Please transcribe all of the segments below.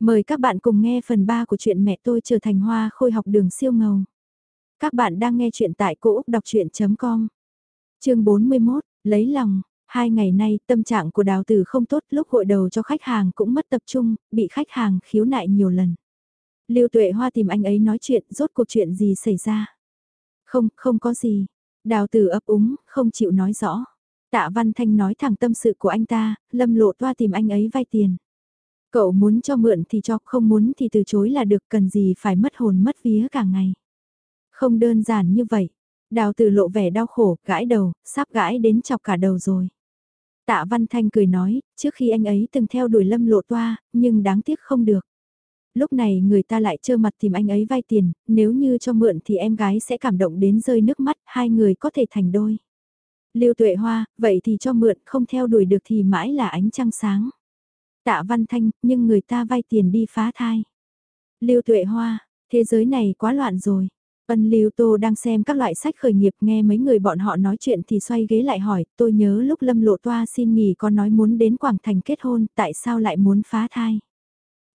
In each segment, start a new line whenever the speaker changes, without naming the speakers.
Mời các bạn cùng nghe phần 3 của truyện mẹ tôi trở thành hoa khôi học đường siêu ngầu. Các bạn đang nghe truyện tại cỗ Úc Đọc Chuyện.com Chương 41, lấy lòng, hai ngày nay tâm trạng của đào tử không tốt lúc hội đầu cho khách hàng cũng mất tập trung, bị khách hàng khiếu nại nhiều lần. Lưu Tuệ Hoa tìm anh ấy nói chuyện rốt cuộc chuyện gì xảy ra. Không, không có gì. Đào tử ấp úng, không chịu nói rõ. Tạ Văn Thanh nói thẳng tâm sự của anh ta, lâm lộ toa tìm anh ấy vay tiền. Cậu muốn cho mượn thì cho, không muốn thì từ chối là được, cần gì phải mất hồn mất vía cả ngày. Không đơn giản như vậy. Đào từ lộ vẻ đau khổ, gãi đầu, sắp gãi đến chọc cả đầu rồi. Tạ Văn Thanh cười nói, trước khi anh ấy từng theo đuổi lâm lộ toa, nhưng đáng tiếc không được. Lúc này người ta lại trơ mặt tìm anh ấy vay tiền, nếu như cho mượn thì em gái sẽ cảm động đến rơi nước mắt, hai người có thể thành đôi. Lưu Tuệ Hoa, vậy thì cho mượn không theo đuổi được thì mãi là ánh trăng sáng. Tạ Văn Thanh, nhưng người ta vay tiền đi phá thai. Lưu Tuệ Hoa, thế giới này quá loạn rồi. Ân Lưu Tô đang xem các loại sách khởi nghiệp nghe mấy người bọn họ nói chuyện thì xoay ghế lại hỏi, tôi nhớ lúc Lâm Lộ Toa xin nghỉ có nói muốn đến Quảng Thành kết hôn, tại sao lại muốn phá thai?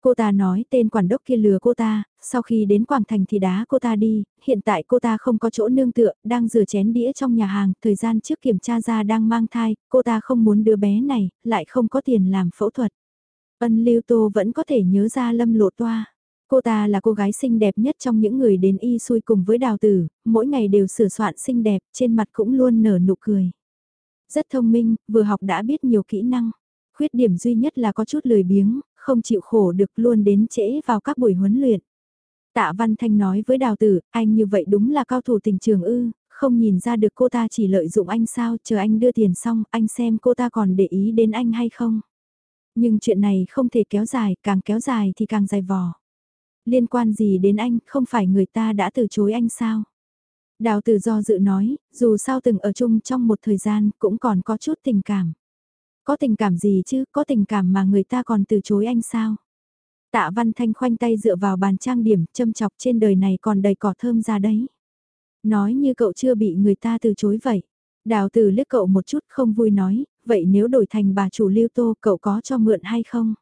Cô ta nói tên quản đốc kia lừa cô ta, sau khi đến Quảng Thành thì đá cô ta đi, hiện tại cô ta không có chỗ nương tựa, đang rửa chén đĩa trong nhà hàng, thời gian trước kiểm tra ra đang mang thai, cô ta không muốn đứa bé này, lại không có tiền làm phẫu thuật. Ân Lưu Tô vẫn có thể nhớ ra Lâm Lộ Toa. Cô ta là cô gái xinh đẹp nhất trong những người đến y xui cùng với đào tử, mỗi ngày đều sửa soạn xinh đẹp, trên mặt cũng luôn nở nụ cười. Rất thông minh, vừa học đã biết nhiều kỹ năng. Khuyết điểm duy nhất là có chút lười biếng, không chịu khổ được luôn đến trễ vào các buổi huấn luyện. Tạ Văn Thanh nói với đào tử, anh như vậy đúng là cao thủ tình trường ư, không nhìn ra được cô ta chỉ lợi dụng anh sao, chờ anh đưa tiền xong, anh xem cô ta còn để ý đến anh hay không. Nhưng chuyện này không thể kéo dài, càng kéo dài thì càng dài vò. Liên quan gì đến anh, không phải người ta đã từ chối anh sao? Đào tử do dự nói, dù sao từng ở chung trong một thời gian cũng còn có chút tình cảm. Có tình cảm gì chứ, có tình cảm mà người ta còn từ chối anh sao? Tạ Văn Thanh khoanh tay dựa vào bàn trang điểm, châm chọc trên đời này còn đầy cỏ thơm ra đấy. Nói như cậu chưa bị người ta từ chối vậy. Đào tử liếc cậu một chút không vui nói, vậy nếu đổi thành bà chủ lưu tô cậu có cho mượn hay không?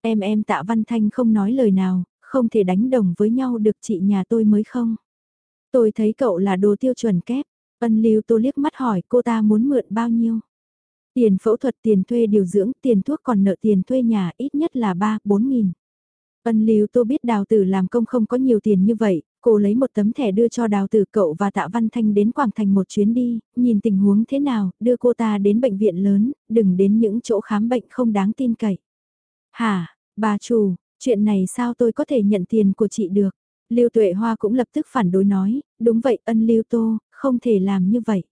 Em em tạ văn thanh không nói lời nào, không thể đánh đồng với nhau được chị nhà tôi mới không? Tôi thấy cậu là đồ tiêu chuẩn kép, ân lưu tô liếc mắt hỏi cô ta muốn mượn bao nhiêu? Tiền phẫu thuật, tiền thuê điều dưỡng, tiền thuốc còn nợ tiền thuê nhà ít nhất là 3-4 nghìn. Ân Lưu Tô biết đào tử làm công không có nhiều tiền như vậy, cô lấy một tấm thẻ đưa cho đào tử cậu và tạ văn thanh đến Quảng Thành một chuyến đi, nhìn tình huống thế nào, đưa cô ta đến bệnh viện lớn, đừng đến những chỗ khám bệnh không đáng tin cậy. Hả, bà chủ, chuyện này sao tôi có thể nhận tiền của chị được? Lưu Tuệ Hoa cũng lập tức phản đối nói, đúng vậy ân Lưu Tô, không thể làm như vậy.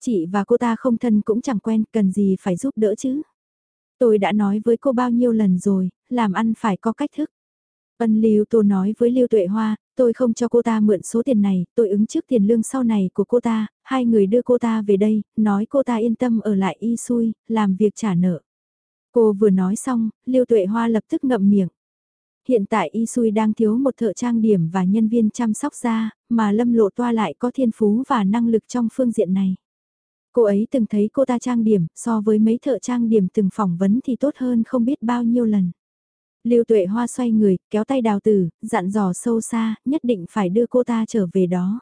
Chị và cô ta không thân cũng chẳng quen, cần gì phải giúp đỡ chứ. Tôi đã nói với cô bao nhiêu lần rồi, làm ăn phải có cách thức. Ân Lưu Tô nói với Lưu Tuệ Hoa, tôi không cho cô ta mượn số tiền này, tôi ứng trước tiền lương sau này của cô ta, hai người đưa cô ta về đây, nói cô ta yên tâm ở lại y xui, làm việc trả nợ. Cô vừa nói xong, Lưu Tuệ Hoa lập tức ngậm miệng. Hiện tại y xui đang thiếu một thợ trang điểm và nhân viên chăm sóc da, mà Lâm Lộ Toa lại có thiên phú và năng lực trong phương diện này. Cô ấy từng thấy cô ta trang điểm, so với mấy thợ trang điểm từng phỏng vấn thì tốt hơn không biết bao nhiêu lần. Lưu Tuệ Hoa xoay người, kéo tay đào tử, dặn dò sâu xa, nhất định phải đưa cô ta trở về đó.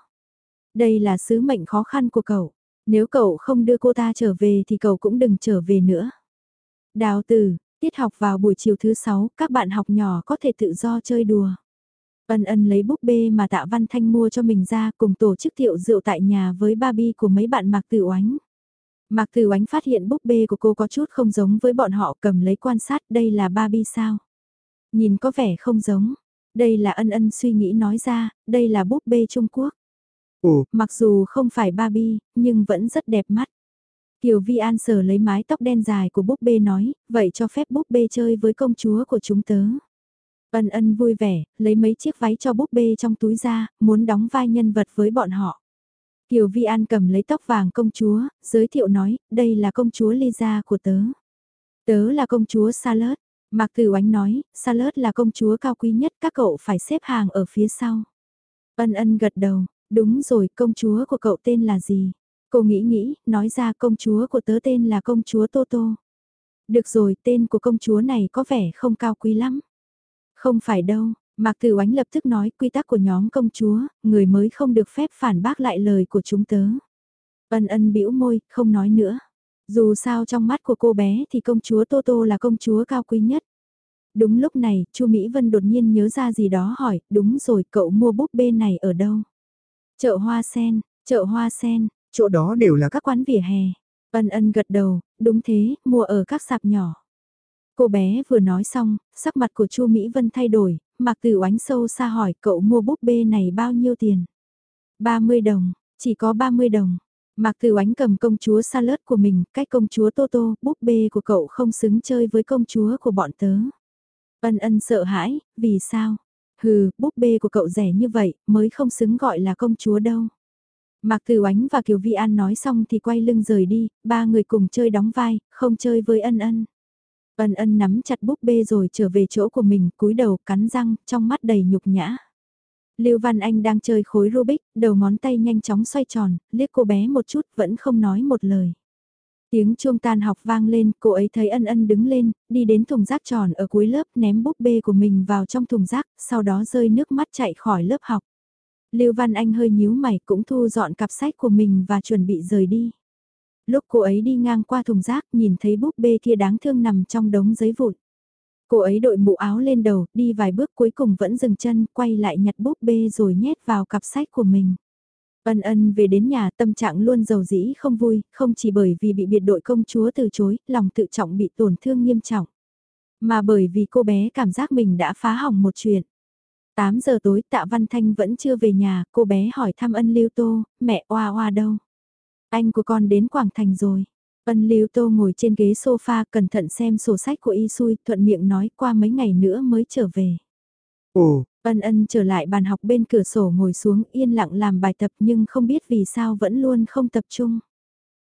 Đây là sứ mệnh khó khăn của cậu. Nếu cậu không đưa cô ta trở về thì cậu cũng đừng trở về nữa. Đào tử, tiết học vào buổi chiều thứ 6, các bạn học nhỏ có thể tự do chơi đùa. Ân ân lấy búp bê mà tạ văn thanh mua cho mình ra cùng tổ chức tiệu rượu tại nhà với Barbie của mấy bạn Mạc Tử Oánh. Mạc Tử Oánh phát hiện búp bê của cô có chút không giống với bọn họ cầm lấy quan sát đây là Barbie sao. Nhìn có vẻ không giống, đây là ân ân suy nghĩ nói ra, đây là búp bê Trung Quốc. Ồ. Mặc dù không phải Barbie, nhưng vẫn rất đẹp mắt. Kiều Vi An sờ lấy mái tóc đen dài của búp bê nói, vậy cho phép búp bê chơi với công chúa của chúng tớ. Ân ân vui vẻ, lấy mấy chiếc váy cho búp bê trong túi ra, muốn đóng vai nhân vật với bọn họ. Kiều Vi An cầm lấy tóc vàng công chúa, giới thiệu nói, đây là công chúa Lisa của tớ. Tớ là công chúa Charlotte. Mạc Tử Oánh nói, Salad là công chúa cao quý nhất, các cậu phải xếp hàng ở phía sau. Ân ân gật đầu, đúng rồi, công chúa của cậu tên là gì? Cô nghĩ nghĩ, nói ra công chúa của tớ tên là công chúa Tô Tô. Được rồi, tên của công chúa này có vẻ không cao quý lắm. Không phải đâu, Mạc Tử Oánh lập tức nói quy tắc của nhóm công chúa, người mới không được phép phản bác lại lời của chúng tớ. Ân ân bĩu môi, không nói nữa. Dù sao trong mắt của cô bé thì công chúa Tô Tô là công chúa cao quý nhất. Đúng lúc này, Chu Mỹ Vân đột nhiên nhớ ra gì đó hỏi, đúng rồi, cậu mua búp bê này ở đâu? Chợ Hoa Sen, chợ Hoa Sen,
chỗ đó đều là các
quán vỉa hè. Ân ân gật đầu, đúng thế, mua ở các sạp nhỏ. Cô bé vừa nói xong, sắc mặt của Chu Mỹ Vân thay đổi, Mạc Tử Oánh sâu xa hỏi cậu mua búp bê này bao nhiêu tiền? 30 đồng, chỉ có 30 đồng. Mạc Tử Oánh cầm công chúa salad của mình, cách công chúa Toto, búp bê của cậu không xứng chơi với công chúa của bọn tớ. Ân ân sợ hãi, vì sao? Hừ, búp bê của cậu rẻ như vậy, mới không xứng gọi là công chúa đâu. Mạc Tử Oánh và Kiều Vi An nói xong thì quay lưng rời đi, ba người cùng chơi đóng vai, không chơi với ân ân. Ân ân nắm chặt búp bê rồi trở về chỗ của mình, cúi đầu cắn răng, trong mắt đầy nhục nhã. Lưu Văn Anh đang chơi khối Rubik, đầu ngón tay nhanh chóng xoay tròn, liếc cô bé một chút vẫn không nói một lời. Tiếng chuông tan học vang lên, cô ấy thấy ân ân đứng lên, đi đến thùng rác tròn ở cuối lớp ném búp bê của mình vào trong thùng rác, sau đó rơi nước mắt chạy khỏi lớp học. Lưu Văn Anh hơi nhíu mày cũng thu dọn cặp sách của mình và chuẩn bị rời đi. Lúc cô ấy đi ngang qua thùng rác nhìn thấy búp bê kia đáng thương nằm trong đống giấy vụn. Cô ấy đội mũ áo lên đầu, đi vài bước cuối cùng vẫn dừng chân, quay lại nhặt búp bê rồi nhét vào cặp sách của mình. Ân ân về đến nhà tâm trạng luôn giàu dĩ không vui, không chỉ bởi vì bị biệt đội công chúa từ chối, lòng tự trọng bị tổn thương nghiêm trọng. Mà bởi vì cô bé cảm giác mình đã phá hỏng một chuyện. 8 giờ tối tạ Văn Thanh vẫn chưa về nhà, cô bé hỏi thăm ân lưu tô, mẹ oa oa đâu? Anh của con đến Quảng Thành rồi. Ân lưu tô ngồi trên ghế sofa cẩn thận xem sổ sách của y xui, thuận miệng nói qua mấy ngày nữa mới trở về.
Ồ,
Ân ân trở lại bàn học bên cửa sổ ngồi xuống yên lặng làm bài tập nhưng không biết vì sao vẫn luôn không tập trung.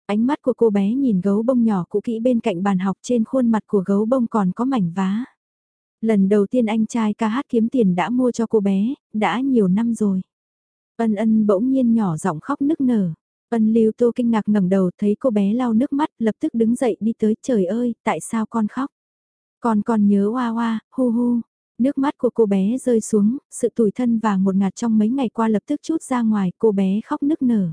Ánh mắt của cô bé nhìn gấu bông nhỏ cũ kỹ bên cạnh bàn học trên khuôn mặt của gấu bông còn có mảnh vá. Lần đầu tiên anh trai ca hát kiếm tiền đã mua cho cô bé, đã nhiều năm rồi. Ân ân bỗng nhiên nhỏ giọng khóc nức nở. Ân lưu tô kinh ngạc ngẩng đầu thấy cô bé lau nước mắt lập tức đứng dậy đi tới trời ơi tại sao con khóc. Con còn nhớ Hoa Hoa, hu hu, Nước mắt của cô bé rơi xuống, sự tủi thân và một ngạt trong mấy ngày qua lập tức chút ra ngoài, cô bé khóc nức nở.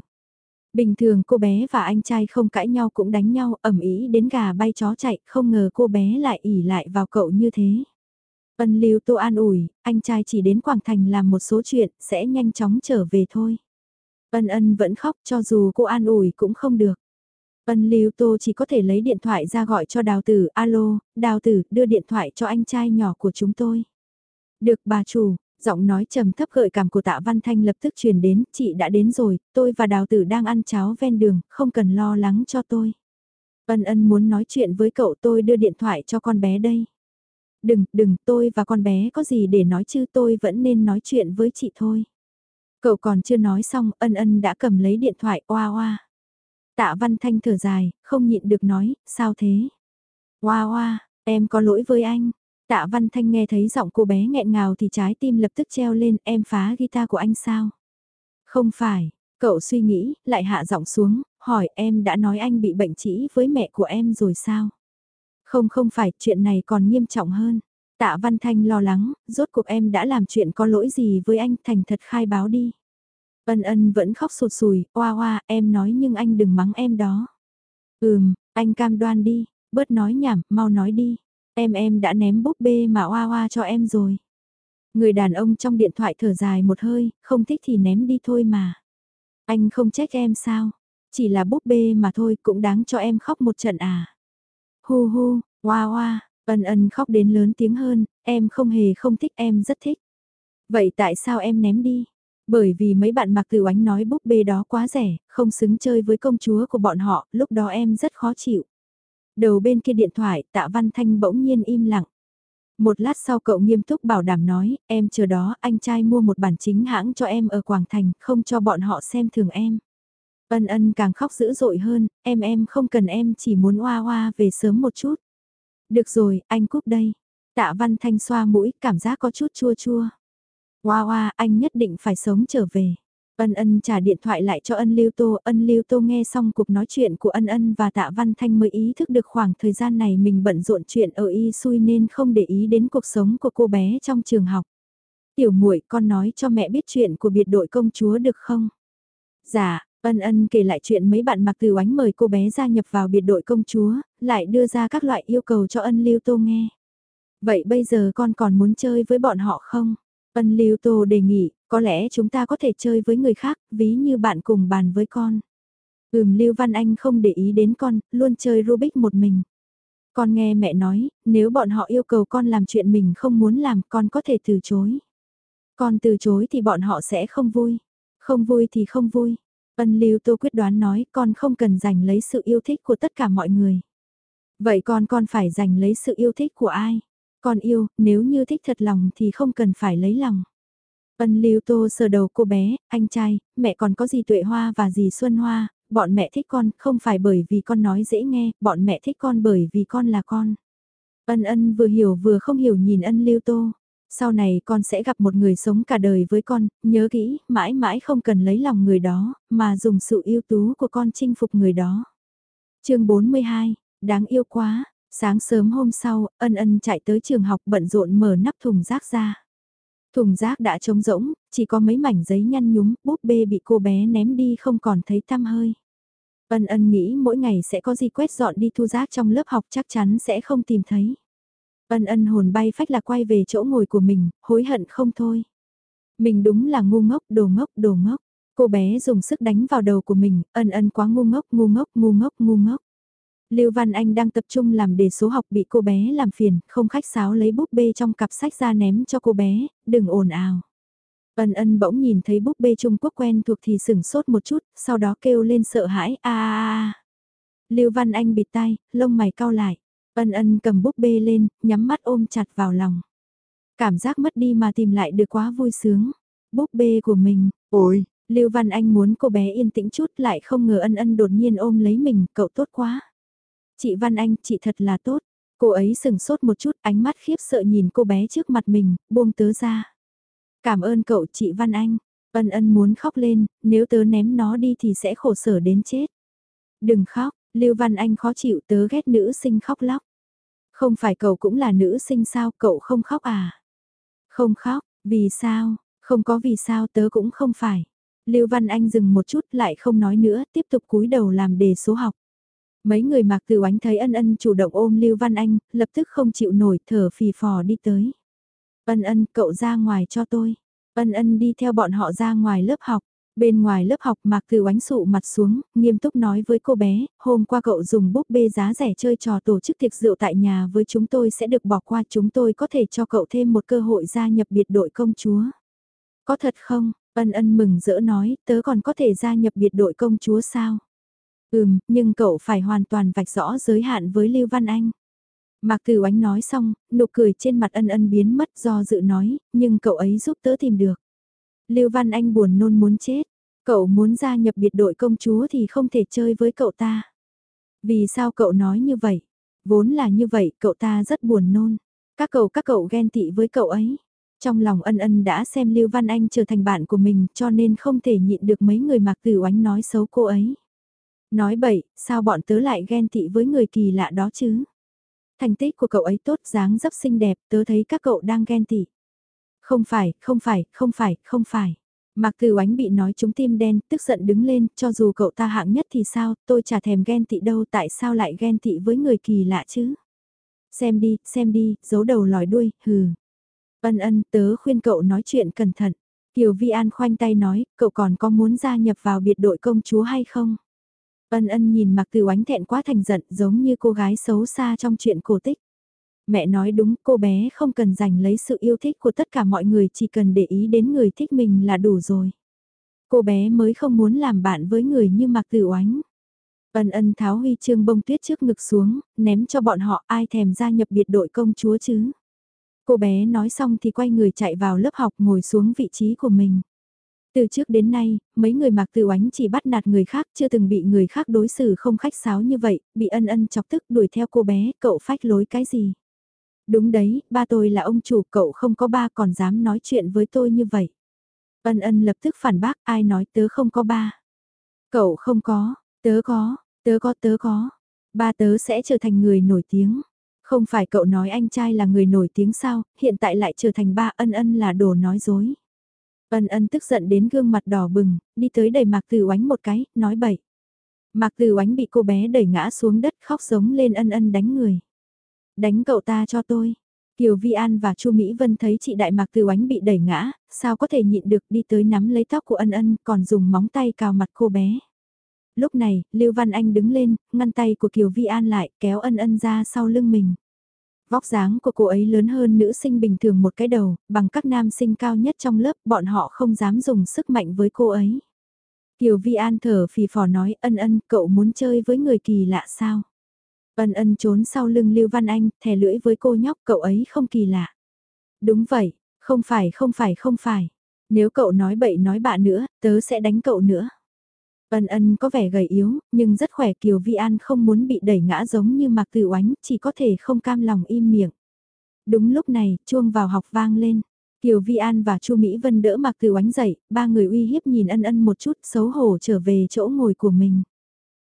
Bình thường cô bé và anh trai không cãi nhau cũng đánh nhau, ẩm ý đến gà bay chó chạy, không ngờ cô bé lại ỉ lại vào cậu như thế. Ân lưu tô an ủi, anh trai chỉ đến Quảng Thành làm một số chuyện, sẽ nhanh chóng trở về thôi. Ân ân vẫn khóc cho dù cô an ủi cũng không được. Ân Lưu Tô chỉ có thể lấy điện thoại ra gọi cho đào tử, alo, đào tử, đưa điện thoại cho anh trai nhỏ của chúng tôi. Được bà chủ, giọng nói trầm thấp gợi cảm của tạ Văn Thanh lập tức truyền đến, chị đã đến rồi, tôi và đào tử đang ăn cháo ven đường, không cần lo lắng cho tôi. Ân ân muốn nói chuyện với cậu tôi đưa điện thoại cho con bé đây. Đừng, đừng, tôi và con bé có gì để nói chứ tôi vẫn nên nói chuyện với chị thôi. Cậu còn chưa nói xong, ân ân đã cầm lấy điện thoại oa oa. Tạ Văn Thanh thở dài, không nhịn được nói, sao thế? Oa oa, em có lỗi với anh. Tạ Văn Thanh nghe thấy giọng cô bé nghẹn ngào thì trái tim lập tức treo lên, em phá guitar của anh sao? Không phải, cậu suy nghĩ, lại hạ giọng xuống, hỏi em đã nói anh bị bệnh trĩ với mẹ của em rồi sao? Không không phải, chuyện này còn nghiêm trọng hơn. Tạ Văn Thanh lo lắng, rốt cuộc em đã làm chuyện có lỗi gì với anh thành thật khai báo đi. Ân ân vẫn khóc sụt sùi, oa oa, em nói nhưng anh đừng mắng em đó. Ừm, anh cam đoan đi, bớt nói nhảm, mau nói đi. Em em đã ném búp bê mà oa oa cho em rồi. Người đàn ông trong điện thoại thở dài một hơi, không thích thì ném đi thôi mà. Anh không trách em sao? Chỉ là búp bê mà thôi cũng đáng cho em khóc một trận à. Hu hu, oa oa, ân ân khóc đến lớn tiếng hơn, em không hề không thích em rất thích. Vậy tại sao em ném đi? Bởi vì mấy bạn mặc từ ánh nói búp bê đó quá rẻ, không xứng chơi với công chúa của bọn họ, lúc đó em rất khó chịu. Đầu bên kia điện thoại, tạ văn thanh bỗng nhiên im lặng. Một lát sau cậu nghiêm túc bảo đảm nói, em chờ đó, anh trai mua một bản chính hãng cho em ở Quảng Thành, không cho bọn họ xem thường em. Ân ân càng khóc dữ dội hơn, em em không cần em chỉ muốn oa oa về sớm một chút. Được rồi, anh cúp đây. Tạ Văn Thanh xoa mũi, cảm giác có chút chua chua. Hoa hoa, anh nhất định phải sống trở về. Ân ân trả điện thoại lại cho ân lưu tô, ân lưu tô nghe xong cuộc nói chuyện của ân ân và tạ văn thanh mới ý thức được khoảng thời gian này mình bận rộn chuyện ở y xui nên không để ý đến cuộc sống của cô bé trong trường học. Tiểu muội con nói cho mẹ biết chuyện của biệt đội công chúa được không? Dạ, ân ân kể lại chuyện mấy bạn mặc từ oánh mời cô bé gia nhập vào biệt đội công chúa, lại đưa ra các loại yêu cầu cho ân lưu tô nghe. Vậy bây giờ con còn muốn chơi với bọn họ không? Ân lưu tô đề nghị, có lẽ chúng ta có thể chơi với người khác, ví như bạn cùng bàn với con. Ừm Lưu Văn Anh không để ý đến con, luôn chơi Rubik một mình. Con nghe mẹ nói, nếu bọn họ yêu cầu con làm chuyện mình không muốn làm, con có thể từ chối. Con từ chối thì bọn họ sẽ không vui. Không vui thì không vui. Ân Lưu Tô quyết đoán nói con không cần giành lấy sự yêu thích của tất cả mọi người. Vậy con con phải giành lấy sự yêu thích của ai? Con yêu, nếu như thích thật lòng thì không cần phải lấy lòng. Ân Lưu Tô sờ đầu cô bé, anh trai, mẹ còn có gì Tuệ Hoa và gì Xuân Hoa, bọn mẹ thích con không phải bởi vì con nói dễ nghe, bọn mẹ thích con bởi vì con là con. Ân ân vừa hiểu vừa không hiểu nhìn ân Lưu Tô. Sau này con sẽ gặp một người sống cả đời với con, nhớ kỹ, mãi mãi không cần lấy lòng người đó, mà dùng sự yêu tú của con chinh phục người đó. chương 42, đáng yêu quá, sáng sớm hôm sau, ân ân chạy tới trường học bận rộn mở nắp thùng rác ra. Thùng rác đã trống rỗng, chỉ có mấy mảnh giấy nhăn nhúm, búp bê bị cô bé ném đi không còn thấy tăm hơi. Ân ân nghĩ mỗi ngày sẽ có gì quét dọn đi thu rác trong lớp học chắc chắn sẽ không tìm thấy. Ân ân hồn bay phách là quay về chỗ ngồi của mình, hối hận không thôi. Mình đúng là ngu ngốc, đồ ngốc, đồ ngốc. Cô bé dùng sức đánh vào đầu của mình, ân ân quá ngu ngốc, ngu ngốc, ngu ngốc, ngu ngốc. Lưu Văn Anh đang tập trung làm đề số học bị cô bé làm phiền, không khách sáo lấy búp bê trong cặp sách ra ném cho cô bé, đừng ồn ào. Ân ân bỗng nhìn thấy búp bê Trung Quốc quen thuộc thì sửng sốt một chút, sau đó kêu lên sợ hãi, a a a. Lưu Văn Anh bịt tai, lông mày cau lại. Ân ân cầm búp bê lên, nhắm mắt ôm chặt vào lòng. Cảm giác mất đi mà tìm lại được quá vui sướng. Búp bê của mình,
ôi,
Lưu Văn Anh muốn cô bé yên tĩnh chút lại không ngờ ân ân đột nhiên ôm lấy mình, cậu tốt quá. Chị Văn Anh, chị thật là tốt. Cô ấy sừng sốt một chút, ánh mắt khiếp sợ nhìn cô bé trước mặt mình, buông tớ ra. Cảm ơn cậu chị Văn Anh. Ân ân muốn khóc lên, nếu tớ ném nó đi thì sẽ khổ sở đến chết. Đừng khóc, Lưu Văn Anh khó chịu tớ ghét nữ sinh khóc lóc. Không phải cậu cũng là nữ sinh sao, cậu không khóc à? Không khóc, vì sao? Không có vì sao tớ cũng không phải. Lưu Văn Anh dừng một chút lại không nói nữa, tiếp tục cúi đầu làm đề số học. Mấy người mặc từ ánh thấy ân ân chủ động ôm Lưu Văn Anh, lập tức không chịu nổi thở phì phò đi tới. Ân ân cậu ra ngoài cho tôi. Ân ân đi theo bọn họ ra ngoài lớp học. Bên ngoài lớp học Mạc Từ Oánh sụ mặt xuống, nghiêm túc nói với cô bé, hôm qua cậu dùng búp bê giá rẻ chơi trò tổ chức tiệc rượu tại nhà với chúng tôi sẽ được bỏ qua chúng tôi có thể cho cậu thêm một cơ hội gia nhập biệt đội công chúa. Có thật không? Ân ân mừng rỡ nói, tớ còn có thể gia nhập biệt đội công chúa sao? Ừm, nhưng cậu phải hoàn toàn vạch rõ giới hạn với Lưu Văn Anh. Mạc Từ Oánh nói xong, nụ cười trên mặt ân ân biến mất do dự nói, nhưng cậu ấy giúp tớ tìm được. Lưu Văn Anh buồn nôn muốn chết, cậu muốn gia nhập biệt đội công chúa thì không thể chơi với cậu ta. Vì sao cậu nói như vậy? Vốn là như vậy, cậu ta rất buồn nôn. Các cậu các cậu ghen tị với cậu ấy. Trong lòng ân ân đã xem Lưu Văn Anh trở thành bạn của mình cho nên không thể nhịn được mấy người mặc Tử Oánh nói xấu cô ấy. Nói bậy, sao bọn tớ lại ghen tị với người kỳ lạ đó chứ? Thành tích của cậu ấy tốt dáng dấp xinh đẹp, tớ thấy các cậu đang ghen tị. Không phải, không phải, không phải, không phải. Mạc Từ Oánh bị nói trúng tim đen, tức giận đứng lên, cho dù cậu ta hạng nhất thì sao, tôi chả thèm ghen tị đâu, tại sao lại ghen tị với người kỳ lạ chứ? Xem đi, xem đi, giấu đầu lòi đuôi, hừ. Ân ân, tớ khuyên cậu nói chuyện cẩn thận. Kiều Vi An khoanh tay nói, cậu còn có muốn gia nhập vào biệt đội công chúa hay không? Ân ân nhìn Mạc Từ Oánh thẹn quá thành giận giống như cô gái xấu xa trong chuyện cổ tích. Mẹ nói đúng cô bé không cần giành lấy sự yêu thích của tất cả mọi người chỉ cần để ý đến người thích mình là đủ rồi. Cô bé mới không muốn làm bạn với người như Mạc Tử Oánh. Ân ân tháo huy chương bông tuyết trước ngực xuống, ném cho bọn họ ai thèm gia nhập biệt đội công chúa chứ. Cô bé nói xong thì quay người chạy vào lớp học ngồi xuống vị trí của mình. Từ trước đến nay, mấy người mặc tử oánh chỉ bắt nạt người khác chưa từng bị người khác đối xử không khách sáo như vậy, bị ân ân chọc tức đuổi theo cô bé, cậu phách lối cái gì. Đúng đấy, ba tôi là ông chủ, cậu không có ba còn dám nói chuyện với tôi như vậy. Ân ân lập tức phản bác ai nói tớ không có ba. Cậu không có, tớ có, tớ có tớ có. Ba tớ sẽ trở thành người nổi tiếng. Không phải cậu nói anh trai là người nổi tiếng sao, hiện tại lại trở thành ba ân ân là đồ nói dối. Ân ân tức giận đến gương mặt đỏ bừng, đi tới đẩy Mạc Tử Oánh một cái, nói bậy. Mạc Tử Oánh bị cô bé đẩy ngã xuống đất khóc giống lên ân ân đánh người. Đánh cậu ta cho tôi. Kiều Vi An và Chu Mỹ Vân thấy chị Đại Mạc Từ Oánh bị đẩy ngã, sao có thể nhịn được đi tới nắm lấy tóc của ân ân còn dùng móng tay cào mặt cô bé. Lúc này, Lưu Văn Anh đứng lên, ngăn tay của Kiều Vi An lại, kéo ân ân ra sau lưng mình. Vóc dáng của cô ấy lớn hơn nữ sinh bình thường một cái đầu, bằng các nam sinh cao nhất trong lớp, bọn họ không dám dùng sức mạnh với cô ấy. Kiều Vi An thở phì phò nói ân ân, cậu muốn chơi với người kỳ lạ sao? Ân ân trốn sau lưng Lưu Văn Anh, thè lưỡi với cô nhóc cậu ấy không kỳ lạ. Đúng vậy, không phải không phải không phải. Nếu cậu nói bậy nói bạ nữa, tớ sẽ đánh cậu nữa. Ân ân có vẻ gầy yếu, nhưng rất khỏe Kiều Vi An không muốn bị đẩy ngã giống như Mạc Tử Oánh, chỉ có thể không cam lòng im miệng. Đúng lúc này, chuông vào học vang lên. Kiều Vi An và Chu Mỹ Vân đỡ Mạc Tử Oánh dậy, ba người uy hiếp nhìn ân ân một chút xấu hổ trở về chỗ ngồi của mình.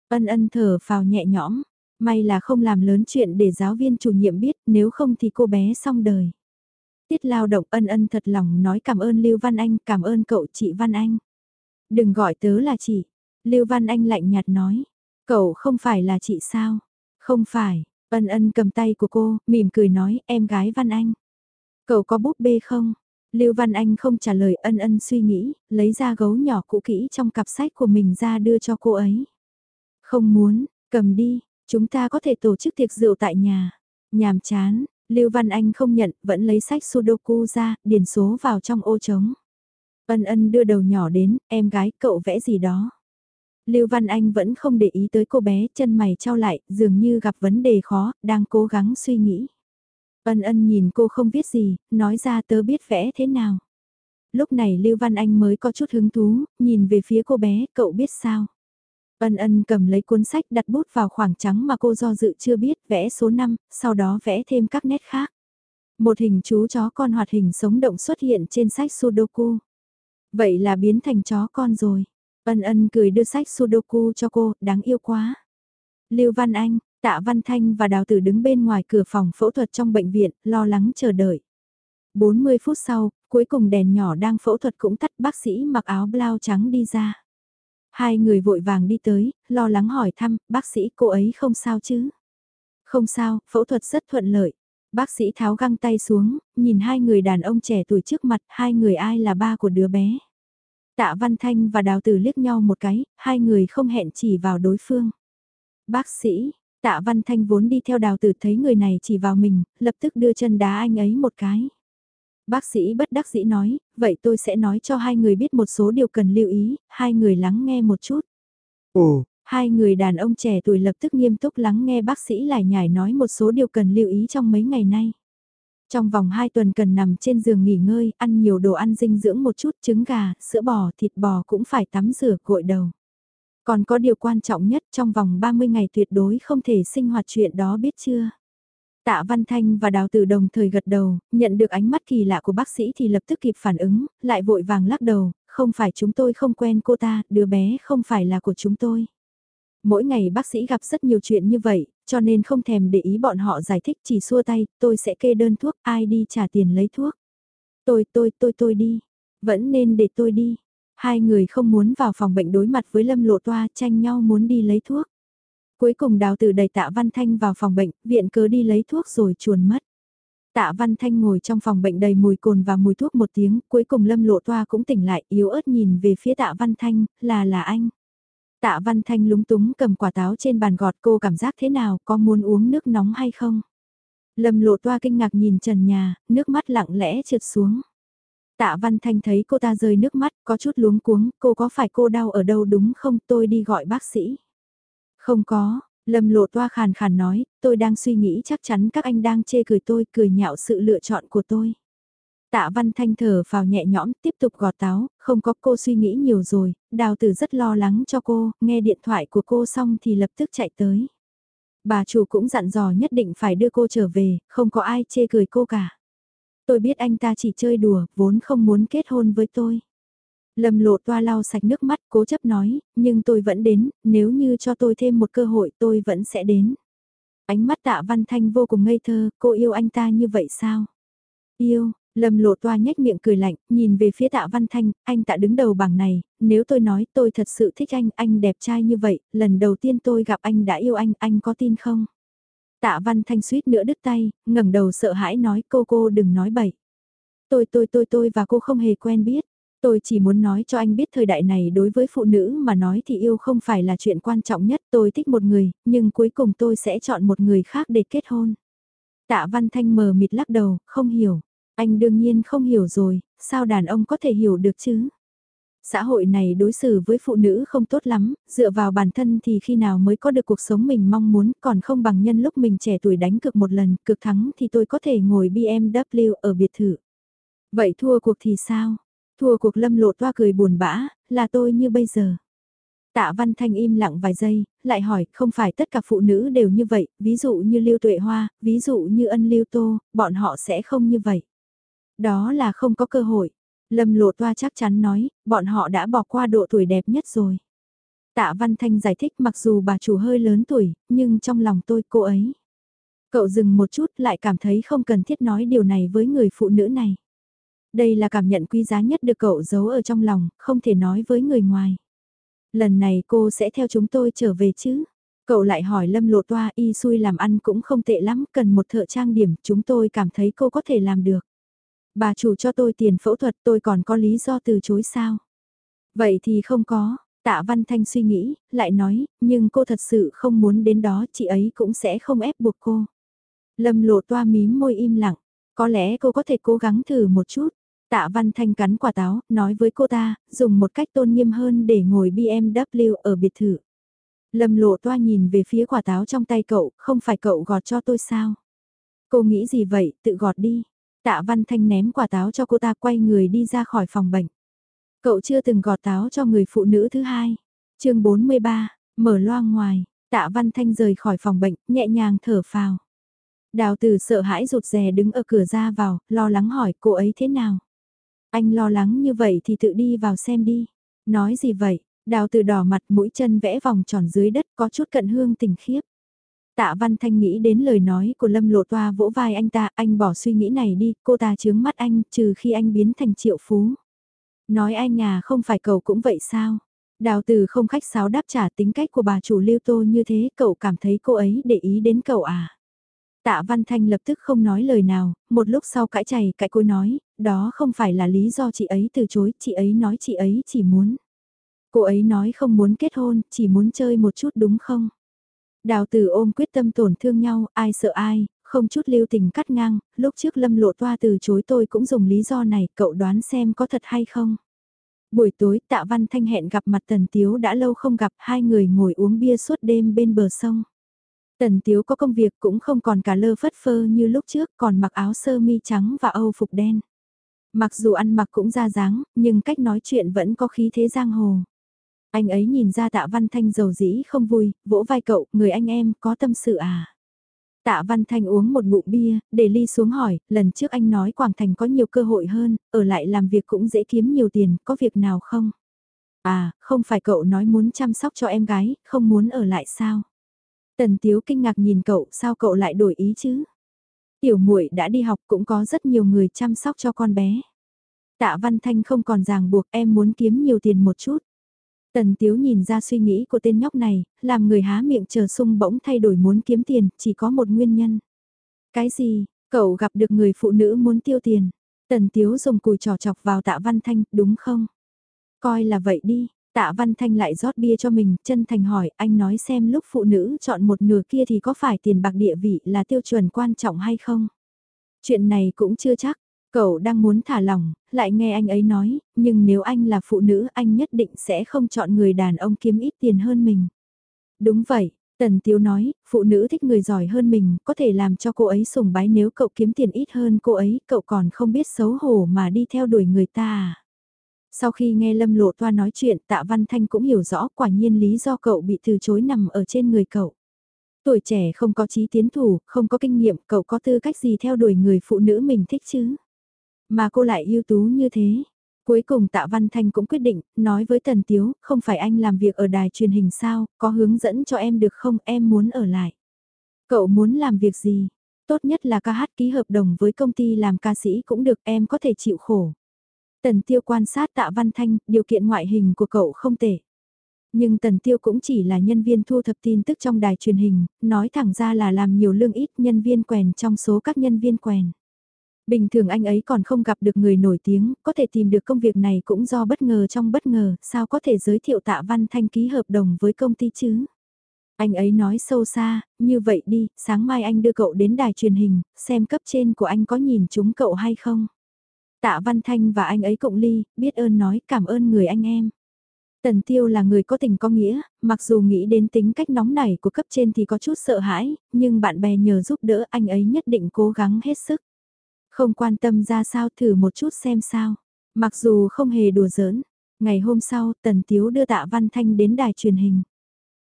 Ân ân thở phào nhẹ nhõm, may là không làm lớn chuyện để giáo viên chủ nhiệm biết nếu không thì cô bé xong đời. Tiết lao động ân ân thật lòng nói cảm ơn Lưu Văn Anh, cảm ơn cậu chị Văn Anh. Đừng gọi tớ là chị, Lưu Văn Anh lạnh nhạt nói, cậu không phải là chị sao? Không phải, ân ân cầm tay của cô, mỉm cười nói em gái Văn Anh. Cậu có búp bê không? Lưu Văn Anh không trả lời ân ân suy nghĩ, lấy ra gấu nhỏ cũ kỹ trong cặp sách của mình ra đưa cho cô ấy. Không muốn, cầm đi, chúng ta có thể tổ chức tiệc rượu tại nhà. Nhàm chán, Lưu Văn Anh không nhận, vẫn lấy sách Sudoku ra, điền số vào trong ô trống. Ân ân đưa đầu nhỏ đến, em gái cậu vẽ gì đó. Lưu Văn Anh vẫn không để ý tới cô bé, chân mày trao lại, dường như gặp vấn đề khó, đang cố gắng suy nghĩ. Ân ân nhìn cô không biết gì, nói ra tớ biết vẽ thế nào. Lúc này Lưu Văn Anh mới có chút hứng thú, nhìn về phía cô bé, cậu biết sao? Ân ân cầm lấy cuốn sách đặt bút vào khoảng trắng mà cô do dự chưa biết, vẽ số 5, sau đó vẽ thêm các nét khác. Một hình chú chó con hoạt hình sống động xuất hiện trên sách Sudoku. Vậy là biến thành chó con rồi. Ân ân cười đưa sách Sudoku cho cô, đáng yêu quá. Lưu Văn Anh, Tạ Văn Thanh và Đào Tử đứng bên ngoài cửa phòng phẫu thuật trong bệnh viện, lo lắng chờ đợi. 40 phút sau, cuối cùng đèn nhỏ đang phẫu thuật cũng tắt bác sĩ mặc áo blau trắng đi ra. Hai người vội vàng đi tới, lo lắng hỏi thăm, bác sĩ cô ấy không sao chứ? Không sao, phẫu thuật rất thuận lợi. Bác sĩ tháo găng tay xuống, nhìn hai người đàn ông trẻ tuổi trước mặt, hai người ai là ba của đứa bé. Tạ Văn Thanh và Đào Tử liếc nhau một cái, hai người không hẹn chỉ vào đối phương. Bác sĩ, Tạ Văn Thanh vốn đi theo Đào Tử thấy người này chỉ vào mình, lập tức đưa chân đá anh ấy một cái. Bác sĩ bất đắc dĩ nói, vậy tôi sẽ nói cho hai người biết một số điều cần lưu ý, hai người lắng nghe một chút.
Ồ,
hai người đàn ông trẻ tuổi lập tức nghiêm túc lắng nghe bác sĩ lại nhải nói một số điều cần lưu ý trong mấy ngày nay. Trong vòng 2 tuần cần nằm trên giường nghỉ ngơi, ăn nhiều đồ ăn dinh dưỡng một chút, trứng gà, sữa bò, thịt bò cũng phải tắm rửa gội đầu. Còn có điều quan trọng nhất trong vòng 30 ngày tuyệt đối không thể sinh hoạt chuyện đó biết chưa? Tạ Văn Thanh và Đào Tử đồng thời gật đầu, nhận được ánh mắt kỳ lạ của bác sĩ thì lập tức kịp phản ứng, lại vội vàng lắc đầu, không phải chúng tôi không quen cô ta, đứa bé không phải là của chúng tôi. Mỗi ngày bác sĩ gặp rất nhiều chuyện như vậy, cho nên không thèm để ý bọn họ giải thích chỉ xua tay, tôi sẽ kê đơn thuốc, ai đi trả tiền lấy thuốc. Tôi, tôi, tôi, tôi đi. Vẫn nên để tôi đi. Hai người không muốn vào phòng bệnh đối mặt với Lâm Lộ Toa tranh nhau muốn đi lấy thuốc. Cuối cùng đào tử đẩy tạ Văn Thanh vào phòng bệnh, viện cớ đi lấy thuốc rồi chuồn mất. Tạ Văn Thanh ngồi trong phòng bệnh đầy mùi cồn và mùi thuốc một tiếng, cuối cùng Lâm Lộ Toa cũng tỉnh lại, yếu ớt nhìn về phía Tạ Văn Thanh, là là anh. Tạ Văn Thanh lúng túng cầm quả táo trên bàn gọt cô cảm giác thế nào, có muốn uống nước nóng hay không? Lâm lộ toa kinh ngạc nhìn trần nhà, nước mắt lặng lẽ trượt xuống. Tạ Văn Thanh thấy cô ta rơi nước mắt, có chút luống cuống, cô có phải cô đau ở đâu đúng không, tôi đi gọi bác sĩ. Không có, Lâm lộ toa khàn khàn nói, tôi đang suy nghĩ chắc chắn các anh đang chê cười tôi, cười nhạo sự lựa chọn của tôi. Tạ Văn Thanh thở vào nhẹ nhõm, tiếp tục gọt táo, không có cô suy nghĩ nhiều rồi, đào tử rất lo lắng cho cô, nghe điện thoại của cô xong thì lập tức chạy tới. Bà chủ cũng dặn dò nhất định phải đưa cô trở về, không có ai chê cười cô cả. Tôi biết anh ta chỉ chơi đùa, vốn không muốn kết hôn với tôi. Lâm lộ toa lau sạch nước mắt cố chấp nói, nhưng tôi vẫn đến, nếu như cho tôi thêm một cơ hội tôi vẫn sẽ đến. Ánh mắt tạ văn thanh vô cùng ngây thơ, cô yêu anh ta như vậy sao? Yêu, Lâm lộ toa nhếch miệng cười lạnh, nhìn về phía tạ văn thanh, anh tạ đứng đầu bảng này, nếu tôi nói tôi thật sự thích anh, anh đẹp trai như vậy, lần đầu tiên tôi gặp anh đã yêu anh, anh có tin không? Tạ văn thanh suýt nữa đứt tay, ngẩng đầu sợ hãi nói cô cô đừng nói bậy. Tôi tôi tôi tôi và cô không hề quen biết. Tôi chỉ muốn nói cho anh biết thời đại này đối với phụ nữ mà nói thì yêu không phải là chuyện quan trọng nhất. Tôi thích một người, nhưng cuối cùng tôi sẽ chọn một người khác để kết hôn. Tạ Văn Thanh mờ mịt lắc đầu, không hiểu. Anh đương nhiên không hiểu rồi, sao đàn ông có thể hiểu được chứ? Xã hội này đối xử với phụ nữ không tốt lắm, dựa vào bản thân thì khi nào mới có được cuộc sống mình mong muốn, còn không bằng nhân lúc mình trẻ tuổi đánh cực một lần, cực thắng thì tôi có thể ngồi BMW ở biệt thự. Vậy thua cuộc thì sao? Thua cuộc lâm lộ toa cười buồn bã, là tôi như bây giờ. Tạ Văn Thanh im lặng vài giây, lại hỏi, không phải tất cả phụ nữ đều như vậy, ví dụ như Lưu Tuệ Hoa, ví dụ như Ân Lưu Tô, bọn họ sẽ không như vậy. Đó là không có cơ hội. Lâm lộ toa chắc chắn nói, bọn họ đã bỏ qua độ tuổi đẹp nhất rồi. Tạ Văn Thanh giải thích mặc dù bà chủ hơi lớn tuổi, nhưng trong lòng tôi cô ấy. Cậu dừng một chút lại cảm thấy không cần thiết nói điều này với người phụ nữ này. Đây là cảm nhận quý giá nhất được cậu giấu ở trong lòng, không thể nói với người ngoài. Lần này cô sẽ theo chúng tôi trở về chứ? Cậu lại hỏi Lâm Lộ Toa y xui làm ăn cũng không tệ lắm, cần một thợ trang điểm, chúng tôi cảm thấy cô có thể làm được. Bà chủ cho tôi tiền phẫu thuật tôi còn có lý do từ chối sao? Vậy thì không có, tạ Văn Thanh suy nghĩ, lại nói, nhưng cô thật sự không muốn đến đó chị ấy cũng sẽ không ép buộc cô. Lâm lộ toa mím môi im lặng, có lẽ cô có thể cố gắng thử một chút. Tạ Văn Thanh cắn quả táo, nói với cô ta, dùng một cách tôn nghiêm hơn để ngồi BMW ở biệt thự. Lâm lộ toa nhìn về phía quả táo trong tay cậu, không phải cậu gọt cho tôi sao? Cô nghĩ gì vậy, tự gọt đi. Tạ Văn Thanh ném quả táo cho cô ta quay người đi ra khỏi phòng bệnh. Cậu chưa từng gọt táo cho người phụ nữ thứ hai. chương 43, mở loa ngoài, Tạ Văn Thanh rời khỏi phòng bệnh, nhẹ nhàng thở phào. Đào tử sợ hãi rụt rè đứng ở cửa ra vào, lo lắng hỏi cô ấy thế nào. Anh lo lắng như vậy thì tự đi vào xem đi. Nói gì vậy, đào tử đỏ mặt mũi chân vẽ vòng tròn dưới đất có chút cận hương tình khiếp. Tạ Văn Thanh nghĩ đến lời nói của Lâm Lộ Toa vỗ vai anh ta, anh bỏ suy nghĩ này đi, cô ta chướng mắt anh, trừ khi anh biến thành triệu phú. Nói anh à không phải cậu cũng vậy sao? Đào từ không khách sáo đáp trả tính cách của bà chủ Lưu Tô như thế, cậu cảm thấy cô ấy để ý đến cậu à? Tạ Văn Thanh lập tức không nói lời nào, một lúc sau cãi chày cãi cối nói, đó không phải là lý do chị ấy từ chối, chị ấy nói chị ấy chỉ muốn. Cô ấy nói không muốn kết hôn, chỉ muốn chơi một chút đúng không? Đào tử ôm quyết tâm tổn thương nhau, ai sợ ai, không chút lưu tình cắt ngang, lúc trước lâm lộ toa từ chối tôi cũng dùng lý do này, cậu đoán xem có thật hay không. Buổi tối tạ văn thanh hẹn gặp mặt Tần Tiếu đã lâu không gặp hai người ngồi uống bia suốt đêm bên bờ sông. Tần Tiếu có công việc cũng không còn cả lơ phất phơ như lúc trước còn mặc áo sơ mi trắng và âu phục đen. Mặc dù ăn mặc cũng ra dáng, nhưng cách nói chuyện vẫn có khí thế giang hồ. Anh ấy nhìn ra tạ văn thanh dầu dĩ không vui, vỗ vai cậu, người anh em, có tâm sự à? Tạ Văn Thanh uống một ngụm bia, để ly xuống hỏi, lần trước anh nói Quảng Thành có nhiều cơ hội hơn, ở lại làm việc cũng dễ kiếm nhiều tiền, có việc nào không? À, không phải cậu nói muốn chăm sóc cho em gái, không muốn ở lại sao? Tần Tiếu kinh ngạc nhìn cậu, sao cậu lại đổi ý chứ? Tiểu muội đã đi học cũng có rất nhiều người chăm sóc cho con bé. Tạ Văn Thanh không còn ràng buộc em muốn kiếm nhiều tiền một chút. Tần Tiếu nhìn ra suy nghĩ của tên nhóc này, làm người há miệng chờ sung bỗng thay đổi muốn kiếm tiền, chỉ có một nguyên nhân. Cái gì, cậu gặp được người phụ nữ muốn tiêu tiền. Tần Tiếu dùng cùi trò chọc vào tạ Văn Thanh, đúng không? Coi là vậy đi, tạ Văn Thanh lại rót bia cho mình, chân thành hỏi, anh nói xem lúc phụ nữ chọn một nửa kia thì có phải tiền bạc địa vị là tiêu chuẩn quan trọng hay không? Chuyện này cũng chưa chắc, Cậu đang muốn thả lỏng, lại nghe anh ấy nói, nhưng nếu anh là phụ nữ anh nhất định sẽ không chọn người đàn ông kiếm ít tiền hơn mình. Đúng vậy, Tần Tiếu nói, phụ nữ thích người giỏi hơn mình, có thể làm cho cô ấy sùng bái nếu cậu kiếm tiền ít hơn cô ấy, cậu còn không biết xấu hổ mà đi theo đuổi người ta à. Sau khi nghe Lâm Lộ Toa nói chuyện, Tạ Văn Thanh cũng hiểu rõ quả nhiên lý do cậu bị từ chối nằm ở trên người cậu. Tuổi trẻ không có trí tiến thủ, không có kinh nghiệm, cậu có tư cách gì theo đuổi người phụ nữ mình thích chứ? Mà cô lại ưu tú như thế. Cuối cùng Tạ Văn Thanh cũng quyết định, nói với Tần Tiếu, không phải anh làm việc ở đài truyền hình sao, có hướng dẫn cho em được không, em muốn ở lại. Cậu muốn làm việc gì? Tốt nhất là ca hát ký hợp đồng với công ty làm ca sĩ cũng được, em có thể chịu khổ. Tần Tiêu quan sát Tạ Văn Thanh, điều kiện ngoại hình của cậu không tệ. Nhưng Tần Tiêu cũng chỉ là nhân viên thu thập tin tức trong đài truyền hình, nói thẳng ra là làm nhiều lương ít nhân viên quèn trong số các nhân viên quèn. Bình thường anh ấy còn không gặp được người nổi tiếng, có thể tìm được công việc này cũng do bất ngờ trong bất ngờ, sao có thể giới thiệu tạ văn thanh ký hợp đồng với công ty chứ? Anh ấy nói sâu xa, như vậy đi, sáng mai anh đưa cậu đến đài truyền hình, xem cấp trên của anh có nhìn chúng cậu hay không? Tạ Văn Thanh và anh ấy cộng ly, biết ơn nói cảm ơn người anh em. Tần Tiêu là người có tình có nghĩa, mặc dù nghĩ đến tính cách nóng nảy của cấp trên thì có chút sợ hãi, nhưng bạn bè nhờ giúp đỡ anh ấy nhất định cố gắng hết sức. Không quan tâm ra sao thử một chút xem sao. Mặc dù không hề đùa giỡn, ngày hôm sau Tần Tiếu đưa Tạ Văn Thanh đến đài truyền hình.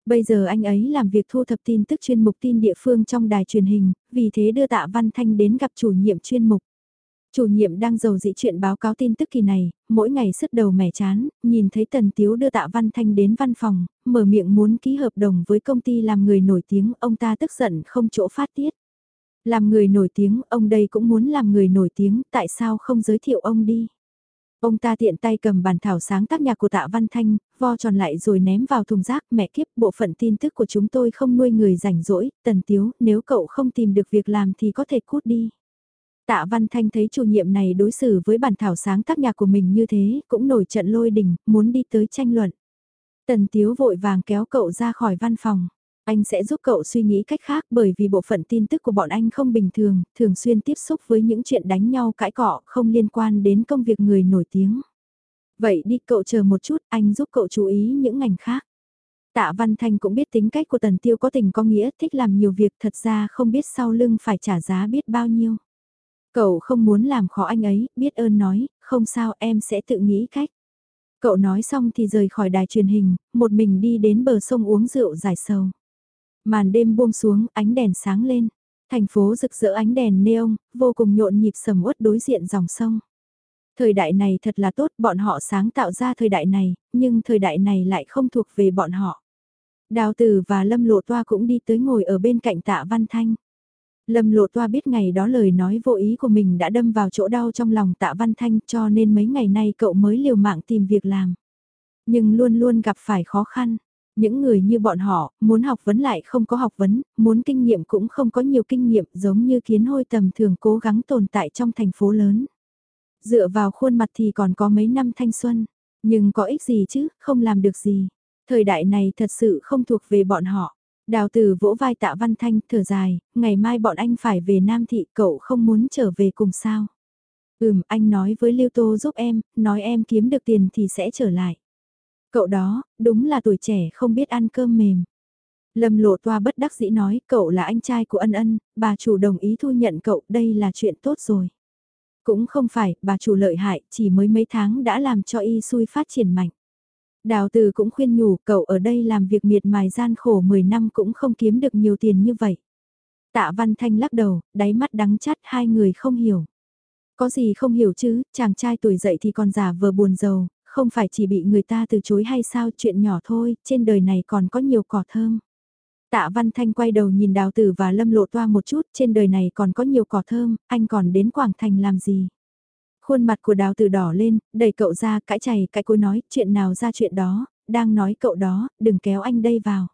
Bây giờ anh ấy làm việc thu thập tin tức chuyên mục tin địa phương trong đài truyền hình, vì thế đưa Tạ Văn Thanh đến gặp chủ nhiệm chuyên mục. Chủ nhiệm đang giàu dĩ chuyện báo cáo tin tức kỳ này, mỗi ngày sứt đầu mẻ chán, nhìn thấy Tần Tiếu đưa Tạ Văn Thanh đến văn phòng, mở miệng muốn ký hợp đồng với công ty làm người nổi tiếng, ông ta tức giận không chỗ phát tiết. Làm người nổi tiếng, ông đây cũng muốn làm người nổi tiếng, tại sao không giới thiệu ông đi? Ông ta tiện tay cầm bản thảo sáng tác nhạc của tạ Văn Thanh, vo tròn lại rồi ném vào thùng rác mẹ kiếp bộ phận tin tức của chúng tôi không nuôi người rảnh rỗi, tần tiếu, nếu cậu không tìm được việc làm thì có thể cút đi. Tạ Văn Thanh thấy chủ nhiệm này đối xử với bản thảo sáng tác nhạc của mình như thế, cũng nổi trận lôi đình, muốn đi tới tranh luận. Tần Tiếu vội vàng kéo cậu ra khỏi văn phòng. Anh sẽ giúp cậu suy nghĩ cách khác bởi vì bộ phận tin tức của bọn anh không bình thường, thường xuyên tiếp xúc với những chuyện đánh nhau cãi cọ không liên quan đến công việc người nổi tiếng. Vậy đi cậu chờ một chút, anh giúp cậu chú ý những ngành khác. Tạ Văn Thanh cũng biết tính cách của Tần Tiêu có tình có nghĩa, thích làm nhiều việc thật ra không biết sau lưng phải trả giá biết bao nhiêu. Cậu không muốn làm khó anh ấy, biết ơn nói, không sao em sẽ tự nghĩ cách. Cậu nói xong thì rời khỏi đài truyền hình, một mình đi đến bờ sông uống rượu giải sầu. Màn đêm buông xuống, ánh đèn sáng lên. Thành phố rực rỡ ánh đèn neon, vô cùng nhộn nhịp sầm uất đối diện dòng sông. Thời đại này thật là tốt, bọn họ sáng tạo ra thời đại này, nhưng thời đại này lại không thuộc về bọn họ. Đào Tử và Lâm Lộ Toa cũng đi tới ngồi ở bên cạnh tạ Văn Thanh. Lâm Lộ Toa biết ngày đó lời nói vô ý của mình đã đâm vào chỗ đau trong lòng tạ Văn Thanh cho nên mấy ngày nay cậu mới liều mạng tìm việc làm. Nhưng luôn luôn gặp phải khó khăn. Những người như bọn họ, muốn học vấn lại không có học vấn, muốn kinh nghiệm cũng không có nhiều kinh nghiệm giống như kiến hôi tầm thường cố gắng tồn tại trong thành phố lớn. Dựa vào khuôn mặt thì còn có mấy năm thanh xuân, nhưng có ích gì chứ, không làm được gì. Thời đại này thật sự không thuộc về bọn họ. Đào tử vỗ vai tạ văn thanh thở dài, ngày mai bọn anh phải về Nam Thị cậu không muốn trở về cùng sao. Ừm, anh nói với Lưu Tô giúp em, nói em kiếm được tiền thì sẽ trở lại. Cậu đó, đúng là tuổi trẻ không biết ăn cơm mềm. Lâm lộ toa bất đắc dĩ nói, cậu là anh trai của ân ân, bà chủ đồng ý thu nhận cậu, đây là chuyện tốt rồi. Cũng không phải, bà chủ lợi hại, chỉ mới mấy tháng đã làm cho y xui phát triển mạnh. Đào từ cũng khuyên nhủ, cậu ở đây làm việc miệt mài gian khổ 10 năm cũng không kiếm được nhiều tiền như vậy. Tạ Văn Thanh lắc đầu, đáy mắt đắng chát hai người không hiểu. Có gì không hiểu chứ, chàng trai tuổi dậy thì còn giả vờ buồn giàu, không phải chỉ bị người ta từ chối hay sao chuyện nhỏ thôi, trên đời này còn có nhiều cỏ thơm. Tạ Văn Thanh quay đầu nhìn đào tử và lâm lộ toa một chút, trên đời này còn có nhiều cỏ thơm, anh còn đến Quảng Thành làm gì? Khuôn mặt của đào tử đỏ lên, đẩy cậu ra, cãi chày, cãi cối nói, chuyện nào ra chuyện đó, đang nói cậu đó, đừng kéo anh đây vào.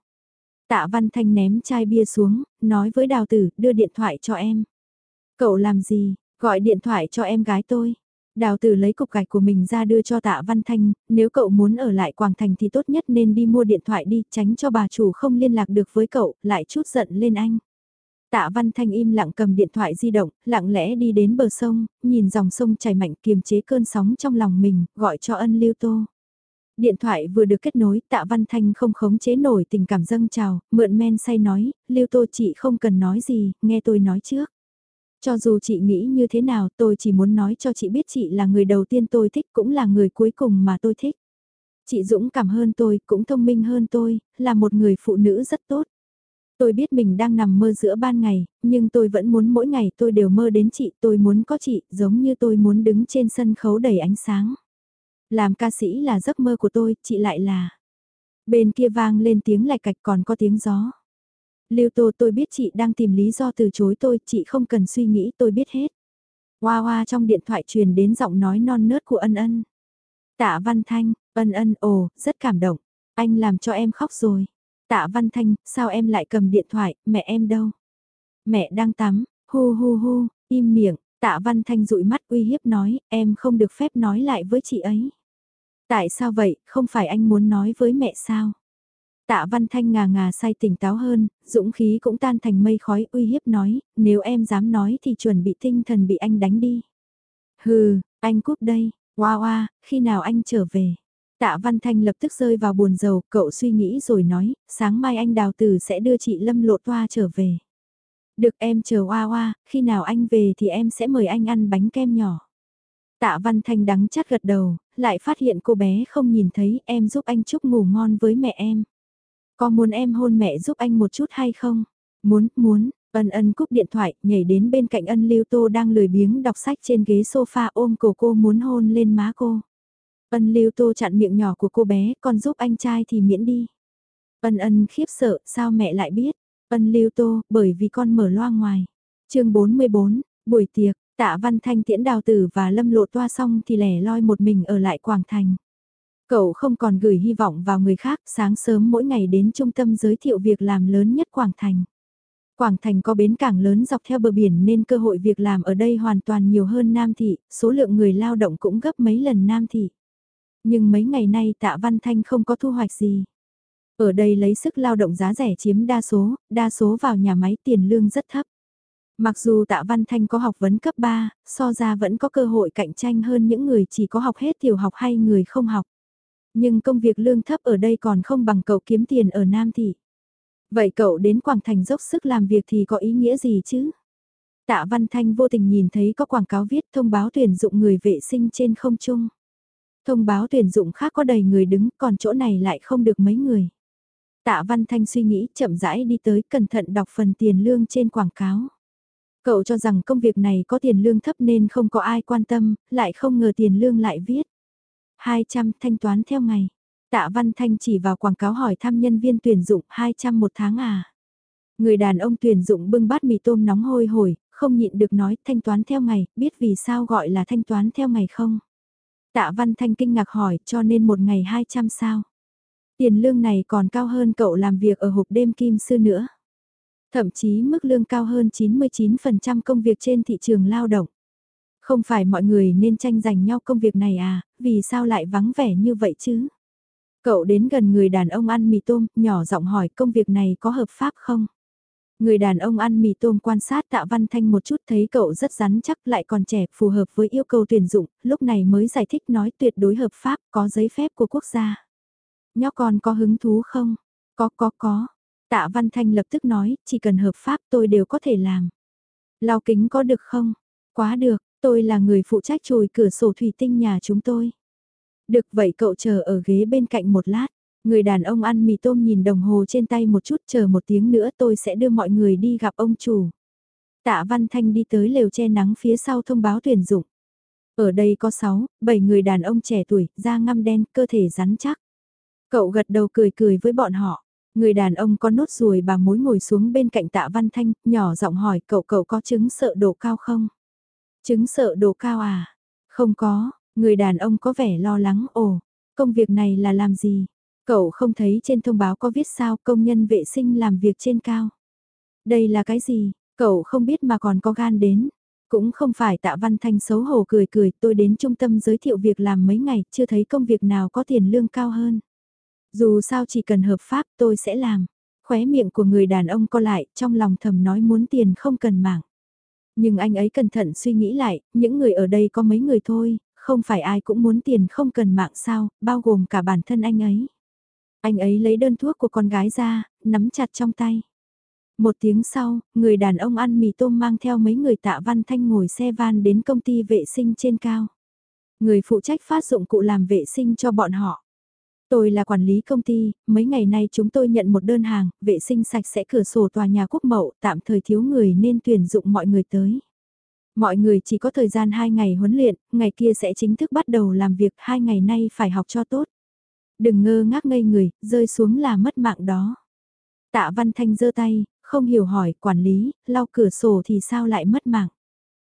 Tạ Văn Thanh ném chai bia xuống, nói với đào tử, đưa điện thoại cho em. Cậu làm gì, gọi điện thoại cho em gái tôi. Đào tử lấy cục gạch của mình ra đưa cho tạ Văn Thanh, nếu cậu muốn ở lại Quảng Thành thì tốt nhất nên đi mua điện thoại đi, tránh cho bà chủ không liên lạc được với cậu, lại chút giận lên anh. Tạ Văn Thanh im lặng cầm điện thoại di động, lặng lẽ đi đến bờ sông, nhìn dòng sông chảy mạnh kiềm chế cơn sóng trong lòng mình, gọi cho ân lưu tô. Điện thoại vừa được kết nối, tạ Văn Thanh không khống chế nổi tình cảm dâng trào, mượn men say nói, lưu tô chị không cần nói gì, nghe tôi nói trước. Cho dù chị nghĩ như thế nào tôi chỉ muốn nói cho chị biết chị là người đầu tiên tôi thích cũng là người cuối cùng mà tôi thích. Chị dũng cảm hơn tôi, cũng thông minh hơn tôi, là một người phụ nữ rất tốt. Tôi biết mình đang nằm mơ giữa ban ngày, nhưng tôi vẫn muốn mỗi ngày tôi đều mơ đến chị, tôi muốn có chị, giống như tôi muốn đứng trên sân khấu đầy ánh sáng. Làm ca sĩ là giấc mơ của tôi, chị lại là. Bên kia vang lên tiếng lạch cạch còn có tiếng gió. Lưu Tô tôi biết chị đang tìm lý do từ chối tôi, chị không cần suy nghĩ tôi biết hết. Hoa hoa trong điện thoại truyền đến giọng nói non nớt của ân ân. Tạ Văn Thanh, ân ân ồ, rất cảm động. Anh làm cho em khóc rồi. Tạ Văn Thanh, sao em lại cầm điện thoại, mẹ em đâu? Mẹ đang tắm, hu hu hu, im miệng, Tạ Văn Thanh dụi mắt uy hiếp nói, em không được phép nói lại với chị ấy. Tại sao vậy, không phải anh muốn nói với mẹ sao? Tạ Văn Thanh ngà ngà say tỉnh táo hơn, dũng khí cũng tan thành mây khói uy hiếp nói, nếu em dám nói thì chuẩn bị tinh thần bị anh đánh đi. Hừ, anh cúp đây, Hoa hoa, khi nào anh trở về? Tạ Văn Thanh lập tức rơi vào buồn rầu, cậu suy nghĩ rồi nói, sáng mai anh đào tử sẽ đưa chị Lâm Lộ Toa trở về. Được em chờ Hoa Hoa, khi nào anh về thì em sẽ mời anh ăn bánh kem nhỏ. Tạ Văn Thanh đắng chát gật đầu, lại phát hiện cô bé không nhìn thấy em giúp anh chúc ngủ ngon với mẹ em. Có muốn em hôn mẹ giúp anh một chút hay không? Muốn, muốn, ân ân cúp điện thoại, nhảy đến bên cạnh ân lưu tô đang lười biếng đọc sách trên ghế sofa ôm cổ cô muốn hôn lên má cô. Ân lưu tô chặn miệng nhỏ của cô bé, còn giúp anh trai thì miễn đi. Ân ân khiếp sợ, sao mẹ lại biết? Ân lưu tô, bởi vì con mở loa ngoài. chương 44, buổi tiệc, tạ văn thanh tiễn đào tử và lâm lộ toa xong thì lẻ loi một mình ở lại Quảng Thành. Cậu không còn gửi hy vọng vào người khác, sáng sớm mỗi ngày đến trung tâm giới thiệu việc làm lớn nhất Quảng Thành. Quảng Thành có bến cảng lớn dọc theo bờ biển nên cơ hội việc làm ở đây hoàn toàn nhiều hơn Nam Thị, số lượng người lao động cũng gấp mấy lần Nam Thị. Nhưng mấy ngày nay tạ Văn Thanh không có thu hoạch gì. Ở đây lấy sức lao động giá rẻ chiếm đa số, đa số vào nhà máy tiền lương rất thấp. Mặc dù tạ Văn Thanh có học vấn cấp 3, so ra vẫn có cơ hội cạnh tranh hơn những người chỉ có học hết tiểu học hay người không học. Nhưng công việc lương thấp ở đây còn không bằng cậu kiếm tiền ở Nam Thị. Vậy cậu đến Quảng Thành dốc sức làm việc thì có ý nghĩa gì chứ? Tạ Văn Thanh vô tình nhìn thấy có quảng cáo viết thông báo tuyển dụng người vệ sinh trên không trung. Thông báo tuyển dụng khác có đầy người đứng, còn chỗ này lại không được mấy người. Tạ Văn Thanh suy nghĩ chậm rãi đi tới cẩn thận đọc phần tiền lương trên quảng cáo. Cậu cho rằng công việc này có tiền lương thấp nên không có ai quan tâm, lại không ngờ tiền lương lại viết. 200 thanh toán theo ngày. Tạ Văn Thanh chỉ vào quảng cáo hỏi thăm nhân viên tuyển dụng 200 một tháng à. Người đàn ông tuyển dụng bưng bát mì tôm nóng hôi hổi, không nhịn được nói thanh toán theo ngày, biết vì sao gọi là thanh toán theo ngày không? Tạ Văn Thanh kinh ngạc hỏi cho nên một ngày 200 sao? Tiền lương này còn cao hơn cậu làm việc ở hộp đêm kim sư nữa. Thậm chí mức lương cao hơn 99% công việc trên thị trường lao động. Không phải mọi người nên tranh giành nhau công việc này à, vì sao lại vắng vẻ như vậy chứ? Cậu đến gần người đàn ông ăn mì tôm, nhỏ giọng hỏi công việc này có hợp pháp không? Người đàn ông ăn mì tôm quan sát tạ văn thanh một chút thấy cậu rất rắn chắc lại còn trẻ phù hợp với yêu cầu tuyển dụng, lúc này mới giải thích nói tuyệt đối hợp pháp có giấy phép của quốc gia. Nhóc con có hứng thú không? Có có có. Tạ văn thanh lập tức nói, chỉ cần hợp pháp tôi đều có thể làm. lao kính có được không? Quá được, tôi là người phụ trách chùi cửa sổ thủy tinh nhà chúng tôi. Được vậy cậu chờ ở ghế bên cạnh một lát. Người đàn ông ăn mì tôm nhìn đồng hồ trên tay một chút chờ một tiếng nữa tôi sẽ đưa mọi người đi gặp ông chủ. Tạ Văn Thanh đi tới lều che nắng phía sau thông báo tuyển dụng. Ở đây có 6, 7 người đàn ông trẻ tuổi, da ngăm đen, cơ thể rắn chắc. Cậu gật đầu cười cười với bọn họ. Người đàn ông có nốt ruồi bà mối ngồi xuống bên cạnh tạ Văn Thanh, nhỏ giọng hỏi cậu cậu có chứng sợ độ cao không? Chứng sợ độ cao à? Không có, người đàn ông có vẻ lo lắng ồ, công việc này là làm gì? Cậu không thấy trên thông báo có viết sao công nhân vệ sinh làm việc trên cao. Đây là cái gì? Cậu không biết mà còn có gan đến. Cũng không phải tạ văn thanh xấu hổ cười cười tôi đến trung tâm giới thiệu việc làm mấy ngày chưa thấy công việc nào có tiền lương cao hơn. Dù sao chỉ cần hợp pháp tôi sẽ làm. Khóe miệng của người đàn ông co lại trong lòng thầm nói muốn tiền không cần mạng. Nhưng anh ấy cẩn thận suy nghĩ lại, những người ở đây có mấy người thôi, không phải ai cũng muốn tiền không cần mạng sao, bao gồm cả bản thân anh ấy. Anh ấy lấy đơn thuốc của con gái ra, nắm chặt trong tay. Một tiếng sau, người đàn ông ăn mì tôm mang theo mấy người tạ văn thanh ngồi xe van đến công ty vệ sinh trên cao. Người phụ trách phát dụng cụ làm vệ sinh cho bọn họ. Tôi là quản lý công ty, mấy ngày nay chúng tôi nhận một đơn hàng, vệ sinh sạch sẽ cửa sổ tòa nhà quốc mậu, tạm thời thiếu người nên tuyển dụng mọi người tới. Mọi người chỉ có thời gian 2 ngày huấn luyện, ngày kia sẽ chính thức bắt đầu làm việc, hai ngày nay phải học cho tốt. Đừng ngơ ngác ngây người, rơi xuống là mất mạng đó. Tạ Văn Thanh giơ tay, không hiểu hỏi, quản lý, lau cửa sổ thì sao lại mất mạng?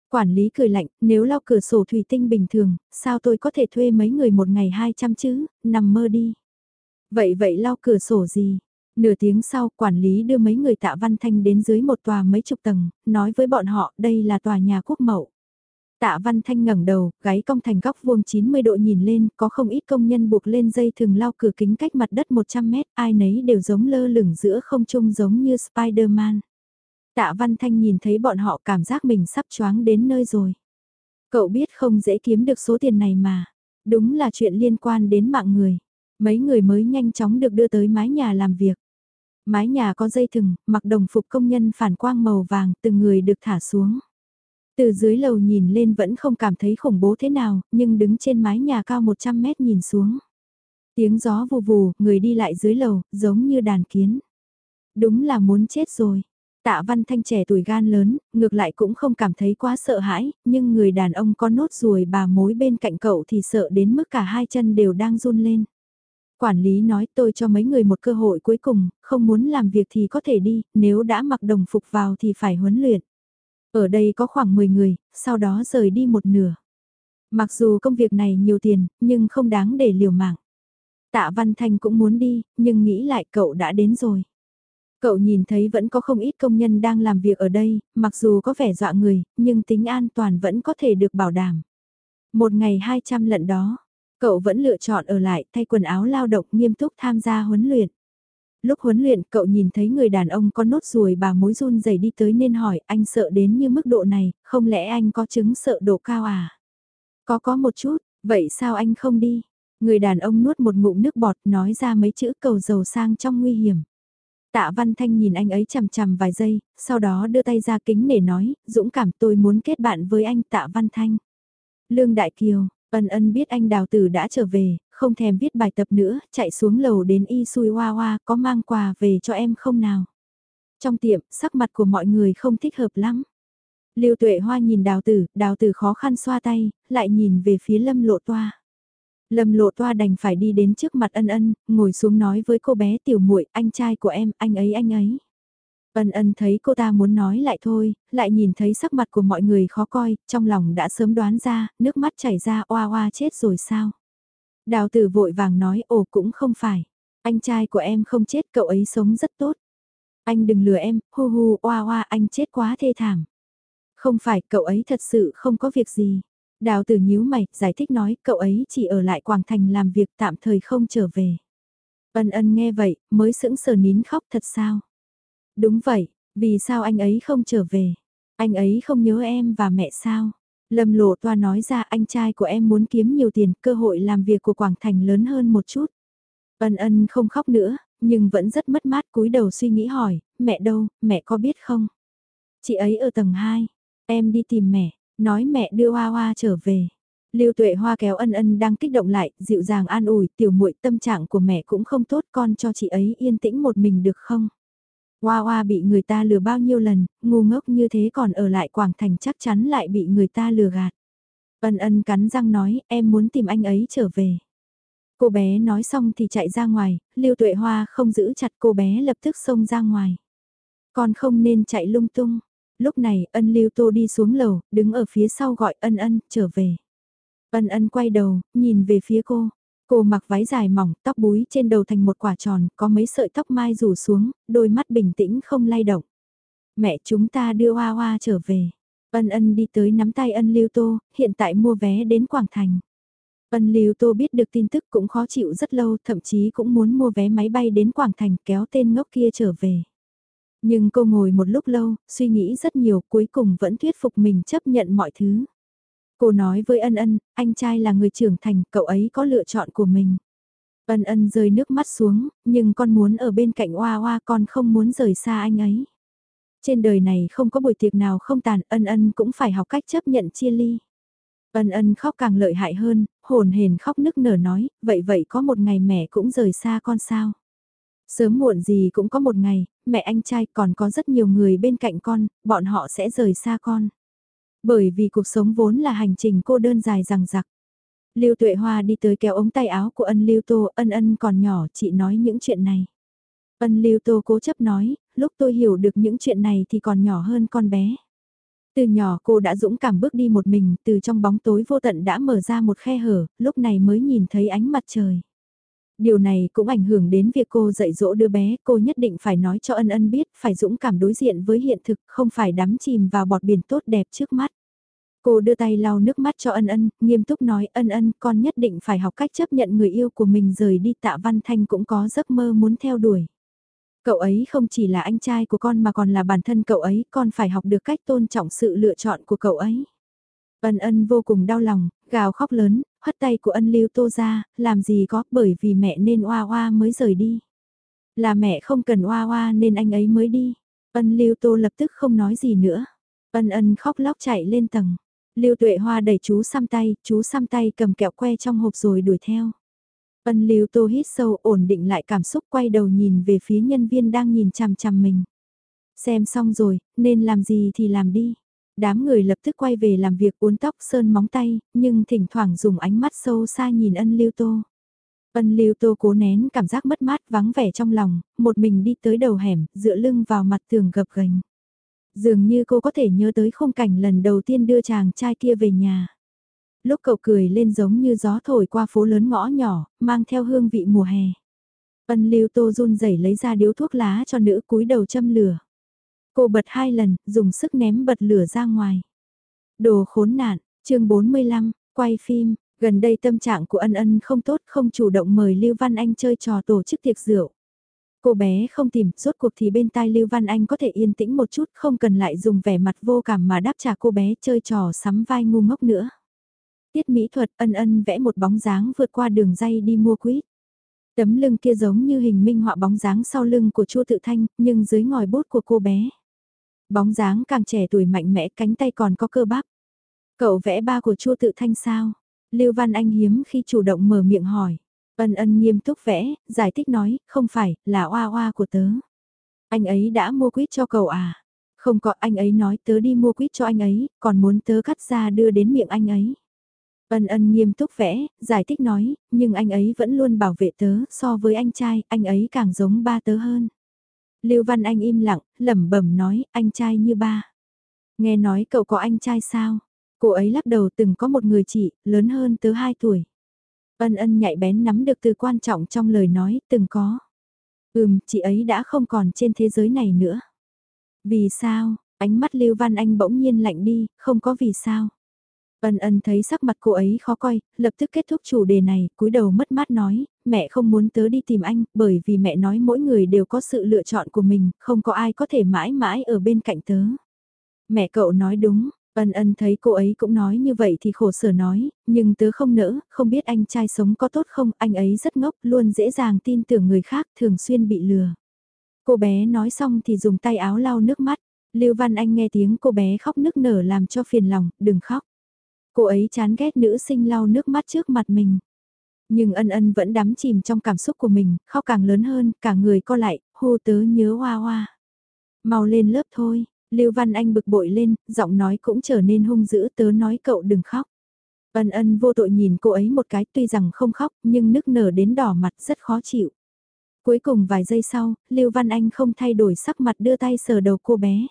Quản lý cười lạnh, nếu lau cửa sổ thủy tinh bình thường, sao tôi có thể thuê mấy người một ngày 200 chứ, nằm mơ đi. Vậy vậy lau cửa sổ gì? Nửa tiếng sau, quản lý đưa mấy người tạ văn thanh đến dưới một tòa mấy chục tầng, nói với bọn họ đây là tòa nhà quốc mậu. Tạ Văn Thanh ngẩng đầu, gáy cong thành góc vuông 90 độ nhìn lên, có không ít công nhân buộc lên dây thường lao cửa kính cách mặt đất 100 mét, ai nấy đều giống lơ lửng giữa không trung giống như Spider-Man. Tạ Văn Thanh nhìn thấy bọn họ cảm giác mình sắp choáng đến nơi rồi. Cậu biết không dễ kiếm được số tiền này mà. Đúng là chuyện liên quan đến mạng người. Mấy người mới nhanh chóng được đưa tới mái nhà làm việc. Mái nhà có dây thừng, mặc đồng phục công nhân phản quang màu vàng, từng người được thả xuống. Từ dưới lầu nhìn lên vẫn không cảm thấy khủng bố thế nào, nhưng đứng trên mái nhà cao 100 mét nhìn xuống. Tiếng gió vù vù, người đi lại dưới lầu, giống như đàn kiến. Đúng là muốn chết rồi. Tạ Văn Thanh trẻ tuổi gan lớn, ngược lại cũng không cảm thấy quá sợ hãi, nhưng người đàn ông có nốt ruồi bà mối bên cạnh cậu thì sợ đến mức cả hai chân đều đang run lên. Quản lý nói tôi cho mấy người một cơ hội cuối cùng, không muốn làm việc thì có thể đi, nếu đã mặc đồng phục vào thì phải huấn luyện. Ở đây có khoảng 10 người, sau đó rời đi một nửa. Mặc dù công việc này nhiều tiền, nhưng không đáng để liều mạng. Tạ Văn Thanh cũng muốn đi, nhưng nghĩ lại cậu đã đến rồi. Cậu nhìn thấy vẫn có không ít công nhân đang làm việc ở đây, mặc dù có vẻ dọa người, nhưng tính an toàn vẫn có thể được bảo đảm. Một ngày 200 lận đó, cậu vẫn lựa chọn ở lại thay quần áo lao động nghiêm túc tham gia huấn luyện. Lúc huấn luyện cậu nhìn thấy người đàn ông có nốt ruồi bà mối run rẩy đi tới nên hỏi anh sợ đến như mức độ này, không lẽ anh có chứng sợ độ cao à? Có có một chút, vậy sao anh không đi? Người đàn ông nuốt một ngụm nước bọt nói ra mấy chữ cầu dầu sang trong nguy hiểm. Tạ Văn Thanh nhìn anh ấy chằm chằm vài giây, sau đó đưa tay ra kính để nói, dũng cảm tôi muốn kết bạn với anh Tạ Văn Thanh. Lương Đại Kiều, ân ân biết anh đào tử đã trở về, không thèm viết bài tập nữa, chạy xuống lầu đến y xui hoa hoa có mang quà về cho em không nào. Trong tiệm, sắc mặt của mọi người không thích hợp lắm. Lưu tuệ hoa nhìn đào tử, đào tử khó khăn xoa tay, lại nhìn về phía lâm lộ toa. Lâm lộ toa đành phải đi đến trước mặt ân ân, ngồi xuống nói với cô bé tiểu muội anh trai của em, anh ấy anh ấy. Ân ân thấy cô ta muốn nói lại thôi, lại nhìn thấy sắc mặt của mọi người khó coi, trong lòng đã sớm đoán ra, nước mắt chảy ra oa oa chết rồi sao. Đào tử vội vàng nói ồ cũng không phải, anh trai của em không chết cậu ấy sống rất tốt. Anh đừng lừa em, hu hu oa oa anh chết quá thê thảm. Không phải cậu ấy thật sự không có việc gì. Đào tử nhíu mày, giải thích nói cậu ấy chỉ ở lại Quảng Thành làm việc tạm thời không trở về. Ân ân nghe vậy, mới sững sờ nín khóc thật sao? Đúng vậy, vì sao anh ấy không trở về? Anh ấy không nhớ em và mẹ sao? Lâm lộ toa nói ra anh trai của em muốn kiếm nhiều tiền, cơ hội làm việc của Quảng Thành lớn hơn một chút. Ân ân không khóc nữa, nhưng vẫn rất mất mát cúi đầu suy nghĩ hỏi, mẹ đâu, mẹ có biết không? Chị ấy ở tầng 2, em đi tìm mẹ, nói mẹ đưa Hoa Hoa trở về. Lưu Tuệ Hoa kéo ân ân đang kích động lại, dịu dàng an ủi, tiểu muội tâm trạng của mẹ cũng không tốt, con cho chị ấy yên tĩnh một mình được không? Hoa Hoa bị người ta lừa bao nhiêu lần, ngu ngốc như thế còn ở lại Quảng Thành chắc chắn lại bị người ta lừa gạt. Ân ân cắn răng nói, em muốn tìm anh ấy trở về. Cô bé nói xong thì chạy ra ngoài, Lưu Tuệ Hoa không giữ chặt cô bé lập tức xông ra ngoài. Con không nên chạy lung tung. Lúc này ân Lưu Tô đi xuống lầu, đứng ở phía sau gọi ân ân, trở về. Ân ân quay đầu, nhìn về phía cô. Cô mặc váy dài mỏng, tóc búi trên đầu thành một quả tròn, có mấy sợi tóc mai rủ xuống, đôi mắt bình tĩnh không lay động. Mẹ chúng ta đưa Hoa Hoa trở về. Ân ân đi tới nắm tay ân Lưu Tô, hiện tại mua vé đến Quảng Thành. Ân Lưu Tô biết được tin tức cũng khó chịu rất lâu, thậm chí cũng muốn mua vé máy bay đến Quảng Thành kéo tên ngốc kia trở về. Nhưng cô ngồi một lúc lâu, suy nghĩ rất nhiều, cuối cùng vẫn thuyết phục mình chấp nhận mọi thứ. Cô nói với ân ân, anh trai là người trưởng thành, cậu ấy có lựa chọn của mình. Ân ân rơi nước mắt xuống, nhưng con muốn ở bên cạnh Hoa Hoa con không muốn rời xa anh ấy. Trên đời này không có buổi tiệc nào không tàn, ân ân cũng phải học cách chấp nhận chia ly. Ân ân khóc càng lợi hại hơn, hồn hền khóc nức nở nói, vậy vậy có một ngày mẹ cũng rời xa con sao. Sớm muộn gì cũng có một ngày, mẹ anh trai còn có rất nhiều người bên cạnh con, bọn họ sẽ rời xa con. Bởi vì cuộc sống vốn là hành trình cô đơn dài rằng rặc. Lưu Tuệ Hoa đi tới kéo ống tay áo của ân Lưu Tô, ân ân còn nhỏ, chị nói những chuyện này. Ân Lưu Tô cố chấp nói, lúc tôi hiểu được những chuyện này thì còn nhỏ hơn con bé. Từ nhỏ cô đã dũng cảm bước đi một mình, từ trong bóng tối vô tận đã mở ra một khe hở, lúc này mới nhìn thấy ánh mặt trời. Điều này cũng ảnh hưởng đến việc cô dạy dỗ đứa bé, cô nhất định phải nói cho ân ân biết, phải dũng cảm đối diện với hiện thực, không phải đắm chìm vào bọt biển tốt đẹp trước mắt. Cô đưa tay lau nước mắt cho ân ân, nghiêm túc nói ân ân con nhất định phải học cách chấp nhận người yêu của mình rời đi tạ văn thanh cũng có giấc mơ muốn theo đuổi. Cậu ấy không chỉ là anh trai của con mà còn là bản thân cậu ấy, con phải học được cách tôn trọng sự lựa chọn của cậu ấy. Ân ân vô cùng đau lòng, gào khóc lớn, hất tay của ân lưu tô ra, làm gì có bởi vì mẹ nên oa oa mới rời đi. Là mẹ không cần oa oa nên anh ấy mới đi. Ân lưu tô lập tức không nói gì nữa. Ân ân khóc lóc chạy lên tầng. Lưu Tuệ Hoa đẩy chú xăm tay, chú xăm tay cầm kẹo que trong hộp rồi đuổi theo. Ân Lưu Tô hít sâu ổn định lại cảm xúc quay đầu nhìn về phía nhân viên đang nhìn chằm chằm mình. Xem xong rồi, nên làm gì thì làm đi. Đám người lập tức quay về làm việc uốn tóc sơn móng tay, nhưng thỉnh thoảng dùng ánh mắt sâu xa nhìn ân Lưu Tô. Ân Lưu Tô cố nén cảm giác mất mát vắng vẻ trong lòng, một mình đi tới đầu hẻm, dựa lưng vào mặt tường gập ghềnh. Dường như cô có thể nhớ tới khung cảnh lần đầu tiên đưa chàng trai kia về nhà. Lúc cậu cười lên giống như gió thổi qua phố lớn ngõ nhỏ, mang theo hương vị mùa hè. Ân lưu tô run rẩy lấy ra điếu thuốc lá cho nữ cúi đầu châm lửa. Cô bật hai lần, dùng sức ném bật lửa ra ngoài. Đồ khốn nạn, chương 45, quay phim, gần đây tâm trạng của ân ân không tốt không chủ động mời Lưu Văn Anh chơi trò tổ chức tiệc rượu. Cô bé không tìm, rốt cuộc thì bên tai Lưu Văn Anh có thể yên tĩnh một chút, không cần lại dùng vẻ mặt vô cảm mà đáp trả cô bé chơi trò sắm vai ngu ngốc nữa. Tiết mỹ thuật ân ân vẽ một bóng dáng vượt qua đường dây đi mua quýt. Tấm lưng kia giống như hình minh họa bóng dáng sau lưng của Chu Tự Thanh, nhưng dưới ngòi bút của cô bé. Bóng dáng càng trẻ tuổi mạnh mẽ, cánh tay còn có cơ bắp. Cậu vẽ ba của Chu Tự Thanh sao? Lưu Văn Anh hiếm khi chủ động mở miệng hỏi. Ân ân nghiêm túc vẽ, giải thích nói, không phải, là oa oa của tớ. Anh ấy đã mua quýt cho cậu à? Không có, anh ấy nói tớ đi mua quýt cho anh ấy, còn muốn tớ cắt ra đưa đến miệng anh ấy. Ân ân nghiêm túc vẽ, giải thích nói, nhưng anh ấy vẫn luôn bảo vệ tớ, so với anh trai, anh ấy càng giống ba tớ hơn. Lưu Văn Anh im lặng, lẩm bẩm nói, anh trai như ba. Nghe nói cậu có anh trai sao? Cô ấy lắc đầu từng có một người chị, lớn hơn tớ 2 tuổi. Ân ân nhạy bén nắm được từ quan trọng trong lời nói, từng có. Ừm, chị ấy đã không còn trên thế giới này nữa. Vì sao? Ánh mắt Lưu Văn Anh bỗng nhiên lạnh đi, không có vì sao. Ân ân thấy sắc mặt cô ấy khó coi, lập tức kết thúc chủ đề này, cúi đầu mất mát nói, mẹ không muốn tớ đi tìm anh, bởi vì mẹ nói mỗi người đều có sự lựa chọn của mình, không có ai có thể mãi mãi ở bên cạnh tớ. Mẹ cậu nói đúng, Ân ân thấy cô ấy cũng nói như vậy thì khổ sở nói, nhưng tớ không nỡ, không biết anh trai sống có tốt không, anh ấy rất ngốc, luôn dễ dàng tin tưởng người khác, thường xuyên bị lừa. Cô bé nói xong thì dùng tay áo lau nước mắt, Lưu Văn Anh nghe tiếng cô bé khóc nức nở làm cho phiền lòng, đừng khóc. Cô ấy chán ghét nữ sinh lau nước mắt trước mặt mình. Nhưng ân ân vẫn đắm chìm trong cảm xúc của mình, khóc càng lớn hơn, cả người co lại, hô tớ nhớ hoa hoa. Mau lên lớp thôi, Lưu Văn Anh bực bội lên, giọng nói cũng trở nên hung dữ tớ nói cậu đừng khóc. Ân ân vô tội nhìn cô ấy một cái tuy rằng không khóc nhưng nức nở đến đỏ mặt rất khó chịu. Cuối cùng vài giây sau, Lưu Văn Anh không thay đổi sắc mặt đưa tay sờ đầu cô bé.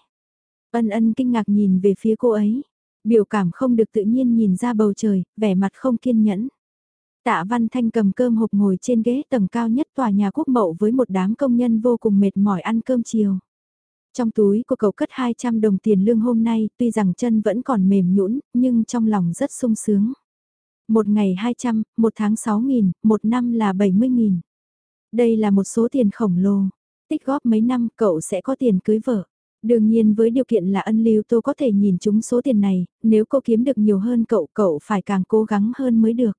Ân ân kinh ngạc nhìn về phía cô ấy. Biểu cảm không được tự nhiên nhìn ra bầu trời, vẻ mặt không kiên nhẫn. Tạ Văn Thanh cầm cơm hộp ngồi trên ghế tầng cao nhất tòa nhà quốc mậu với một đám công nhân vô cùng mệt mỏi ăn cơm chiều. Trong túi của cậu cất 200 đồng tiền lương hôm nay, tuy rằng chân vẫn còn mềm nhũn, nhưng trong lòng rất sung sướng. Một ngày 200, một tháng 6.000, một năm là 70.000. Đây là một số tiền khổng lồ. Tích góp mấy năm cậu sẽ có tiền cưới vợ. Đương nhiên với điều kiện là ân lưu tô có thể nhìn chúng số tiền này, nếu cô kiếm được nhiều hơn cậu cậu phải càng cố gắng hơn mới được.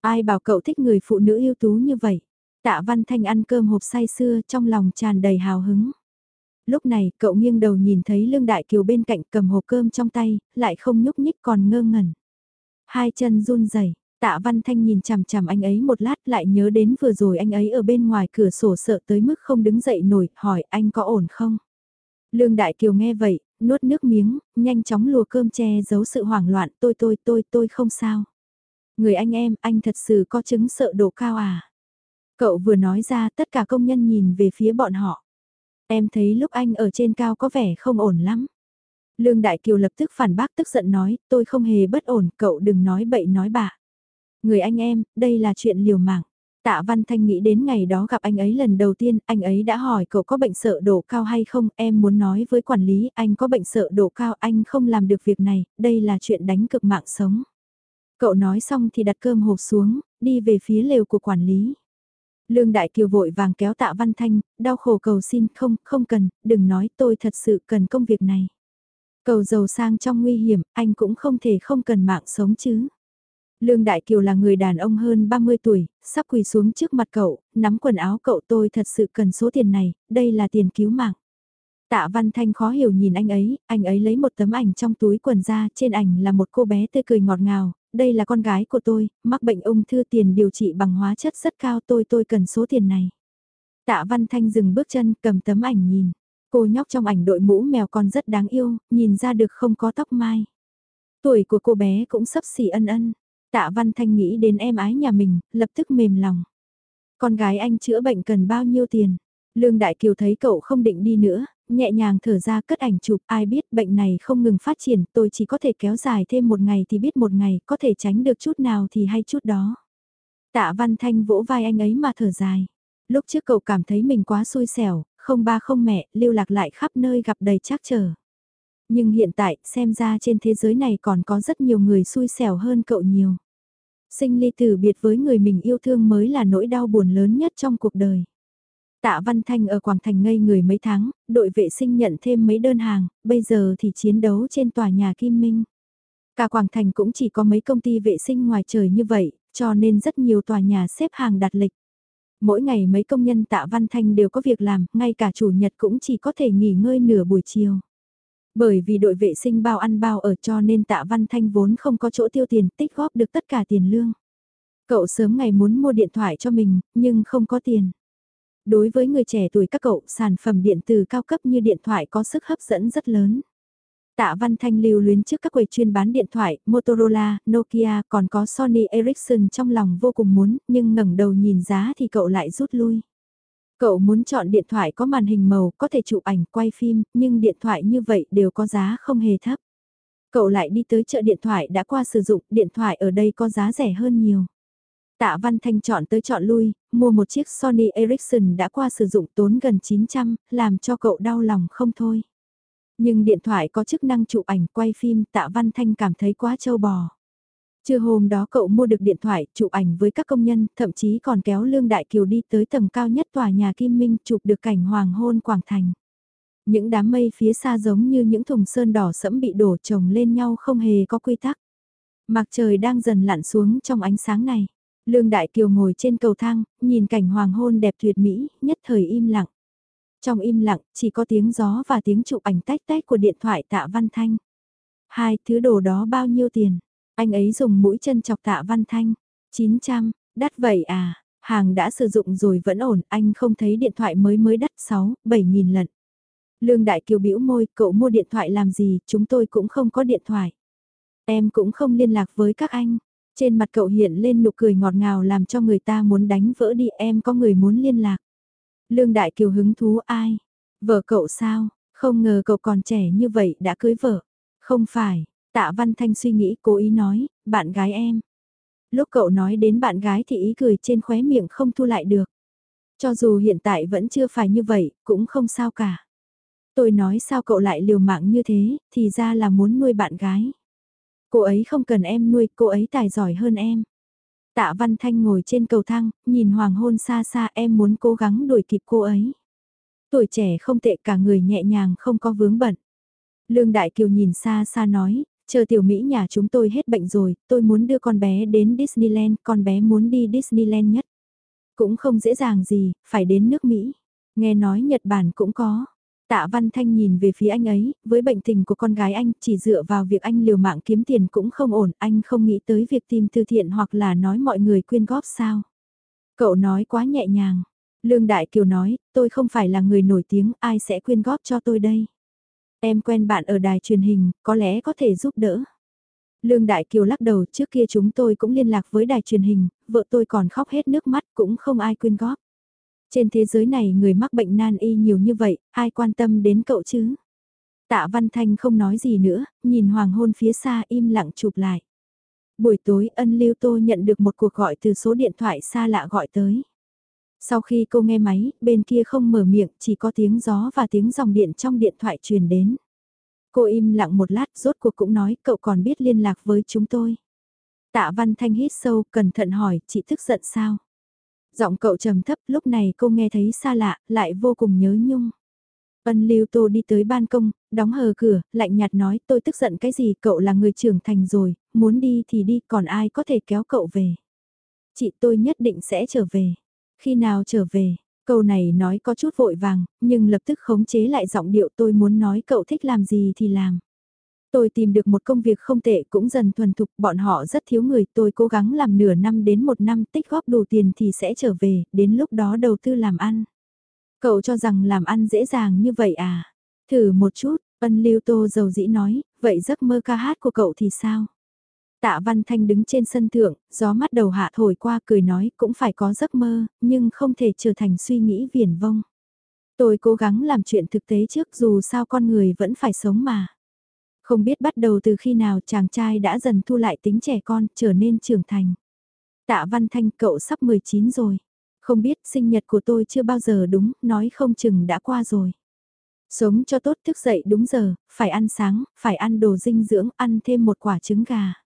Ai bảo cậu thích người phụ nữ ưu tú như vậy? Tạ Văn Thanh ăn cơm hộp say xưa trong lòng tràn đầy hào hứng lúc này cậu nghiêng đầu nhìn thấy Lương Đại Kiều bên cạnh cầm hộp cơm trong tay, lại không nhúc nhích còn ngơ ngẩn. Hai chân run rẩy tạ văn thanh nhìn chằm chằm anh ấy một lát lại nhớ đến vừa rồi anh ấy ở bên ngoài cửa sổ sợ tới mức không đứng dậy nổi, hỏi anh có ổn không? Lương Đại Kiều nghe vậy, nuốt nước miếng, nhanh chóng lùa cơm che giấu sự hoảng loạn, tôi tôi tôi tôi không sao. Người anh em, anh thật sự có chứng sợ độ cao à? Cậu vừa nói ra tất cả công nhân nhìn về phía bọn họ. Em thấy lúc anh ở trên cao có vẻ không ổn lắm. Lương Đại Kiều lập tức phản bác tức giận nói, tôi không hề bất ổn, cậu đừng nói bậy nói bạ. Người anh em, đây là chuyện liều mạng. Tạ Văn Thanh nghĩ đến ngày đó gặp anh ấy lần đầu tiên, anh ấy đã hỏi cậu có bệnh sợ độ cao hay không, em muốn nói với quản lý, anh có bệnh sợ độ cao, anh không làm được việc này, đây là chuyện đánh cực mạng sống. Cậu nói xong thì đặt cơm hộp xuống, đi về phía lều của quản lý. Lương Đại Kiều vội vàng kéo tạ Văn Thanh, đau khổ cầu xin không, không cần, đừng nói tôi thật sự cần công việc này. Cầu giàu sang trong nguy hiểm, anh cũng không thể không cần mạng sống chứ. Lương Đại Kiều là người đàn ông hơn 30 tuổi, sắp quỳ xuống trước mặt cậu, nắm quần áo cậu tôi thật sự cần số tiền này, đây là tiền cứu mạng. Tạ Văn Thanh khó hiểu nhìn anh ấy, anh ấy lấy một tấm ảnh trong túi quần ra, trên ảnh là một cô bé tươi cười ngọt ngào, đây là con gái của tôi, mắc bệnh ung thư tiền điều trị bằng hóa chất rất cao tôi tôi cần số tiền này. Tạ Văn Thanh dừng bước chân cầm tấm ảnh nhìn, cô nhóc trong ảnh đội mũ mèo con rất đáng yêu, nhìn ra được không có tóc mai. Tuổi của cô bé cũng sắp xỉ ân ân, tạ Văn Thanh nghĩ đến em ái nhà mình, lập tức mềm lòng. Con gái anh chữa bệnh cần bao nhiêu tiền? Lương Đại Kiều thấy cậu không định đi nữa, nhẹ nhàng thở ra cất ảnh chụp, ai biết bệnh này không ngừng phát triển, tôi chỉ có thể kéo dài thêm một ngày thì biết một ngày, có thể tránh được chút nào thì hay chút đó. Tạ Văn Thanh vỗ vai anh ấy mà thở dài. Lúc trước cậu cảm thấy mình quá xui xẻo, không ba không mẹ, lưu lạc lại khắp nơi gặp đầy trắc trở. Nhưng hiện tại, xem ra trên thế giới này còn có rất nhiều người xui xẻo hơn cậu nhiều. Sinh ly tử biệt với người mình yêu thương mới là nỗi đau buồn lớn nhất trong cuộc đời. Tạ Văn Thanh ở Quảng Thành ngây người mấy tháng, đội vệ sinh nhận thêm mấy đơn hàng, bây giờ thì chiến đấu trên tòa nhà Kim Minh. Cả Quảng Thành cũng chỉ có mấy công ty vệ sinh ngoài trời như vậy, cho nên rất nhiều tòa nhà xếp hàng đặt lịch. Mỗi ngày mấy công nhân tạ Văn Thanh đều có việc làm, ngay cả chủ nhật cũng chỉ có thể nghỉ ngơi nửa buổi chiều. Bởi vì đội vệ sinh bao ăn bao ở cho nên tạ Văn Thanh vốn không có chỗ tiêu tiền tích góp được tất cả tiền lương. Cậu sớm ngày muốn mua điện thoại cho mình, nhưng không có tiền đối với người trẻ tuổi các cậu, sản phẩm điện tử cao cấp như điện thoại có sức hấp dẫn rất lớn. Tạ Văn Thanh lưu luyến trước các quầy chuyên bán điện thoại, Motorola, Nokia, còn có Sony Ericsson trong lòng vô cùng muốn, nhưng ngẩng đầu nhìn giá thì cậu lại rút lui. Cậu muốn chọn điện thoại có màn hình màu, có thể chụp ảnh, quay phim, nhưng điện thoại như vậy đều có giá không hề thấp. Cậu lại đi tới chợ điện thoại đã qua sử dụng, điện thoại ở đây có giá rẻ hơn nhiều. Tạ Văn Thanh chọn tới chọn lui, mua một chiếc Sony Ericsson đã qua sử dụng tốn gần 900, làm cho cậu đau lòng không thôi. Nhưng điện thoại có chức năng chụp ảnh quay phim Tạ Văn Thanh cảm thấy quá trâu bò. Trưa hôm đó cậu mua được điện thoại, chụp ảnh với các công nhân, thậm chí còn kéo Lương Đại Kiều đi tới tầng cao nhất tòa nhà Kim Minh chụp được cảnh hoàng hôn Quảng Thành. Những đám mây phía xa giống như những thùng sơn đỏ sẫm bị đổ chồng lên nhau không hề có quy tắc. Mặt trời đang dần lặn xuống trong ánh sáng này. Lương Đại Kiều ngồi trên cầu thang, nhìn cảnh hoàng hôn đẹp tuyệt mỹ, nhất thời im lặng. Trong im lặng, chỉ có tiếng gió và tiếng chụp ảnh tách tách của điện thoại tạ Văn Thanh. Hai thứ đồ đó bao nhiêu tiền? Anh ấy dùng mũi chân chọc tạ Văn Thanh. 900, đắt vậy à? Hàng đã sử dụng rồi vẫn ổn, anh không thấy điện thoại mới mới đắt 6, 7 nghìn lần. Lương Đại Kiều bĩu môi, cậu mua điện thoại làm gì, chúng tôi cũng không có điện thoại. Em cũng không liên lạc với các anh. Trên mặt cậu hiện lên nụ cười ngọt ngào làm cho người ta muốn đánh vỡ đi em có người muốn liên lạc. Lương Đại Kiều hứng thú ai? Vợ cậu sao? Không ngờ cậu còn trẻ như vậy đã cưới vợ. Không phải, tạ Văn Thanh suy nghĩ cố ý nói, bạn gái em. Lúc cậu nói đến bạn gái thì ý cười trên khóe miệng không thu lại được. Cho dù hiện tại vẫn chưa phải như vậy, cũng không sao cả. Tôi nói sao cậu lại liều mạng như thế, thì ra là muốn nuôi bạn gái. Cô ấy không cần em nuôi, cô ấy tài giỏi hơn em. Tạ Văn Thanh ngồi trên cầu thang, nhìn hoàng hôn xa xa em muốn cố gắng đuổi kịp cô ấy. Tuổi trẻ không tệ cả người nhẹ nhàng không có vướng bận. Lương Đại Kiều nhìn xa xa nói, chờ tiểu Mỹ nhà chúng tôi hết bệnh rồi, tôi muốn đưa con bé đến Disneyland, con bé muốn đi Disneyland nhất. Cũng không dễ dàng gì, phải đến nước Mỹ. Nghe nói Nhật Bản cũng có. Tạ Văn Thanh nhìn về phía anh ấy, với bệnh tình của con gái anh, chỉ dựa vào việc anh liều mạng kiếm tiền cũng không ổn, anh không nghĩ tới việc tìm từ thiện hoặc là nói mọi người quyên góp sao. Cậu nói quá nhẹ nhàng. Lương Đại Kiều nói, tôi không phải là người nổi tiếng, ai sẽ quyên góp cho tôi đây. Em quen bạn ở đài truyền hình, có lẽ có thể giúp đỡ. Lương Đại Kiều lắc đầu trước kia chúng tôi cũng liên lạc với đài truyền hình, vợ tôi còn khóc hết nước mắt cũng không ai quyên góp. Trên thế giới này người mắc bệnh nan y nhiều như vậy, ai quan tâm đến cậu chứ? Tạ Văn Thanh không nói gì nữa, nhìn hoàng hôn phía xa im lặng chụp lại. Buổi tối ân lưu tô nhận được một cuộc gọi từ số điện thoại xa lạ gọi tới. Sau khi cô nghe máy, bên kia không mở miệng, chỉ có tiếng gió và tiếng dòng điện trong điện thoại truyền đến. Cô im lặng một lát, rốt cuộc cũng nói, cậu còn biết liên lạc với chúng tôi. Tạ Văn Thanh hít sâu, cẩn thận hỏi, chị tức giận sao? Giọng cậu trầm thấp, lúc này cô nghe thấy xa lạ, lại vô cùng nhớ nhung. Ân Lưu Tô đi tới ban công, đóng hờ cửa, lạnh nhạt nói tôi tức giận cái gì cậu là người trưởng thành rồi, muốn đi thì đi còn ai có thể kéo cậu về. Chị tôi nhất định sẽ trở về. Khi nào trở về, câu này nói có chút vội vàng, nhưng lập tức khống chế lại giọng điệu tôi muốn nói cậu thích làm gì thì làm. Tôi tìm được một công việc không tệ cũng dần thuần thục, bọn họ rất thiếu người, tôi cố gắng làm nửa năm đến một năm tích góp đủ tiền thì sẽ trở về, đến lúc đó đầu tư làm ăn. Cậu cho rằng làm ăn dễ dàng như vậy à? Thử một chút, ân lưu tô dầu dĩ nói, vậy giấc mơ ca hát của cậu thì sao? Tạ Văn Thanh đứng trên sân thượng, gió mắt đầu hạ thổi qua cười nói cũng phải có giấc mơ, nhưng không thể trở thành suy nghĩ viển vông. Tôi cố gắng làm chuyện thực tế trước dù sao con người vẫn phải sống mà. Không biết bắt đầu từ khi nào chàng trai đã dần thu lại tính trẻ con, trở nên trưởng thành. Tạ Văn Thanh cậu sắp 19 rồi. Không biết sinh nhật của tôi chưa bao giờ đúng, nói không chừng đã qua rồi. Sống cho tốt thức dậy đúng giờ, phải ăn sáng, phải ăn đồ dinh dưỡng, ăn thêm một quả trứng gà.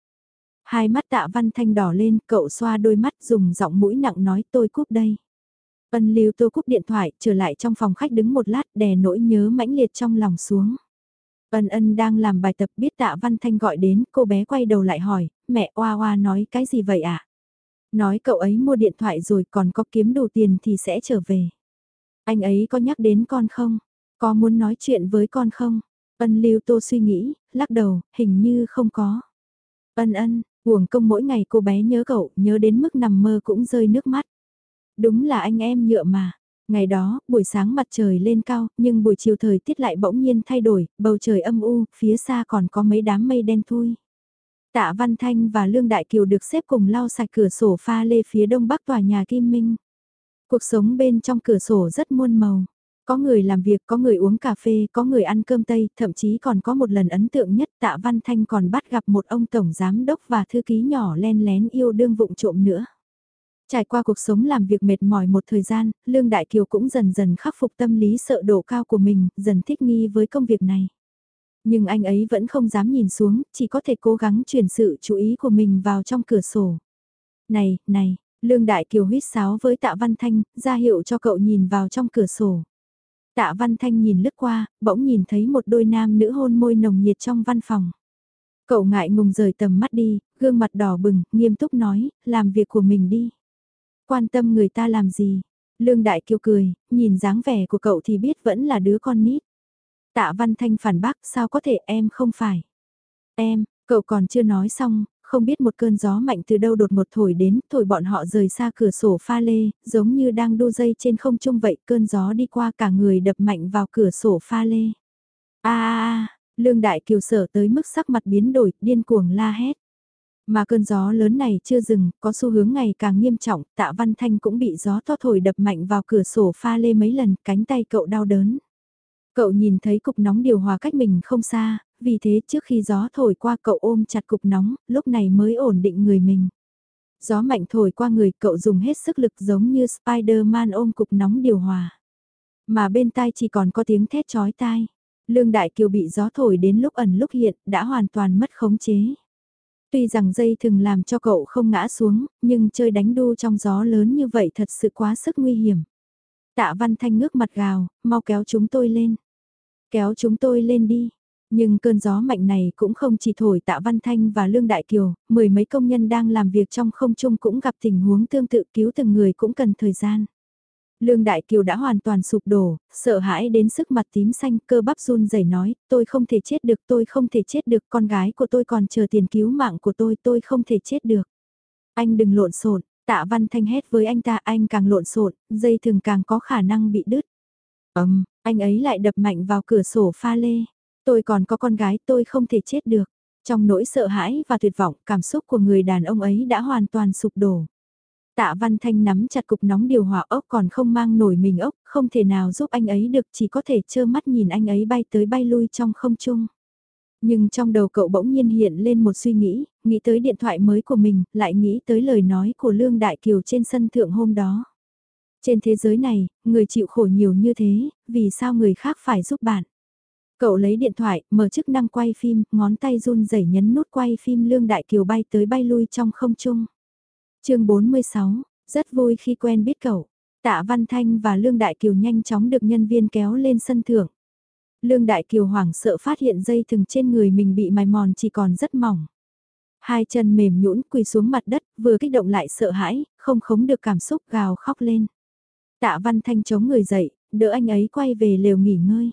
Hai mắt tạ văn thanh đỏ lên, cậu xoa đôi mắt dùng giọng mũi nặng nói tôi cúp đây. Ân lưu tô cúp điện thoại, trở lại trong phòng khách đứng một lát đè nỗi nhớ mãnh liệt trong lòng xuống. Ân ân đang làm bài tập biết tạ văn thanh gọi đến, cô bé quay đầu lại hỏi, mẹ oa oa nói cái gì vậy ạ? À? Nói cậu ấy mua điện thoại rồi còn có kiếm đủ tiền thì sẽ trở về. Anh ấy có nhắc đến con không? Có muốn nói chuyện với con không? Ân lưu tô suy nghĩ, lắc đầu, hình như không có. Ân ân, Huồng công mỗi ngày cô bé nhớ cậu, nhớ đến mức nằm mơ cũng rơi nước mắt. Đúng là anh em nhựa mà. Ngày đó, buổi sáng mặt trời lên cao, nhưng buổi chiều thời tiết lại bỗng nhiên thay đổi, bầu trời âm u, phía xa còn có mấy đám mây đen thui. Tạ Văn Thanh và Lương Đại Kiều được xếp cùng lau sạch cửa sổ pha lê phía đông bắc tòa nhà Kim Minh. Cuộc sống bên trong cửa sổ rất muôn màu. Có người làm việc, có người uống cà phê, có người ăn cơm tây, thậm chí còn có một lần ấn tượng nhất tạ Văn Thanh còn bắt gặp một ông tổng giám đốc và thư ký nhỏ len lén yêu đương vụng trộm nữa. Trải qua cuộc sống làm việc mệt mỏi một thời gian, Lương Đại Kiều cũng dần dần khắc phục tâm lý sợ độ cao của mình, dần thích nghi với công việc này. Nhưng anh ấy vẫn không dám nhìn xuống, chỉ có thể cố gắng chuyển sự chú ý của mình vào trong cửa sổ. Này, này, Lương Đại Kiều huyết sáo với Tạ Văn Thanh, ra hiệu cho cậu nhìn vào trong cửa sổ. Tạ Văn Thanh nhìn lướt qua, bỗng nhìn thấy một đôi nam nữ hôn môi nồng nhiệt trong văn phòng. Cậu ngại ngùng rời tầm mắt đi, gương mặt đỏ bừng, nghiêm túc nói, làm việc của mình đi. Quan tâm người ta làm gì? Lương Đại Kiều cười, nhìn dáng vẻ của cậu thì biết vẫn là đứa con nít. Tạ Văn Thanh phản bác, sao có thể em không phải? Em, cậu còn chưa nói xong, không biết một cơn gió mạnh từ đâu đột một thổi đến, thổi bọn họ rời xa cửa sổ pha lê, giống như đang đu dây trên không trung vậy, cơn gió đi qua cả người đập mạnh vào cửa sổ pha lê. a a Lương Đại Kiều sở tới mức sắc mặt biến đổi, điên cuồng la hét. Mà cơn gió lớn này chưa dừng, có xu hướng ngày càng nghiêm trọng, tạ văn thanh cũng bị gió to thổi đập mạnh vào cửa sổ pha lê mấy lần, cánh tay cậu đau đớn. Cậu nhìn thấy cục nóng điều hòa cách mình không xa, vì thế trước khi gió thổi qua cậu ôm chặt cục nóng, lúc này mới ổn định người mình. Gió mạnh thổi qua người cậu dùng hết sức lực giống như Spider-Man ôm cục nóng điều hòa. Mà bên tai chỉ còn có tiếng thét chói tai. Lương Đại Kiều bị gió thổi đến lúc ẩn lúc hiện, đã hoàn toàn mất khống chế. Tuy rằng dây thường làm cho cậu không ngã xuống, nhưng chơi đánh đu trong gió lớn như vậy thật sự quá sức nguy hiểm. Tạ Văn Thanh ngước mặt gào, mau kéo chúng tôi lên. Kéo chúng tôi lên đi. Nhưng cơn gió mạnh này cũng không chỉ thổi Tạ Văn Thanh và Lương Đại Kiều, mười mấy công nhân đang làm việc trong không trung cũng gặp tình huống tương tự cứu từng người cũng cần thời gian. Lương Đại Kiều đã hoàn toàn sụp đổ, sợ hãi đến sức mặt tím xanh cơ bắp run rẩy nói, tôi không thể chết được, tôi không thể chết được, con gái của tôi còn chờ tiền cứu mạng của tôi, tôi không thể chết được. Anh đừng lộn xộn, Tạ Văn Thanh hét với anh ta, anh càng lộn xộn, dây thường càng có khả năng bị đứt. Ầm, anh ấy lại đập mạnh vào cửa sổ pha lê. Tôi còn có con gái tôi không thể chết được. Trong nỗi sợ hãi và tuyệt vọng, cảm xúc của người đàn ông ấy đã hoàn toàn sụp đổ. Tạ Văn Thanh nắm chặt cục nóng điều hòa ốc còn không mang nổi mình ốc, không thể nào giúp anh ấy được chỉ có thể trơ mắt nhìn anh ấy bay tới bay lui trong không trung. Nhưng trong đầu cậu bỗng nhiên hiện lên một suy nghĩ, nghĩ tới điện thoại mới của mình, lại nghĩ tới lời nói của Lương Đại Kiều trên sân thượng hôm đó. Trên thế giới này, người chịu khổ nhiều như thế, vì sao người khác phải giúp bạn? Cậu lấy điện thoại, mở chức năng quay phim, ngón tay run rẩy nhấn nút quay phim Lương Đại Kiều bay tới bay lui trong không trung. chương 46, rất vui khi quen biết cậu. Tạ Văn Thanh và Lương Đại Kiều nhanh chóng được nhân viên kéo lên sân thượng. Lương Đại Kiều hoảng sợ phát hiện dây thừng trên người mình bị mài mòn chỉ còn rất mỏng. Hai chân mềm nhũn quỳ xuống mặt đất, vừa kích động lại sợ hãi, không khống được cảm xúc gào khóc lên. Tạ Văn Thanh chống người dậy, đỡ anh ấy quay về lều nghỉ ngơi.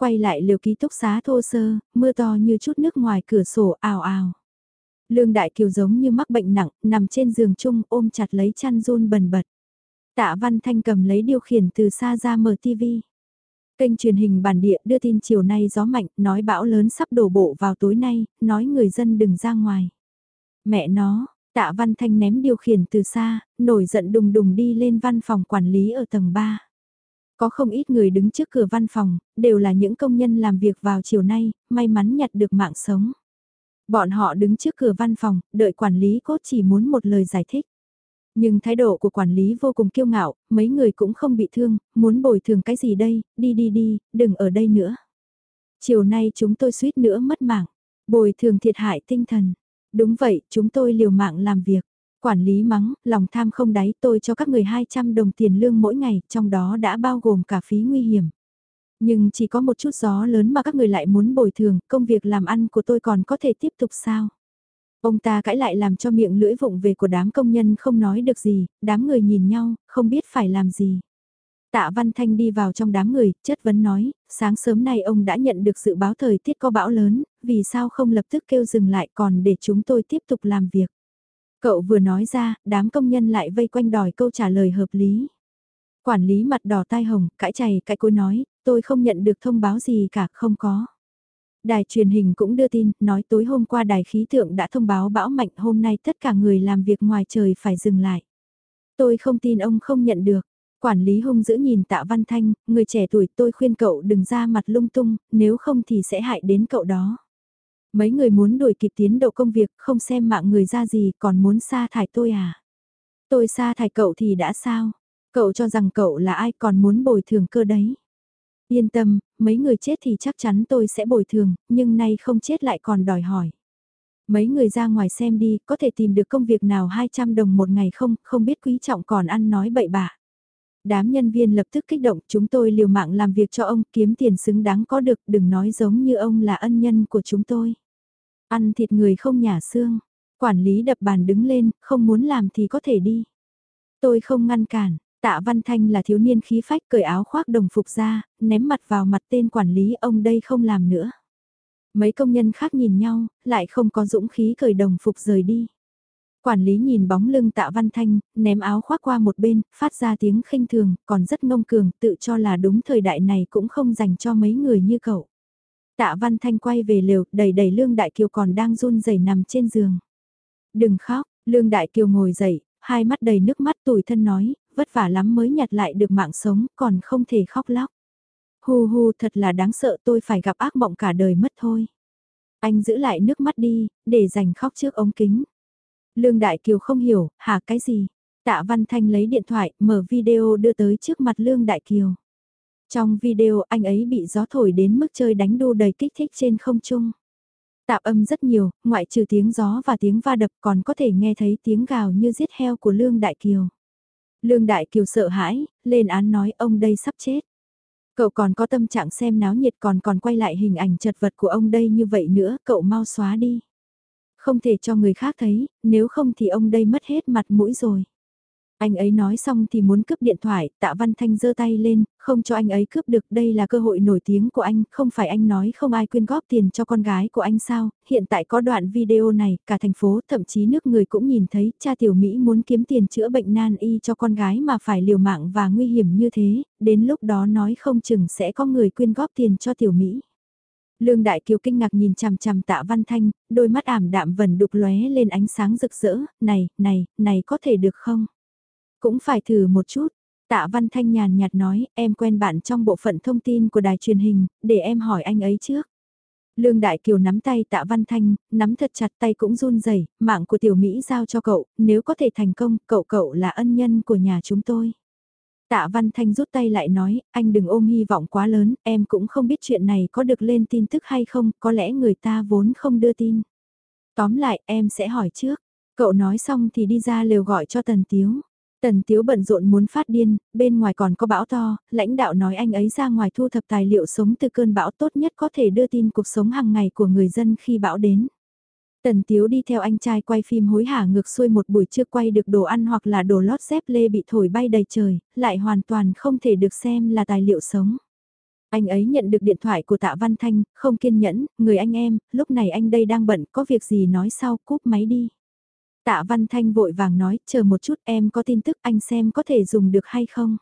Quay lại liều ký túc xá thô sơ, mưa to như chút nước ngoài cửa sổ ào ào. Lương Đại Kiều giống như mắc bệnh nặng, nằm trên giường chung ôm chặt lấy chăn run bần bật. Tạ Văn Thanh cầm lấy điều khiển từ xa ra mở tivi. Kênh truyền hình bản địa đưa tin chiều nay gió mạnh, nói bão lớn sắp đổ bộ vào tối nay, nói người dân đừng ra ngoài. Mẹ nó, tạ văn thanh ném điều khiển từ xa, nổi giận đùng đùng đi lên văn phòng quản lý ở tầng 3. Có không ít người đứng trước cửa văn phòng, đều là những công nhân làm việc vào chiều nay, may mắn nhặt được mạng sống. Bọn họ đứng trước cửa văn phòng, đợi quản lý cốt chỉ muốn một lời giải thích. Nhưng thái độ của quản lý vô cùng kiêu ngạo, mấy người cũng không bị thương, muốn bồi thường cái gì đây, đi đi đi, đừng ở đây nữa. Chiều nay chúng tôi suýt nữa mất mạng, bồi thường thiệt hại tinh thần. Đúng vậy, chúng tôi liều mạng làm việc. Quản lý mắng, lòng tham không đáy tôi cho các người 200 đồng tiền lương mỗi ngày, trong đó đã bao gồm cả phí nguy hiểm. Nhưng chỉ có một chút gió lớn mà các người lại muốn bồi thường, công việc làm ăn của tôi còn có thể tiếp tục sao? Ông ta cãi lại làm cho miệng lưỡi vụng về của đám công nhân không nói được gì, đám người nhìn nhau, không biết phải làm gì. Tạ Văn Thanh đi vào trong đám người, chất vấn nói, sáng sớm nay ông đã nhận được dự báo thời tiết có bão lớn, vì sao không lập tức kêu dừng lại còn để chúng tôi tiếp tục làm việc. Cậu vừa nói ra, đám công nhân lại vây quanh đòi câu trả lời hợp lý. Quản lý mặt đỏ tai hồng, cãi chày, cãi cối nói, tôi không nhận được thông báo gì cả, không có. Đài truyền hình cũng đưa tin, nói tối hôm qua đài khí tượng đã thông báo bão mạnh hôm nay tất cả người làm việc ngoài trời phải dừng lại. Tôi không tin ông không nhận được. Quản lý hung dữ nhìn tạ văn thanh, người trẻ tuổi tôi khuyên cậu đừng ra mặt lung tung, nếu không thì sẽ hại đến cậu đó. Mấy người muốn đuổi kịp tiến độ công việc, không xem mạng người ra gì còn muốn sa thải tôi à? Tôi sa thải cậu thì đã sao? Cậu cho rằng cậu là ai còn muốn bồi thường cơ đấy? Yên tâm, mấy người chết thì chắc chắn tôi sẽ bồi thường, nhưng nay không chết lại còn đòi hỏi. Mấy người ra ngoài xem đi, có thể tìm được công việc nào 200 đồng một ngày không, không biết quý trọng còn ăn nói bậy bạ. Đám nhân viên lập tức kích động, chúng tôi liều mạng làm việc cho ông, kiếm tiền xứng đáng có được, đừng nói giống như ông là ân nhân của chúng tôi. Ăn thịt người không nhả xương, quản lý đập bàn đứng lên, không muốn làm thì có thể đi. Tôi không ngăn cản, Tạ Văn Thanh là thiếu niên khí phách cởi áo khoác đồng phục ra, ném mặt vào mặt tên quản lý ông đây không làm nữa. Mấy công nhân khác nhìn nhau, lại không có dũng khí cởi đồng phục rời đi. Quản lý nhìn bóng lưng tạ văn thanh, ném áo khoác qua một bên, phát ra tiếng khinh thường, còn rất ngông cường, tự cho là đúng thời đại này cũng không dành cho mấy người như cậu. Tạ văn thanh quay về lều, đầy đầy lương đại kiều còn đang run rẩy nằm trên giường. Đừng khóc, lương đại kiều ngồi dậy, hai mắt đầy nước mắt tủi thân nói, vất vả lắm mới nhặt lại được mạng sống, còn không thể khóc lóc. hù hù thật là đáng sợ tôi phải gặp ác mộng cả đời mất thôi. Anh giữ lại nước mắt đi, để dành khóc trước ống kính. Lương Đại Kiều không hiểu, hả cái gì? Tạ Văn Thanh lấy điện thoại, mở video đưa tới trước mặt Lương Đại Kiều. Trong video anh ấy bị gió thổi đến mức chơi đánh đu đầy kích thích trên không trung. Tạp âm rất nhiều, ngoại trừ tiếng gió và tiếng va đập còn có thể nghe thấy tiếng gào như giết heo của Lương Đại Kiều. Lương Đại Kiều sợ hãi, lên án nói ông đây sắp chết. Cậu còn có tâm trạng xem náo nhiệt còn còn quay lại hình ảnh chật vật của ông đây như vậy nữa, cậu mau xóa đi. Không thể cho người khác thấy, nếu không thì ông đây mất hết mặt mũi rồi. Anh ấy nói xong thì muốn cướp điện thoại, tạ văn thanh giơ tay lên, không cho anh ấy cướp được đây là cơ hội nổi tiếng của anh, không phải anh nói không ai quyên góp tiền cho con gái của anh sao, hiện tại có đoạn video này, cả thành phố, thậm chí nước người cũng nhìn thấy, cha tiểu Mỹ muốn kiếm tiền chữa bệnh nan y cho con gái mà phải liều mạng và nguy hiểm như thế, đến lúc đó nói không chừng sẽ có người quyên góp tiền cho tiểu Mỹ. Lương Đại Kiều kinh ngạc nhìn chằm chằm tạ văn thanh, đôi mắt ảm đạm vần đục lóe lên ánh sáng rực rỡ, này, này, này có thể được không? Cũng phải thử một chút. Tạ Văn Thanh nhàn nhạt nói, em quen bạn trong bộ phận thông tin của đài truyền hình, để em hỏi anh ấy trước. Lương Đại Kiều nắm tay Tạ Văn Thanh, nắm thật chặt tay cũng run rẩy, mạng của tiểu Mỹ giao cho cậu, nếu có thể thành công, cậu cậu là ân nhân của nhà chúng tôi. Tạ Văn Thanh rút tay lại nói, anh đừng ôm hy vọng quá lớn, em cũng không biết chuyện này có được lên tin tức hay không, có lẽ người ta vốn không đưa tin. Tóm lại, em sẽ hỏi trước. Cậu nói xong thì đi ra lều gọi cho Tần Tiếu. Tần Tiếu bận rộn muốn phát điên, bên ngoài còn có bão to, lãnh đạo nói anh ấy ra ngoài thu thập tài liệu sống từ cơn bão tốt nhất có thể đưa tin cuộc sống hàng ngày của người dân khi bão đến. Tần Tiếu đi theo anh trai quay phim hối hả ngược xuôi một buổi chưa quay được đồ ăn hoặc là đồ lót dép lê bị thổi bay đầy trời, lại hoàn toàn không thể được xem là tài liệu sống. Anh ấy nhận được điện thoại của Tạ Văn Thanh, không kiên nhẫn, người anh em, lúc này anh đây đang bận, có việc gì nói sau, cúp máy đi. Tạ Văn Thanh vội vàng nói, chờ một chút em có tin tức anh xem có thể dùng được hay không.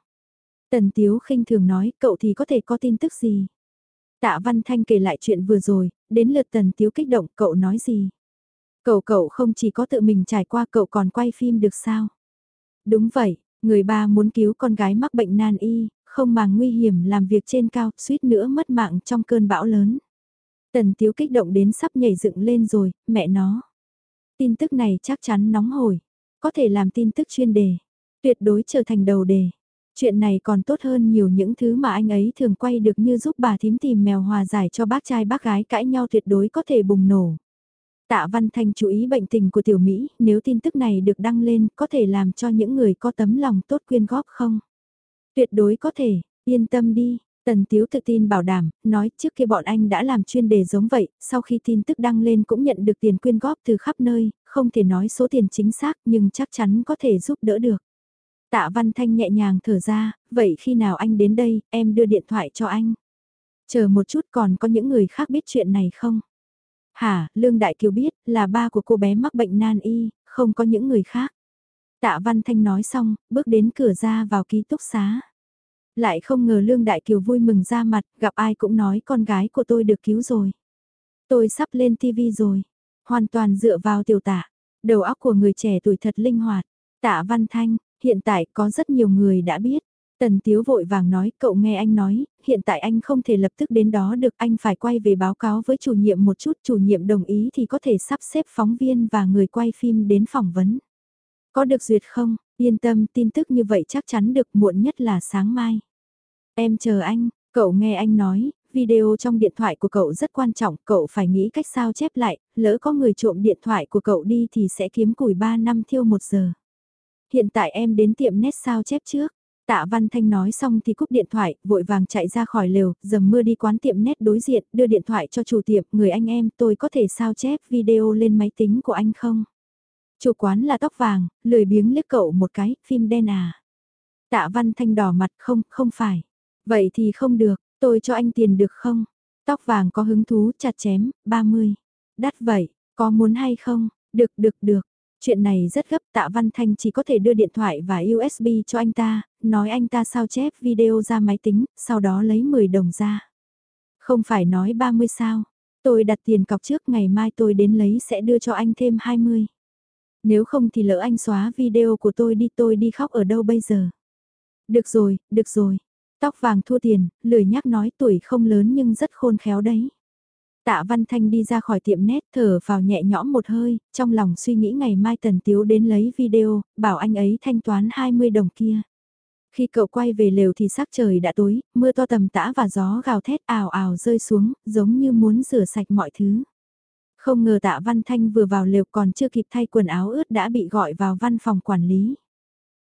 Tần Tiếu khinh thường nói, cậu thì có thể có tin tức gì. Tạ Văn Thanh kể lại chuyện vừa rồi, đến lượt Tần Tiếu kích động, cậu nói gì. Cậu cậu không chỉ có tự mình trải qua cậu còn quay phim được sao? Đúng vậy, người ba muốn cứu con gái mắc bệnh nan y, không màng nguy hiểm làm việc trên cao, suýt nữa mất mạng trong cơn bão lớn. Tần Tiếu kích động đến sắp nhảy dựng lên rồi, mẹ nó. Tin tức này chắc chắn nóng hổi, có thể làm tin tức chuyên đề, tuyệt đối trở thành đầu đề. Chuyện này còn tốt hơn nhiều những thứ mà anh ấy thường quay được như giúp bà thím tìm mèo hòa giải cho bác trai bác gái cãi nhau tuyệt đối có thể bùng nổ. Tạ Văn Thanh chú ý bệnh tình của tiểu Mỹ, nếu tin tức này được đăng lên, có thể làm cho những người có tấm lòng tốt quyên góp không? Tuyệt đối có thể, yên tâm đi. Tần Tiếu tự tin bảo đảm, nói trước kia bọn anh đã làm chuyên đề giống vậy, sau khi tin tức đăng lên cũng nhận được tiền quyên góp từ khắp nơi, không thể nói số tiền chính xác nhưng chắc chắn có thể giúp đỡ được. Tạ Văn Thanh nhẹ nhàng thở ra, vậy khi nào anh đến đây, em đưa điện thoại cho anh. Chờ một chút còn có những người khác biết chuyện này không? Hả, Lương Đại Kiều biết, là ba của cô bé mắc bệnh nan y, không có những người khác. Tạ Văn Thanh nói xong, bước đến cửa ra vào ký túc xá. Lại không ngờ Lương Đại Kiều vui mừng ra mặt, gặp ai cũng nói con gái của tôi được cứu rồi. Tôi sắp lên TV rồi, hoàn toàn dựa vào tiểu tạ. Đầu óc của người trẻ tuổi thật linh hoạt. Tạ Văn Thanh, hiện tại có rất nhiều người đã biết. Tần Tiếu vội vàng nói, cậu nghe anh nói, hiện tại anh không thể lập tức đến đó được, anh phải quay về báo cáo với chủ nhiệm một chút, chủ nhiệm đồng ý thì có thể sắp xếp phóng viên và người quay phim đến phỏng vấn. Có được duyệt không? Yên tâm, tin tức như vậy chắc chắn được muộn nhất là sáng mai. Em chờ anh, cậu nghe anh nói, video trong điện thoại của cậu rất quan trọng, cậu phải nghĩ cách sao chép lại, lỡ có người trộm điện thoại của cậu đi thì sẽ kiếm củi 3 năm thiêu 1 giờ. Hiện tại em đến tiệm nét sao chép trước. Tạ Văn Thanh nói xong thì cúp điện thoại, vội vàng chạy ra khỏi lều, dầm mưa đi quán tiệm nét đối diện, đưa điện thoại cho chủ tiệm, người anh em, tôi có thể sao chép video lên máy tính của anh không? Chủ quán là tóc vàng, lười biếng liếc cậu một cái, phim đen à? Tạ Văn Thanh đỏ mặt, không, không phải. Vậy thì không được, tôi cho anh tiền được không? Tóc vàng có hứng thú chặt chém, 30. Đắt vậy, có muốn hay không? Được, được, được. Chuyện này rất gấp tạ Văn Thanh chỉ có thể đưa điện thoại và USB cho anh ta, nói anh ta sao chép video ra máy tính, sau đó lấy 10 đồng ra. Không phải nói 30 sao, tôi đặt tiền cọc trước ngày mai tôi đến lấy sẽ đưa cho anh thêm 20. Nếu không thì lỡ anh xóa video của tôi đi tôi đi khóc ở đâu bây giờ. Được rồi, được rồi. Tóc vàng thua tiền, lười nhắc nói tuổi không lớn nhưng rất khôn khéo đấy. Tạ Văn Thanh đi ra khỏi tiệm nét thở vào nhẹ nhõm một hơi, trong lòng suy nghĩ ngày mai Tần Tiếu đến lấy video, bảo anh ấy thanh toán 20 đồng kia. Khi cậu quay về lều thì sắc trời đã tối, mưa to tầm tã và gió gào thét ào ào rơi xuống, giống như muốn rửa sạch mọi thứ. Không ngờ tạ Văn Thanh vừa vào lều còn chưa kịp thay quần áo ướt đã bị gọi vào văn phòng quản lý.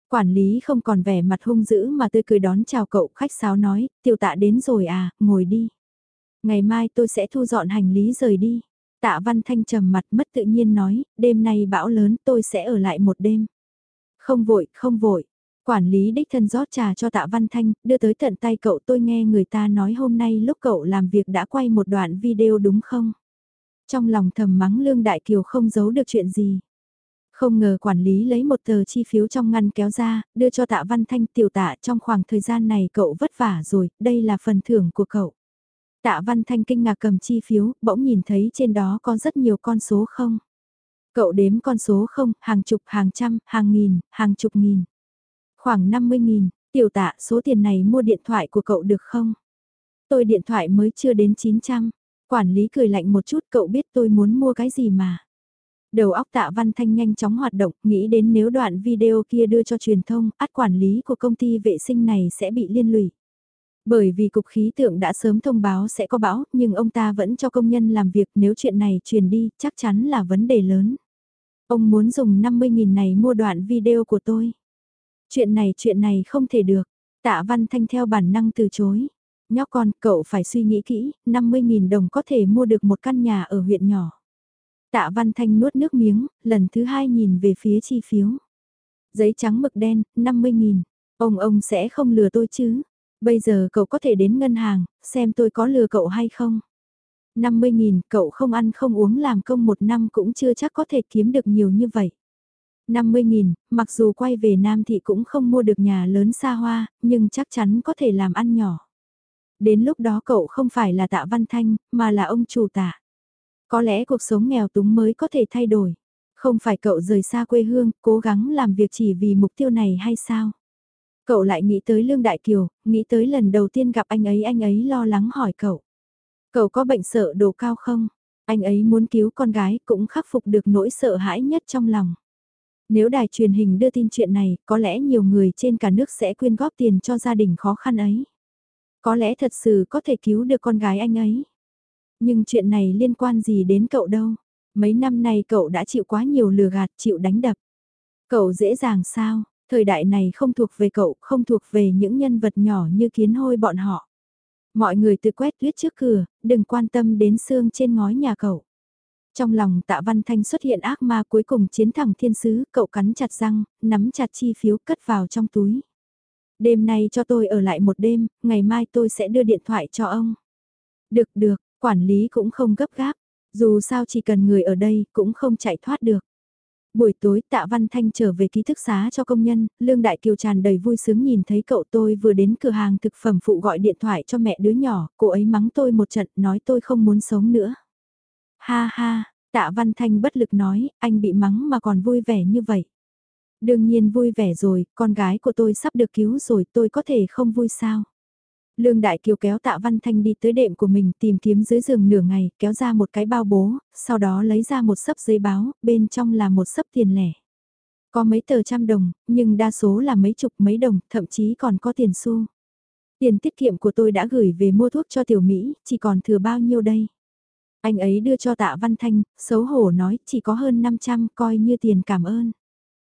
Quản lý không còn vẻ mặt hung dữ mà tươi cười đón chào cậu khách sáo nói, tiểu tạ đến rồi à, ngồi đi. Ngày mai tôi sẽ thu dọn hành lý rời đi. Tạ Văn Thanh trầm mặt mất tự nhiên nói, đêm nay bão lớn tôi sẽ ở lại một đêm. Không vội, không vội. Quản lý đích thân rót trà cho Tạ Văn Thanh, đưa tới tận tay cậu tôi nghe người ta nói hôm nay lúc cậu làm việc đã quay một đoạn video đúng không? Trong lòng thầm mắng Lương Đại Kiều không giấu được chuyện gì. Không ngờ quản lý lấy một tờ chi phiếu trong ngăn kéo ra, đưa cho Tạ Văn Thanh tiểu tạ trong khoảng thời gian này cậu vất vả rồi, đây là phần thưởng của cậu. Tạ Văn Thanh kinh ngạc cầm chi phiếu, bỗng nhìn thấy trên đó có rất nhiều con số không. Cậu đếm con số không, hàng chục, hàng trăm, hàng nghìn, hàng chục nghìn. Khoảng 50 nghìn, tiểu tạ số tiền này mua điện thoại của cậu được không? Tôi điện thoại mới chưa đến 900. Quản lý cười lạnh một chút cậu biết tôi muốn mua cái gì mà. Đầu óc tạ văn thanh nhanh chóng hoạt động, nghĩ đến nếu đoạn video kia đưa cho truyền thông, át quản lý của công ty vệ sinh này sẽ bị liên lụy. Bởi vì cục khí tượng đã sớm thông báo sẽ có bão, nhưng ông ta vẫn cho công nhân làm việc nếu chuyện này truyền đi, chắc chắn là vấn đề lớn. Ông muốn dùng 50.000 này mua đoạn video của tôi. Chuyện này chuyện này không thể được. Tạ Văn Thanh theo bản năng từ chối. Nhóc con, cậu phải suy nghĩ kỹ, 50.000 đồng có thể mua được một căn nhà ở huyện nhỏ. Tạ Văn Thanh nuốt nước miếng, lần thứ hai nhìn về phía chi phiếu. Giấy trắng mực đen, 50.000. Ông ông sẽ không lừa tôi chứ. Bây giờ cậu có thể đến ngân hàng, xem tôi có lừa cậu hay không. 50.000, cậu không ăn không uống làm công một năm cũng chưa chắc có thể kiếm được nhiều như vậy. 50.000, mặc dù quay về Nam Thị cũng không mua được nhà lớn xa hoa, nhưng chắc chắn có thể làm ăn nhỏ. Đến lúc đó cậu không phải là tạ văn thanh, mà là ông chủ tạ. Có lẽ cuộc sống nghèo túng mới có thể thay đổi. Không phải cậu rời xa quê hương, cố gắng làm việc chỉ vì mục tiêu này hay sao? Cậu lại nghĩ tới Lương Đại Kiều, nghĩ tới lần đầu tiên gặp anh ấy anh ấy lo lắng hỏi cậu. Cậu có bệnh sợ đồ cao không? Anh ấy muốn cứu con gái cũng khắc phục được nỗi sợ hãi nhất trong lòng. Nếu đài truyền hình đưa tin chuyện này, có lẽ nhiều người trên cả nước sẽ quyên góp tiền cho gia đình khó khăn ấy. Có lẽ thật sự có thể cứu được con gái anh ấy. Nhưng chuyện này liên quan gì đến cậu đâu. Mấy năm nay cậu đã chịu quá nhiều lừa gạt, chịu đánh đập. Cậu dễ dàng sao, thời đại này không thuộc về cậu, không thuộc về những nhân vật nhỏ như kiến hôi bọn họ. Mọi người tự quét tuyết trước cửa, đừng quan tâm đến xương trên ngói nhà cậu. Trong lòng tạ văn thanh xuất hiện ác ma cuối cùng chiến thẳng thiên sứ, cậu cắn chặt răng, nắm chặt chi phiếu cất vào trong túi. Đêm nay cho tôi ở lại một đêm, ngày mai tôi sẽ đưa điện thoại cho ông. Được được, quản lý cũng không gấp gáp, dù sao chỉ cần người ở đây cũng không chạy thoát được. Buổi tối tạ Văn Thanh trở về ký thức xá cho công nhân, Lương Đại Kiều tràn đầy vui sướng nhìn thấy cậu tôi vừa đến cửa hàng thực phẩm phụ gọi điện thoại cho mẹ đứa nhỏ, cô ấy mắng tôi một trận nói tôi không muốn sống nữa. Ha ha, tạ Văn Thanh bất lực nói, anh bị mắng mà còn vui vẻ như vậy. Đương nhiên vui vẻ rồi, con gái của tôi sắp được cứu rồi tôi có thể không vui sao. Lương Đại Kiều kéo tạ Văn Thanh đi tới đệm của mình tìm kiếm dưới giường nửa ngày, kéo ra một cái bao bố, sau đó lấy ra một sấp giấy báo, bên trong là một sấp tiền lẻ. Có mấy tờ trăm đồng, nhưng đa số là mấy chục mấy đồng, thậm chí còn có tiền xu. Tiền tiết kiệm của tôi đã gửi về mua thuốc cho tiểu Mỹ, chỉ còn thừa bao nhiêu đây? Anh ấy đưa cho tạ Văn Thanh, xấu hổ nói chỉ có hơn 500 coi như tiền cảm ơn.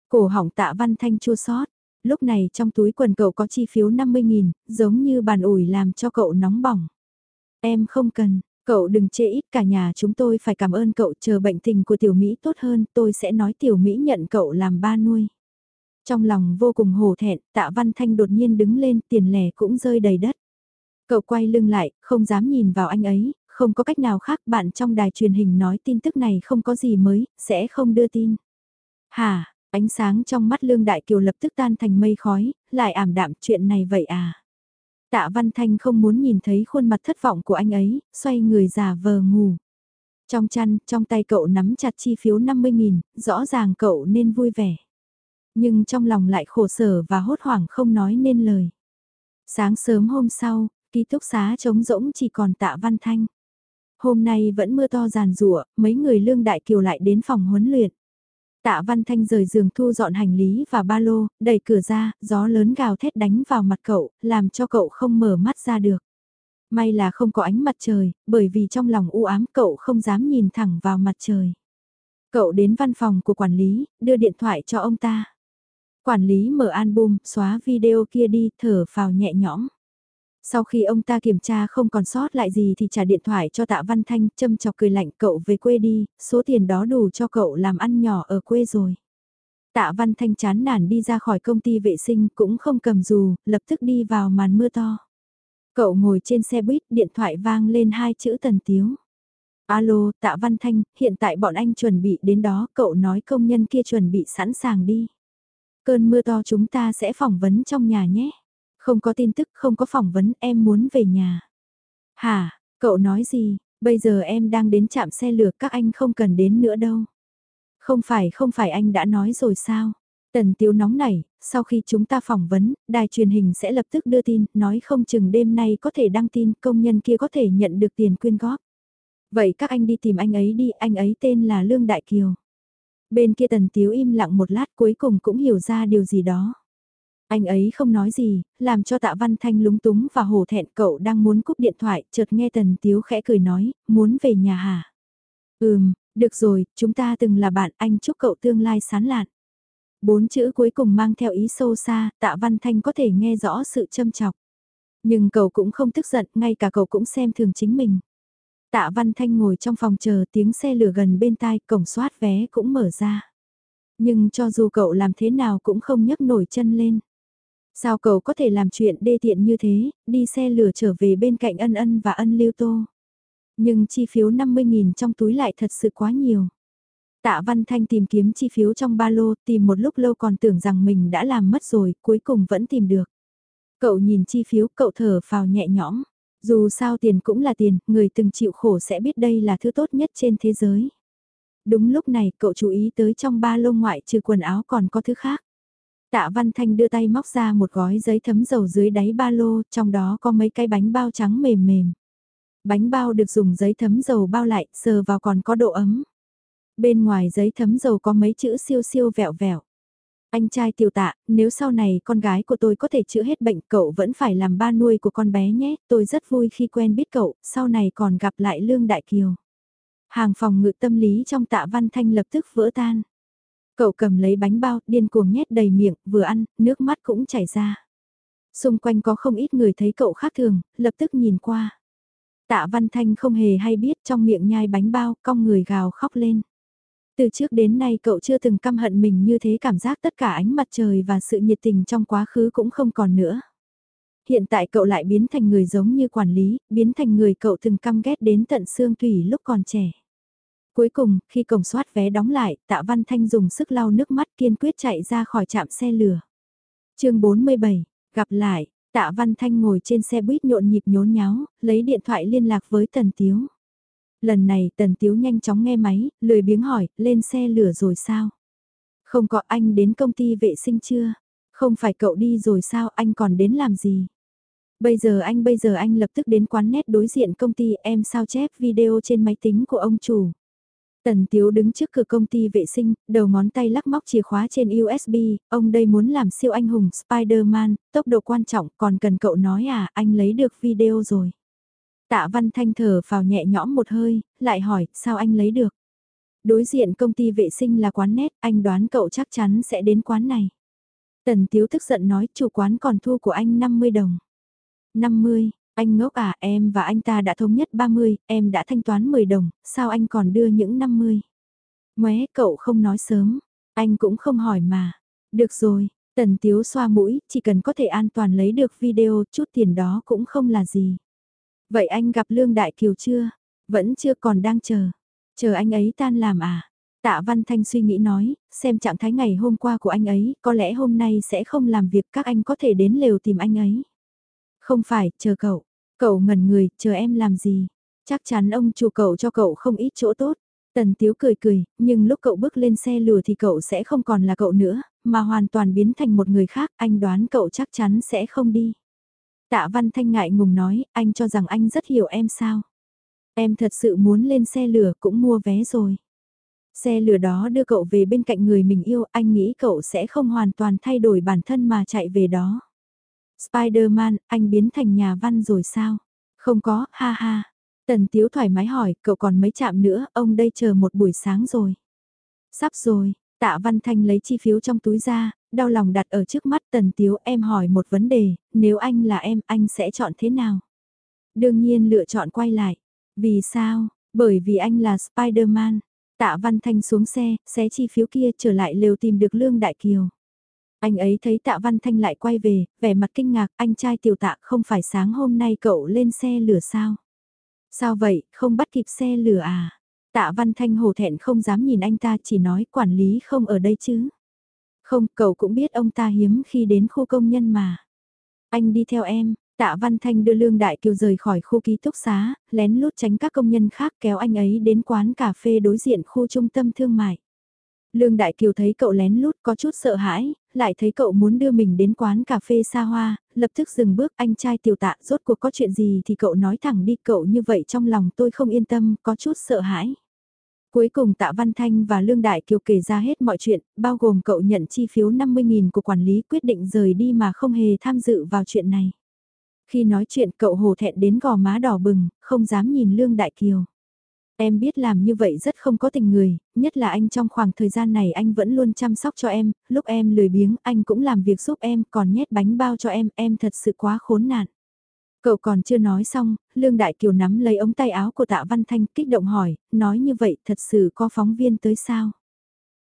Cổ họng tạ Văn Thanh chua sót, lúc này trong túi quần cậu có chi phiếu 50.000, giống như bàn ủi làm cho cậu nóng bỏng. Em không cần, cậu đừng chê ít cả nhà chúng tôi phải cảm ơn cậu chờ bệnh tình của tiểu Mỹ tốt hơn tôi sẽ nói tiểu Mỹ nhận cậu làm ba nuôi. Trong lòng vô cùng hổ thẹn, tạ Văn Thanh đột nhiên đứng lên tiền lẻ cũng rơi đầy đất. Cậu quay lưng lại, không dám nhìn vào anh ấy, không có cách nào khác bạn trong đài truyền hình nói tin tức này không có gì mới, sẽ không đưa tin. Hả, ánh sáng trong mắt Lương Đại Kiều lập tức tan thành mây khói, lại ảm đạm chuyện này vậy à. Tạ Văn Thanh không muốn nhìn thấy khuôn mặt thất vọng của anh ấy, xoay người giả vờ ngủ. Trong chăn, trong tay cậu nắm chặt chi phiếu 50.000, rõ ràng cậu nên vui vẻ. Nhưng trong lòng lại khổ sở và hốt hoảng không nói nên lời. Sáng sớm hôm sau, ký túc xá trống rỗng chỉ còn tạ Văn Thanh. Hôm nay vẫn mưa to giàn rủa mấy người lương đại kiều lại đến phòng huấn luyện. Tạ Văn Thanh rời giường thu dọn hành lý và ba lô, đẩy cửa ra, gió lớn gào thét đánh vào mặt cậu, làm cho cậu không mở mắt ra được. May là không có ánh mặt trời, bởi vì trong lòng u ám cậu không dám nhìn thẳng vào mặt trời. Cậu đến văn phòng của quản lý, đưa điện thoại cho ông ta. Quản lý mở album, xóa video kia đi, thở phào nhẹ nhõm. Sau khi ông ta kiểm tra không còn sót lại gì thì trả điện thoại cho tạ Văn Thanh, châm chọc cười lạnh cậu về quê đi, số tiền đó đủ cho cậu làm ăn nhỏ ở quê rồi. Tạ Văn Thanh chán nản đi ra khỏi công ty vệ sinh cũng không cầm dù, lập tức đi vào màn mưa to. Cậu ngồi trên xe buýt, điện thoại vang lên hai chữ tần tiếu. Alo, Tạ Văn Thanh, hiện tại bọn anh chuẩn bị đến đó, cậu nói công nhân kia chuẩn bị sẵn sàng đi. Cơn mưa to chúng ta sẽ phỏng vấn trong nhà nhé. Không có tin tức, không có phỏng vấn, em muốn về nhà. Hả, Cậu nói gì, bây giờ em đang đến trạm xe lửa các anh không cần đến nữa đâu. Không phải không phải anh đã nói rồi sao? Tần Tiếu nóng nảy, sau khi chúng ta phỏng vấn, đài truyền hình sẽ lập tức đưa tin, nói không chừng đêm nay có thể đăng tin, công nhân kia có thể nhận được tiền quyên góp. Vậy các anh đi tìm anh ấy đi, anh ấy tên là Lương Đại Kiều. Bên kia Tần Tiếu im lặng một lát cuối cùng cũng hiểu ra điều gì đó. Anh ấy không nói gì, làm cho tạ văn thanh lúng túng và hổ thẹn cậu đang muốn cúp điện thoại, chợt nghe Tần Tiếu khẽ cười nói, muốn về nhà hả? Ừm, được rồi, chúng ta từng là bạn, anh chúc cậu tương lai sán lạn. Bốn chữ cuối cùng mang theo ý sâu xa, tạ văn thanh có thể nghe rõ sự châm chọc. Nhưng cậu cũng không tức giận, ngay cả cậu cũng xem thường chính mình. Tạ Văn Thanh ngồi trong phòng chờ tiếng xe lửa gần bên tai, cổng soát vé cũng mở ra. Nhưng cho dù cậu làm thế nào cũng không nhấc nổi chân lên. Sao cậu có thể làm chuyện đê tiện như thế, đi xe lửa trở về bên cạnh ân ân và ân lưu tô. Nhưng chi phiếu 50.000 trong túi lại thật sự quá nhiều. Tạ Văn Thanh tìm kiếm chi phiếu trong ba lô, tìm một lúc lâu còn tưởng rằng mình đã làm mất rồi, cuối cùng vẫn tìm được. Cậu nhìn chi phiếu, cậu thở phào nhẹ nhõm. Dù sao tiền cũng là tiền, người từng chịu khổ sẽ biết đây là thứ tốt nhất trên thế giới. Đúng lúc này, cậu chú ý tới trong ba lô ngoại trừ quần áo còn có thứ khác. Tạ Văn Thanh đưa tay móc ra một gói giấy thấm dầu dưới đáy ba lô, trong đó có mấy cái bánh bao trắng mềm mềm. Bánh bao được dùng giấy thấm dầu bao lại, sờ vào còn có độ ấm. Bên ngoài giấy thấm dầu có mấy chữ siêu siêu vẹo vẹo. Anh trai tiểu tạ, nếu sau này con gái của tôi có thể chữa hết bệnh cậu vẫn phải làm ba nuôi của con bé nhé, tôi rất vui khi quen biết cậu, sau này còn gặp lại Lương Đại Kiều. Hàng phòng ngự tâm lý trong tạ văn thanh lập tức vỡ tan. Cậu cầm lấy bánh bao, điên cuồng nhét đầy miệng, vừa ăn, nước mắt cũng chảy ra. Xung quanh có không ít người thấy cậu khác thường, lập tức nhìn qua. Tạ Văn Thanh không hề hay biết trong miệng nhai bánh bao, cong người gào khóc lên. Từ trước đến nay cậu chưa từng căm hận mình như thế cảm giác tất cả ánh mặt trời và sự nhiệt tình trong quá khứ cũng không còn nữa. Hiện tại cậu lại biến thành người giống như quản lý, biến thành người cậu từng căm ghét đến tận xương thủy lúc còn trẻ. Cuối cùng, khi cổng soát vé đóng lại, Tạ Văn Thanh dùng sức lau nước mắt kiên quyết chạy ra khỏi trạm xe lửa. chương 47, gặp lại, Tạ Văn Thanh ngồi trên xe buýt nhộn nhịp nhốn nháo, lấy điện thoại liên lạc với Tần Tiếu. Lần này Tần Tiếu nhanh chóng nghe máy, lười biếng hỏi, lên xe lửa rồi sao? Không có anh đến công ty vệ sinh chưa? Không phải cậu đi rồi sao, anh còn đến làm gì? Bây giờ anh bây giờ anh lập tức đến quán nét đối diện công ty em sao chép video trên máy tính của ông chủ. Tần Tiếu đứng trước cửa công ty vệ sinh, đầu ngón tay lắc móc chìa khóa trên USB, ông đây muốn làm siêu anh hùng Spider-Man, tốc độ quan trọng còn cần cậu nói à, anh lấy được video rồi. Tạ Văn Thanh thở vào nhẹ nhõm một hơi, lại hỏi, sao anh lấy được? Đối diện công ty vệ sinh là quán nét, anh đoán cậu chắc chắn sẽ đến quán này. Tần Tiếu tức giận nói, chủ quán còn thu của anh 50 đồng. 50, anh ngốc à, em và anh ta đã thống nhất 30, em đã thanh toán 10 đồng, sao anh còn đưa những 50? Ngoé, cậu không nói sớm, anh cũng không hỏi mà. Được rồi, Tần Tiếu xoa mũi, chỉ cần có thể an toàn lấy được video, chút tiền đó cũng không là gì. Vậy anh gặp Lương Đại Kiều chưa? Vẫn chưa còn đang chờ. Chờ anh ấy tan làm à? Tạ Văn Thanh suy nghĩ nói, xem trạng thái ngày hôm qua của anh ấy, có lẽ hôm nay sẽ không làm việc các anh có thể đến lều tìm anh ấy. Không phải, chờ cậu. Cậu ngẩn người, chờ em làm gì? Chắc chắn ông chủ cậu cho cậu không ít chỗ tốt. Tần Tiếu cười cười, nhưng lúc cậu bước lên xe lừa thì cậu sẽ không còn là cậu nữa, mà hoàn toàn biến thành một người khác, anh đoán cậu chắc chắn sẽ không đi. Tạ Văn Thanh ngại ngùng nói, anh cho rằng anh rất hiểu em sao. Em thật sự muốn lên xe lửa cũng mua vé rồi. Xe lửa đó đưa cậu về bên cạnh người mình yêu, anh nghĩ cậu sẽ không hoàn toàn thay đổi bản thân mà chạy về đó. Spider-Man, anh biến thành nhà văn rồi sao? Không có, ha ha. Tần Tiếu thoải mái hỏi, cậu còn mấy chạm nữa, ông đây chờ một buổi sáng rồi. Sắp rồi, Tạ Văn Thanh lấy chi phiếu trong túi ra, đau lòng đặt ở trước mắt Tần Tiếu em hỏi một vấn đề, nếu anh là em, anh sẽ chọn thế nào? Đương nhiên lựa chọn quay lại. Vì sao? Bởi vì anh là Spider-Man. Tạ Văn Thanh xuống xe, xé chi phiếu kia trở lại lều tìm được Lương Đại Kiều. Anh ấy thấy Tạ Văn Thanh lại quay về, vẻ mặt kinh ngạc, anh trai tiểu tạ không phải sáng hôm nay cậu lên xe lửa sao? Sao vậy, không bắt kịp xe lửa à? Tạ Văn Thanh hổ thẹn không dám nhìn anh ta chỉ nói quản lý không ở đây chứ. Không, cậu cũng biết ông ta hiếm khi đến khu công nhân mà. Anh đi theo em, Tạ Văn Thanh đưa Lương Đại Kiều rời khỏi khu ký túc xá, lén lút tránh các công nhân khác kéo anh ấy đến quán cà phê đối diện khu trung tâm thương mại. Lương Đại Kiều thấy cậu lén lút có chút sợ hãi, lại thấy cậu muốn đưa mình đến quán cà phê xa hoa, lập tức dừng bước anh trai tiểu tạ rốt cuộc có chuyện gì thì cậu nói thẳng đi cậu như vậy trong lòng tôi không yên tâm, có chút sợ hãi. Cuối cùng Tạ Văn Thanh và Lương Đại Kiều kể ra hết mọi chuyện, bao gồm cậu nhận chi phiếu 50.000 của quản lý quyết định rời đi mà không hề tham dự vào chuyện này. Khi nói chuyện cậu hồ thẹn đến gò má đỏ bừng, không dám nhìn Lương Đại Kiều. Em biết làm như vậy rất không có tình người, nhất là anh trong khoảng thời gian này anh vẫn luôn chăm sóc cho em, lúc em lười biếng anh cũng làm việc giúp em, còn nhét bánh bao cho em, em thật sự quá khốn nạn. Cậu còn chưa nói xong, Lương Đại Kiều nắm lấy ống tay áo của Tạ Văn Thanh kích động hỏi, nói như vậy thật sự có phóng viên tới sao?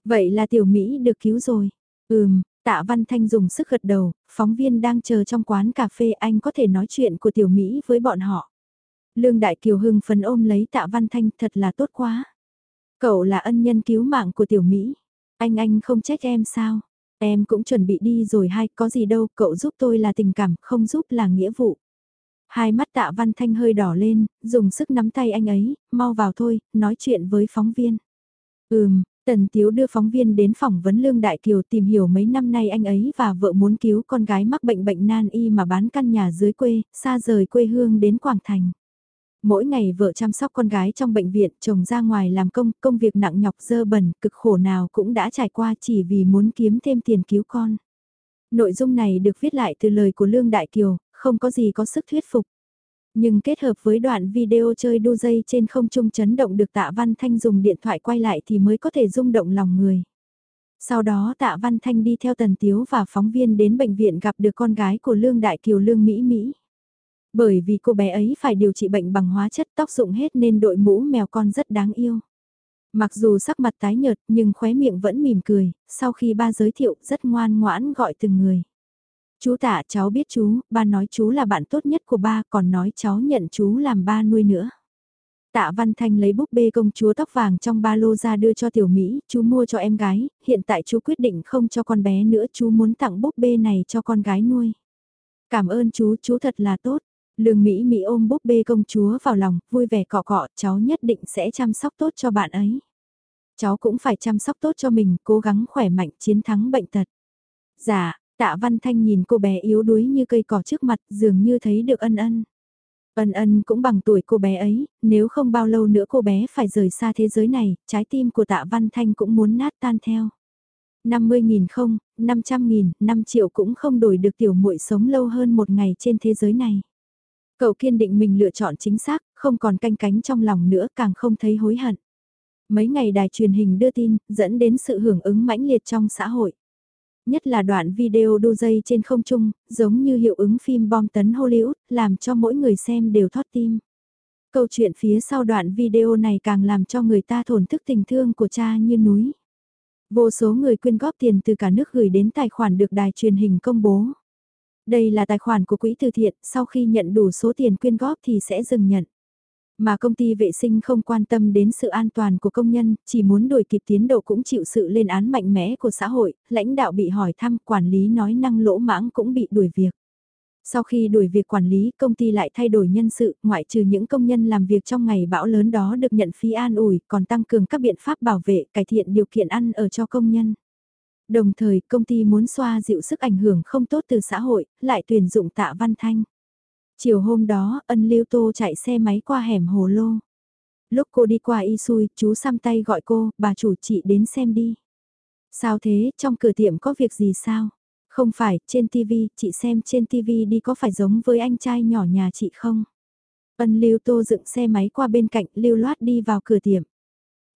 Vậy là Tiểu Mỹ được cứu rồi. Ừm, Tạ Văn Thanh dùng sức gật đầu, phóng viên đang chờ trong quán cà phê anh có thể nói chuyện của Tiểu Mỹ với bọn họ. Lương Đại Kiều hưng phấn ôm lấy Tạ Văn Thanh thật là tốt quá. Cậu là ân nhân cứu mạng của Tiểu Mỹ. Anh anh không trách em sao? Em cũng chuẩn bị đi rồi hay có gì đâu, cậu giúp tôi là tình cảm, không giúp là nghĩa vụ. Hai mắt tạ văn thanh hơi đỏ lên, dùng sức nắm tay anh ấy, mau vào thôi, nói chuyện với phóng viên. Ừm, Tần Tiếu đưa phóng viên đến phỏng vấn Lương Đại Kiều tìm hiểu mấy năm nay anh ấy và vợ muốn cứu con gái mắc bệnh bệnh nan y mà bán căn nhà dưới quê, xa rời quê hương đến Quảng Thành. Mỗi ngày vợ chăm sóc con gái trong bệnh viện, chồng ra ngoài làm công, công việc nặng nhọc dơ bẩn, cực khổ nào cũng đã trải qua chỉ vì muốn kiếm thêm tiền cứu con. Nội dung này được viết lại từ lời của Lương Đại Kiều, không có gì có sức thuyết phục. Nhưng kết hợp với đoạn video chơi đu dây trên không trung chấn động được tạ Văn Thanh dùng điện thoại quay lại thì mới có thể rung động lòng người. Sau đó tạ Văn Thanh đi theo Tần Tiếu và phóng viên đến bệnh viện gặp được con gái của Lương Đại Kiều Lương Mỹ Mỹ. Bởi vì cô bé ấy phải điều trị bệnh bằng hóa chất tóc rụng hết nên đội mũ mèo con rất đáng yêu. Mặc dù sắc mặt tái nhợt nhưng khóe miệng vẫn mỉm cười, sau khi ba giới thiệu rất ngoan ngoãn gọi từng người. Chú tạ cháu biết chú, ba nói chú là bạn tốt nhất của ba còn nói cháu nhận chú làm ba nuôi nữa. Tạ Văn Thanh lấy búp bê công chúa tóc vàng trong ba lô ra đưa cho tiểu Mỹ, chú mua cho em gái, hiện tại chú quyết định không cho con bé nữa, chú muốn tặng búp bê này cho con gái nuôi. Cảm ơn chú, chú thật là tốt. Lương Mỹ Mỹ ôm búp bê công chúa vào lòng, vui vẻ cọ cọ, cháu nhất định sẽ chăm sóc tốt cho bạn ấy. Cháu cũng phải chăm sóc tốt cho mình, cố gắng khỏe mạnh chiến thắng bệnh tật. Dạ, Tạ Văn Thanh nhìn cô bé yếu đuối như cây cỏ trước mặt dường như thấy được ân ân. Ân ân cũng bằng tuổi cô bé ấy, nếu không bao lâu nữa cô bé phải rời xa thế giới này, trái tim của tạ Văn Thanh cũng muốn nát tan theo. 50.000 không, 500.000, 5 triệu cũng không đổi được tiểu muội sống lâu hơn một ngày trên thế giới này. Cậu kiên định mình lựa chọn chính xác, không còn canh cánh trong lòng nữa càng không thấy hối hận. Mấy ngày đài truyền hình đưa tin, dẫn đến sự hưởng ứng mãnh liệt trong xã hội nhất là đoạn video đu dây trên không trung, giống như hiệu ứng phim bom tấn Hollywood, làm cho mỗi người xem đều thót tim. Câu chuyện phía sau đoạn video này càng làm cho người ta thổn thức tình thương của cha như núi. Vô số người quyên góp tiền từ cả nước gửi đến tài khoản được đài truyền hình công bố. Đây là tài khoản của quỹ từ thiện, sau khi nhận đủ số tiền quyên góp thì sẽ dừng nhận. Mà công ty vệ sinh không quan tâm đến sự an toàn của công nhân, chỉ muốn đổi kịp tiến độ cũng chịu sự lên án mạnh mẽ của xã hội, lãnh đạo bị hỏi thăm, quản lý nói năng lỗ mãng cũng bị đuổi việc. Sau khi đuổi việc quản lý, công ty lại thay đổi nhân sự, ngoại trừ những công nhân làm việc trong ngày bão lớn đó được nhận phí an ủi, còn tăng cường các biện pháp bảo vệ, cải thiện điều kiện ăn ở cho công nhân. Đồng thời, công ty muốn xoa dịu sức ảnh hưởng không tốt từ xã hội, lại tuyển dụng tạ văn thanh. Chiều hôm đó, ân lưu tô chạy xe máy qua hẻm hồ lô. Lúc cô đi qua y xui, chú xăm tay gọi cô, bà chủ chị đến xem đi. Sao thế, trong cửa tiệm có việc gì sao? Không phải, trên TV, chị xem trên TV đi có phải giống với anh trai nhỏ nhà chị không? Ân lưu tô dựng xe máy qua bên cạnh, lưu loát đi vào cửa tiệm.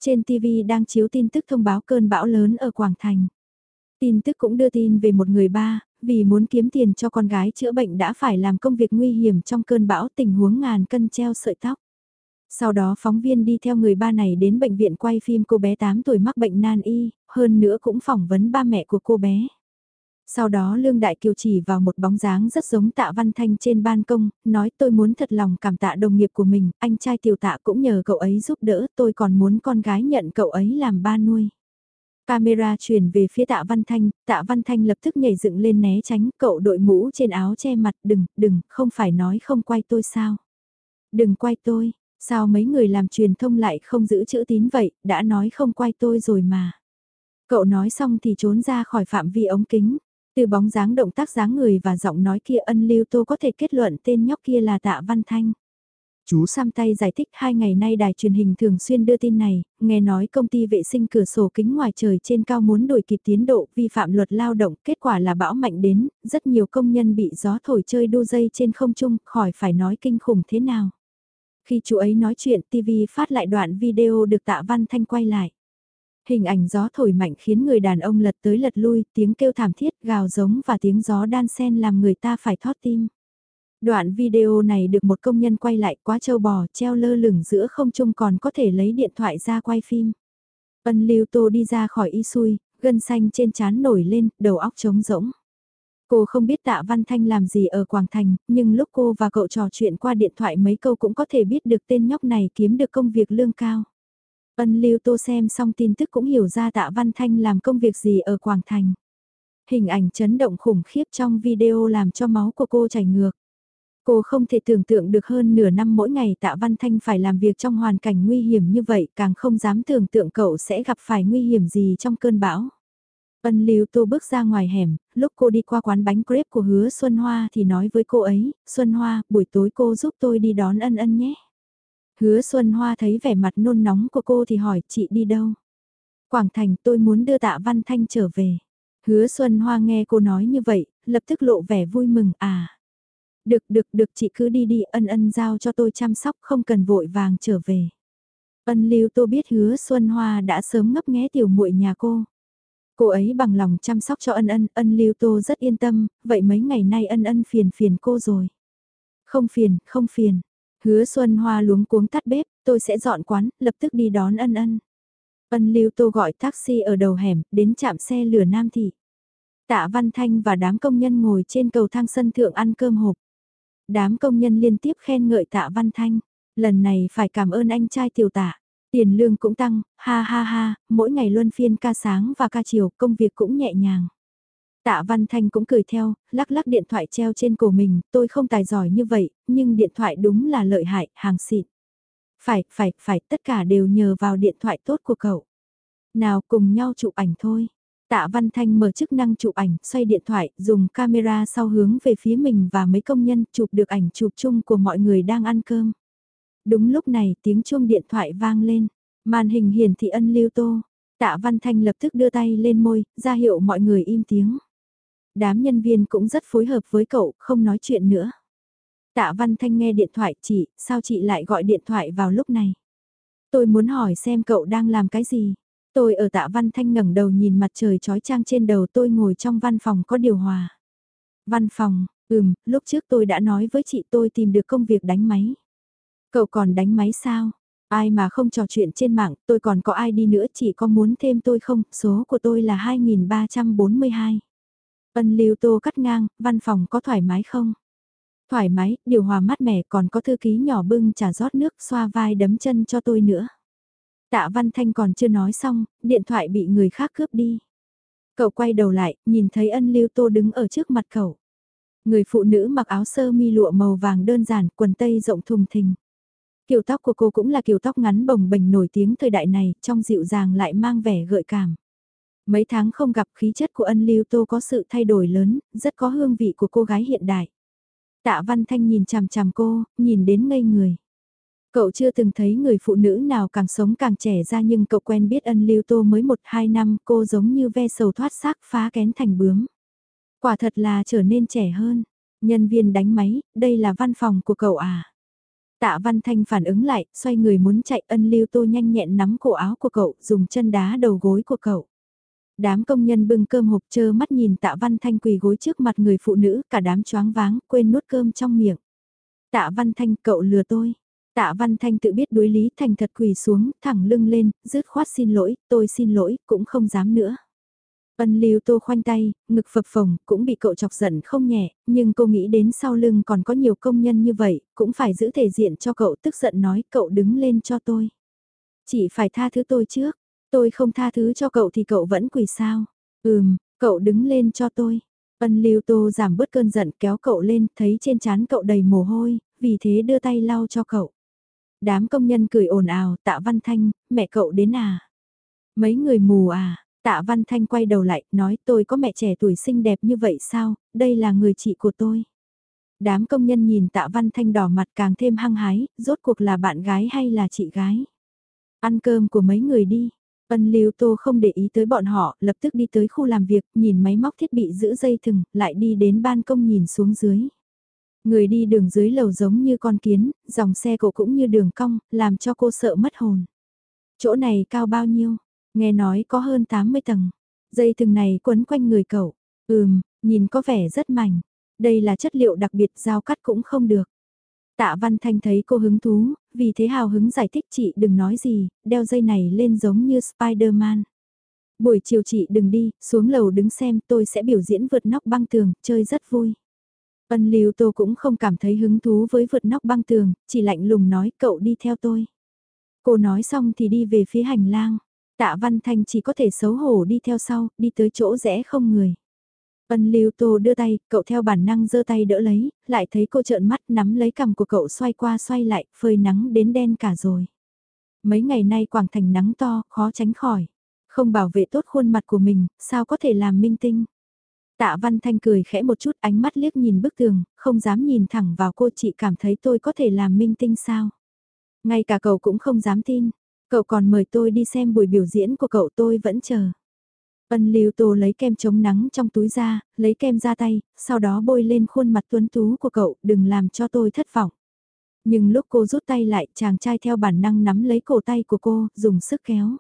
Trên TV đang chiếu tin tức thông báo cơn bão lớn ở Quảng Thành. Tin tức cũng đưa tin về một người ba, vì muốn kiếm tiền cho con gái chữa bệnh đã phải làm công việc nguy hiểm trong cơn bão tình huống ngàn cân treo sợi tóc. Sau đó phóng viên đi theo người ba này đến bệnh viện quay phim cô bé 8 tuổi mắc bệnh nan y, hơn nữa cũng phỏng vấn ba mẹ của cô bé. Sau đó Lương Đại Kiều chỉ vào một bóng dáng rất giống tạ Văn Thanh trên ban công, nói tôi muốn thật lòng cảm tạ đồng nghiệp của mình, anh trai tiểu tạ cũng nhờ cậu ấy giúp đỡ, tôi còn muốn con gái nhận cậu ấy làm ba nuôi. Camera chuyển về phía tạ Văn Thanh, tạ Văn Thanh lập tức nhảy dựng lên né tránh cậu đội mũ trên áo che mặt đừng, đừng, không phải nói không quay tôi sao. Đừng quay tôi, sao mấy người làm truyền thông lại không giữ chữ tín vậy, đã nói không quay tôi rồi mà. Cậu nói xong thì trốn ra khỏi phạm vi ống kính. Từ bóng dáng động tác dáng người và giọng nói kia ân lưu tô có thể kết luận tên nhóc kia là tạ Văn Thanh. Chú Sam tay giải thích hai ngày nay đài truyền hình thường xuyên đưa tin này, nghe nói công ty vệ sinh cửa sổ kính ngoài trời trên cao muốn đổi kịp tiến độ vi phạm luật lao động, kết quả là bão mạnh đến, rất nhiều công nhân bị gió thổi chơi đu dây trên không trung, khỏi phải nói kinh khủng thế nào. Khi chú ấy nói chuyện TV phát lại đoạn video được tạ văn thanh quay lại. Hình ảnh gió thổi mạnh khiến người đàn ông lật tới lật lui, tiếng kêu thảm thiết, gào giống và tiếng gió đan sen làm người ta phải thót tim. Đoạn video này được một công nhân quay lại quá châu bò treo lơ lửng giữa không trung còn có thể lấy điện thoại ra quay phim. Ân lưu tô đi ra khỏi y xui, gân xanh trên trán nổi lên, đầu óc trống rỗng. Cô không biết tạ Văn Thanh làm gì ở Quảng Thành, nhưng lúc cô và cậu trò chuyện qua điện thoại mấy câu cũng có thể biết được tên nhóc này kiếm được công việc lương cao. Ân lưu tô xem xong tin tức cũng hiểu ra tạ Văn Thanh làm công việc gì ở Quảng Thành. Hình ảnh chấn động khủng khiếp trong video làm cho máu của cô chảy ngược. Cô không thể tưởng tượng được hơn nửa năm mỗi ngày tạ Văn Thanh phải làm việc trong hoàn cảnh nguy hiểm như vậy, càng không dám tưởng tượng cậu sẽ gặp phải nguy hiểm gì trong cơn bão. Ân Lưu Tô bước ra ngoài hẻm, lúc cô đi qua quán bánh crepe của hứa Xuân Hoa thì nói với cô ấy, Xuân Hoa, buổi tối cô giúp tôi đi đón ân ân nhé. Hứa Xuân Hoa thấy vẻ mặt nôn nóng của cô thì hỏi chị đi đâu? Quảng Thành tôi muốn đưa tạ Văn Thanh trở về. Hứa Xuân Hoa nghe cô nói như vậy, lập tức lộ vẻ vui mừng à. Được được được chị cứ đi đi ân ân giao cho tôi chăm sóc không cần vội vàng trở về. Ân lưu tô biết hứa Xuân Hoa đã sớm ngấp nghé tiểu muội nhà cô. Cô ấy bằng lòng chăm sóc cho ân ân, ân lưu tô rất yên tâm, vậy mấy ngày nay ân ân phiền phiền cô rồi. Không phiền, không phiền. Hứa Xuân Hoa luống cuống tắt bếp, tôi sẽ dọn quán, lập tức đi đón ân ân. Ân lưu tô gọi taxi ở đầu hẻm, đến trạm xe lửa Nam Thị. Tạ Văn Thanh và đám công nhân ngồi trên cầu thang sân thượng ăn cơm hộp. Đám công nhân liên tiếp khen ngợi tạ Văn Thanh. Lần này phải cảm ơn anh trai tiểu tạ. Tiền lương cũng tăng, ha ha ha, mỗi ngày luân phiên ca sáng và ca chiều, công việc cũng nhẹ nhàng. Tạ Văn Thanh cũng cười theo, lắc lắc điện thoại treo trên cổ mình, tôi không tài giỏi như vậy, nhưng điện thoại đúng là lợi hại, hàng xịn. Phải, phải, phải, tất cả đều nhờ vào điện thoại tốt của cậu. Nào cùng nhau chụp ảnh thôi. Tạ Văn Thanh mở chức năng chụp ảnh, xoay điện thoại, dùng camera sau hướng về phía mình và mấy công nhân chụp được ảnh chụp chung của mọi người đang ăn cơm. Đúng lúc này tiếng chuông điện thoại vang lên, màn hình hiển thị ân lưu tô. Tạ Văn Thanh lập tức đưa tay lên môi, ra hiệu mọi người im tiếng. Đám nhân viên cũng rất phối hợp với cậu, không nói chuyện nữa. Tạ Văn Thanh nghe điện thoại chị, sao chị lại gọi điện thoại vào lúc này? Tôi muốn hỏi xem cậu đang làm cái gì? Tôi ở tạ văn thanh ngẩng đầu nhìn mặt trời trói trang trên đầu tôi ngồi trong văn phòng có điều hòa. Văn phòng, ừm, lúc trước tôi đã nói với chị tôi tìm được công việc đánh máy. Cậu còn đánh máy sao? Ai mà không trò chuyện trên mạng, tôi còn có ai đi nữa chỉ có muốn thêm tôi không, số của tôi là 2342. Ân lưu tô cắt ngang, văn phòng có thoải mái không? Thoải mái, điều hòa mát mẻ còn có thư ký nhỏ bưng trà rót nước xoa vai đấm chân cho tôi nữa. Tạ Văn Thanh còn chưa nói xong, điện thoại bị người khác cướp đi. Cậu quay đầu lại, nhìn thấy ân lưu tô đứng ở trước mặt cậu. Người phụ nữ mặc áo sơ mi lụa màu vàng đơn giản, quần tây rộng thùng thình. Kiểu tóc của cô cũng là kiểu tóc ngắn bồng bềnh nổi tiếng thời đại này, trong dịu dàng lại mang vẻ gợi cảm. Mấy tháng không gặp khí chất của ân lưu tô có sự thay đổi lớn, rất có hương vị của cô gái hiện đại. Tạ Văn Thanh nhìn chằm chằm cô, nhìn đến ngây người. Cậu chưa từng thấy người phụ nữ nào càng sống càng trẻ ra nhưng cậu quen biết ân lưu tô mới một hai năm cô giống như ve sầu thoát xác phá kén thành bướm. Quả thật là trở nên trẻ hơn. Nhân viên đánh máy, đây là văn phòng của cậu à? Tạ Văn Thanh phản ứng lại, xoay người muốn chạy ân lưu tô nhanh nhẹn nắm cổ áo của cậu, dùng chân đá đầu gối của cậu. Đám công nhân bưng cơm hộp chơ mắt nhìn tạ Văn Thanh quỳ gối trước mặt người phụ nữ, cả đám choáng váng, quên nuốt cơm trong miệng. Tạ Văn Thanh cậu lừa tôi. Tạ Văn Thanh tự biết đối lý thành thật quỳ xuống, thẳng lưng lên, rứt khoát xin lỗi, tôi xin lỗi, cũng không dám nữa. Ân lưu tô khoanh tay, ngực phập phồng, cũng bị cậu chọc giận không nhẹ, nhưng cô nghĩ đến sau lưng còn có nhiều công nhân như vậy, cũng phải giữ thể diện cho cậu tức giận nói cậu đứng lên cho tôi. Chỉ phải tha thứ tôi trước, Tôi không tha thứ cho cậu thì cậu vẫn quỳ sao? Ừm, cậu đứng lên cho tôi. Ân Lưu Tô giảm bớt cơn giận kéo cậu lên, thấy trên trán cậu đầy mồ hôi, vì thế đưa tay lau cho cậu. Đám công nhân cười ồn ào, tạ Văn Thanh, mẹ cậu đến à? Mấy người mù à? Tạ Văn Thanh quay đầu lại, nói tôi có mẹ trẻ tuổi xinh đẹp như vậy sao, đây là người chị của tôi. Đám công nhân nhìn tạ Văn Thanh đỏ mặt càng thêm hăng hái, rốt cuộc là bạn gái hay là chị gái. Ăn cơm của mấy người đi. Ân Lưu Tô không để ý tới bọn họ, lập tức đi tới khu làm việc, nhìn máy móc thiết bị giữ dây thừng, lại đi đến ban công nhìn xuống dưới. Người đi đường dưới lầu giống như con kiến, dòng xe cổ cũng như đường cong, làm cho cô sợ mất hồn. Chỗ này cao bao nhiêu? Nghe nói có hơn 80 tầng. Dây thừng này quấn quanh người cậu. Ừm, nhìn có vẻ rất mảnh. Đây là chất liệu đặc biệt giao cắt cũng không được. Tạ Văn Thanh thấy cô hứng thú, vì thế hào hứng giải thích chị đừng nói gì, đeo dây này lên giống như Spider-Man. Buổi chiều chị đừng đi, xuống lầu đứng xem tôi sẽ biểu diễn vượt nóc băng tường, chơi rất vui. Ân Lưu Tô cũng không cảm thấy hứng thú với vượt nóc băng tường, chỉ lạnh lùng nói cậu đi theo tôi. Cô nói xong thì đi về phía hành lang. Tạ Văn Thanh chỉ có thể xấu hổ đi theo sau, đi tới chỗ rẽ không người. Ân Lưu Tô đưa tay, cậu theo bản năng giơ tay đỡ lấy, lại thấy cô trợn mắt nắm lấy cằm của cậu xoay qua xoay lại, phơi nắng đến đen cả rồi. Mấy ngày nay Quảng Thành nắng to, khó tránh khỏi. Không bảo vệ tốt khuôn mặt của mình, sao có thể làm minh tinh. Tạ Văn Thanh cười khẽ một chút ánh mắt liếc nhìn bức tường, không dám nhìn thẳng vào cô chị cảm thấy tôi có thể làm minh tinh sao. Ngay cả cậu cũng không dám tin, cậu còn mời tôi đi xem buổi biểu diễn của cậu tôi vẫn chờ. Ân Lưu Tô lấy kem chống nắng trong túi ra, lấy kem ra tay, sau đó bôi lên khuôn mặt tuấn tú của cậu, đừng làm cho tôi thất vọng. Nhưng lúc cô rút tay lại, chàng trai theo bản năng nắm lấy cổ tay của cô, dùng sức kéo.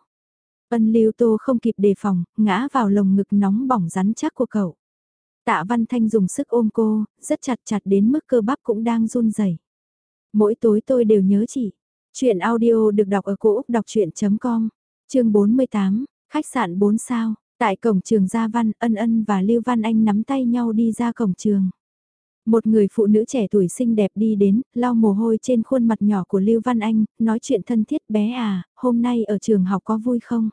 Ân Lưu Tô không kịp đề phòng, ngã vào lồng ngực nóng bỏng rắn chắc của cậu. Tạ Văn Thanh dùng sức ôm cô, rất chặt chặt đến mức cơ bắp cũng đang run rẩy. Mỗi tối tôi đều nhớ chị. Chuyện audio được đọc ở cổ Úc đọc chuyện.com, chương 48, khách sạn 4 sao. Tại cổng trường Gia Văn, Ân Ân và Lưu Văn Anh nắm tay nhau đi ra cổng trường. Một người phụ nữ trẻ tuổi xinh đẹp đi đến, lau mồ hôi trên khuôn mặt nhỏ của Lưu Văn Anh, nói chuyện thân thiết bé à, hôm nay ở trường học có vui không?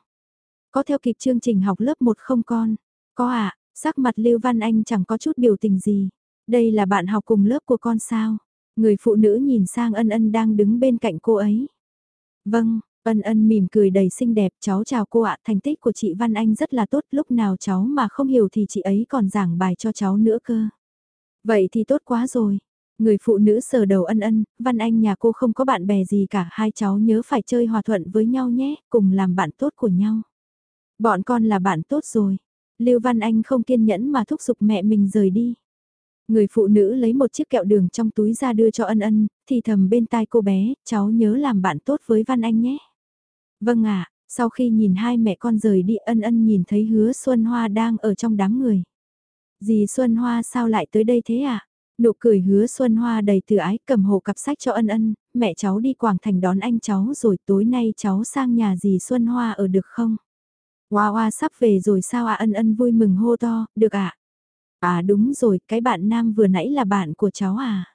Có theo kịp chương trình học lớp 1 không con? Có ạ, à, sắc mặt Lưu Văn Anh chẳng có chút biểu tình gì. Đây là bạn học cùng lớp của con sao? Người phụ nữ nhìn sang ân ân đang đứng bên cạnh cô ấy. Vâng, Ân ân mỉm cười đầy xinh đẹp, cháu chào cô ạ, thành tích của chị Văn Anh rất là tốt, lúc nào cháu mà không hiểu thì chị ấy còn giảng bài cho cháu nữa cơ. Vậy thì tốt quá rồi. Người phụ nữ sờ đầu ân ân, Văn Anh nhà cô không có bạn bè gì cả, hai cháu nhớ phải chơi hòa thuận với nhau nhé, cùng làm bạn tốt của nhau. Bọn con là bạn tốt rồi. Lưu Văn Anh không kiên nhẫn mà thúc giục mẹ mình rời đi. Người phụ nữ lấy một chiếc kẹo đường trong túi ra đưa cho ân ân, thì thầm bên tai cô bé, cháu nhớ làm bạn tốt với Văn Anh nhé. Vâng ạ, sau khi nhìn hai mẹ con rời đi ân ân nhìn thấy hứa Xuân Hoa đang ở trong đám người. Dì Xuân Hoa sao lại tới đây thế à? Nụ cười hứa Xuân Hoa đầy từ ái cầm hộ cặp sách cho ân ân, mẹ cháu đi Quảng Thành đón anh cháu rồi tối nay cháu sang nhà dì Xuân Hoa ở được không? Hoa hoa sắp về rồi sao ạ ân ân vui mừng hô to, được ạ. À? à đúng rồi, cái bạn nam vừa nãy là bạn của cháu à?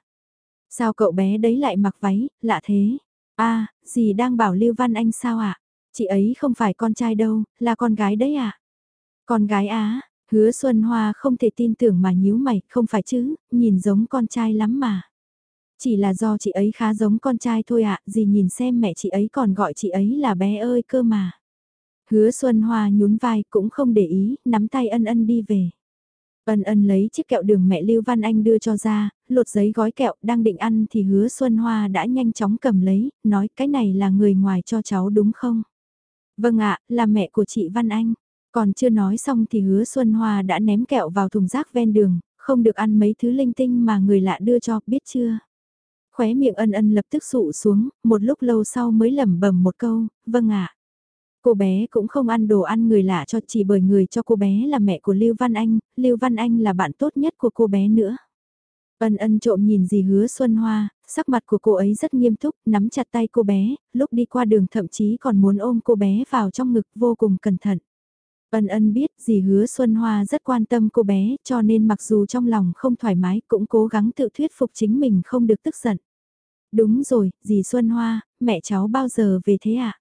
Sao cậu bé đấy lại mặc váy, lạ thế? à, gì đang bảo Lưu Văn Anh sao ạ? À? Chị ấy không phải con trai đâu, là con gái đấy ạ. À? Con gái á, hứa Xuân Hoa không thể tin tưởng mà nhíu mày, không phải chứ, nhìn giống con trai lắm mà. Chỉ là do chị ấy khá giống con trai thôi ạ, à, Gì nhìn xem mẹ chị ấy còn gọi chị ấy là bé ơi cơ mà. Hứa Xuân Hoa nhún vai cũng không để ý, nắm tay ân ân đi về. Ân ân lấy chiếc kẹo đường mẹ Lưu Văn Anh đưa cho ra, lột giấy gói kẹo đang định ăn thì hứa Xuân Hoa đã nhanh chóng cầm lấy, nói cái này là người ngoài cho cháu đúng không? Vâng ạ, là mẹ của chị Văn Anh. Còn chưa nói xong thì hứa Xuân Hoa đã ném kẹo vào thùng rác ven đường, không được ăn mấy thứ linh tinh mà người lạ đưa cho, biết chưa? Khóe miệng ân ân lập tức sụ xuống, một lúc lâu sau mới lẩm bẩm một câu, vâng ạ. Cô bé cũng không ăn đồ ăn người lạ cho chỉ bởi người cho cô bé là mẹ của Lưu Văn Anh, Lưu Văn Anh là bạn tốt nhất của cô bé nữa. Ân ân trộm nhìn dì hứa Xuân Hoa, sắc mặt của cô ấy rất nghiêm túc, nắm chặt tay cô bé, lúc đi qua đường thậm chí còn muốn ôm cô bé vào trong ngực vô cùng cẩn thận. Ân ân biết dì hứa Xuân Hoa rất quan tâm cô bé cho nên mặc dù trong lòng không thoải mái cũng cố gắng tự thuyết phục chính mình không được tức giận. Đúng rồi, dì Xuân Hoa, mẹ cháu bao giờ về thế ạ? À?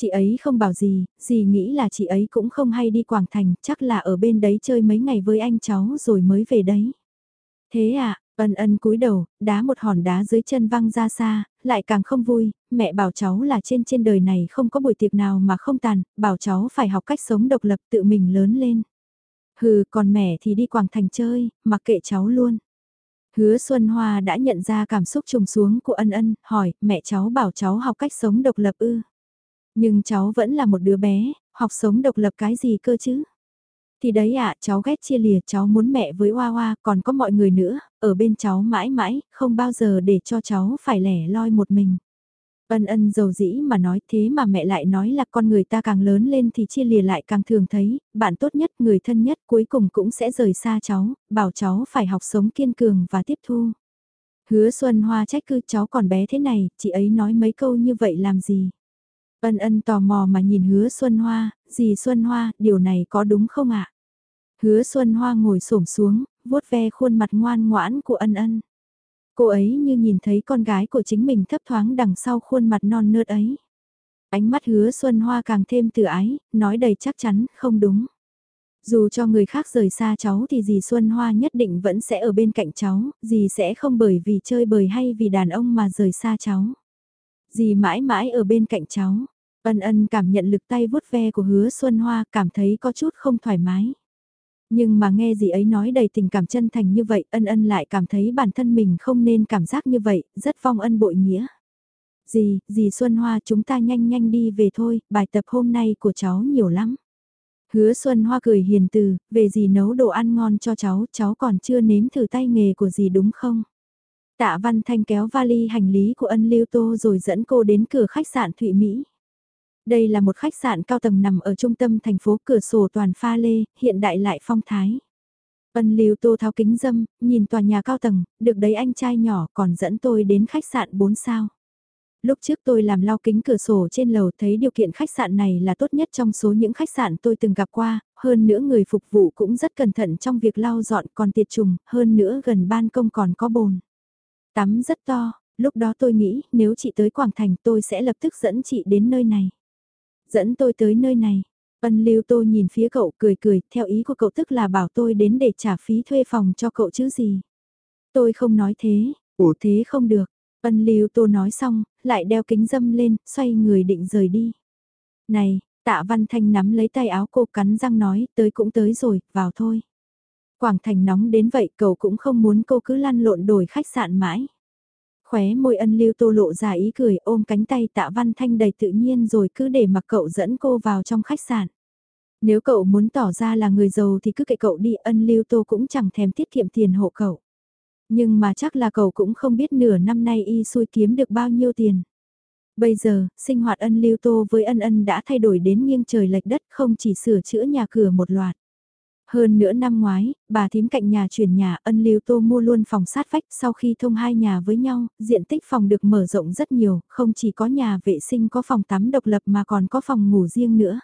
Chị ấy không bảo gì, gì nghĩ là chị ấy cũng không hay đi Quảng Thành, chắc là ở bên đấy chơi mấy ngày với anh cháu rồi mới về đấy. Thế à, ân ân cúi đầu, đá một hòn đá dưới chân văng ra xa, lại càng không vui, mẹ bảo cháu là trên trên đời này không có buổi tiệc nào mà không tàn, bảo cháu phải học cách sống độc lập tự mình lớn lên. Hừ, còn mẹ thì đi Quảng Thành chơi, mặc kệ cháu luôn. Hứa Xuân Hoa đã nhận ra cảm xúc trùng xuống của ân ân, hỏi, mẹ cháu bảo cháu học cách sống độc lập ư. Nhưng cháu vẫn là một đứa bé, học sống độc lập cái gì cơ chứ? Thì đấy ạ, cháu ghét chia lìa, cháu muốn mẹ với Hoa Hoa, còn có mọi người nữa, ở bên cháu mãi mãi, không bao giờ để cho cháu phải lẻ loi một mình. Ân ân dầu dĩ mà nói thế mà mẹ lại nói là con người ta càng lớn lên thì chia lìa lại càng thường thấy, bạn tốt nhất, người thân nhất cuối cùng cũng sẽ rời xa cháu, bảo cháu phải học sống kiên cường và tiếp thu. Hứa Xuân Hoa trách cứ cháu còn bé thế này, chị ấy nói mấy câu như vậy làm gì? Ân ân tò mò mà nhìn hứa Xuân Hoa, gì Xuân Hoa, điều này có đúng không ạ? Hứa Xuân Hoa ngồi xổm xuống, vuốt ve khuôn mặt ngoan ngoãn của ân ân. Cô ấy như nhìn thấy con gái của chính mình thấp thoáng đằng sau khuôn mặt non nớt ấy. Ánh mắt hứa Xuân Hoa càng thêm từ ái, nói đầy chắc chắn, không đúng. Dù cho người khác rời xa cháu thì dì Xuân Hoa nhất định vẫn sẽ ở bên cạnh cháu, dì sẽ không bởi vì chơi bời hay vì đàn ông mà rời xa cháu. Dì mãi mãi ở bên cạnh cháu, ân ân cảm nhận lực tay vuốt ve của hứa Xuân Hoa cảm thấy có chút không thoải mái. Nhưng mà nghe gì ấy nói đầy tình cảm chân thành như vậy, ân ân lại cảm thấy bản thân mình không nên cảm giác như vậy, rất vong ân bội nghĩa. Dì, dì Xuân Hoa chúng ta nhanh nhanh đi về thôi, bài tập hôm nay của cháu nhiều lắm. Hứa Xuân Hoa cười hiền từ, về dì nấu đồ ăn ngon cho cháu, cháu còn chưa nếm thử tay nghề của dì đúng không? Tạ Văn Thanh kéo vali hành lý của ân lưu tô rồi dẫn cô đến cửa khách sạn Thụy Mỹ. Đây là một khách sạn cao tầng nằm ở trung tâm thành phố cửa sổ toàn pha lê, hiện đại lại phong thái. Ân lưu tô tháo kính dâm, nhìn tòa nhà cao tầng, được đấy anh trai nhỏ còn dẫn tôi đến khách sạn 4 sao. Lúc trước tôi làm lau kính cửa sổ trên lầu thấy điều kiện khách sạn này là tốt nhất trong số những khách sạn tôi từng gặp qua, hơn nữa người phục vụ cũng rất cẩn thận trong việc lau dọn còn tiệt trùng, hơn nữa gần ban công còn có bồn. Tắm rất to, lúc đó tôi nghĩ nếu chị tới Quảng Thành tôi sẽ lập tức dẫn chị đến nơi này. Dẫn tôi tới nơi này. Ân lưu tô nhìn phía cậu cười cười, theo ý của cậu tức là bảo tôi đến để trả phí thuê phòng cho cậu chứ gì. Tôi không nói thế, ủa thế không được. Ân lưu tô nói xong, lại đeo kính dâm lên, xoay người định rời đi. Này, tạ văn thanh nắm lấy tay áo cô cắn răng nói, tới cũng tới rồi, vào thôi. Quảng Thành nóng đến vậy cậu cũng không muốn cô cứ lăn lộn đổi khách sạn mãi. Khóe môi ân lưu tô lộ ra ý cười ôm cánh tay tạ văn thanh đầy tự nhiên rồi cứ để mặc cậu dẫn cô vào trong khách sạn. Nếu cậu muốn tỏ ra là người giàu thì cứ kệ cậu đi ân lưu tô cũng chẳng thèm tiết kiệm tiền hộ cậu. Nhưng mà chắc là cậu cũng không biết nửa năm nay y xui kiếm được bao nhiêu tiền. Bây giờ, sinh hoạt ân lưu tô với ân ân đã thay đổi đến nghiêng trời lệch đất không chỉ sửa chữa nhà cửa một loạt. Hơn nữa năm ngoái, bà thím cạnh nhà chuyển nhà ân lưu tô mua luôn phòng sát vách sau khi thông hai nhà với nhau, diện tích phòng được mở rộng rất nhiều, không chỉ có nhà vệ sinh có phòng tắm độc lập mà còn có phòng ngủ riêng nữa.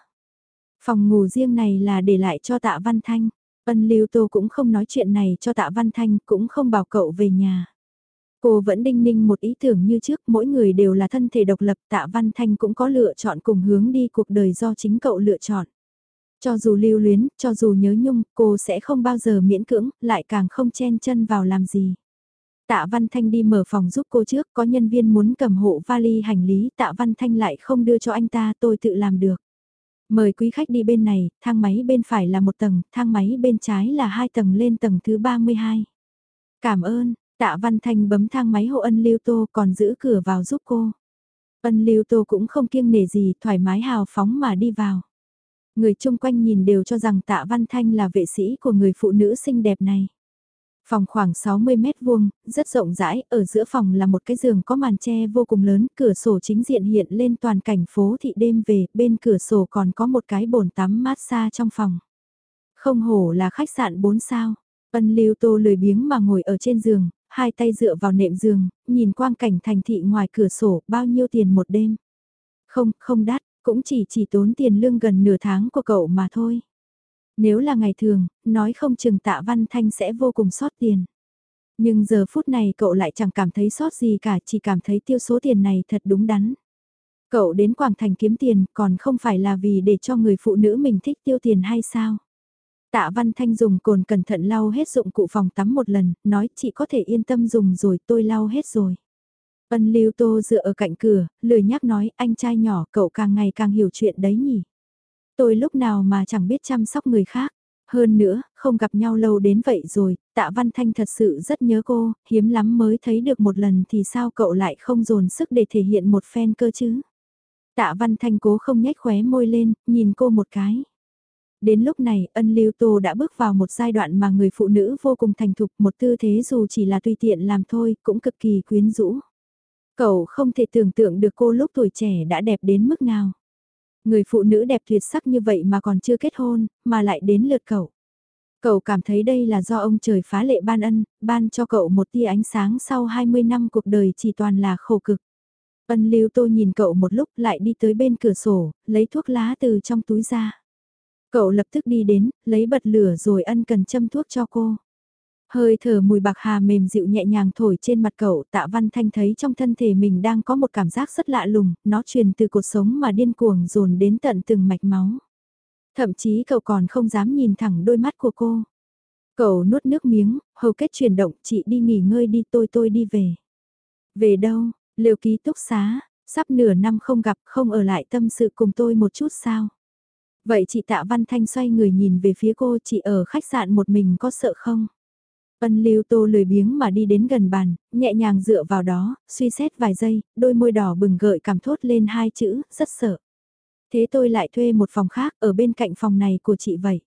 Phòng ngủ riêng này là để lại cho tạ Văn Thanh. Ân lưu tô cũng không nói chuyện này cho tạ Văn Thanh, cũng không bảo cậu về nhà. Cô vẫn đinh ninh một ý tưởng như trước, mỗi người đều là thân thể độc lập, tạ Văn Thanh cũng có lựa chọn cùng hướng đi cuộc đời do chính cậu lựa chọn. Cho dù lưu luyến, cho dù nhớ nhung, cô sẽ không bao giờ miễn cưỡng, lại càng không chen chân vào làm gì. Tạ Văn Thanh đi mở phòng giúp cô trước, có nhân viên muốn cầm hộ vali hành lý, Tạ Văn Thanh lại không đưa cho anh ta, tôi tự làm được. Mời quý khách đi bên này, thang máy bên phải là một tầng, thang máy bên trái là hai tầng lên tầng thứ 32. Cảm ơn, Tạ Văn Thanh bấm thang máy hộ ân Lưu Tô còn giữ cửa vào giúp cô. Ân Lưu Tô cũng không kiêng nể gì, thoải mái hào phóng mà đi vào. Người chung quanh nhìn đều cho rằng tạ Văn Thanh là vệ sĩ của người phụ nữ xinh đẹp này. Phòng khoảng 60 mét vuông, rất rộng rãi, ở giữa phòng là một cái giường có màn tre vô cùng lớn, cửa sổ chính diện hiện lên toàn cảnh phố thị đêm về, bên cửa sổ còn có một cái bồn tắm mát xa trong phòng. Không hổ là khách sạn 4 sao, ân lưu tô lười biếng mà ngồi ở trên giường, hai tay dựa vào nệm giường, nhìn quang cảnh thành thị ngoài cửa sổ, bao nhiêu tiền một đêm. Không, không đắt, cũng chỉ chỉ tốn tiền lương gần nửa tháng của cậu mà thôi. Nếu là ngày thường, nói không chừng tạ văn thanh sẽ vô cùng sót tiền. Nhưng giờ phút này cậu lại chẳng cảm thấy sót gì cả, chỉ cảm thấy tiêu số tiền này thật đúng đắn. Cậu đến Quảng Thành kiếm tiền còn không phải là vì để cho người phụ nữ mình thích tiêu tiền hay sao? Tạ Văn Thanh dùng cồn cẩn thận lau hết dụng cụ phòng tắm một lần, nói chị có thể yên tâm dùng rồi tôi lau hết rồi. Ân Lưu Tô dựa ở cạnh cửa, lười nhắc nói anh trai nhỏ cậu càng ngày càng hiểu chuyện đấy nhỉ. Tôi lúc nào mà chẳng biết chăm sóc người khác. Hơn nữa, không gặp nhau lâu đến vậy rồi, tạ Văn Thanh thật sự rất nhớ cô, hiếm lắm mới thấy được một lần thì sao cậu lại không dồn sức để thể hiện một phen cơ chứ. Tạ Văn Thanh cố không nhếch khóe môi lên, nhìn cô một cái. Đến lúc này, ân lưu tô đã bước vào một giai đoạn mà người phụ nữ vô cùng thành thục một tư thế dù chỉ là tùy tiện làm thôi, cũng cực kỳ quyến rũ. Cậu không thể tưởng tượng được cô lúc tuổi trẻ đã đẹp đến mức nào. Người phụ nữ đẹp tuyệt sắc như vậy mà còn chưa kết hôn, mà lại đến lượt cậu. Cậu cảm thấy đây là do ông trời phá lệ ban ân, ban cho cậu một tia ánh sáng sau 20 năm cuộc đời chỉ toàn là khổ cực. Ân lưu tô nhìn cậu một lúc lại đi tới bên cửa sổ, lấy thuốc lá từ trong túi ra. Cậu lập tức đi đến, lấy bật lửa rồi ân cần châm thuốc cho cô. Hơi thở mùi bạc hà mềm dịu nhẹ nhàng thổi trên mặt cậu tạ văn thanh thấy trong thân thể mình đang có một cảm giác rất lạ lùng, nó truyền từ cuộc sống mà điên cuồng dồn đến tận từng mạch máu. Thậm chí cậu còn không dám nhìn thẳng đôi mắt của cô. Cậu nuốt nước miếng, hầu kết chuyển động, chị đi nghỉ ngơi đi tôi tôi đi về. Về đâu, liều ký túc xá, sắp nửa năm không gặp không ở lại tâm sự cùng tôi một chút sao. Vậy chị Tạ Văn Thanh xoay người nhìn về phía cô chị ở khách sạn một mình có sợ không? Ân lưu tô lười biếng mà đi đến gần bàn, nhẹ nhàng dựa vào đó, suy xét vài giây, đôi môi đỏ bừng gợi cảm thốt lên hai chữ, rất sợ. Thế tôi lại thuê một phòng khác ở bên cạnh phòng này của chị vậy.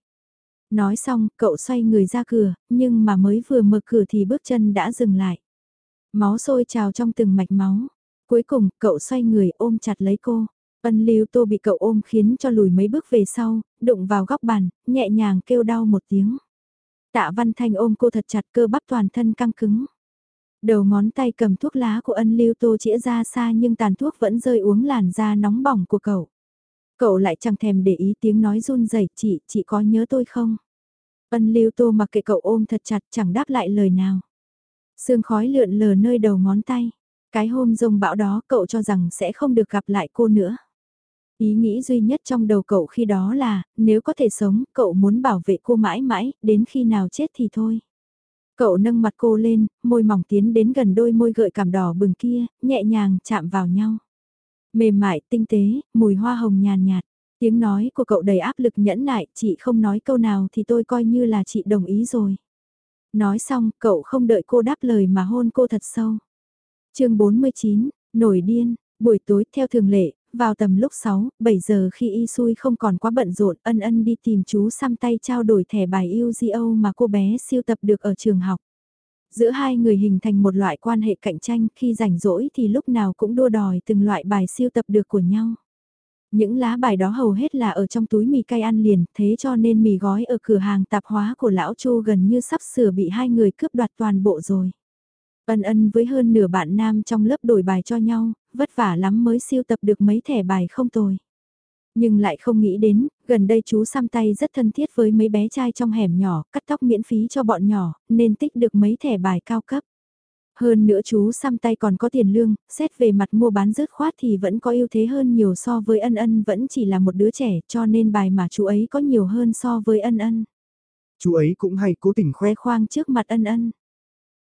Nói xong, cậu xoay người ra cửa, nhưng mà mới vừa mở cửa thì bước chân đã dừng lại. Máu sôi trào trong từng mạch máu. Cuối cùng, cậu xoay người ôm chặt lấy cô. Ân lưu tô bị cậu ôm khiến cho lùi mấy bước về sau, đụng vào góc bàn, nhẹ nhàng kêu đau một tiếng. Tạ Văn Thanh ôm cô thật chặt cơ bắp toàn thân căng cứng. Đầu ngón tay cầm thuốc lá của ân lưu tô chĩa ra xa nhưng tàn thuốc vẫn rơi uống làn da nóng bỏng của cậu. Cậu lại chẳng thèm để ý tiếng nói run rẩy chị, chị có nhớ tôi không? Ân lưu tô mặc kệ cậu ôm thật chặt chẳng đáp lại lời nào. Sương khói lượn lờ nơi đầu ngón tay. Cái hôm rông bão đó cậu cho rằng sẽ không được gặp lại cô nữa. Ý nghĩ duy nhất trong đầu cậu khi đó là, nếu có thể sống, cậu muốn bảo vệ cô mãi mãi, đến khi nào chết thì thôi. Cậu nâng mặt cô lên, môi mỏng tiến đến gần đôi môi gợi cảm đỏ bừng kia, nhẹ nhàng chạm vào nhau. Mềm mại, tinh tế, mùi hoa hồng nhàn nhạt. Tiếng nói của cậu đầy áp lực nhẫn nại, chị không nói câu nào thì tôi coi như là chị đồng ý rồi. Nói xong, cậu không đợi cô đáp lời mà hôn cô thật sâu. chương 49, nổi điên, buổi tối theo thường lệ, vào tầm lúc 6, 7 giờ khi y Sui không còn quá bận rộn ân ân đi tìm chú xăm tay trao đổi thẻ bài UGO mà cô bé siêu tập được ở trường học. Giữa hai người hình thành một loại quan hệ cạnh tranh khi rảnh rỗi thì lúc nào cũng đua đòi từng loại bài siêu tập được của nhau. Những lá bài đó hầu hết là ở trong túi mì cay ăn liền, thế cho nên mì gói ở cửa hàng tạp hóa của lão Chu gần như sắp sửa bị hai người cướp đoạt toàn bộ rồi. Ân ân với hơn nửa bạn nam trong lớp đổi bài cho nhau, vất vả lắm mới siêu tập được mấy thẻ bài không tồi. Nhưng lại không nghĩ đến, gần đây chú xăm tay rất thân thiết với mấy bé trai trong hẻm nhỏ, cắt tóc miễn phí cho bọn nhỏ, nên tích được mấy thẻ bài cao cấp. Hơn nữa chú xăm tay còn có tiền lương, xét về mặt mua bán rớt khoát thì vẫn có ưu thế hơn nhiều so với ân ân vẫn chỉ là một đứa trẻ cho nên bài mà chú ấy có nhiều hơn so với ân ân.
Chú ấy cũng hay cố tình khoe
khoang trước mặt ân ân.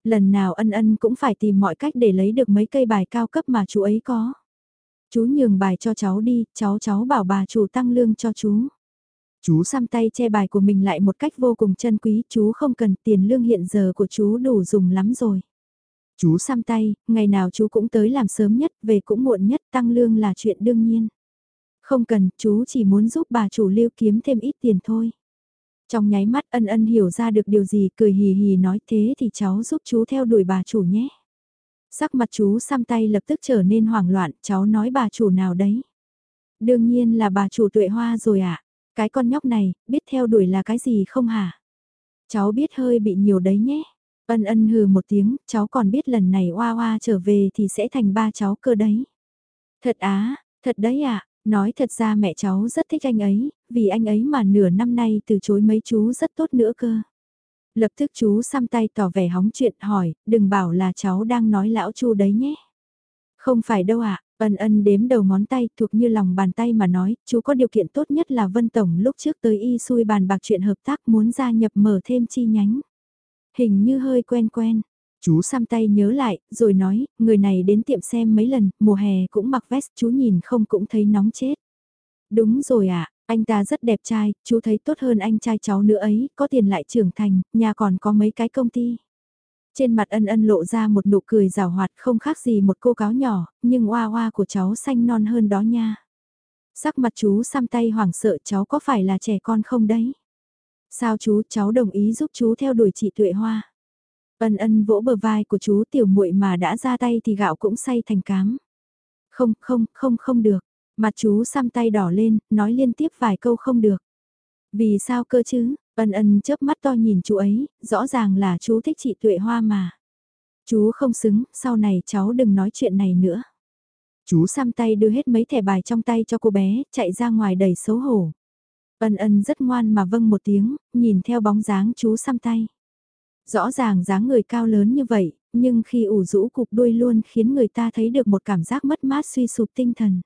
Lần nào ân ân cũng phải tìm mọi cách để lấy được mấy cây bài cao cấp mà chú ấy có. Chú nhường bài cho cháu đi, cháu cháu bảo bà chủ tăng lương cho chú. Chú xăm tay che bài của mình lại một cách vô cùng chân quý, chú không cần tiền lương hiện giờ của chú đủ dùng lắm rồi. Chú xăm tay, ngày nào chú cũng tới làm sớm nhất, về cũng muộn nhất, tăng lương là chuyện đương nhiên. Không cần, chú chỉ muốn giúp bà chủ lưu kiếm thêm ít tiền thôi. Trong nháy mắt ân ân hiểu ra được điều gì cười hì hì nói thế thì cháu giúp chú theo đuổi bà chủ nhé. Sắc mặt chú xăm tay lập tức trở nên hoảng loạn, cháu nói bà chủ nào đấy. Đương nhiên là bà chủ tuệ hoa rồi ạ, à? cái con nhóc này, biết theo đuổi là cái gì không hả? Cháu biết hơi bị nhiều đấy nhé. Ân ân hừ một tiếng, cháu còn biết lần này Hoa Hoa trở về thì sẽ thành ba cháu cơ đấy. Thật á, thật đấy ạ, nói thật ra mẹ cháu rất thích anh ấy, vì anh ấy mà nửa năm nay từ chối mấy chú rất tốt nữa cơ. Lập tức chú xăm tay tỏ vẻ hóng chuyện hỏi, đừng bảo là cháu đang nói lão chu đấy nhé. Không phải đâu ạ, Ân ân đếm đầu ngón tay thuộc như lòng bàn tay mà nói, chú có điều kiện tốt nhất là Vân Tổng lúc trước tới y xui bàn bạc chuyện hợp tác muốn gia nhập mở thêm chi nhánh. Hình như hơi quen quen, chú xăm tay nhớ lại, rồi nói, người này đến tiệm xem mấy lần, mùa hè cũng mặc vest, chú nhìn không cũng thấy nóng chết. Đúng rồi ạ, à, anh ta rất đẹp trai, chú thấy tốt hơn anh trai cháu nữa ấy, có tiền lại trưởng thành, nhà còn có mấy cái công ty. Trên mặt ân ân lộ ra một nụ cười rào hoạt không khác gì một cô cáo nhỏ, nhưng oa oa của cháu xanh non hơn đó nha. Sắc mặt chú xăm tay hoảng sợ cháu có phải là trẻ con không đấy? Sao chú cháu đồng ý giúp chú theo đuổi chị Tuệ Hoa? Ân ân vỗ bờ vai của chú tiểu muội mà đã ra tay thì gạo cũng say thành cám. Không, không, không, không được. Mặt chú xăm tay đỏ lên, nói liên tiếp vài câu không được. Vì sao cơ chứ? Ân ân chớp mắt to nhìn chú ấy, rõ ràng là chú thích chị Tuệ Hoa mà. Chú không xứng, sau này cháu đừng nói chuyện này nữa. Chú xăm tay đưa hết mấy thẻ bài trong tay cho cô bé, chạy ra ngoài đầy xấu hổ. Ân ân rất ngoan mà vâng một tiếng, nhìn theo bóng dáng chú xăm tay. Rõ ràng dáng người cao lớn như vậy, nhưng khi ủ rũ cục đuôi luôn khiến người ta thấy được một cảm giác mất mát suy sụp tinh thần.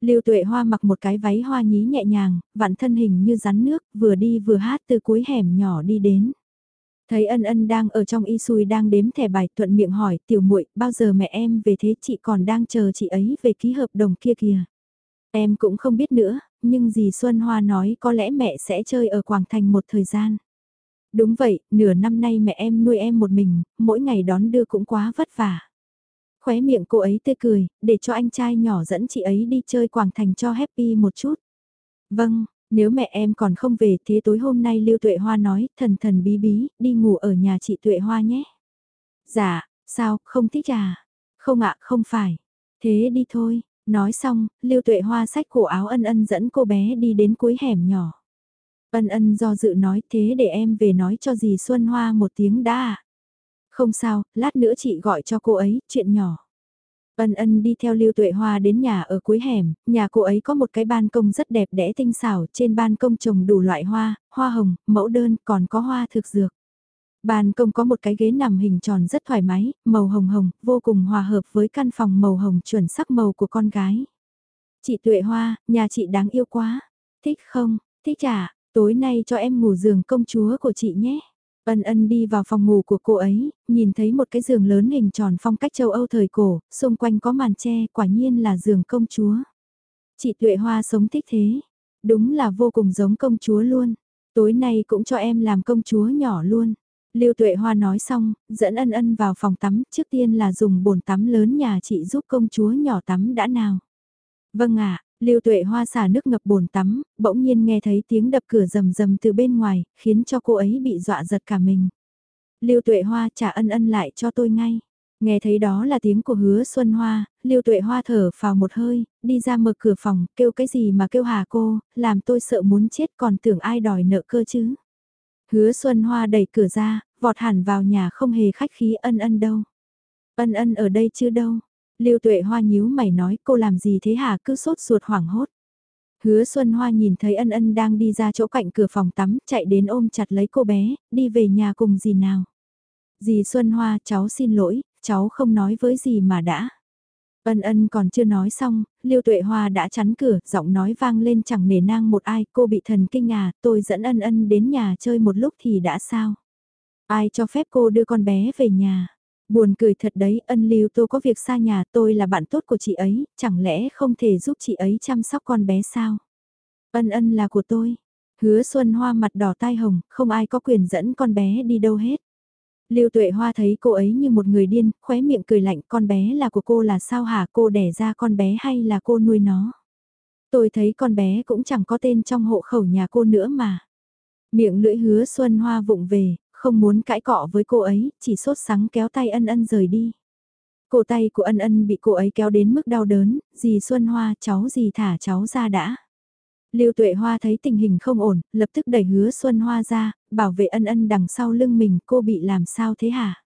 Lưu Tuệ Hoa mặc một cái váy hoa nhí nhẹ nhàng, vặn thân hình như rắn nước, vừa đi vừa hát từ cuối hẻm nhỏ đi đến. Thấy ân ân đang ở trong y xui đang đếm thẻ bài thuận miệng hỏi tiểu muội bao giờ mẹ em về thế chị còn đang chờ chị ấy về ký hợp đồng kia kìa. Em cũng không biết nữa, nhưng dì Xuân Hoa nói có lẽ mẹ sẽ chơi ở Quảng Thành một thời gian. Đúng vậy, nửa năm nay mẹ em nuôi em một mình, mỗi ngày đón đưa cũng quá vất vả. Khóe miệng cô ấy tươi cười, để cho anh trai nhỏ dẫn chị ấy đi chơi Quảng Thành cho happy một chút. Vâng, nếu mẹ em còn không về thế tối hôm nay Lưu Tuệ Hoa nói, thần thần bí bí, đi ngủ ở nhà chị Tuệ Hoa nhé. Dạ, sao, không thích à? Không ạ, không phải. Thế đi thôi, nói xong, Lưu Tuệ Hoa xách cổ áo ân ân dẫn cô bé đi đến cuối hẻm nhỏ. Ân ân do dự nói thế để em về nói cho dì Xuân Hoa một tiếng đã à? Không sao, lát nữa chị gọi cho cô ấy, chuyện nhỏ. Ân ân đi theo Lưu Tuệ Hoa đến nhà ở cuối hẻm, nhà cô ấy có một cái ban công rất đẹp đẽ tinh xảo, trên ban công trồng đủ loại hoa, hoa hồng, mẫu đơn, còn có hoa thực dược. Ban công có một cái ghế nằm hình tròn rất thoải mái, màu hồng hồng, vô cùng hòa hợp với căn phòng màu hồng chuẩn sắc màu của con gái. Chị Tuệ Hoa, nhà chị đáng yêu quá. Thích không? Thích à? Tối nay cho em ngủ giường công chúa của chị nhé. Ân ân đi vào phòng ngủ của cô ấy, nhìn thấy một cái giường lớn hình tròn phong cách châu Âu thời cổ, xung quanh có màn tre, quả nhiên là giường công chúa. Chị Tuệ Hoa sống thích thế, đúng là vô cùng giống công chúa luôn. Tối nay cũng cho em làm công chúa nhỏ luôn. Lưu Tuệ Hoa nói xong, dẫn ân ân vào phòng tắm, trước tiên là dùng bồn tắm lớn nhà chị giúp công chúa nhỏ tắm đã nào. Vâng ạ, Lưu Tuệ Hoa xả nước ngập bồn tắm, bỗng nhiên nghe thấy tiếng đập cửa rầm rầm từ bên ngoài, khiến cho cô ấy bị dọa giật cả mình. Lưu Tuệ Hoa trả ân ân lại cho tôi ngay. Nghe thấy đó là tiếng của hứa Xuân Hoa, Lưu Tuệ Hoa thở vào một hơi, đi ra mở cửa phòng, kêu cái gì mà kêu hà cô, làm tôi sợ muốn chết còn tưởng ai đòi nợ cơ chứ. Hứa Xuân Hoa đẩy cửa ra, vọt hẳn vào nhà không hề khách khí ân ân đâu. Ân ân ở đây chứ đâu, Lưu Tuệ Hoa nhíu mày nói cô làm gì thế hả cứ sốt ruột hoảng hốt. Hứa Xuân Hoa nhìn thấy ân ân đang đi ra chỗ cạnh cửa phòng tắm, chạy đến ôm chặt lấy cô bé, đi về nhà cùng gì nào. Dì Xuân Hoa, cháu xin lỗi, cháu không nói với gì mà đã. Ân ân còn chưa nói xong, Lưu Tuệ Hoa đã chắn cửa, giọng nói vang lên chẳng nể nang một ai, cô bị thần kinh à, tôi dẫn ân ân đến nhà chơi một lúc thì đã sao. Ai cho phép cô đưa con bé về nhà. Buồn cười thật đấy, ân lưu tô có việc xa nhà tôi là bạn tốt của chị ấy, chẳng lẽ không thể giúp chị ấy chăm sóc con bé sao? Ân ân là của tôi. Hứa Xuân Hoa mặt đỏ tai hồng, không ai có quyền dẫn con bé đi đâu hết. Lưu Tuệ Hoa thấy cô ấy như một người điên, khóe miệng cười lạnh, con bé là của cô là sao hả cô đẻ ra con bé hay là cô nuôi nó? Tôi thấy con bé cũng chẳng có tên trong hộ khẩu nhà cô nữa mà. Miệng lưỡi hứa Xuân Hoa vụng về, không muốn cãi cọ với cô ấy, chỉ sốt sắng kéo tay ân ân rời đi. Cổ tay của ân ân bị cô ấy kéo đến mức đau đớn, dì Xuân Hoa cháu dì thả cháu ra đã. Lưu Tuệ Hoa thấy tình hình không ổn, lập tức đẩy hứa Xuân Hoa ra, bảo vệ ân ân đằng sau lưng mình, cô bị làm sao thế hả?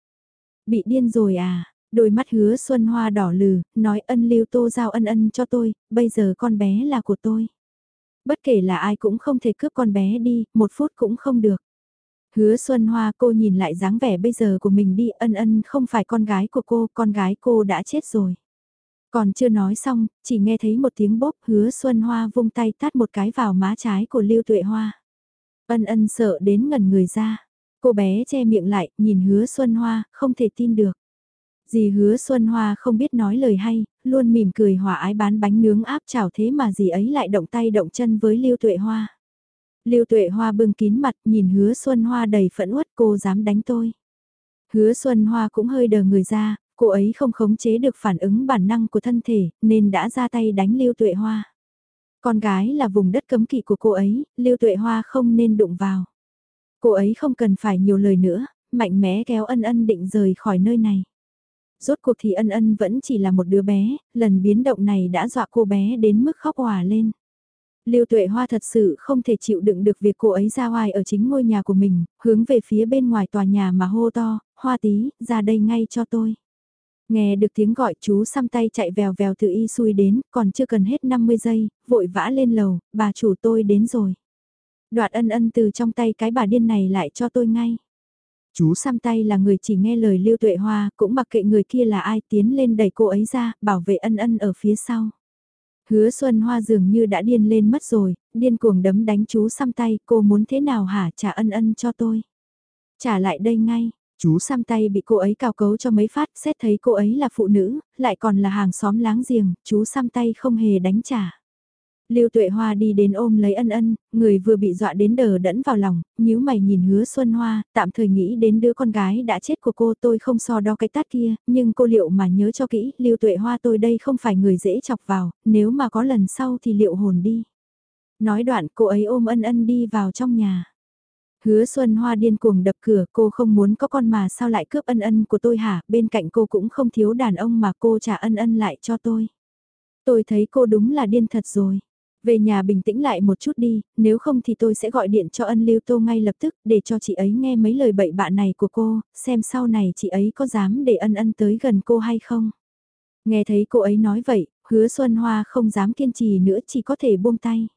Bị điên rồi à? Đôi mắt hứa Xuân Hoa đỏ lừ, nói ân lưu tô giao ân ân cho tôi, bây giờ con bé là của tôi. Bất kể là ai cũng không thể cướp con bé đi, một phút cũng không được. Hứa Xuân Hoa cô nhìn lại dáng vẻ bây giờ của mình đi ân ân không phải con gái của cô, con gái cô đã chết rồi. Còn chưa nói xong, chỉ nghe thấy một tiếng bốp hứa Xuân Hoa vung tay tát một cái vào má trái của Lưu Tuệ Hoa. Ân ân sợ đến ngần người ra. Cô bé che miệng lại, nhìn hứa Xuân Hoa, không thể tin được. Dì hứa Xuân Hoa không biết nói lời hay, luôn mỉm cười hòa ái bán bánh nướng áp chảo thế mà dì ấy lại động tay động chân với Lưu Tuệ Hoa. Lưu Tuệ Hoa bưng kín mặt nhìn hứa Xuân Hoa đầy phẫn uất cô dám đánh tôi. Hứa Xuân Hoa cũng hơi đờ người ra, cô ấy không khống chế được phản ứng bản năng của thân thể nên đã ra tay đánh Lưu Tuệ Hoa. Con gái là vùng đất cấm kỵ của cô ấy, Lưu Tuệ Hoa không nên đụng vào. Cô ấy không cần phải nhiều lời nữa, mạnh mẽ kéo ân ân định rời khỏi nơi này. Rốt cuộc thì ân ân vẫn chỉ là một đứa bé, lần biến động này đã dọa cô bé đến mức khóc hòa lên. Lưu Tuệ Hoa thật sự không thể chịu đựng được việc cô ấy ra ngoài ở chính ngôi nhà của mình, hướng về phía bên ngoài tòa nhà mà hô to, Hoa tí, ra đây ngay cho tôi. Nghe được tiếng gọi chú xăm tay chạy vèo vèo từ y xui đến, còn chưa cần hết 50 giây, vội vã lên lầu, bà chủ tôi đến rồi. Đoạt ân ân từ trong tay cái bà điên này lại cho tôi ngay. Chú xăm tay là người chỉ nghe lời Lưu Tuệ Hoa, cũng mặc kệ người kia là ai tiến lên đẩy cô ấy ra, bảo vệ ân ân ở phía sau. Hứa Xuân Hoa dường như đã điên lên mất rồi, điên cuồng đấm đánh chú xăm tay, cô muốn thế nào hả trả ân ân cho tôi. Trả lại đây ngay, chú xăm tay bị cô ấy cào cấu cho mấy phát, xét thấy cô ấy là phụ nữ, lại còn là hàng xóm láng giềng, chú xăm tay không hề đánh trả. Lưu Tuệ Hoa đi đến ôm lấy ân ân, người vừa bị dọa đến đờ đẫn vào lòng, nhíu mày nhìn hứa Xuân Hoa, tạm thời nghĩ đến đứa con gái đã chết của cô tôi không so đo cái tát kia, nhưng cô liệu mà nhớ cho kỹ, Lưu Tuệ Hoa tôi đây không phải người dễ chọc vào, nếu mà có lần sau thì liệu hồn đi. Nói đoạn cô ấy ôm ân ân đi vào trong nhà. Hứa Xuân Hoa điên cuồng đập cửa cô không muốn có con mà sao lại cướp ân ân của tôi hả, bên cạnh cô cũng không thiếu đàn ông mà cô trả ân ân lại cho tôi. Tôi thấy cô đúng là điên thật rồi. Về nhà bình tĩnh lại một chút đi, nếu không thì tôi sẽ gọi điện cho ân lưu tô ngay lập tức để cho chị ấy nghe mấy lời bậy bạ này của cô, xem sau này chị ấy có dám để ân ân tới gần cô hay không. Nghe thấy cô ấy nói vậy, hứa Xuân Hoa không dám kiên trì nữa chỉ có thể buông tay.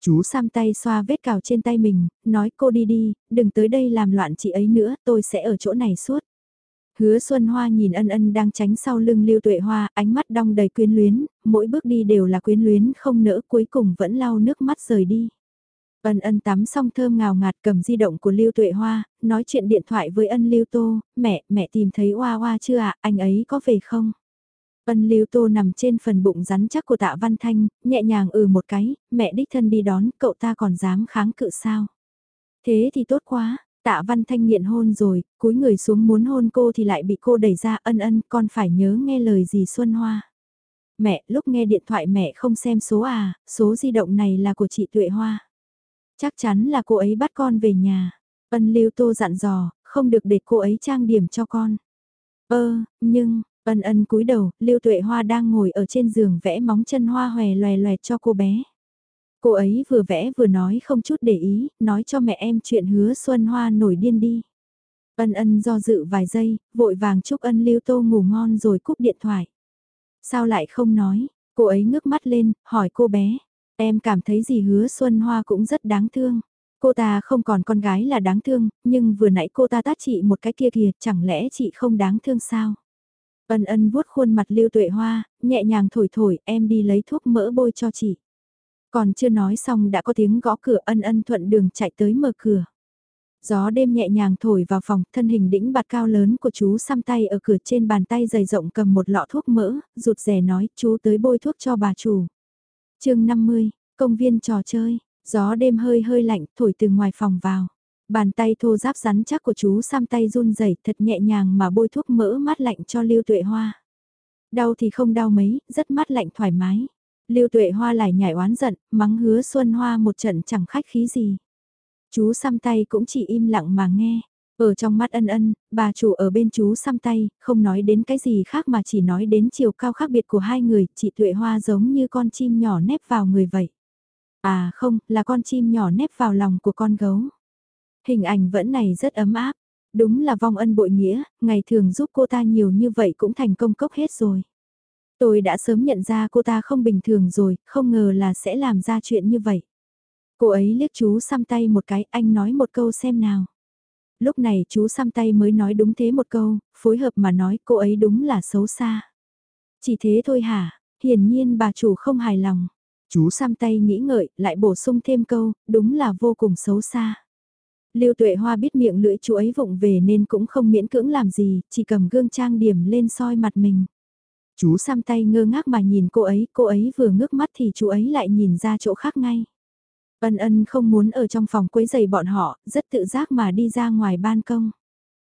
Chú Sam tay xoa vết cào trên tay mình, nói cô đi đi, đừng tới đây làm loạn chị ấy nữa, tôi sẽ ở chỗ này suốt. Hứa Xuân Hoa nhìn ân ân đang tránh sau lưng Lưu Tuệ Hoa, ánh mắt đong đầy quyến luyến, mỗi bước đi đều là quyến luyến không nỡ cuối cùng vẫn lau nước mắt rời đi. Ân ân tắm xong thơm ngào ngạt cầm di động của Lưu Tuệ Hoa, nói chuyện điện thoại với ân Lưu Tô, mẹ, mẹ tìm thấy Hoa Hoa chưa ạ, anh ấy có về không? Ân Lưu Tô nằm trên phần bụng rắn chắc của tạ Văn Thanh, nhẹ nhàng ừ một cái, mẹ đích thân đi đón, cậu ta còn dám kháng cự sao? Thế thì tốt quá, Tạ Văn Thanh nghiện hôn rồi, cúi người xuống muốn hôn cô thì lại bị cô đẩy ra ân ân con phải nhớ nghe lời gì Xuân Hoa. Mẹ, lúc nghe điện thoại mẹ không xem số à, số di động này là của chị Tuệ Hoa. Chắc chắn là cô ấy bắt con về nhà. Ân Lưu Tô dặn dò, không được để cô ấy trang điểm cho con. Ơ, nhưng, ân ân cúi đầu, Lưu Tuệ Hoa đang ngồi ở trên giường vẽ móng chân hoa hòe loè loẹt cho cô bé. Cô ấy vừa vẽ vừa nói không chút để ý, nói cho mẹ em chuyện hứa Xuân Hoa nổi điên đi. Ân ân do dự vài giây, vội vàng chúc ân lưu tô ngủ ngon rồi cúp điện thoại. Sao lại không nói, cô ấy ngước mắt lên, hỏi cô bé. Em cảm thấy gì hứa Xuân Hoa cũng rất đáng thương. Cô ta không còn con gái là đáng thương, nhưng vừa nãy cô ta tát chị một cái kia kìa, chẳng lẽ chị không đáng thương sao? Ân ân vuốt khuôn mặt lưu tuệ hoa, nhẹ nhàng thổi thổi, em đi lấy thuốc mỡ bôi cho chị. Còn chưa nói xong đã có tiếng gõ cửa ân ân thuận đường chạy tới mở cửa. Gió đêm nhẹ nhàng thổi vào phòng, thân hình đĩnh bạt cao lớn của chú xăm tay ở cửa trên bàn tay dày rộng cầm một lọ thuốc mỡ, rụt rè nói chú tới bôi thuốc cho bà chủ. chương 50, công viên trò chơi, gió đêm hơi hơi lạnh thổi từ ngoài phòng vào. Bàn tay thô giáp rắn chắc của chú xăm tay run rẩy thật nhẹ nhàng mà bôi thuốc mỡ mát lạnh cho lưu tuệ hoa. Đau thì không đau mấy, rất mát lạnh thoải mái. Lưu Tuệ Hoa lại nhảy oán giận, mắng hứa Xuân Hoa một trận chẳng khách khí gì. Chú xăm tay cũng chỉ im lặng mà nghe. Ở trong mắt ân ân, bà chủ ở bên chú xăm tay, không nói đến cái gì khác mà chỉ nói đến chiều cao khác biệt của hai người, chị Tuệ Hoa giống như con chim nhỏ nép vào người vậy. À không, là con chim nhỏ nép vào lòng của con gấu. Hình ảnh vẫn này rất ấm áp, đúng là vong ân bội nghĩa, ngày thường giúp cô ta nhiều như vậy cũng thành công cốc hết rồi. Tôi đã sớm nhận ra cô ta không bình thường rồi, không ngờ là sẽ làm ra chuyện như vậy. Cô ấy liếc chú xăm tay một cái, anh nói một câu xem nào. Lúc này chú xăm tay mới nói đúng thế một câu, phối hợp mà nói cô ấy đúng là xấu xa. Chỉ thế thôi hả? Hiển nhiên bà chủ không hài lòng. Chú xăm tay nghĩ ngợi, lại bổ sung thêm câu, đúng là vô cùng xấu xa. Lưu Tuệ Hoa biết miệng lưỡi chú ấy vụng về nên cũng không miễn cưỡng làm gì, chỉ cầm gương trang điểm lên soi mặt mình. Chú xăm tay ngơ ngác mà nhìn cô ấy, cô ấy vừa ngước mắt thì chú ấy lại nhìn ra chỗ khác ngay. Ân ân không muốn ở trong phòng quấy giày bọn họ, rất tự giác mà đi ra ngoài ban công.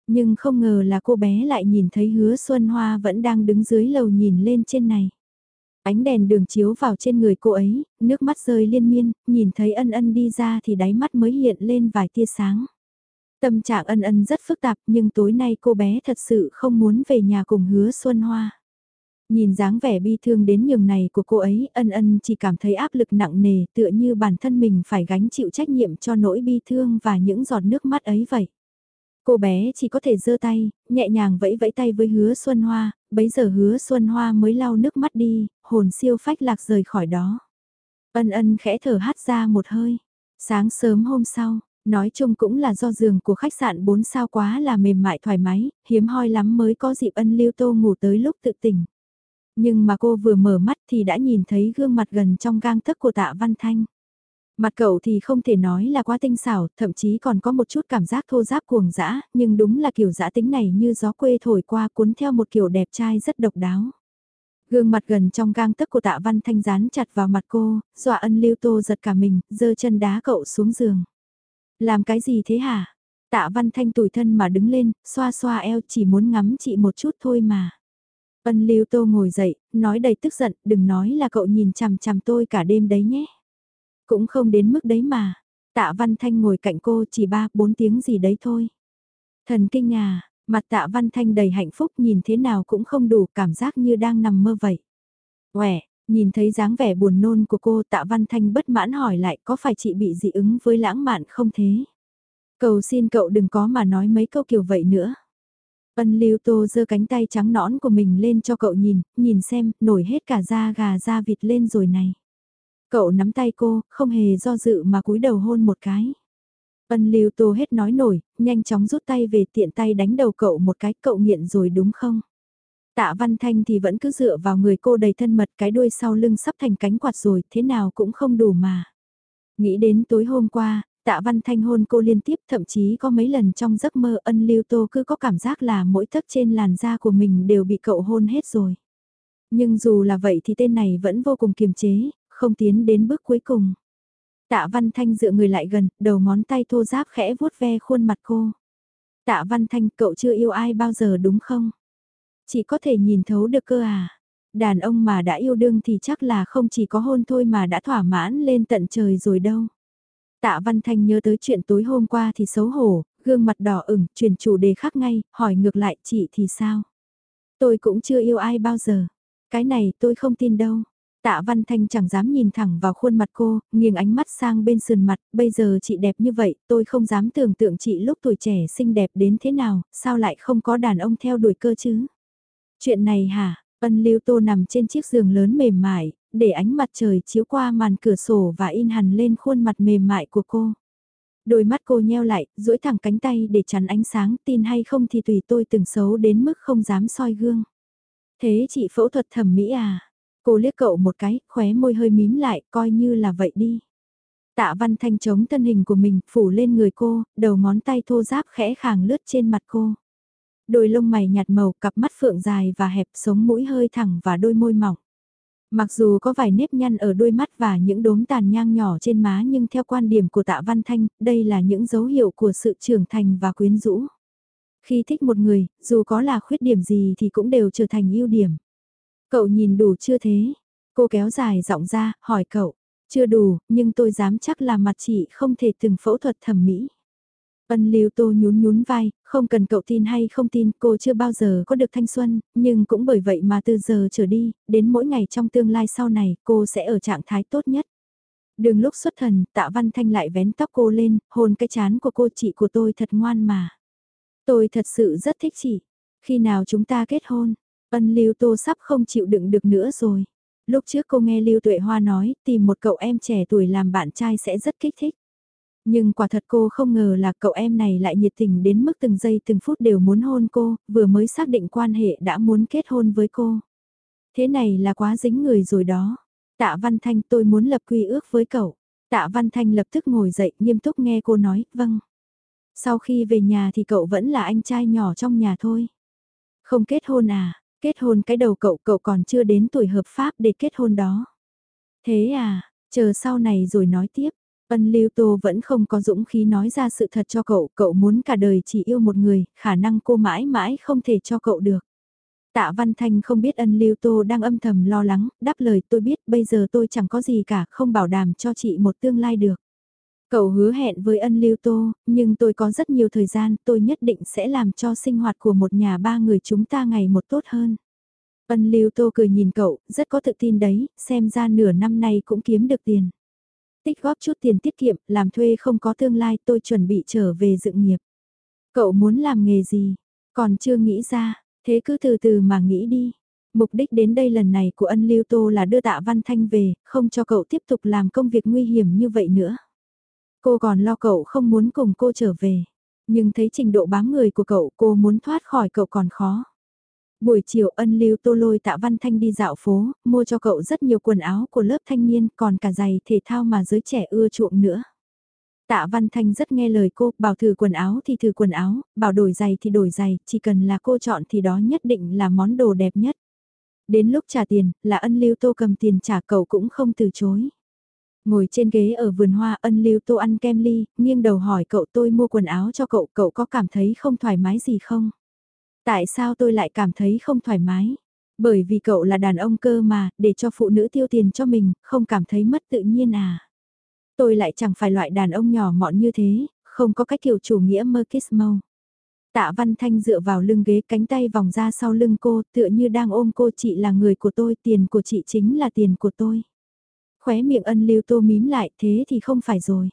Nhưng không ngờ là cô bé lại nhìn thấy hứa Xuân Hoa vẫn đang đứng dưới lầu nhìn lên trên này. Ánh đèn đường chiếu vào trên người cô ấy, nước mắt rơi liên miên, nhìn thấy ân ân đi ra thì đáy mắt mới hiện lên vài tia sáng. Tâm trạng ân ân rất phức tạp nhưng tối nay cô bé thật sự không muốn về nhà cùng hứa Xuân Hoa. Nhìn dáng vẻ bi thương đến nhường này của cô ấy, ân ân chỉ cảm thấy áp lực nặng nề tựa như bản thân mình phải gánh chịu trách nhiệm cho nỗi bi thương và những giọt nước mắt ấy vậy. Cô bé chỉ có thể giơ tay, nhẹ nhàng vẫy vẫy tay với hứa Xuân Hoa, bấy giờ hứa Xuân Hoa mới lau nước mắt đi, hồn siêu phách lạc rời khỏi đó. Ân ân khẽ thở hát ra một hơi. Sáng sớm hôm sau, nói chung cũng là do giường của khách sạn 4 sao quá là mềm mại thoải mái, hiếm hoi lắm mới có dịp ân lưu tô ngủ tới lúc tự tỉnh. Nhưng mà cô vừa mở mắt thì đã nhìn thấy gương mặt gần trong gang tấc của tạ Văn Thanh. Mặt cậu thì không thể nói là quá tinh xảo, thậm chí còn có một chút cảm giác thô giáp cuồng dã, nhưng đúng là kiểu dã tính này như gió quê thổi qua cuốn theo một kiểu đẹp trai rất độc đáo. Gương mặt gần trong gang tấc của tạ văn thanh dán chặt vào mặt cô, dọa ân lưu tô giật cả mình, giơ chân đá cậu xuống giường. Làm cái gì thế hả? Tạ văn thanh tủi thân mà đứng lên, xoa xoa eo chỉ muốn ngắm chị một chút thôi mà. Ân lưu tô ngồi dậy, nói đầy tức giận, đừng nói là cậu nhìn chằm chằm tôi cả đêm đấy nhé. Cũng không đến mức đấy mà. Tạ Văn Thanh ngồi cạnh cô chỉ 3-4 tiếng gì đấy thôi. Thần kinh à, mặt tạ Văn Thanh đầy hạnh phúc nhìn thế nào cũng không đủ cảm giác như đang nằm mơ vậy. Quẻ, nhìn thấy dáng vẻ buồn nôn của cô tạ Văn Thanh bất mãn hỏi lại có phải chị bị dị ứng với lãng mạn không thế? Cầu xin cậu đừng có mà nói mấy câu kiểu vậy nữa. Ân Lưu Tô giơ cánh tay trắng nõn của mình lên cho cậu nhìn, nhìn xem, nổi hết cả da gà da vịt lên rồi này. Cậu nắm tay cô, không hề do dự mà cúi đầu hôn một cái. Ân Lưu Tô hết nói nổi, nhanh chóng rút tay về tiện tay đánh đầu cậu một cái, cậu nghiện rồi đúng không? Tạ Văn Thanh thì vẫn cứ dựa vào người cô đầy thân mật cái đuôi sau lưng sắp thành cánh quạt rồi, thế nào cũng không đủ mà. Nghĩ đến tối hôm qua, Tạ Văn Thanh hôn cô liên tiếp thậm chí có mấy lần trong giấc mơ ân lưu tô cứ có cảm giác là mỗi tấc trên làn da của mình đều bị cậu hôn hết rồi. Nhưng dù là vậy thì tên này vẫn vô cùng kiềm chế, không tiến đến bước cuối cùng. Tạ Văn Thanh dựa người lại gần, đầu ngón tay thô giáp khẽ vuốt ve khuôn mặt cô. Tạ Văn Thanh cậu chưa yêu ai bao giờ đúng không? Chỉ có thể nhìn thấu được cơ à? Đàn ông mà đã yêu đương thì chắc là không chỉ có hôn thôi mà đã thỏa mãn lên tận trời rồi đâu. Tạ Văn Thanh nhớ tới chuyện tối hôm qua thì xấu hổ, gương mặt đỏ ửng, chuyển chủ đề khác ngay, hỏi ngược lại chị thì sao? Tôi cũng chưa yêu ai bao giờ. Cái này tôi không tin đâu. Tạ Văn Thanh chẳng dám nhìn thẳng vào khuôn mặt cô, nghiêng ánh mắt sang bên sườn mặt, bây giờ chị đẹp như vậy, tôi không dám tưởng tượng chị lúc tuổi trẻ xinh đẹp đến thế nào, sao lại không có đàn ông theo đuổi cơ chứ? Chuyện này hả? Ân Lưu Tô nằm trên chiếc giường lớn mềm mại, để ánh mặt trời chiếu qua màn cửa sổ và in hẳn lên khuôn mặt mềm mại của cô. Đôi mắt cô nheo lại, duỗi thẳng cánh tay để chắn ánh sáng, tin hay không thì tùy tôi từng xấu đến mức không dám soi gương. Thế chị phẫu thuật thẩm mỹ à? Cô liếc cậu một cái, khóe môi hơi mím lại, coi như là vậy đi. Tạ Văn Thanh chống thân hình của mình, phủ lên người cô, đầu ngón tay thô giáp khẽ khàng lướt trên mặt cô. Đôi lông mày nhạt màu, cặp mắt phượng dài và hẹp, sống mũi hơi thẳng và đôi môi mỏng. Mặc dù có vài nếp nhăn ở đôi mắt và những đốm tàn nhang nhỏ trên má nhưng theo quan điểm của tạ Văn Thanh, đây là những dấu hiệu của sự trưởng thành và quyến rũ. Khi thích một người, dù có là khuyết điểm gì thì cũng đều trở thành ưu điểm. Cậu nhìn đủ chưa thế? Cô kéo dài giọng ra, hỏi cậu. Chưa đủ, nhưng tôi dám chắc là mặt chị không thể từng phẫu thuật thẩm mỹ. Ân Lưu Tô nhún nhún vai, không cần cậu tin hay không tin, cô chưa bao giờ có được thanh xuân, nhưng cũng bởi vậy mà từ giờ trở đi, đến mỗi ngày trong tương lai sau này, cô sẽ ở trạng thái tốt nhất. Đường lúc xuất thần, tạ văn thanh lại vén tóc cô lên, hôn cái chán của cô chị của tôi thật ngoan mà. Tôi thật sự rất thích chị. Khi nào chúng ta kết hôn, ân Lưu Tô sắp không chịu đựng được nữa rồi. Lúc trước cô nghe Lưu Tuệ Hoa nói tìm một cậu em trẻ tuổi làm bạn trai sẽ rất kích thích. Nhưng quả thật cô không ngờ là cậu em này lại nhiệt tình đến mức từng giây từng phút đều muốn hôn cô, vừa mới xác định quan hệ đã muốn kết hôn với cô. Thế này là quá dính người rồi đó. Tạ Văn Thanh tôi muốn lập quy ước với cậu. Tạ Văn Thanh lập tức ngồi dậy nghiêm túc nghe cô nói, vâng. Sau khi về nhà thì cậu vẫn là anh trai nhỏ trong nhà thôi. Không kết hôn à, kết hôn cái đầu cậu cậu còn chưa đến tuổi hợp pháp để kết hôn đó. Thế à, chờ sau này rồi nói tiếp. Ân Lưu Tô vẫn không có dũng khí nói ra sự thật cho cậu, cậu muốn cả đời chỉ yêu một người, khả năng cô mãi mãi không thể cho cậu được. Tạ Văn Thanh không biết ân Lưu Tô đang âm thầm lo lắng, đáp lời tôi biết bây giờ tôi chẳng có gì cả, không bảo đảm cho chị một tương lai được. Cậu hứa hẹn với ân Lưu Tô, nhưng tôi có rất nhiều thời gian, tôi nhất định sẽ làm cho sinh hoạt của một nhà ba người chúng ta ngày một tốt hơn. Ân Lưu Tô cười nhìn cậu, rất có tự tin đấy, xem ra nửa năm nay cũng kiếm được tiền. Tích góp chút tiền tiết kiệm, làm thuê không có tương lai tôi chuẩn bị trở về dựng nghiệp. Cậu muốn làm nghề gì? Còn chưa nghĩ ra, thế cứ từ từ mà nghĩ đi. Mục đích đến đây lần này của ân Lưu Tô là đưa tạ Văn Thanh về, không cho cậu tiếp tục làm công việc nguy hiểm như vậy nữa. Cô còn lo cậu không muốn cùng cô trở về. Nhưng thấy trình độ bám người của cậu cô muốn thoát khỏi cậu còn khó. Buổi chiều ân lưu tô lôi tạ văn thanh đi dạo phố, mua cho cậu rất nhiều quần áo của lớp thanh niên còn cả giày thể thao mà giới trẻ ưa chuộng nữa. Tạ Văn Thanh rất nghe lời cô, bảo thử quần áo thì thử quần áo, bảo đổi giày thì đổi giày, chỉ cần là cô chọn thì đó nhất định là món đồ đẹp nhất. Đến lúc trả tiền, là ân lưu tô cầm tiền trả cậu cũng không từ chối. Ngồi trên ghế ở vườn hoa ân lưu tô ăn kem ly, nghiêng đầu hỏi cậu tôi mua quần áo cho cậu, cậu có cảm thấy không thoải mái gì không? Tại sao tôi lại cảm thấy không thoải mái? Bởi vì cậu là đàn ông cơ mà, để cho phụ nữ tiêu tiền cho mình, không cảm thấy mất tự nhiên à? Tôi lại chẳng phải loại đàn ông nhỏ mọn như thế, không có cách kiểu chủ nghĩa mơ kiss mâu. Tạ Văn Thanh dựa vào lưng ghế cánh tay vòng ra sau lưng cô tựa như đang ôm cô chị là người của tôi, tiền của chị chính là tiền của tôi. Khóe miệng ân lưu tô mím lại thế thì không phải rồi.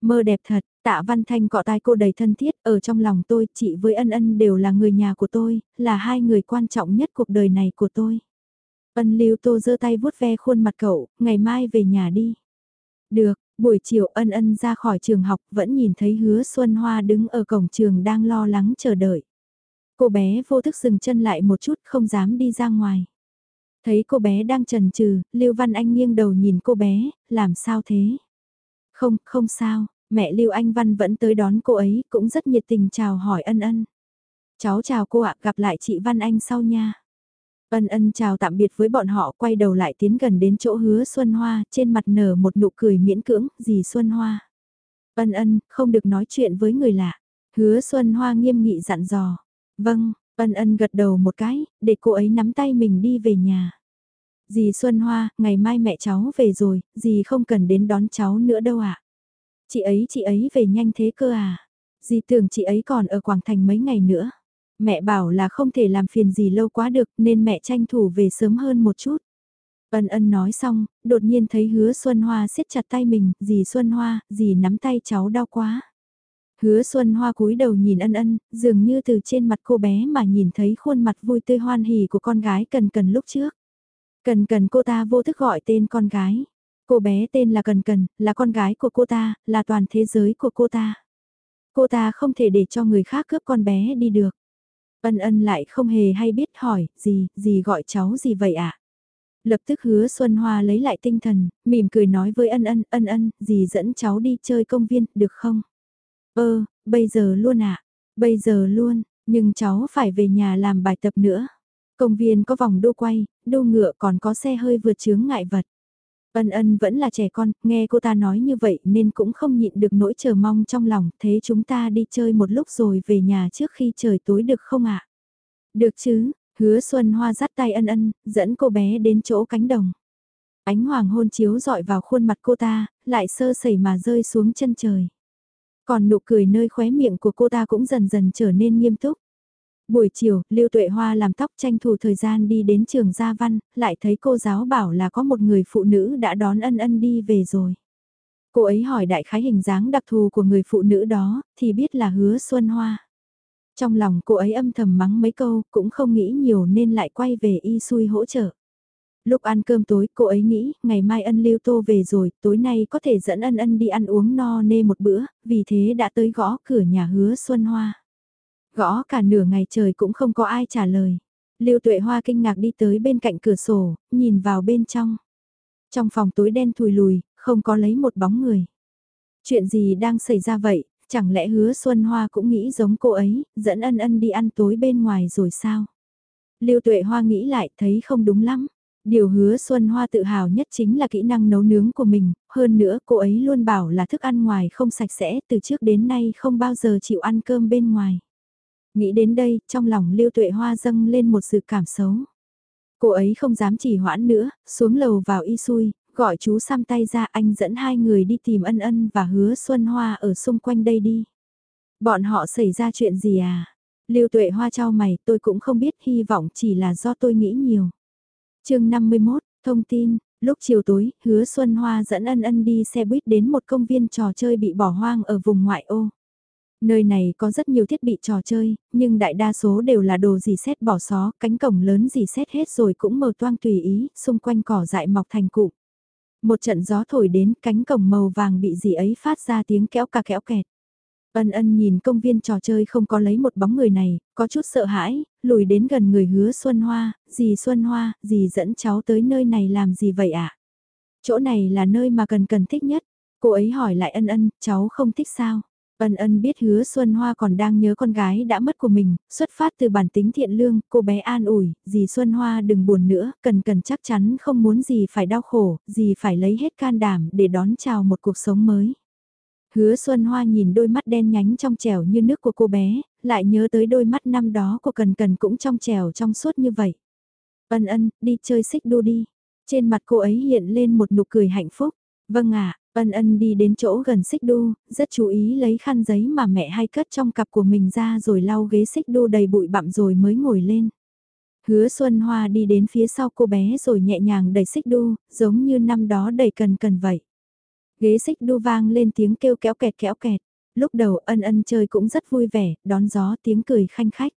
Mơ đẹp thật, tạ văn thanh cọ tai cô đầy thân thiết, ở trong lòng tôi, chị với ân ân đều là người nhà của tôi, là hai người quan trọng nhất cuộc đời này của tôi. Ân lưu tô giơ tay vuốt ve khuôn mặt cậu, ngày mai về nhà đi. Được, buổi chiều ân ân ra khỏi trường học vẫn nhìn thấy hứa Xuân Hoa đứng ở cổng trường đang lo lắng chờ đợi. Cô bé vô thức dừng chân lại một chút không dám đi ra ngoài. Thấy cô bé đang trần trừ, Lưu Văn Anh nghiêng đầu nhìn cô bé, làm sao thế? Không, không sao, mẹ Lưu Anh Văn vẫn tới đón cô ấy, cũng rất nhiệt tình chào hỏi ân ân. Cháu chào cô ạ, gặp lại chị Văn Anh sau nha. Ân ân chào tạm biệt với bọn họ quay đầu lại tiến gần đến chỗ hứa Xuân Hoa, trên mặt nở một nụ cười miễn cưỡng, gì Xuân Hoa. Ân ân, không được nói chuyện với người lạ. Hứa Xuân Hoa nghiêm nghị dặn dò. Vâng, ân ân gật đầu một cái, để cô ấy nắm tay mình đi về nhà. Dì Xuân Hoa, ngày mai mẹ cháu về rồi, dì không cần đến đón cháu nữa đâu ạ. À? Chị ấy chị ấy về nhanh thế cơ à? Dì tưởng chị ấy còn ở Quảng Thành mấy ngày nữa. Mẹ bảo là không thể làm phiền gì lâu quá được nên mẹ tranh thủ về sớm hơn một chút. Ân ân nói xong, đột nhiên thấy hứa Xuân Hoa siết chặt tay mình, dì Xuân Hoa, dì nắm tay cháu đau quá. Hứa Xuân Hoa cúi đầu nhìn ân ân, dường như từ trên mặt cô bé mà nhìn thấy khuôn mặt vui tươi hoan hỉ của con gái cần cần lúc trước. Cần cần cô ta vô thức gọi tên con gái. Cô bé tên là Cần Cần, là con gái của cô ta, là toàn thế giới của cô ta. Cô ta không thể để cho người khác cướp con bé đi được. Ân ân lại không hề hay biết hỏi, gì, gì gọi cháu gì vậy ạ? À? Lập tức hứa Xuân Hoa lấy lại tinh thần, mỉm cười nói với ân ân, ân ân, gì dẫn cháu đi chơi công viên, được không? Ơ, bây giờ luôn ạ, à? bây giờ luôn, nhưng cháu phải về nhà làm bài tập nữa. Công viên có vòng đô quay, đô ngựa còn có xe hơi vượt chướng ngại vật. Ân ân vẫn là trẻ con, nghe cô ta nói như vậy nên cũng không nhịn được nỗi chờ mong trong lòng, thế chúng ta đi chơi một lúc rồi về nhà trước khi trời tối được không ạ? Được chứ, hứa Xuân Hoa dắt tay ân ân, dẫn cô bé đến chỗ cánh đồng. Ánh hoàng hôn chiếu dọi vào khuôn mặt cô ta, lại sơ sẩy mà rơi xuống chân trời. Còn nụ cười nơi khóe miệng của cô ta cũng dần dần trở nên nghiêm túc. Buổi chiều, Lưu Tuệ Hoa làm tóc tranh thủ thời gian đi đến trường Gia Văn, lại thấy cô giáo bảo là có một người phụ nữ đã đón ân ân đi về rồi. Cô ấy hỏi đại khái hình dáng đặc thù của người phụ nữ đó, thì biết là hứa Xuân Hoa. Trong lòng cô ấy âm thầm mắng mấy câu, cũng không nghĩ nhiều nên lại quay về y xui hỗ trợ. Lúc ăn cơm tối cô ấy nghĩ, ngày mai ân lưu tô về rồi, tối nay có thể dẫn ân ân đi ăn uống no nê một bữa, vì thế đã tới gõ cửa nhà hứa Xuân Hoa. Gõ cả nửa ngày trời cũng không có ai trả lời. Lưu Tuệ Hoa kinh ngạc đi tới bên cạnh cửa sổ, nhìn vào bên trong. Trong phòng tối đen thùi lùi, không có lấy một bóng người. Chuyện gì đang xảy ra vậy, chẳng lẽ hứa Xuân Hoa cũng nghĩ giống cô ấy, dẫn ân ân đi ăn tối bên ngoài rồi sao? Lưu Tuệ Hoa nghĩ lại thấy không đúng lắm. Điều hứa Xuân Hoa tự hào nhất chính là kỹ năng nấu nướng của mình, hơn nữa cô ấy luôn bảo là thức ăn ngoài không sạch sẽ, từ trước đến nay không bao giờ chịu ăn cơm bên ngoài. Nghĩ đến đây, trong lòng Lưu Tuệ Hoa dâng lên một sự cảm xấu. Cô ấy không dám chỉ hoãn nữa, xuống lầu vào y xui, gọi chú xăm tay ra anh dẫn hai người đi tìm ân ân và hứa Xuân Hoa ở xung quanh đây đi. Bọn họ xảy ra chuyện gì à? Lưu Tuệ Hoa trao mày, tôi cũng không biết, hy vọng chỉ là do tôi nghĩ nhiều. chương 51, thông tin, lúc chiều tối, hứa Xuân Hoa dẫn ân ân đi xe buýt đến một công viên trò chơi bị bỏ hoang ở vùng ngoại ô. Nơi này có rất nhiều thiết bị trò chơi, nhưng đại đa số đều là đồ gì xét bỏ xó, cánh cổng lớn gì xét hết rồi cũng mờ toang tùy ý, xung quanh cỏ dại mọc thành cụm. Một trận gió thổi đến, cánh cổng màu vàng bị gì ấy phát ra tiếng kéo ca kéo kẹt. Ân ân nhìn công viên trò chơi không có lấy một bóng người này, có chút sợ hãi, lùi đến gần người hứa Xuân Hoa, dì Xuân Hoa, dì dẫn cháu tới nơi này làm gì vậy ạ? À? Chỗ này là nơi mà cần cần thích nhất. Cô ấy hỏi lại ân ân, cháu không thích sao? Ân ân biết hứa Xuân Hoa còn đang nhớ con gái đã mất của mình, xuất phát từ bản tính thiện lương, cô bé an ủi, dì Xuân Hoa đừng buồn nữa, cần cần chắc chắn không muốn gì phải đau khổ, gì phải lấy hết can đảm để đón chào một cuộc sống mới. Hứa Xuân Hoa nhìn đôi mắt đen nhánh trong trẻo như nước của cô bé, lại nhớ tới đôi mắt năm đó của Cần Cần cũng trong trẻo trong suốt như vậy. Ân ân, đi chơi xích đu đi. Trên mặt cô ấy hiện lên một nụ cười hạnh phúc. Vâng ạ, ân ân đi đến chỗ gần xích đu, rất chú ý lấy khăn giấy mà mẹ hay cất trong cặp của mình ra rồi lau ghế xích đu đầy bụi bặm rồi mới ngồi lên. Hứa Xuân Hoa đi đến phía sau cô bé rồi nhẹ nhàng đẩy xích đu, giống như năm đó đẩy cần cần vậy. Ghế xích đu vang lên tiếng kêu kéo kẹt kéo kẹt. Lúc đầu ân ân chơi cũng rất vui vẻ, đón gió tiếng cười khanh khách.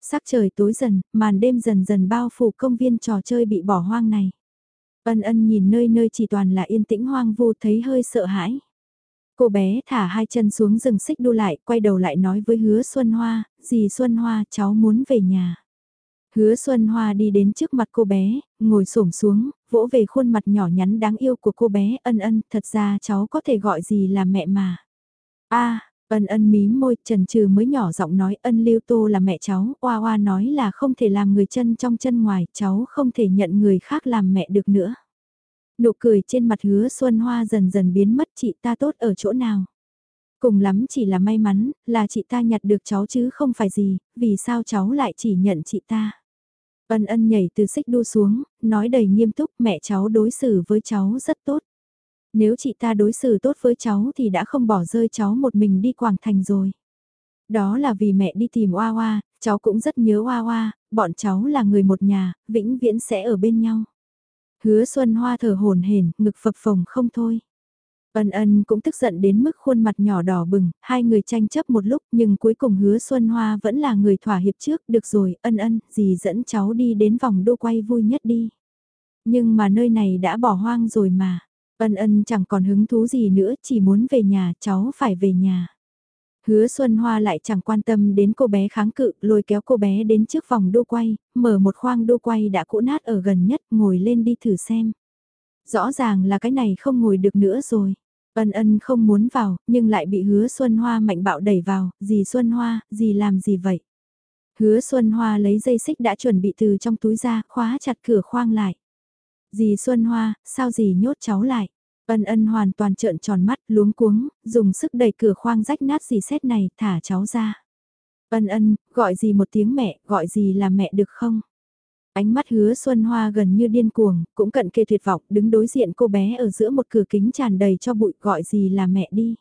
Sắc trời tối dần, màn đêm dần dần bao phủ công viên trò chơi bị bỏ hoang này. Ân ân nhìn nơi nơi chỉ toàn là yên tĩnh hoang vu thấy hơi sợ hãi. Cô bé thả hai chân xuống rừng xích đu lại, quay đầu lại nói với hứa Xuân Hoa, dì Xuân Hoa cháu muốn về nhà. Hứa Xuân Hoa đi đến trước mặt cô bé, ngồi xổm xuống, vỗ về khuôn mặt nhỏ nhắn đáng yêu của cô bé, ân ân, thật ra cháu có thể gọi gì là mẹ mà. a ân ân mí môi, trần trừ mới nhỏ giọng nói ân lưu tô là mẹ cháu, oa oa nói là không thể làm người chân trong chân ngoài, cháu không thể nhận người khác làm mẹ được nữa. Nụ cười trên mặt hứa Xuân Hoa dần dần biến mất chị ta tốt ở chỗ nào. Cùng lắm chỉ là may mắn, là chị ta nhặt được cháu chứ không phải gì, vì sao cháu lại chỉ nhận chị ta. Ân ân nhảy từ xích đu xuống, nói đầy nghiêm túc mẹ cháu đối xử với cháu rất tốt. Nếu chị ta đối xử tốt với cháu thì đã không bỏ rơi cháu một mình đi Quảng Thành rồi. Đó là vì mẹ đi tìm Hoa Hoa, cháu cũng rất nhớ Hoa Hoa, bọn cháu là người một nhà, vĩnh viễn sẽ ở bên nhau. Hứa Xuân Hoa thở hồn hển, ngực phập phồng không thôi. Ân ân cũng tức giận đến mức khuôn mặt nhỏ đỏ bừng, hai người tranh chấp một lúc nhưng cuối cùng hứa Xuân Hoa vẫn là người thỏa hiệp trước, được rồi, ân ân, dì dẫn cháu đi đến vòng đô quay vui nhất đi. Nhưng mà nơi này đã bỏ hoang rồi mà, ân ân chẳng còn hứng thú gì nữa, chỉ muốn về nhà, cháu phải về nhà. Hứa Xuân Hoa lại chẳng quan tâm đến cô bé kháng cự, lôi kéo cô bé đến trước vòng đô quay, mở một khoang đô quay đã cũ nát ở gần nhất, ngồi lên đi thử xem. Rõ ràng là cái này không ngồi được nữa rồi. Ân ân không muốn vào, nhưng lại bị hứa Xuân Hoa mạnh bạo đẩy vào, dì Xuân Hoa, dì làm gì vậy? Hứa Xuân Hoa lấy dây xích đã chuẩn bị từ trong túi ra, khóa chặt cửa khoang lại. Dì Xuân Hoa, sao dì nhốt cháu lại? Ân ân hoàn toàn trợn tròn mắt, luống cuống, dùng sức đẩy cửa khoang rách nát dì xét này, thả cháu ra. Ân ân, gọi gì một tiếng mẹ, gọi gì là mẹ được không? Ánh mắt hứa Xuân Hoa gần như điên cuồng, cũng cận kề tuyệt vọng, đứng đối diện cô bé ở giữa một cửa kính tràn đầy cho bụi gọi gì là mẹ đi.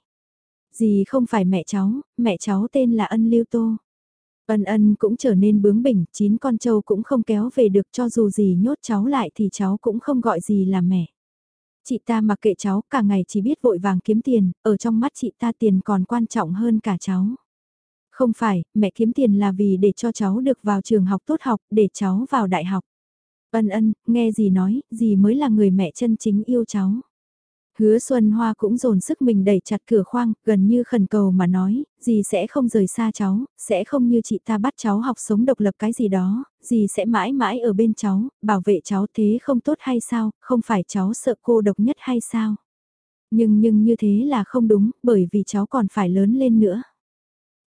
Dì không phải mẹ cháu, mẹ cháu tên là Ân Lưu Tô. Ân ân cũng trở nên bướng bỉnh, chín con trâu cũng không kéo về được cho dù gì nhốt cháu lại thì cháu cũng không gọi gì là mẹ. Chị ta mặc kệ cháu cả ngày chỉ biết vội vàng kiếm tiền, ở trong mắt chị ta tiền còn quan trọng hơn cả cháu. Không phải, mẹ kiếm tiền là vì để cho cháu được vào trường học tốt học, để cháu vào đại học. Ân ân, nghe gì nói, gì mới là người mẹ chân chính yêu cháu. Hứa Xuân Hoa cũng dồn sức mình đẩy chặt cửa khoang, gần như khẩn cầu mà nói, dì sẽ không rời xa cháu, sẽ không như chị ta bắt cháu học sống độc lập cái gì đó, dì sẽ mãi mãi ở bên cháu, bảo vệ cháu thế không tốt hay sao, không phải cháu sợ cô độc nhất hay sao. Nhưng nhưng như thế là không đúng, bởi vì cháu còn phải lớn lên nữa.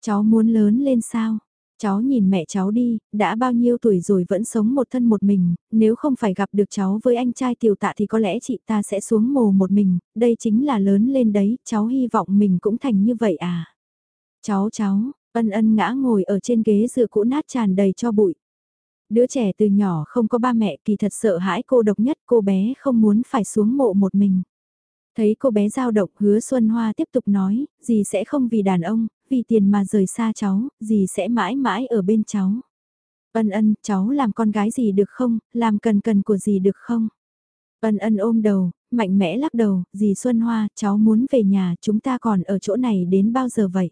Cháu muốn lớn lên sao? Cháu nhìn mẹ cháu đi, đã bao nhiêu tuổi rồi vẫn sống một thân một mình, nếu không phải gặp được cháu với anh trai tiểu tạ thì có lẽ chị ta sẽ xuống mồ một mình, đây chính là lớn lên đấy, cháu hy vọng mình cũng thành như vậy à. Cháu cháu, ân ân ngã ngồi ở trên ghế dựa cũ nát tràn đầy cho bụi. Đứa trẻ từ nhỏ không có ba mẹ kỳ thật sợ hãi cô độc nhất cô bé không muốn phải xuống mộ một mình. Thấy cô bé giao động hứa Xuân Hoa tiếp tục nói, dì sẽ không vì đàn ông, vì tiền mà rời xa cháu, dì sẽ mãi mãi ở bên cháu. Ân ân, cháu làm con gái gì được không, làm cần cần của gì được không? Ân ân ôm đầu, mạnh mẽ lắc đầu, dì Xuân Hoa, cháu muốn về nhà, chúng ta còn ở chỗ này đến bao giờ vậy?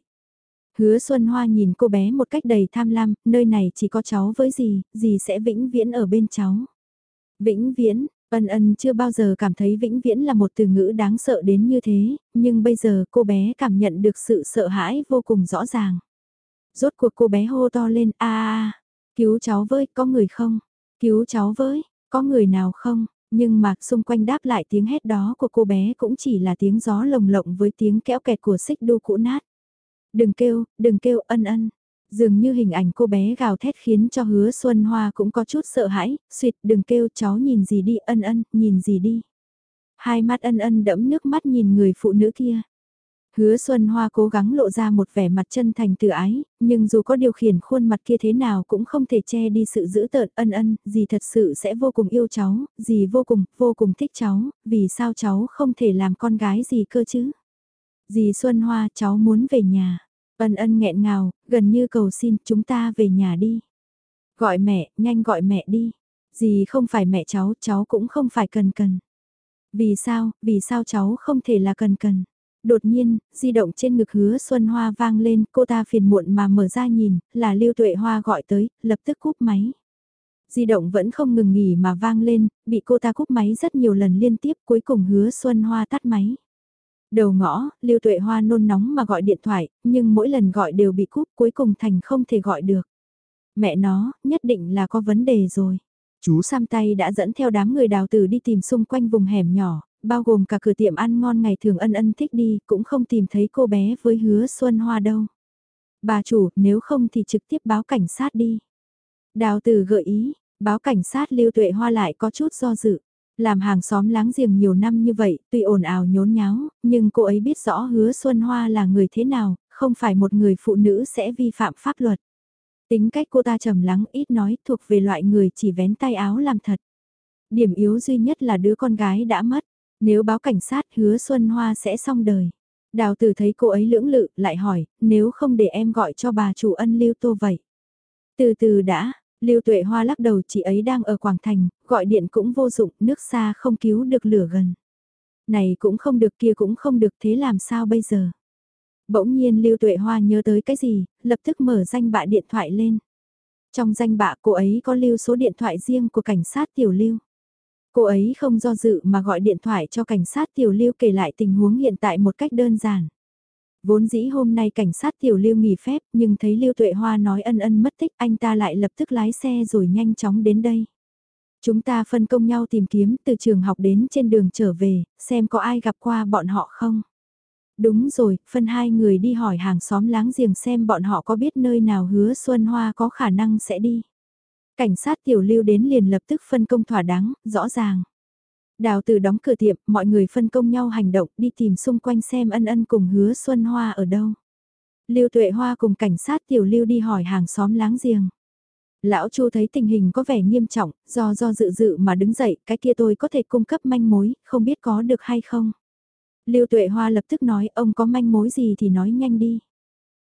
Hứa Xuân Hoa nhìn cô bé một cách đầy tham lam, nơi này chỉ có cháu với dì, dì sẽ vĩnh viễn ở bên cháu. Vĩnh viễn, Ân ân chưa bao giờ cảm thấy vĩnh viễn là một từ ngữ đáng sợ đến như thế, nhưng bây giờ cô bé cảm nhận được sự sợ hãi vô cùng rõ ràng. Rốt cuộc cô bé hô to lên a a cứu cháu với, có người không? Cứu cháu với, có người nào không? Nhưng mà xung quanh đáp lại tiếng hét đó của cô bé cũng chỉ là tiếng gió lồng lộng với tiếng kéo kẹt của xích đu cũ nát. Đừng kêu, đừng kêu ân ân, Dường như hình ảnh cô bé gào thét khiến cho hứa Xuân Hoa cũng có chút sợ hãi, suyệt đừng kêu cháu nhìn gì đi ân ân, nhìn gì đi. Hai mắt ân ân đẫm nước mắt nhìn người phụ nữ kia. Hứa Xuân Hoa cố gắng lộ ra một vẻ mặt chân thành tự ái, nhưng dù có điều khiển khuôn mặt kia thế nào cũng không thể che đi sự dữ tợn ân ân, dì thật sự sẽ vô cùng yêu cháu, dì vô cùng, vô cùng thích cháu, vì sao cháu không thể làm con gái gì cơ chứ? Dì Xuân Hoa cháu muốn về nhà. Ân ân nghẹn ngào, gần như cầu xin chúng ta về nhà đi. Gọi mẹ, nhanh gọi mẹ đi. Dì không phải mẹ cháu, cháu cũng không phải cần cần. Vì sao, vì sao cháu không thể là cần cần. Đột nhiên, di động trên ngực hứa Xuân Hoa vang lên, cô ta phiền muộn mà mở ra nhìn, là Lưu Tuệ Hoa gọi tới, lập tức cúp máy. Di động vẫn không ngừng nghỉ mà vang lên, bị cô ta cúp máy rất nhiều lần liên tiếp cuối cùng hứa Xuân Hoa tắt máy. Đầu ngõ, Lưu Tuệ Hoa nôn nóng mà gọi điện thoại, nhưng mỗi lần gọi đều bị cúp cuối cùng thành không thể gọi được. Mẹ nó, nhất định là có vấn đề rồi. Chú Sam tay đã dẫn theo đám người đào tử đi tìm xung quanh vùng hẻm nhỏ, bao gồm cả cửa tiệm ăn ngon ngày thường ân ân thích đi, cũng không tìm thấy cô bé với hứa Xuân Hoa đâu. Bà chủ, nếu không thì trực tiếp báo cảnh sát đi. Đào tử gợi ý, báo cảnh sát Lưu Tuệ Hoa lại có chút do dự. Làm hàng xóm láng giềng nhiều năm như vậy, tuy ồn ào nhốn nháo, nhưng cô ấy biết rõ hứa Xuân Hoa là người thế nào, không phải một người phụ nữ sẽ vi phạm pháp luật. Tính cách cô ta trầm lắng ít nói thuộc về loại người chỉ vén tay áo làm thật. Điểm yếu duy nhất là đứa con gái đã mất. Nếu báo cảnh sát hứa Xuân Hoa sẽ xong đời. Đào tử thấy cô ấy lưỡng lự lại hỏi, nếu không để em gọi cho bà chủ ân lưu tô vậy. Từ từ đã, Lưu Tuệ Hoa lắc đầu chị ấy đang ở Quảng Thành, gọi điện cũng vô dụng, nước xa không cứu được lửa gần. Này cũng không được kia cũng không được thế làm sao bây giờ. Bỗng nhiên Lưu Tuệ Hoa nhớ tới cái gì, lập tức mở danh bạ điện thoại lên. Trong danh bạ cô ấy có lưu số điện thoại riêng của cảnh sát Tiểu Lưu. Cô ấy không do dự mà gọi điện thoại cho cảnh sát Tiểu Lưu kể lại tình huống hiện tại một cách đơn giản. Vốn dĩ hôm nay cảnh sát tiểu lưu nghỉ phép nhưng thấy lưu tuệ hoa nói ân ân mất tích anh ta lại lập tức lái xe rồi nhanh chóng đến đây. Chúng ta phân công nhau tìm kiếm từ trường học đến trên đường trở về, xem có ai gặp qua bọn họ không. Đúng rồi, phân hai người đi hỏi hàng xóm láng giềng xem bọn họ có biết nơi nào hứa Xuân Hoa có khả năng sẽ đi. Cảnh sát tiểu lưu đến liền lập tức phân công thỏa đáng, rõ ràng. Đào từ đóng cửa tiệm, mọi người phân công nhau hành động đi tìm xung quanh xem ân ân cùng hứa Xuân Hoa ở đâu. Lưu Tuệ Hoa cùng cảnh sát tiểu lưu đi hỏi hàng xóm láng giềng. Lão Chu thấy tình hình có vẻ nghiêm trọng, do do dự dự mà đứng dậy, cái kia tôi có thể cung cấp manh mối, không biết có được hay không. Lưu Tuệ Hoa lập tức nói ông có manh mối gì thì nói nhanh đi.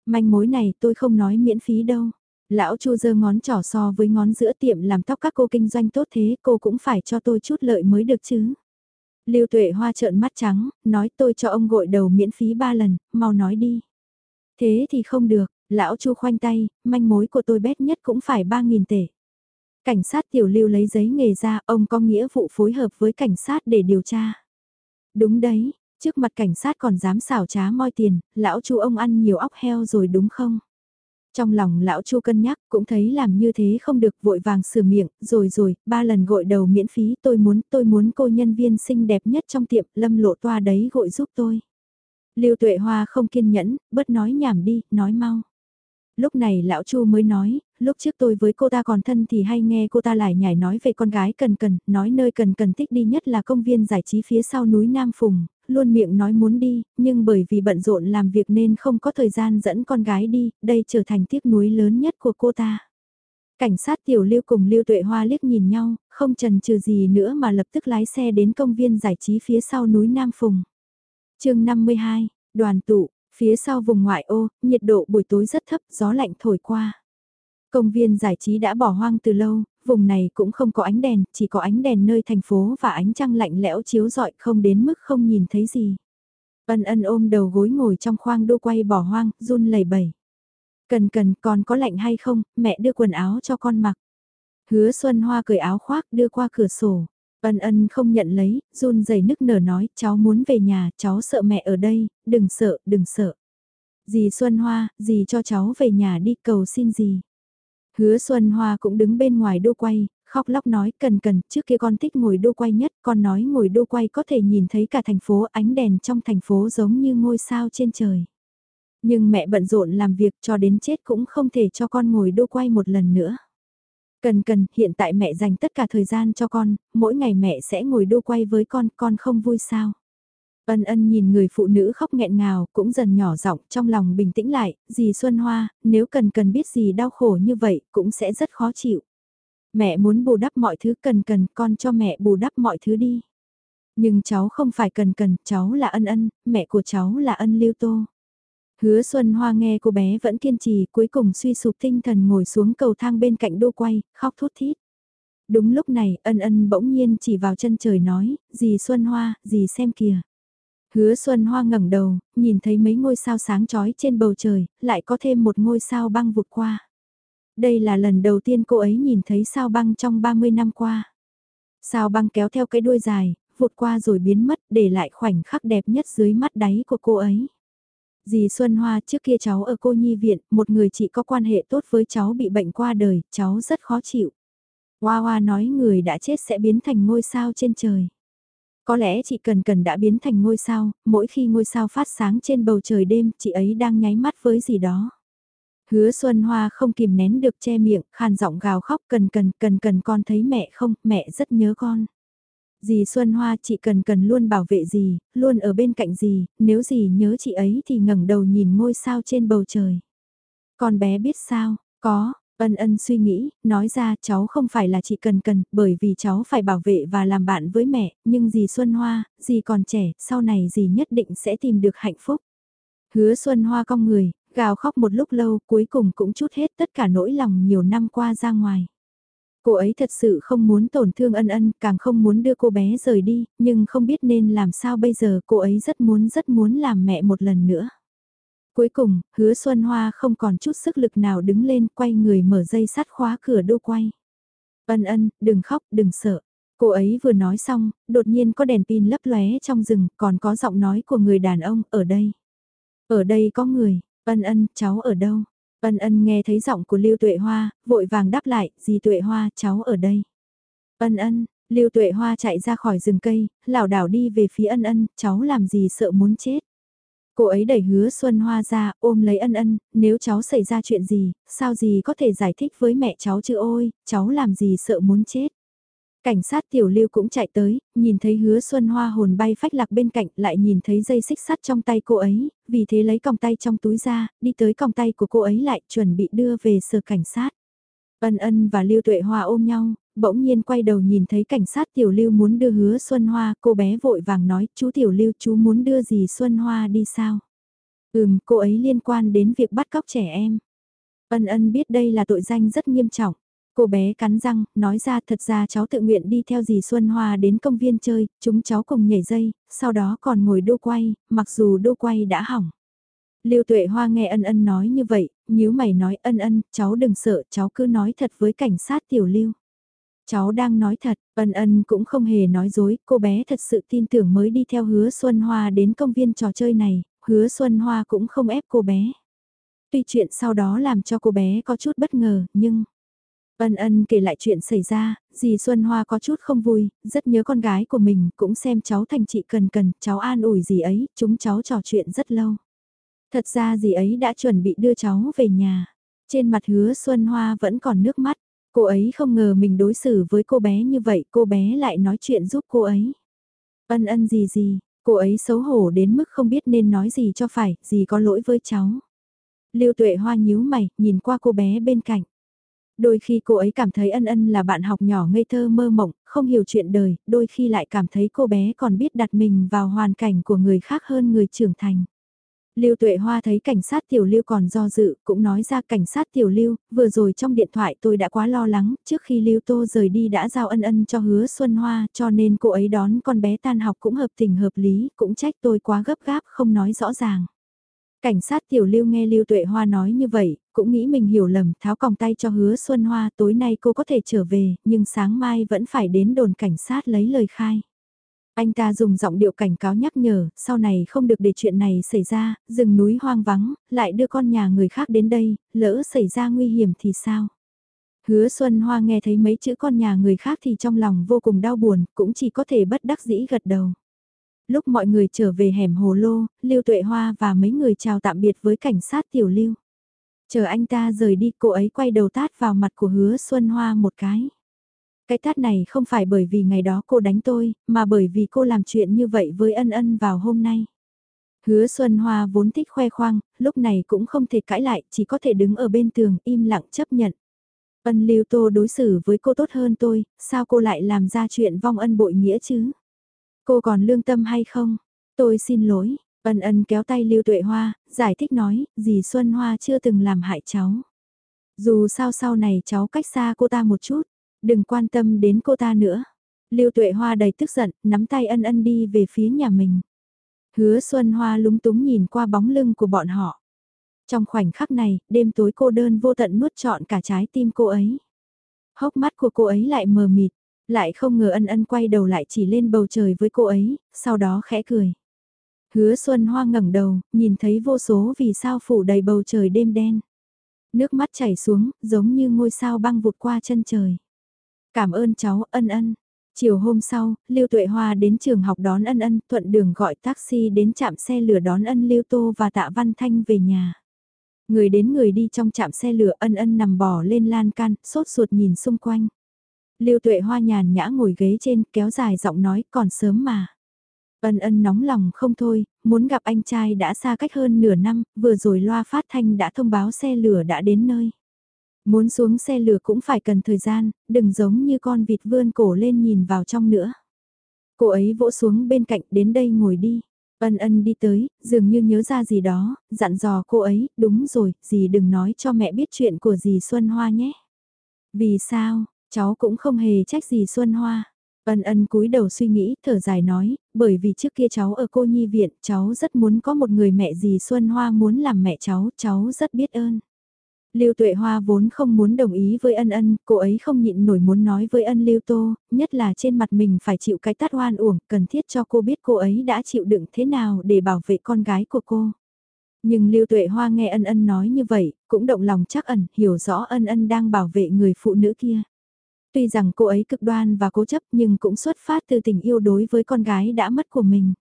Manh mối này tôi không nói miễn phí đâu. Lão Chu giơ ngón trỏ so với ngón giữa tiệm làm tóc các cô kinh doanh tốt thế cô cũng phải cho tôi chút lợi mới được chứ. Lưu Tuệ Hoa trợn mắt trắng, nói tôi cho ông gội đầu miễn phí ba lần, mau nói đi. Thế thì không được, lão Chu khoanh tay, manh mối của tôi bét nhất cũng phải 3.000 tệ. Cảnh sát tiểu lưu lấy giấy nghề ra, ông có nghĩa vụ phối hợp với cảnh sát để điều tra. Đúng đấy, trước mặt cảnh sát còn dám xảo trá moi tiền, lão chu ông ăn nhiều óc heo rồi đúng không? Trong lòng lão chu cân nhắc cũng thấy làm như thế không được vội vàng sửa miệng, rồi rồi, ba lần gội đầu miễn phí tôi muốn, tôi muốn cô nhân viên xinh đẹp nhất trong tiệm, lâm lộ toa đấy gội giúp tôi. Lưu Tuệ Hoa không kiên nhẫn, bớt nói nhảm đi, nói mau. Lúc này lão Chu mới nói, lúc trước tôi với cô ta còn thân thì hay nghe cô ta lại nhảy nói về con gái cần cần, nói nơi cần cần thích đi nhất là công viên giải trí phía sau núi Nam Phùng, luôn miệng nói muốn đi, nhưng bởi vì bận rộn làm việc nên không có thời gian dẫn con gái đi, đây trở thành tiếc nuối lớn nhất của cô ta. Cảnh sát tiểu lưu cùng lưu tuệ hoa liếc nhìn nhau, không chần chừ gì nữa mà lập tức lái xe đến công viên giải trí phía sau núi Nam Phùng. chương 52, đoàn tụ, phía sau vùng ngoại ô, nhiệt độ buổi tối rất thấp, gió lạnh thổi qua. Công viên giải trí đã bỏ hoang từ lâu, vùng này cũng không có ánh đèn, chỉ có ánh đèn nơi thành phố và ánh trăng lạnh lẽo chiếu rọi không đến mức không nhìn thấy gì. Ân ân ôm đầu gối ngồi trong khoang đô quay bỏ hoang, run lẩy bẩy. Cần cần còn có lạnh hay không, mẹ đưa quần áo cho con mặc. Hứa Xuân Hoa cởi áo khoác đưa qua cửa sổ. Ân ân không nhận lấy, run rẩy nức nở nói, cháu muốn về nhà, cháu sợ mẹ ở đây, đừng sợ, đừng sợ. Dì Xuân Hoa, dì cho cháu về nhà đi cầu xin dì. Hứa Xuân Hoa cũng đứng bên ngoài đô quay, khóc lóc nói cần cần, trước kia con thích ngồi đô quay nhất, con nói ngồi đô quay có thể nhìn thấy cả thành phố, ánh đèn trong thành phố giống như ngôi sao trên trời. Nhưng mẹ bận rộn làm việc cho đến chết cũng không thể cho con ngồi đô quay một lần nữa. Cần cần, hiện tại mẹ dành tất cả thời gian cho con, mỗi ngày mẹ sẽ ngồi đô quay với con, con không vui sao? Ân ân nhìn người phụ nữ khóc nghẹn ngào, cũng dần nhỏ giọng trong lòng bình tĩnh lại, dì Xuân Hoa, nếu cần cần biết gì đau khổ như vậy, cũng sẽ rất khó chịu. Mẹ muốn bù đắp mọi thứ cần cần, con cho mẹ bù đắp mọi thứ đi. Nhưng cháu không phải cần cần, cháu là ân ân, mẹ của cháu là ân lưu tô. Hứa Xuân Hoa nghe cô bé vẫn kiên trì, cuối cùng suy sụp tinh thần ngồi xuống cầu thang bên cạnh đô quay, khóc thút thít. Đúng lúc này, ân ân bỗng nhiên chỉ vào chân trời nói, dì Xuân Hoa, dì xem kìa. Hứa Xuân Hoa ngẩng đầu, nhìn thấy mấy ngôi sao sáng chói trên bầu trời, lại có thêm một ngôi sao băng vụt qua. Đây là lần đầu tiên cô ấy nhìn thấy sao băng trong 30 năm qua. Sao băng kéo theo cái đuôi dài, vụt qua rồi biến mất để lại khoảnh khắc đẹp nhất dưới mắt đáy của cô ấy. Dì Xuân Hoa trước kia cháu ở cô nhi viện, một người chị có quan hệ tốt với cháu bị bệnh qua đời, cháu rất khó chịu. Hoa Hoa nói người đã chết sẽ biến thành ngôi sao trên trời. Có lẽ chị Cần Cần đã biến thành ngôi sao, mỗi khi ngôi sao phát sáng trên bầu trời đêm, chị ấy đang nháy mắt với gì đó. Hứa Xuân Hoa không kìm nén được che miệng, khàn giọng gào khóc Cần Cần, Cần Cần con thấy mẹ không, mẹ rất nhớ con. Dì Xuân Hoa chị Cần Cần luôn bảo vệ dì, luôn ở bên cạnh dì, nếu dì nhớ chị ấy thì ngẩng đầu nhìn ngôi sao trên bầu trời. Con bé biết sao, có, Ân ân suy nghĩ, nói ra cháu không phải là chị cần cần, bởi vì cháu phải bảo vệ và làm bạn với mẹ, nhưng dì Xuân Hoa, dì còn trẻ, sau này dì nhất định sẽ tìm được hạnh phúc. Hứa Xuân Hoa cong người, gào khóc một lúc lâu, cuối cùng cũng chút hết tất cả nỗi lòng nhiều năm qua ra ngoài. Cô ấy thật sự không muốn tổn thương ân ân, càng không muốn đưa cô bé rời đi, nhưng không biết nên làm sao bây giờ cô ấy rất muốn rất muốn làm mẹ một lần nữa. Cuối cùng, hứa Xuân Hoa không còn chút sức lực nào đứng lên quay người mở dây sắt khóa cửa đô quay. Ân ân, đừng khóc, đừng sợ. Cô ấy vừa nói xong, đột nhiên có đèn pin lấp lóe trong rừng, còn có giọng nói của người đàn ông, ở đây. Ở đây có người, ân ân, cháu ở đâu? Ân ân nghe thấy giọng của Lưu Tuệ Hoa, vội vàng đáp lại, dì Tuệ Hoa, cháu ở đây. Ân ân, Lưu Tuệ Hoa chạy ra khỏi rừng cây, lảo đảo đi về phía ân ân, cháu làm gì sợ muốn chết. Cô ấy đẩy hứa Xuân Hoa ra, ôm lấy ân ân, nếu cháu xảy ra chuyện gì, sao gì có thể giải thích với mẹ cháu chứ ôi, cháu làm gì sợ muốn chết. Cảnh sát tiểu lưu cũng chạy tới, nhìn thấy hứa Xuân Hoa hồn bay phách lạc bên cạnh lại nhìn thấy dây xích sắt trong tay cô ấy, vì thế lấy còng tay trong túi ra, đi tới còng tay của cô ấy lại chuẩn bị đưa về sở cảnh sát. Ân ân và Lưu Tuệ Hoa ôm nhau, bỗng nhiên quay đầu nhìn thấy cảnh sát Tiểu Lưu muốn đưa hứa Xuân Hoa, cô bé vội vàng nói, chú Tiểu Lưu chú muốn đưa gì Xuân Hoa đi sao? Ừm, cô ấy liên quan đến việc bắt cóc trẻ em. Ân ân biết đây là tội danh rất nghiêm trọng. Cô bé cắn răng, nói ra thật ra cháu tự nguyện đi theo dì Xuân Hoa đến công viên chơi, chúng cháu cùng nhảy dây, sau đó còn ngồi đô quay, mặc dù đô quay đã hỏng. Lưu Tuệ Hoa nghe ân ân nói như vậy, nếu mày nói ân ân, cháu đừng sợ, cháu cứ nói thật với cảnh sát tiểu lưu. Cháu đang nói thật, ân ân cũng không hề nói dối, cô bé thật sự tin tưởng mới đi theo hứa Xuân Hoa đến công viên trò chơi này, hứa Xuân Hoa cũng không ép cô bé. Tuy chuyện sau đó làm cho cô bé có chút bất ngờ, nhưng... Ân ân kể lại chuyện xảy ra, dì Xuân Hoa có chút không vui, rất nhớ con gái của mình, cũng xem cháu thành chị cần cần, cháu an ủi dì ấy, chúng cháu trò chuyện rất lâu. Thật ra dì ấy đã chuẩn bị đưa cháu về nhà. Trên mặt hứa Xuân Hoa vẫn còn nước mắt, cô ấy không ngờ mình đối xử với cô bé như vậy, cô bé lại nói chuyện giúp cô ấy. Ân ân gì gì, cô ấy xấu hổ đến mức không biết nên nói gì cho phải, gì có lỗi với cháu. Lưu tuệ hoa nhíu mày, nhìn qua cô bé bên cạnh. Đôi khi cô ấy cảm thấy ân ân là bạn học nhỏ ngây thơ mơ mộng, không hiểu chuyện đời, đôi khi lại cảm thấy cô bé còn biết đặt mình vào hoàn cảnh của người khác hơn người trưởng thành. Lưu Tuệ Hoa thấy cảnh sát Tiểu Lưu còn do dự, cũng nói ra cảnh sát Tiểu Lưu, vừa rồi trong điện thoại tôi đã quá lo lắng, trước khi Lưu Tô rời đi đã giao ân ân cho hứa Xuân Hoa, cho nên cô ấy đón con bé tan học cũng hợp tình hợp lý, cũng trách tôi quá gấp gáp không nói rõ ràng. Cảnh sát tiểu lưu nghe Lưu Tuệ Hoa nói như vậy, cũng nghĩ mình hiểu lầm, tháo còng tay cho hứa Xuân Hoa tối nay cô có thể trở về, nhưng sáng mai vẫn phải đến đồn cảnh sát lấy lời khai. Anh ta dùng giọng điệu cảnh cáo nhắc nhở, sau này không được để chuyện này xảy ra, rừng núi hoang vắng, lại đưa con nhà người khác đến đây, lỡ xảy ra nguy hiểm thì sao? Hứa Xuân Hoa nghe thấy mấy chữ con nhà người khác thì trong lòng vô cùng đau buồn, cũng chỉ có thể bất đắc dĩ gật đầu. Lúc mọi người trở về hẻm hồ lô, Lưu Tuệ Hoa và mấy người chào tạm biệt với cảnh sát tiểu Lưu. Chờ anh ta rời đi cô ấy quay đầu tát vào mặt của hứa Xuân Hoa một cái. Cái tát này không phải bởi vì ngày đó cô đánh tôi, mà bởi vì cô làm chuyện như vậy với ân ân vào hôm nay. Hứa Xuân Hoa vốn thích khoe khoang, lúc này cũng không thể cãi lại, chỉ có thể đứng ở bên tường im lặng chấp nhận. Ân lưu tô đối xử với cô tốt hơn tôi, sao cô lại làm ra chuyện vong ân bội nghĩa chứ? Cô còn lương tâm hay không? Tôi xin lỗi, ân ân kéo tay Lưu Tuệ Hoa, giải thích nói, dì Xuân Hoa chưa từng làm hại cháu. Dù sao sau này cháu cách xa cô ta một chút, đừng quan tâm đến cô ta nữa. Lưu Tuệ Hoa đầy tức giận, nắm tay ân ân đi về phía nhà mình. Hứa Xuân Hoa lúng túng nhìn qua bóng lưng của bọn họ. Trong khoảnh khắc này, đêm tối cô đơn vô tận nuốt trọn cả trái tim cô ấy. Hốc mắt của cô ấy lại mờ mịt, lại không ngờ ân ân quay đầu lại chỉ lên bầu trời với cô ấy, sau đó khẽ cười. Hứa Xuân Hoa ngẩng đầu, nhìn thấy vô số vì sao phủ đầy bầu trời đêm đen. Nước mắt chảy xuống, giống như ngôi sao băng vụt qua chân trời. Cảm ơn cháu, ân ân. Chiều hôm sau, Lưu Tuệ Hoa đến trường học đón ân ân, thuận đường gọi taxi đến trạm xe lửa đón ân Lưu Tô và Tạ Văn Thanh về nhà. Người đến người đi trong trạm xe lửa ân ân nằm bò lên lan can, sốt ruột nhìn xung quanh. Lưu Tuệ Hoa nhàn nhã ngồi ghế trên, kéo dài giọng nói, còn sớm mà. Ân ân nóng lòng không thôi, muốn gặp anh trai đã xa cách hơn nửa năm, vừa rồi loa phát thanh đã thông báo xe lửa đã đến nơi. Muốn xuống xe lửa cũng phải cần thời gian, đừng giống như con vịt vươn cổ lên nhìn vào trong nữa. Cô ấy vỗ xuống bên cạnh đến đây ngồi đi. Ân ân đi tới, dường như nhớ ra gì đó, dặn dò cô ấy, đúng rồi, dì đừng nói cho mẹ biết chuyện của dì Xuân Hoa nhé. Vì sao, Cháu cũng không hề trách dì Xuân Hoa. Ân ân cúi đầu suy nghĩ, thở dài nói, bởi vì trước kia cháu ở cô nhi viện, cháu rất muốn có một người mẹ dì Xuân Hoa muốn làm mẹ cháu, cháu rất biết ơn. Lưu Tuệ Hoa vốn không muốn đồng ý với ân ân, cô ấy không nhịn nổi muốn nói với ân Lưu Tô, nhất là trên mặt mình phải chịu cái tát oan uổng, cần thiết cho cô biết cô ấy đã chịu đựng thế nào để bảo vệ con gái của cô. Nhưng Lưu Tuệ Hoa nghe ân ân nói như vậy, cũng động lòng chắc ẩn, hiểu rõ ân ân đang bảo vệ người phụ nữ kia. Tuy rằng cô ấy cực đoan và cố chấp nhưng cũng xuất phát từ tình yêu đối với con gái đã mất của mình.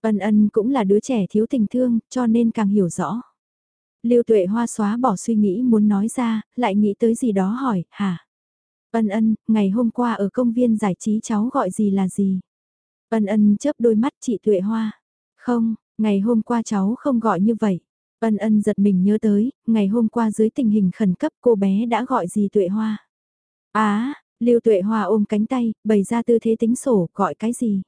Ân ân cũng là đứa trẻ thiếu tình thương cho nên càng hiểu rõ. Lưu tuệ hoa xóa bỏ suy nghĩ muốn nói ra, lại nghĩ tới gì đó hỏi, hả? Ân ân, ngày hôm qua ở công viên giải trí cháu gọi gì là gì? Ân ân chớp đôi mắt chị tuệ hoa. Không, ngày hôm qua cháu không gọi như vậy. Ân ân giật mình nhớ tới, ngày hôm qua dưới tình hình khẩn cấp cô bé đã gọi gì tuệ hoa. Á, Lưu Tuệ Hoa ôm cánh tay, bày ra tư thế tính sổ, gọi cái gì?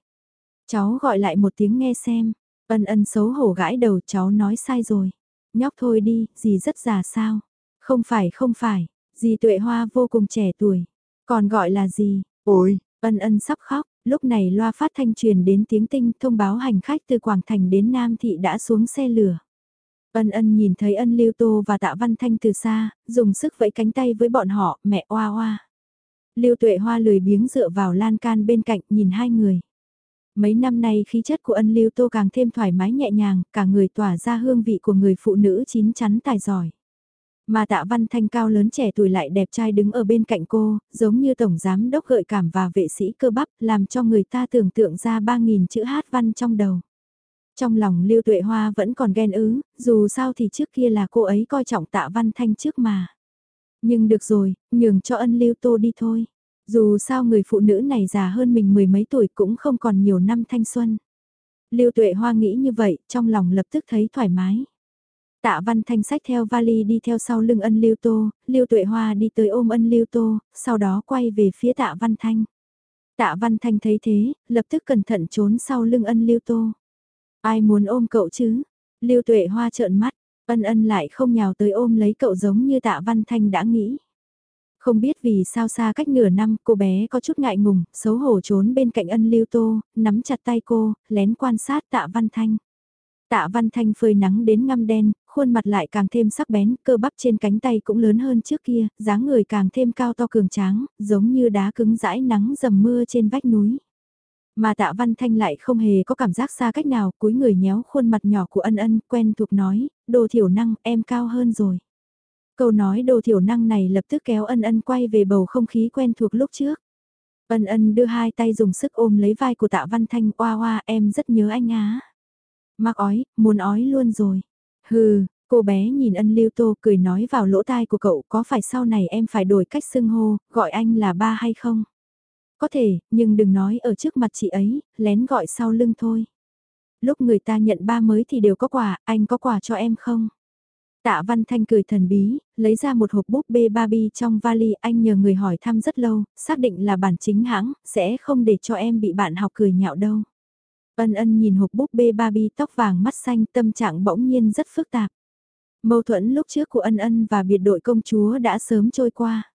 Cháu gọi lại một tiếng nghe xem. Ân ân xấu hổ gãi đầu cháu nói sai rồi. Nhóc thôi đi, gì rất già sao? Không phải không phải, dì Tuệ Hoa vô cùng trẻ tuổi. Còn gọi là gì?
Ôi,
ân ân sắp khóc, lúc này loa phát thanh truyền đến tiếng tinh thông báo hành khách từ Quảng Thành đến Nam Thị đã xuống xe lửa. Ân ân nhìn thấy ân lưu tô và tạ văn thanh từ xa, dùng sức vẫy cánh tay với bọn họ, mẹ oa oa. Lưu Tuệ Hoa lười biếng dựa vào lan can bên cạnh nhìn hai người. Mấy năm nay khí chất của ân Lưu Tô càng thêm thoải mái nhẹ nhàng, cả người tỏa ra hương vị của người phụ nữ chín chắn tài giỏi. Mà tạ văn thanh cao lớn trẻ tuổi lại đẹp trai đứng ở bên cạnh cô, giống như tổng giám đốc gợi cảm và vệ sĩ cơ bắp, làm cho người ta tưởng tượng ra 3.000 chữ hát văn trong đầu. Trong lòng Lưu Tuệ Hoa vẫn còn ghen ứ, dù sao thì trước kia là cô ấy coi trọng tạ văn thanh trước mà. Nhưng được rồi, nhường cho ân Lưu Tô đi thôi. Dù sao người phụ nữ này già hơn mình mười mấy tuổi cũng không còn nhiều năm thanh xuân. Lưu Tuệ Hoa nghĩ như vậy, trong lòng lập tức thấy thoải mái. Tạ Văn Thanh sách theo vali đi theo sau lưng ân Lưu Tô, Lưu Tuệ Hoa đi tới ôm ân Lưu Tô, sau đó quay về phía Tạ Văn Thanh. Tạ Văn Thanh thấy thế, lập tức cẩn thận trốn sau lưng ân Lưu Tô. Ai muốn ôm cậu chứ? Lưu Tuệ Hoa trợn mắt, ân ân lại không nhào tới ôm lấy cậu giống như Tạ Văn Thanh đã nghĩ. Không biết vì sao xa cách nửa năm cô bé có chút ngại ngùng, xấu hổ trốn bên cạnh ân Lưu Tô, nắm chặt tay cô, lén quan sát Tạ Văn Thanh. Tạ Văn Thanh phơi nắng đến ngăm đen, khuôn mặt lại càng thêm sắc bén, cơ bắp trên cánh tay cũng lớn hơn trước kia, dáng người càng thêm cao to cường tráng, giống như đá cứng rãi nắng dầm mưa trên vách núi. Mà tạ văn thanh lại không hề có cảm giác xa cách nào, cúi người nhéo khuôn mặt nhỏ của ân ân, quen thuộc nói, đồ thiểu năng, em cao hơn rồi. Câu nói đồ thiểu năng này lập tức kéo ân ân quay về bầu không khí quen thuộc lúc trước. Ân ân đưa hai tay dùng sức ôm lấy vai của tạ văn thanh, oa oa em rất nhớ anh á. Mắc ói, muốn ói luôn rồi. Hừ, cô bé nhìn ân lưu tô cười nói vào lỗ tai của cậu có phải sau này em phải đổi cách xưng hô, gọi anh là ba hay không? Có thể, nhưng đừng nói ở trước mặt chị ấy, lén gọi sau lưng thôi. Lúc người ta nhận ba mới thì đều có quà, anh có quà cho em không? Tạ Văn Thanh cười thần bí, lấy ra một hộp búp bê Barbie trong vali anh nhờ người hỏi thăm rất lâu, xác định là bản chính hãng, sẽ không để cho em bị bạn học cười nhạo đâu. Ân ân nhìn hộp búp bê Barbie tóc vàng mắt xanh tâm trạng bỗng nhiên rất phức tạp. Mâu thuẫn lúc trước của ân ân và biệt đội công chúa đã sớm trôi qua.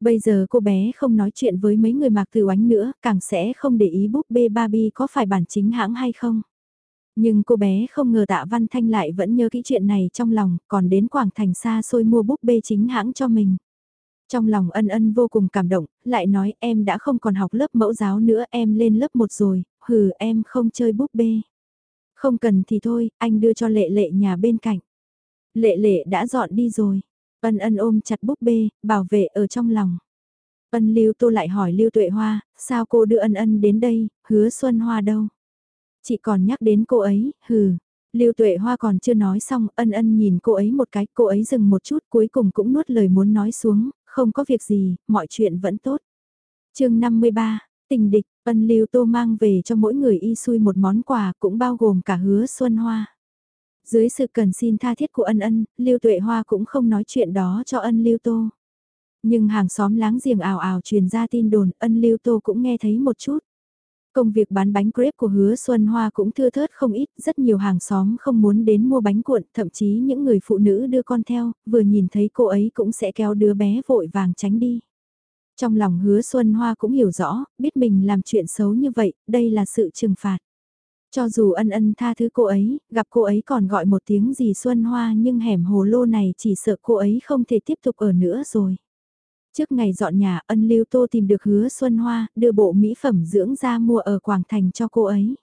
Bây giờ cô bé không nói chuyện với mấy người mạc tử oánh nữa, càng sẽ không để ý búp bê Barbie có phải bản chính hãng hay không. Nhưng cô bé không ngờ tạ Văn Thanh lại vẫn nhớ kỹ chuyện này trong lòng, còn đến Quảng Thành xa xôi mua búp bê chính hãng cho mình. Trong lòng ân ân vô cùng cảm động, lại nói em đã không còn học lớp mẫu giáo nữa em lên lớp 1 rồi, hừ em không chơi búp bê. Không cần thì thôi, anh đưa cho lệ lệ nhà bên cạnh. Lệ lệ đã dọn đi rồi. Ân ân ôm chặt búp bê, bảo vệ ở trong lòng. Ân Lưu Tô lại hỏi Lưu Tuệ Hoa, sao cô đưa ân ân đến đây, hứa Xuân Hoa đâu? Chị còn nhắc đến cô ấy, hừ. Lưu Tuệ Hoa còn chưa nói xong, ân ân nhìn cô ấy một cái, cô ấy dừng một chút cuối cùng cũng nuốt lời muốn nói xuống, không có việc gì, mọi chuyện vẫn tốt. chương 53, tình địch, ân Lưu Tô mang về cho mỗi người y xui một món quà cũng bao gồm cả hứa Xuân Hoa. Dưới sự cần xin tha thiết của ân ân, Lưu Tuệ Hoa cũng không nói chuyện đó cho ân Lưu Tô. Nhưng hàng xóm láng giềng ảo ảo truyền ra tin đồn, ân Lưu Tô cũng nghe thấy một chút. Công việc bán bánh crepe của hứa Xuân Hoa cũng thưa thớt không ít, rất nhiều hàng xóm không muốn đến mua bánh cuộn, thậm chí những người phụ nữ đưa con theo, vừa nhìn thấy cô ấy cũng sẽ kéo đứa bé vội vàng tránh đi. Trong lòng hứa Xuân Hoa cũng hiểu rõ, biết mình làm chuyện xấu như vậy, đây là sự trừng phạt. Cho dù ân ân tha thứ cô ấy, gặp cô ấy còn gọi một tiếng gì Xuân Hoa nhưng hẻm hồ lô này chỉ sợ cô ấy không thể tiếp tục ở nữa rồi. Trước ngày dọn nhà, ân lưu tô tìm được hứa Xuân Hoa, đưa bộ mỹ phẩm dưỡng da mua ở Quảng Thành cho cô ấy.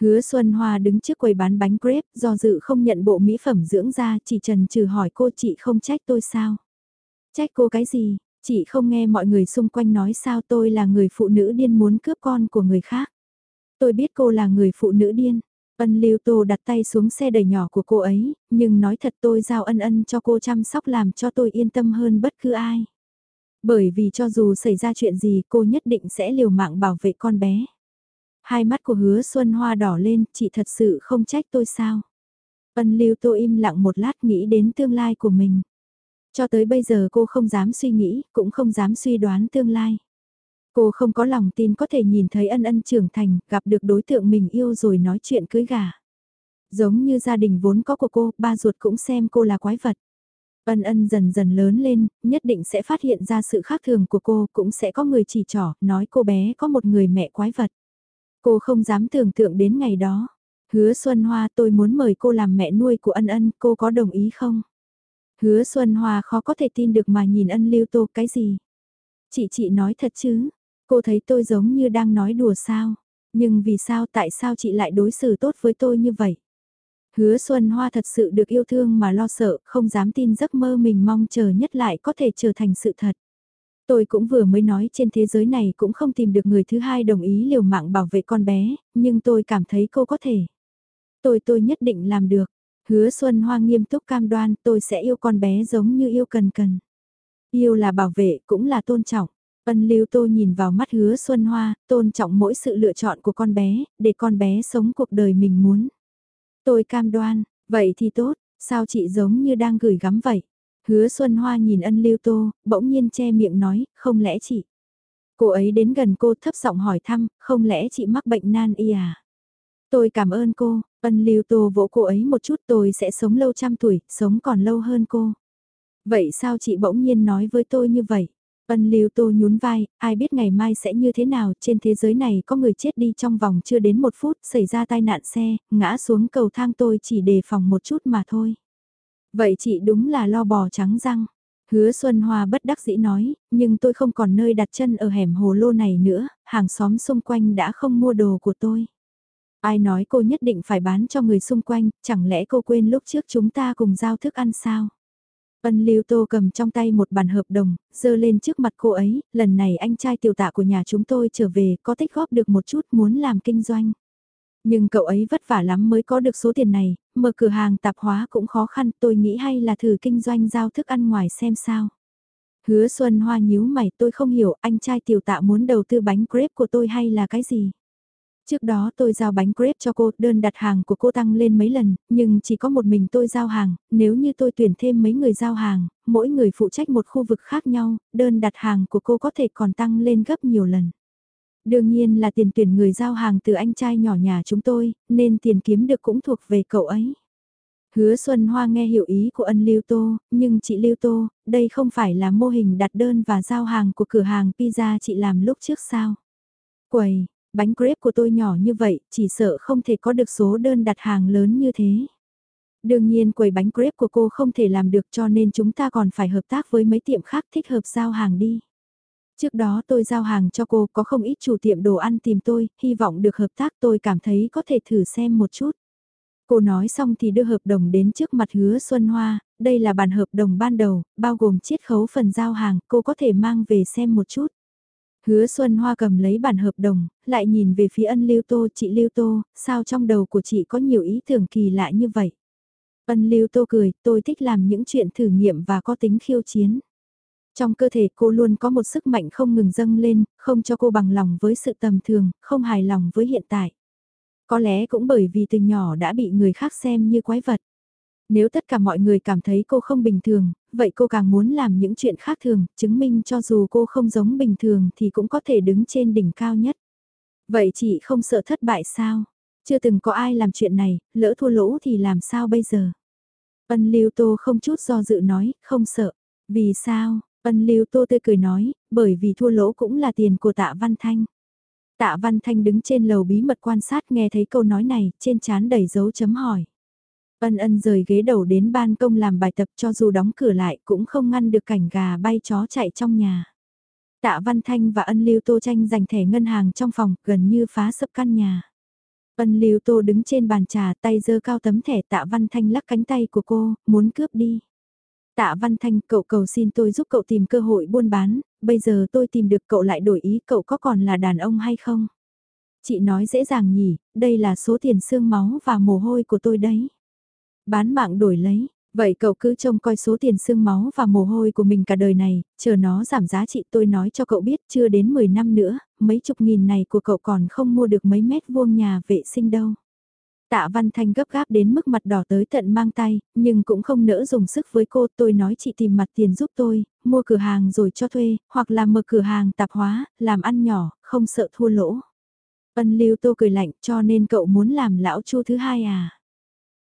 Hứa Xuân Hoa đứng trước quầy bán bánh crepe, do dự không nhận bộ mỹ phẩm dưỡng da, chỉ trần trừ hỏi cô chị không trách tôi sao? Trách cô cái gì? Chị không nghe mọi người xung quanh nói sao tôi là người phụ nữ điên muốn cướp con của người khác. Tôi biết cô là người phụ nữ điên. Ân Lưu Tô đặt tay xuống xe đầy nhỏ của cô ấy, nhưng nói thật tôi giao ân ân cho cô chăm sóc làm cho tôi yên tâm hơn bất cứ ai. Bởi vì cho dù xảy ra chuyện gì cô nhất định sẽ liều mạng bảo vệ con bé. Hai mắt của hứa Xuân Hoa đỏ lên, chị thật sự không trách tôi sao. Ân Lưu Tô im lặng một lát nghĩ đến tương lai của mình. Cho tới bây giờ cô không dám suy nghĩ, cũng không dám suy đoán tương lai. Cô không có lòng tin có thể nhìn thấy ân ân trưởng thành, gặp được đối tượng mình yêu rồi nói chuyện cưới gà. Giống như gia đình vốn có của cô, ba ruột cũng xem cô là quái vật. Ân ân dần dần lớn lên, nhất định sẽ phát hiện ra sự khác thường của cô, cũng sẽ có người chỉ trỏ, nói cô bé có một người mẹ quái vật. Cô không dám tưởng tượng đến ngày đó. Hứa Xuân Hoa tôi muốn mời cô làm mẹ nuôi của ân ân, cô có đồng ý không? Hứa Xuân Hoa khó có thể tin được mà nhìn ân lưu tô cái gì? Chị chị nói thật chứ, cô thấy tôi giống như đang nói đùa sao, nhưng vì sao tại sao chị lại đối xử tốt với tôi như vậy? Hứa Xuân Hoa thật sự được yêu thương mà lo sợ, không dám tin giấc mơ mình mong chờ nhất lại có thể trở thành sự thật. Tôi cũng vừa mới nói trên thế giới này cũng không tìm được người thứ hai đồng ý liều mạng bảo vệ con bé, nhưng tôi cảm thấy cô có thể. Tôi tôi nhất định làm được. Hứa Xuân Hoa nghiêm túc cam đoan tôi sẽ yêu con bé giống như yêu cần cần. Yêu là bảo vệ cũng là tôn trọng. Ân Lưu Tô nhìn vào mắt hứa Xuân Hoa, tôn trọng mỗi sự lựa chọn của con bé, để con bé sống cuộc đời mình muốn. Tôi cam đoan, vậy thì tốt, sao chị giống như đang gửi gắm vậy? Hứa Xuân Hoa nhìn ân lưu tô, bỗng nhiên che miệng nói, không lẽ chị? Cô ấy đến gần cô thấp giọng hỏi thăm, không lẽ chị mắc bệnh nan y à? Tôi cảm ơn cô, ân lưu tô vỗ cô ấy một chút tôi sẽ sống lâu trăm tuổi, sống còn lâu hơn cô. Vậy sao chị bỗng nhiên nói với tôi như vậy? Ân lưu tô nhún vai, ai biết ngày mai sẽ như thế nào, trên thế giới này có người chết đi trong vòng chưa đến một phút, xảy ra tai nạn xe, ngã xuống cầu thang tôi chỉ đề phòng một chút mà thôi. Vậy chị đúng là lo bò trắng răng. Hứa Xuân Hoa bất đắc dĩ nói, nhưng tôi không còn nơi đặt chân ở hẻm hồ lô này nữa, hàng xóm xung quanh đã không mua đồ của tôi. Ai nói cô nhất định phải bán cho người xung quanh, chẳng lẽ cô quên lúc trước chúng ta cùng giao thức ăn sao? Ân Lưu Tô cầm trong tay một bản hợp đồng, dơ lên trước mặt cô ấy, lần này anh trai tiểu tạ của nhà chúng tôi trở về có tích góp được một chút muốn làm kinh doanh. Nhưng cậu ấy vất vả lắm mới có được số tiền này, mở cửa hàng tạp hóa cũng khó khăn, tôi nghĩ hay là thử kinh doanh giao thức ăn ngoài xem sao. Hứa Xuân Hoa nhíu mày tôi không hiểu anh trai tiểu tạ muốn đầu tư bánh crepe của tôi hay là cái gì. Trước đó tôi giao bánh crepe cho cô, đơn đặt hàng của cô tăng lên mấy lần, nhưng chỉ có một mình tôi giao hàng, nếu như tôi tuyển thêm mấy người giao hàng, mỗi người phụ trách một khu vực khác nhau, đơn đặt hàng của cô có thể còn tăng lên gấp nhiều lần. Đương nhiên là tiền tuyển người giao hàng từ anh trai nhỏ nhà chúng tôi, nên tiền kiếm được cũng thuộc về cậu ấy. Hứa Xuân Hoa nghe hiểu ý của ân Lưu Tô, nhưng chị Lưu Tô, đây không phải là mô hình đặt đơn và giao hàng của cửa hàng pizza chị làm lúc trước sao? Quầy, bánh crepe của tôi nhỏ như vậy, chỉ sợ không thể có được số đơn đặt hàng lớn như thế. Đương nhiên quầy bánh crepe của cô không thể làm được cho nên chúng ta còn phải hợp tác với mấy tiệm khác thích hợp giao hàng đi. Trước đó tôi giao hàng cho cô có không ít chủ tiệm đồ ăn tìm tôi, hy vọng được hợp tác tôi cảm thấy có thể thử xem một chút. Cô nói xong thì đưa hợp đồng đến trước mặt hứa Xuân Hoa, đây là bản hợp đồng ban đầu, bao gồm chiết khấu phần giao hàng, cô có thể mang về xem một chút. Hứa Xuân Hoa cầm lấy bản hợp đồng, lại nhìn về phía ân Lưu Tô, chị Lưu Tô, sao trong đầu của chị có nhiều ý tưởng kỳ lạ như vậy? Ân Lưu Tô cười, tôi thích làm những chuyện thử nghiệm và có tính khiêu chiến. Trong cơ thể cô luôn có một sức mạnh không ngừng dâng lên, không cho cô bằng lòng với sự tầm thường, không hài lòng với hiện tại. Có lẽ cũng bởi vì từ nhỏ đã bị người khác xem như quái vật. Nếu tất cả mọi người cảm thấy cô không bình thường, vậy cô càng muốn làm những chuyện khác thường, chứng minh cho dù cô không giống bình thường thì cũng có thể đứng trên đỉnh cao nhất. Vậy chị không sợ thất bại sao? Chưa từng có ai làm chuyện này, lỡ thua lỗ thì làm sao bây giờ? Ân Lưu Tô không chút do dự nói, không sợ. Vì sao? Ân Lưu Tô tươi cười nói, bởi vì thua lỗ cũng là tiền của tạ Văn Thanh. Tạ Văn Thanh đứng trên lầu bí mật quan sát nghe thấy câu nói này, trên chán đầy dấu chấm hỏi. Ân ân rời ghế đầu đến ban công làm bài tập cho dù đóng cửa lại cũng không ngăn được cảnh gà bay chó chạy trong nhà. Tạ Văn Thanh và ân lưu tô tranh giành thẻ ngân hàng trong phòng gần như phá sập căn nhà. Ân lưu tô đứng trên bàn trà tay giơ cao tấm thẻ tạ Văn Thanh lắc cánh tay của cô, muốn cướp đi. Tạ Văn Thanh, cậu cầu xin tôi giúp cậu tìm cơ hội buôn bán, bây giờ tôi tìm được cậu lại đổi ý cậu có còn là đàn ông hay không? Chị nói dễ dàng nhỉ, đây là số tiền xương máu và mồ hôi của tôi đấy. Bán mạng đổi lấy, vậy cậu cứ trông coi số tiền xương máu và mồ hôi của mình cả đời này, chờ nó giảm giá trị tôi nói cho cậu biết chưa đến 10 năm nữa, mấy chục nghìn này của cậu còn không mua được mấy mét vuông nhà vệ sinh đâu. Tạ Văn Thanh gấp gáp đến mức mặt đỏ tới tận mang tay, nhưng cũng không nỡ dùng sức với cô. Tôi nói chị tìm mặt tiền giúp tôi, mua cửa hàng rồi cho thuê, hoặc là mở cửa hàng tạp hóa, làm ăn nhỏ, không sợ thua lỗ. Ân Lưu Tô cười lạnh cho nên cậu muốn làm lão chu thứ hai à?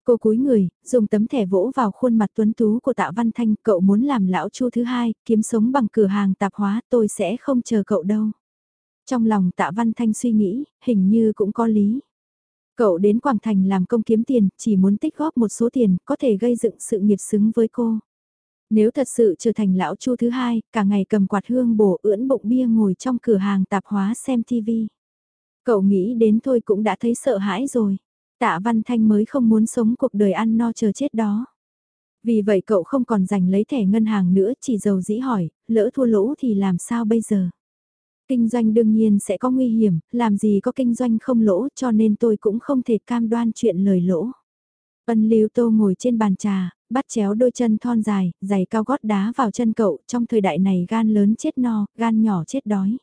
Cô cúi người, dùng tấm thẻ vỗ vào khuôn mặt tuấn tú của Tạ Văn Thanh, cậu muốn làm lão chu thứ hai, kiếm sống bằng cửa hàng tạp hóa, tôi sẽ không chờ cậu đâu. Trong lòng Tạ Văn Thanh suy nghĩ, hình như cũng có lý. Cậu đến Quảng Thành làm công kiếm tiền, chỉ muốn tích góp một số tiền, có thể gây dựng sự nghiệp xứng với cô. Nếu thật sự trở thành lão chu thứ hai, cả ngày cầm quạt hương bổ ưỡn bụng bia ngồi trong cửa hàng tạp hóa xem TV. Cậu nghĩ đến thôi cũng đã thấy sợ hãi rồi. Tạ Văn Thanh mới không muốn sống cuộc đời ăn no chờ chết đó. Vì vậy cậu không còn dành lấy thẻ ngân hàng nữa chỉ giàu dĩ hỏi, lỡ thua lỗ thì làm sao bây giờ? Kinh doanh đương nhiên sẽ có nguy hiểm, làm gì có kinh doanh không lỗ cho nên tôi cũng không thể cam đoan chuyện lời lỗ. Ân Lưu Tô ngồi trên bàn trà, bắt chéo đôi chân thon dài, giày cao gót đá vào chân cậu, trong thời đại này gan lớn chết no, gan nhỏ chết đói.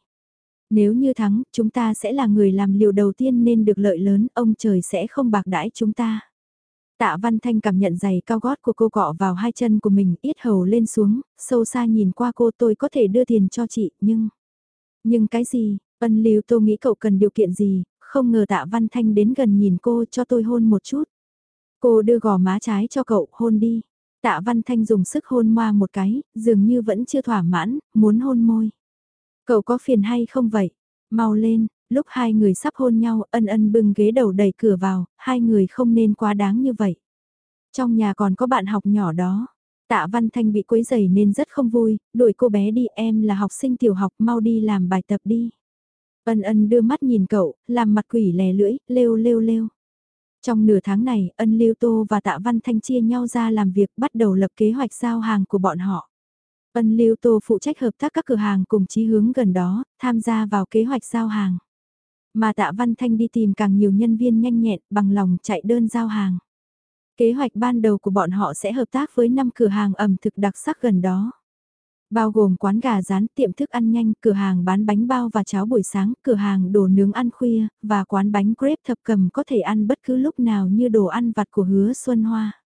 Nếu như thắng, chúng ta sẽ là người làm liều đầu tiên nên được lợi lớn, ông trời sẽ không bạc đãi chúng ta. Tạ Văn Thanh cảm nhận giày cao gót của cô cọ vào hai chân của mình, ít hầu lên xuống, sâu xa nhìn qua cô tôi có thể đưa tiền cho chị, nhưng... Nhưng cái gì, ân lưu tô nghĩ cậu cần điều kiện gì, không ngờ tạ Văn Thanh đến gần nhìn cô cho tôi hôn một chút. Cô đưa gò má trái cho cậu, hôn đi. Tạ Văn Thanh dùng sức hôn moa một cái, dường như vẫn chưa thỏa mãn, muốn hôn môi. Cậu có phiền hay không vậy? Mau lên, lúc hai người sắp hôn nhau, ân ân bưng ghế đầu đẩy cửa vào, hai người không nên quá đáng như vậy. Trong nhà còn có bạn học nhỏ đó. Tạ Văn Thanh bị quấy giày nên rất không vui, đuổi cô bé đi em là học sinh tiểu học mau đi làm bài tập đi. Ân ân đưa mắt nhìn cậu, làm mặt quỷ lè lưỡi, lêu lêu lêu. Trong nửa tháng này, ân Lưu Tô và Tạ Văn Thanh chia nhau ra làm việc bắt đầu lập kế hoạch giao hàng của bọn họ. Ân Lưu Tô phụ trách hợp tác các cửa hàng cùng chí hướng gần đó, tham gia vào kế hoạch giao hàng. Mà Tạ Văn Thanh đi tìm càng nhiều nhân viên nhanh nhẹn bằng lòng chạy đơn giao hàng. Kế hoạch ban đầu của bọn họ sẽ hợp tác với 5 cửa hàng ẩm thực đặc sắc gần đó. Bao gồm quán gà rán, tiệm thức ăn nhanh, cửa hàng bán bánh bao và cháo buổi sáng, cửa hàng đồ nướng ăn khuya, và quán bánh crepe thập cầm có thể ăn bất cứ lúc nào như đồ ăn vặt của hứa Xuân Hoa.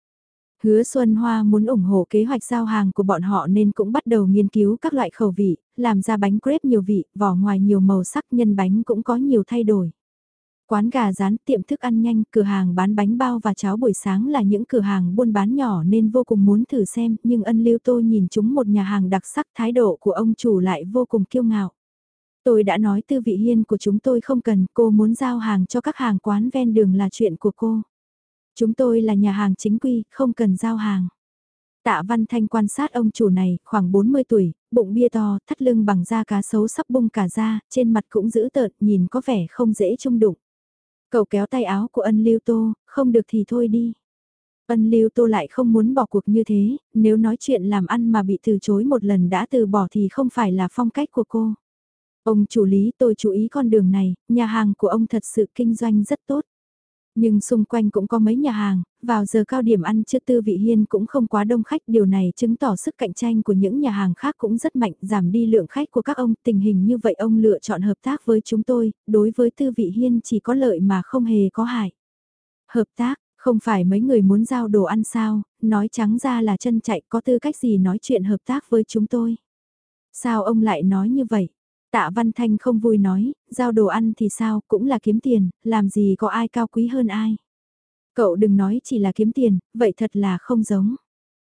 Hứa Xuân Hoa muốn ủng hộ kế hoạch giao hàng của bọn họ nên cũng bắt đầu nghiên cứu các loại khẩu vị, làm ra bánh crepe nhiều vị, vỏ ngoài nhiều màu sắc nhân bánh cũng có nhiều thay đổi. Quán gà rán, tiệm thức ăn nhanh, cửa hàng bán bánh bao và cháo buổi sáng là những cửa hàng buôn bán nhỏ nên vô cùng muốn thử xem, nhưng ân lưu tô nhìn chúng một nhà hàng đặc sắc thái độ của ông chủ lại vô cùng kiêu ngạo. Tôi đã nói tư vị hiên của chúng tôi không cần, cô muốn giao hàng cho các hàng quán ven đường là chuyện của cô. Chúng tôi là nhà hàng chính quy, không cần giao hàng. Tạ Văn Thanh quan sát ông chủ này, khoảng 40 tuổi, bụng bia to, thắt lưng bằng da cá sấu sắp bung cả da, trên mặt cũng dữ tợn, nhìn có vẻ không dễ trung đụng. Cậu kéo tay áo của ân lưu tô, không được thì thôi đi. Ân lưu tô lại không muốn bỏ cuộc như thế, nếu nói chuyện làm ăn mà bị từ chối một lần đã từ bỏ thì không phải là phong cách của cô. Ông chủ lý tôi chú ý con đường này, nhà hàng của ông thật sự kinh doanh rất tốt. Nhưng xung quanh cũng có mấy nhà hàng, vào giờ cao điểm ăn chưa tư vị hiên cũng không quá đông khách. Điều này chứng tỏ sức cạnh tranh của những nhà hàng khác cũng rất mạnh, giảm đi lượng khách của các ông. Tình hình như vậy ông lựa chọn hợp tác với chúng tôi, đối với tư vị hiên chỉ có lợi mà không hề có hại. Hợp tác, không phải mấy người muốn giao đồ ăn sao, nói trắng ra là chân chạy có tư cách gì nói chuyện hợp tác với chúng tôi. Sao ông lại nói như vậy? Tạ Văn Thanh không vui nói, giao đồ ăn thì sao, cũng là kiếm tiền, làm gì có ai cao quý hơn ai. Cậu đừng nói chỉ là kiếm tiền, vậy thật là không giống.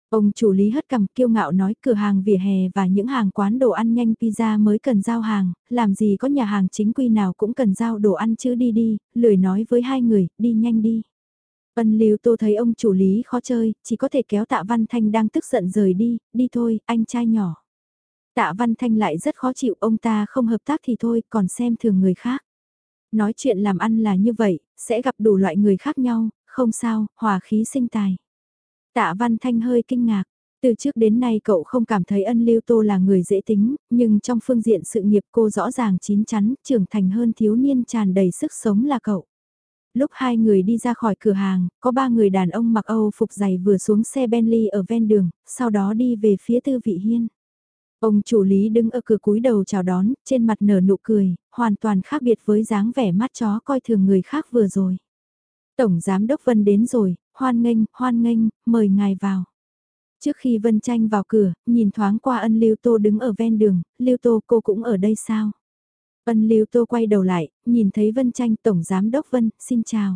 Ông chủ lý hất cằm kiêu ngạo nói cửa hàng vỉa hè và những hàng quán đồ ăn nhanh pizza mới cần giao hàng, làm gì có nhà hàng chính quy nào cũng cần giao đồ ăn chứ đi đi, lười nói với hai người, đi nhanh đi. Ân Lưu Tô thấy ông chủ lý khó chơi, chỉ có thể kéo tạ Văn Thanh đang tức giận rời đi, đi thôi, anh trai nhỏ. Tạ Văn Thanh lại rất khó chịu ông ta không hợp tác thì thôi còn xem thường người khác. Nói chuyện làm ăn là như vậy, sẽ gặp đủ loại người khác nhau, không sao, hòa khí sinh tài. Tạ Văn Thanh hơi kinh ngạc. Từ trước đến nay cậu không cảm thấy ân lưu tô là người dễ tính, nhưng trong phương diện sự nghiệp cô rõ ràng chín chắn, trưởng thành hơn thiếu niên tràn đầy sức sống là cậu. Lúc hai người đi ra khỏi cửa hàng, có ba người đàn ông mặc Âu phục dày vừa xuống xe Bentley ở ven đường, sau đó đi về phía tư vị hiên. Ông chủ lý đứng ở cửa cúi đầu chào đón, trên mặt nở nụ cười, hoàn toàn khác biệt với dáng vẻ mắt chó coi thường người khác vừa rồi. Tổng Giám Đốc Vân đến rồi, hoan nghênh, hoan nghênh, mời ngài vào. Trước khi Vân Tranh vào cửa, nhìn thoáng qua ân Lưu Tô đứng ở ven đường, Lưu Tô cô cũng ở đây sao? Ân Lưu Tô quay đầu lại, nhìn thấy Vân Tranh Tổng Giám Đốc Vân, xin chào.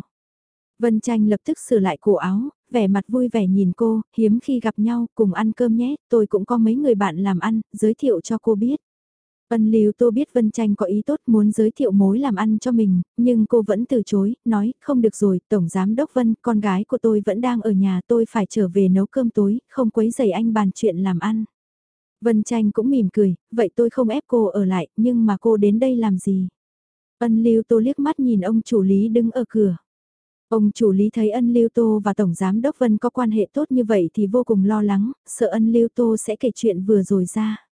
Vân Tranh lập tức sửa lại cổ áo, vẻ mặt vui vẻ nhìn cô, hiếm khi gặp nhau, cùng ăn cơm nhé, tôi cũng có mấy người bạn làm ăn, giới thiệu cho cô biết. Ân Lưu Tô biết Vân Tranh có ý tốt muốn giới thiệu mối làm ăn cho mình, nhưng cô vẫn từ chối, nói, không được rồi, Tổng Giám Đốc Vân, con gái của tôi vẫn đang ở nhà tôi phải trở về nấu cơm tối, không quấy rầy anh bàn chuyện làm ăn. Vân Tranh cũng mỉm cười, vậy tôi không ép cô ở lại, nhưng mà cô đến đây làm gì? Ân Lưu Tô liếc mắt nhìn ông chủ lý đứng ở cửa. Ông chủ lý thấy ân Lưu Tô và Tổng Giám Đốc Vân có quan hệ tốt như vậy thì vô cùng lo lắng, sợ ân Lưu Tô sẽ kể chuyện vừa rồi ra.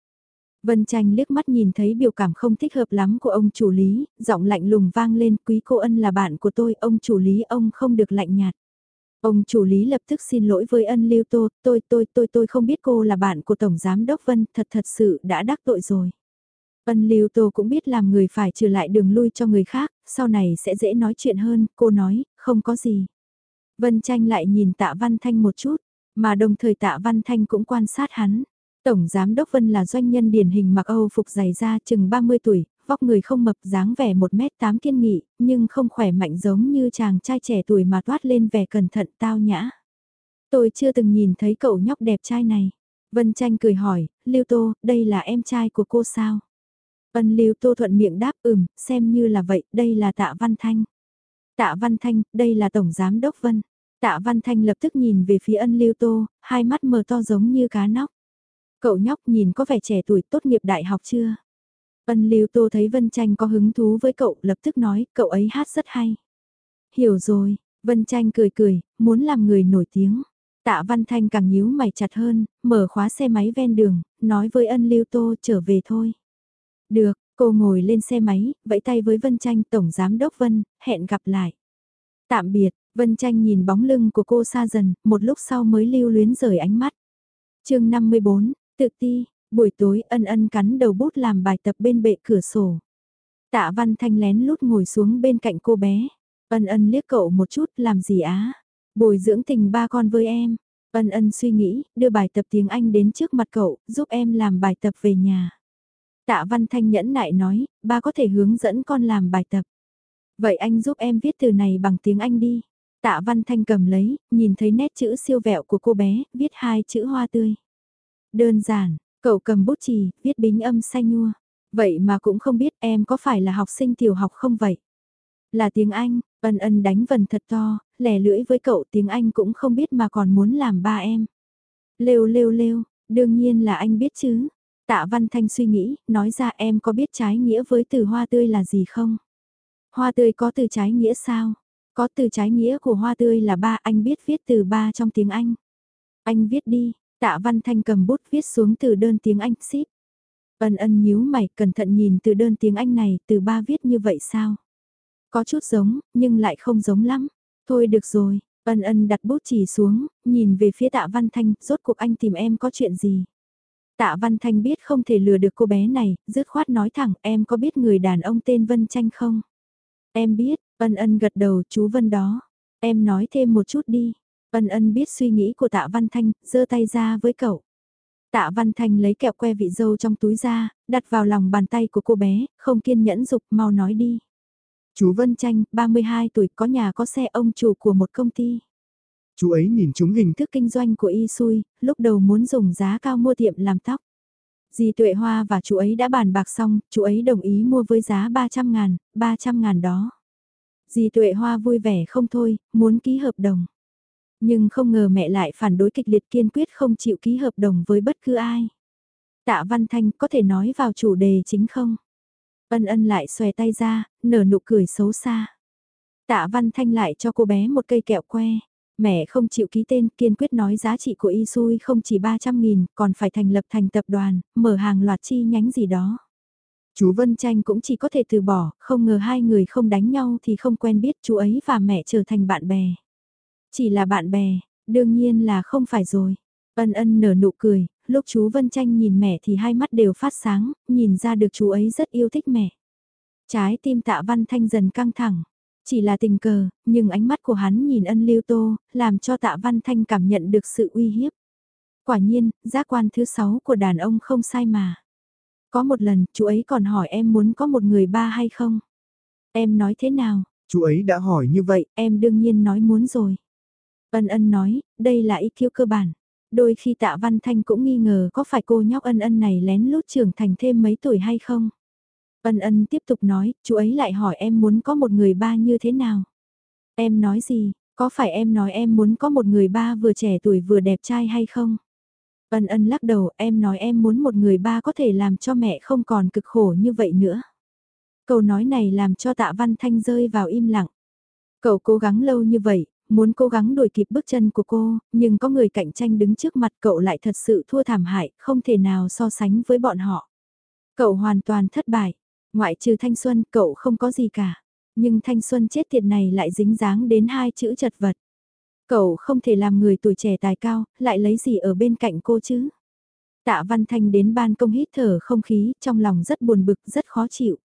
Vân Tranh liếc mắt nhìn thấy biểu cảm không thích hợp lắm của ông chủ lý, giọng lạnh lùng vang lên quý cô ân là bạn của tôi, ông chủ lý ông không được lạnh nhạt. Ông chủ lý lập tức xin lỗi với ân lưu tô, tôi tôi tôi tôi không biết cô là bạn của Tổng Giám Đốc Vân, thật thật sự đã đắc tội rồi. Ân lưu tô cũng biết làm người phải trừ lại đường lui cho người khác, sau này sẽ dễ nói chuyện hơn, cô nói, không có gì. Vân tranh lại nhìn tạ Văn Thanh một chút, mà đồng thời tạ Văn Thanh cũng quan sát hắn. Tổng Giám Đốc Vân là doanh nhân điển hình mặc Âu phục dày da chừng 30 tuổi, vóc người không mập dáng vẻ 1m8 kiên nghị, nhưng không khỏe mạnh giống như chàng trai trẻ tuổi mà toát lên vẻ cẩn thận tao nhã. Tôi chưa từng nhìn thấy cậu nhóc đẹp trai này. Vân Tranh cười hỏi, Lưu Tô, đây là em trai của cô sao? Ân Lưu Tô thuận miệng đáp ừm, xem như là vậy, đây là Tạ Văn Thanh. Tạ Văn Thanh, đây là Tổng Giám Đốc Vân. Tạ Văn Thanh lập tức nhìn về phía ân Lưu Tô, hai mắt mờ to giống như cá nóc. Cậu nhóc nhìn có vẻ trẻ tuổi tốt nghiệp đại học chưa? Ân Lưu Tô thấy Vân Tranh có hứng thú với cậu, lập tức nói, cậu ấy hát rất hay. Hiểu rồi, Vân Tranh cười cười, muốn làm người nổi tiếng. Tạ Văn Thanh càng nhíu mày chặt hơn, mở khóa xe máy ven đường, nói với ân Lưu Tô trở về thôi. Được, cô ngồi lên xe máy, vẫy tay với Vân Tranh Tổng Giám Đốc Vân, hẹn gặp lại. Tạm biệt, Vân Tranh nhìn bóng lưng của cô xa dần, một lúc sau mới lưu luyến rời ánh mắt. chương 54, tự ti, Buổi tối ân ân cắn đầu bút làm bài tập bên bệ cửa sổ. Tạ Văn Thanh lén lút ngồi xuống bên cạnh cô bé. Ân ân liếc cậu một chút làm gì á? Bồi dưỡng tình ba con với em. Ân ân suy nghĩ, đưa bài tập tiếng Anh đến trước mặt cậu, giúp em làm bài tập về nhà. Tạ Văn Thanh nhẫn nại nói, ba có thể hướng dẫn con làm bài tập. Vậy anh giúp em viết từ này bằng tiếng Anh đi. Tạ Văn Thanh cầm lấy, nhìn thấy nét chữ siêu vẹo của cô bé, viết hai chữ hoa tươi. Đơn giản, Cậu cầm bút chì, viết bính âm xanh nhua. Vậy mà cũng không biết em có phải là học sinh tiểu học không vậy? Là tiếng Anh, ân ân đánh vần thật to, lẻ lưỡi với cậu tiếng Anh cũng không biết mà còn muốn làm ba em. Lêu lêu lêu, đương nhiên là anh biết chứ. Tạ Văn Thanh suy nghĩ, nói ra em có biết trái nghĩa với từ hoa tươi là gì không? Hoa tươi có từ trái nghĩa sao? Có từ trái nghĩa của hoa tươi là ba, anh biết viết từ ba trong tiếng Anh. Anh viết đi, Tạ Văn Thanh cầm bút viết xuống từ đơn tiếng Anh ship. Ân ân nhíu mày cẩn thận nhìn từ đơn tiếng Anh này từ ba viết như vậy sao? Có chút giống, nhưng lại không giống lắm. Thôi được rồi, ân ân đặt bút chỉ xuống, nhìn về phía tạ Văn Thanh, rốt cuộc anh tìm em có chuyện gì? Tạ Văn Thanh biết không thể lừa được cô bé này, dứt khoát nói thẳng em có biết người đàn ông tên Vân Tranh không? Em biết, ân ân gật đầu chú Vân đó. Em nói thêm một chút đi. Ân ân biết suy nghĩ của tạ Văn Thanh, giơ tay ra với cậu. Tạ Văn Thanh lấy kẹo que vị dâu trong túi ra, đặt vào lòng bàn tay của cô bé, không kiên nhẫn dục mau nói đi. Chú Vân Tranh, 32 tuổi, có nhà có xe ông chủ của một công ty.
Chú ấy nhìn chúng hình
thức kinh doanh của Y Sui, lúc đầu muốn dùng giá cao mua tiệm làm tóc. Dì Tuệ Hoa và chú ấy đã bàn bạc xong, chú ấy đồng ý mua với giá 300 ngàn, 300 ngàn đó. Dì Tuệ Hoa vui vẻ không thôi, muốn ký hợp đồng. Nhưng không ngờ mẹ lại phản đối kịch liệt kiên quyết không chịu ký hợp đồng với bất cứ ai. Tạ Văn Thanh có thể nói vào chủ đề chính không? Ân ân lại xòe tay ra, nở nụ cười xấu xa. Tạ Văn Thanh lại cho cô bé một cây kẹo que. Mẹ không chịu ký tên kiên quyết nói giá trị của y xui không chỉ 300.000 còn phải thành lập thành tập đoàn, mở hàng loạt chi nhánh gì đó. Chú Vân Tranh cũng chỉ có thể từ bỏ, không ngờ hai người không đánh nhau thì không quen biết chú ấy và mẹ trở thành bạn bè. Chỉ là bạn bè, đương nhiên là không phải rồi. Ân ân nở nụ cười, lúc chú Vân Tranh nhìn mẹ thì hai mắt đều phát sáng, nhìn ra được chú ấy rất yêu thích mẹ. Trái tim tạ Văn Thanh dần căng thẳng. Chỉ là tình cờ, nhưng ánh mắt của hắn nhìn ân lưu tô, làm cho tạ Văn Thanh cảm nhận được sự uy hiếp. Quả nhiên, giác quan thứ sáu của đàn ông không sai mà. Có một lần, chú ấy còn hỏi em muốn có một người ba hay không? Em nói thế nào?
Chú ấy đã hỏi như vậy,
em đương nhiên nói muốn rồi. Ân ân nói, đây là ý kiêu cơ bản. đôi khi tạ Văn Thanh cũng nghi ngờ có phải cô nhóc ân ân này lén lút trưởng thành thêm mấy tuổi hay không. Ân ân tiếp tục nói, chú ấy lại hỏi em muốn có một người ba như thế nào. Em nói gì, có phải em nói em muốn có một người ba vừa trẻ tuổi vừa đẹp trai hay không? Ân ân lắc đầu, em nói em muốn một người ba có thể làm cho mẹ không còn cực khổ như vậy nữa. Câu nói này làm cho tạ Văn Thanh rơi vào im lặng. Cậu cố gắng lâu như vậy, muốn cố gắng đuổi kịp bước chân của cô, nhưng có người cạnh tranh đứng trước mặt cậu lại thật sự thua thảm hại, không thể nào so sánh với bọn họ. Cậu hoàn toàn thất bại, ngoại trừ thanh xuân cậu không có gì cả, nhưng thanh xuân chết tiệt này lại dính dáng đến hai chữ chật vật. Cậu không thể làm người tuổi trẻ tài cao, lại lấy gì ở bên cạnh cô chứ? Tạ Văn Thanh đến ban công hít thở không khí, trong lòng rất buồn bực, rất khó chịu.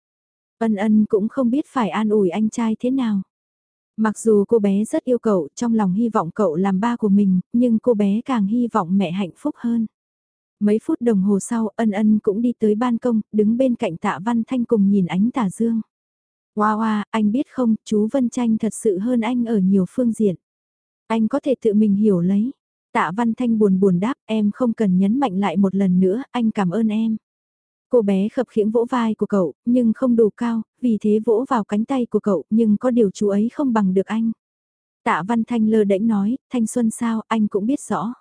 Ân ân cũng không biết phải an ủi anh trai thế nào. Mặc dù cô bé rất yêu cậu, trong lòng hy vọng cậu làm ba của mình, nhưng cô bé càng hy vọng mẹ hạnh phúc hơn. Mấy phút đồng hồ sau, ân ân cũng đi tới ban công, đứng bên cạnh tạ Văn Thanh cùng nhìn ánh Tả dương. Wow, wow, anh biết không, chú Vân Tranh thật sự hơn anh ở nhiều phương diện. Anh có thể tự mình hiểu lấy. Tạ Văn Thanh buồn buồn đáp, em không cần nhấn mạnh lại một lần nữa, anh cảm ơn em. Cô bé khập khiễng vỗ vai của cậu, nhưng không đủ cao, vì thế vỗ vào cánh tay của cậu, nhưng có điều chú ấy không bằng được anh. Tạ Văn Thanh lơ đễnh nói, thanh xuân sao, anh cũng biết rõ.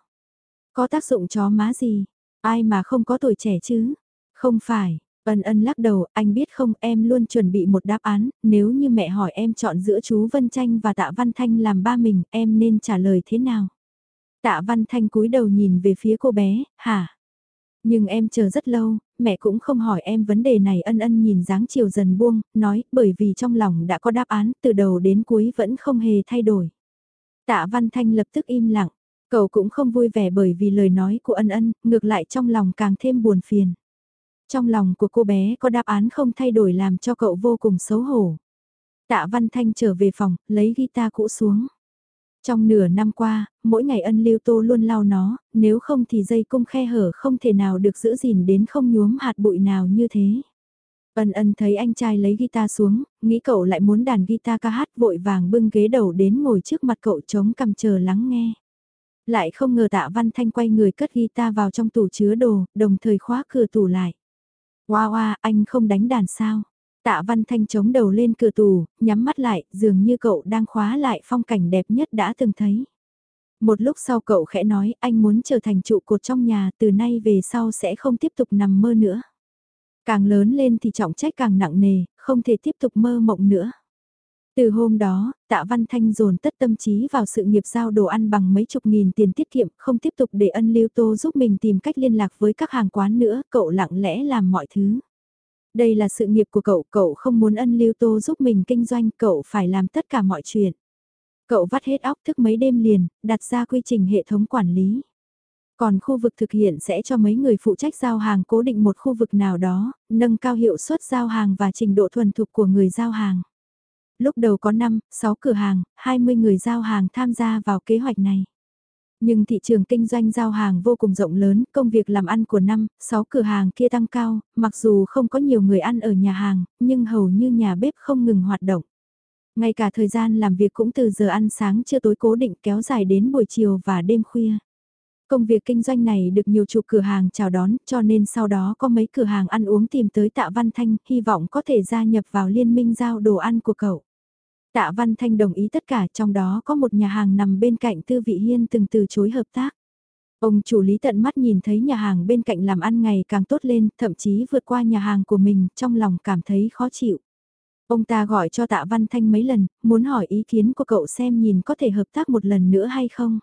Có tác dụng chó má gì, ai mà không có tuổi trẻ chứ? Không phải, ân ân lắc đầu, anh biết không, em luôn chuẩn bị một đáp án, nếu như mẹ hỏi em chọn giữa chú Vân Tranh và Tạ Văn Thanh làm ba mình, em nên trả lời thế nào? Tạ Văn Thanh cúi đầu nhìn về phía cô bé, hả? Nhưng em chờ rất lâu, mẹ cũng không hỏi em vấn đề này ân ân nhìn dáng chiều dần buông, nói bởi vì trong lòng đã có đáp án từ đầu đến cuối vẫn không hề thay đổi. Tạ Văn Thanh lập tức im lặng, cậu cũng không vui vẻ bởi vì lời nói của ân ân, ngược lại trong lòng càng thêm buồn phiền. Trong lòng của cô bé có đáp án không thay đổi làm cho cậu vô cùng xấu hổ. Tạ Văn Thanh trở về phòng, lấy guitar cũ xuống. Trong nửa năm qua, mỗi ngày ân lưu tô luôn lau nó, nếu không thì dây cung khe hở không thể nào được giữ gìn đến không nhuốm hạt bụi nào như thế. Ân ân thấy anh trai lấy guitar xuống, nghĩ cậu lại muốn đàn guitar ca hát vội vàng bưng ghế đầu đến ngồi trước mặt cậu chống cầm chờ lắng nghe. Lại không ngờ tạ văn thanh quay người cất guitar vào trong tủ chứa đồ, đồng thời khóa cửa tủ lại. Wa wa, anh không đánh đàn sao? Tạ Văn Thanh chống đầu lên cửa tủ, nhắm mắt lại, dường như cậu đang khóa lại phong cảnh đẹp nhất đã từng thấy. Một lúc sau cậu khẽ nói anh muốn trở thành trụ cột trong nhà từ nay về sau sẽ không tiếp tục nằm mơ nữa. Càng lớn lên thì trọng trách càng nặng nề, không thể tiếp tục mơ mộng nữa. Từ hôm đó, Tạ Văn Thanh dồn tất tâm trí vào sự nghiệp giao đồ ăn bằng mấy chục nghìn tiền tiết kiệm, không tiếp tục để ân lưu tô giúp mình tìm cách liên lạc với các hàng quán nữa, cậu lặng lẽ làm mọi thứ. Đây là sự nghiệp của cậu, cậu không muốn ân lưu tô giúp mình kinh doanh, cậu phải làm tất cả mọi chuyện. Cậu vắt hết óc thức mấy đêm liền, đặt ra quy trình hệ thống quản lý. Còn khu vực thực hiện sẽ cho mấy người phụ trách giao hàng cố định một khu vực nào đó, nâng cao hiệu suất giao hàng và trình độ thuần thục của người giao hàng. Lúc đầu có 5, 6 cửa hàng, 20 người giao hàng tham gia vào kế hoạch này. Nhưng thị trường kinh doanh giao hàng vô cùng rộng lớn, công việc làm ăn của năm, 6 cửa hàng kia tăng cao, mặc dù không có nhiều người ăn ở nhà hàng, nhưng hầu như nhà bếp không ngừng hoạt động. Ngay cả thời gian làm việc cũng từ giờ ăn sáng chưa tối cố định kéo dài đến buổi chiều và đêm khuya. Công việc kinh doanh này được nhiều chủ cửa hàng chào đón cho nên sau đó có mấy cửa hàng ăn uống tìm tới Tạ Văn Thanh hy vọng có thể gia nhập vào liên minh giao đồ ăn của cậu. Tạ Văn Thanh đồng ý tất cả trong đó có một nhà hàng nằm bên cạnh Tư Vị Hiên từng từ chối hợp tác. Ông chủ lý tận mắt nhìn thấy nhà hàng bên cạnh làm ăn ngày càng tốt lên, thậm chí vượt qua nhà hàng của mình, trong lòng cảm thấy khó chịu. Ông ta gọi cho tạ Văn Thanh mấy lần, muốn hỏi ý kiến của cậu xem nhìn có thể hợp tác một lần nữa hay không.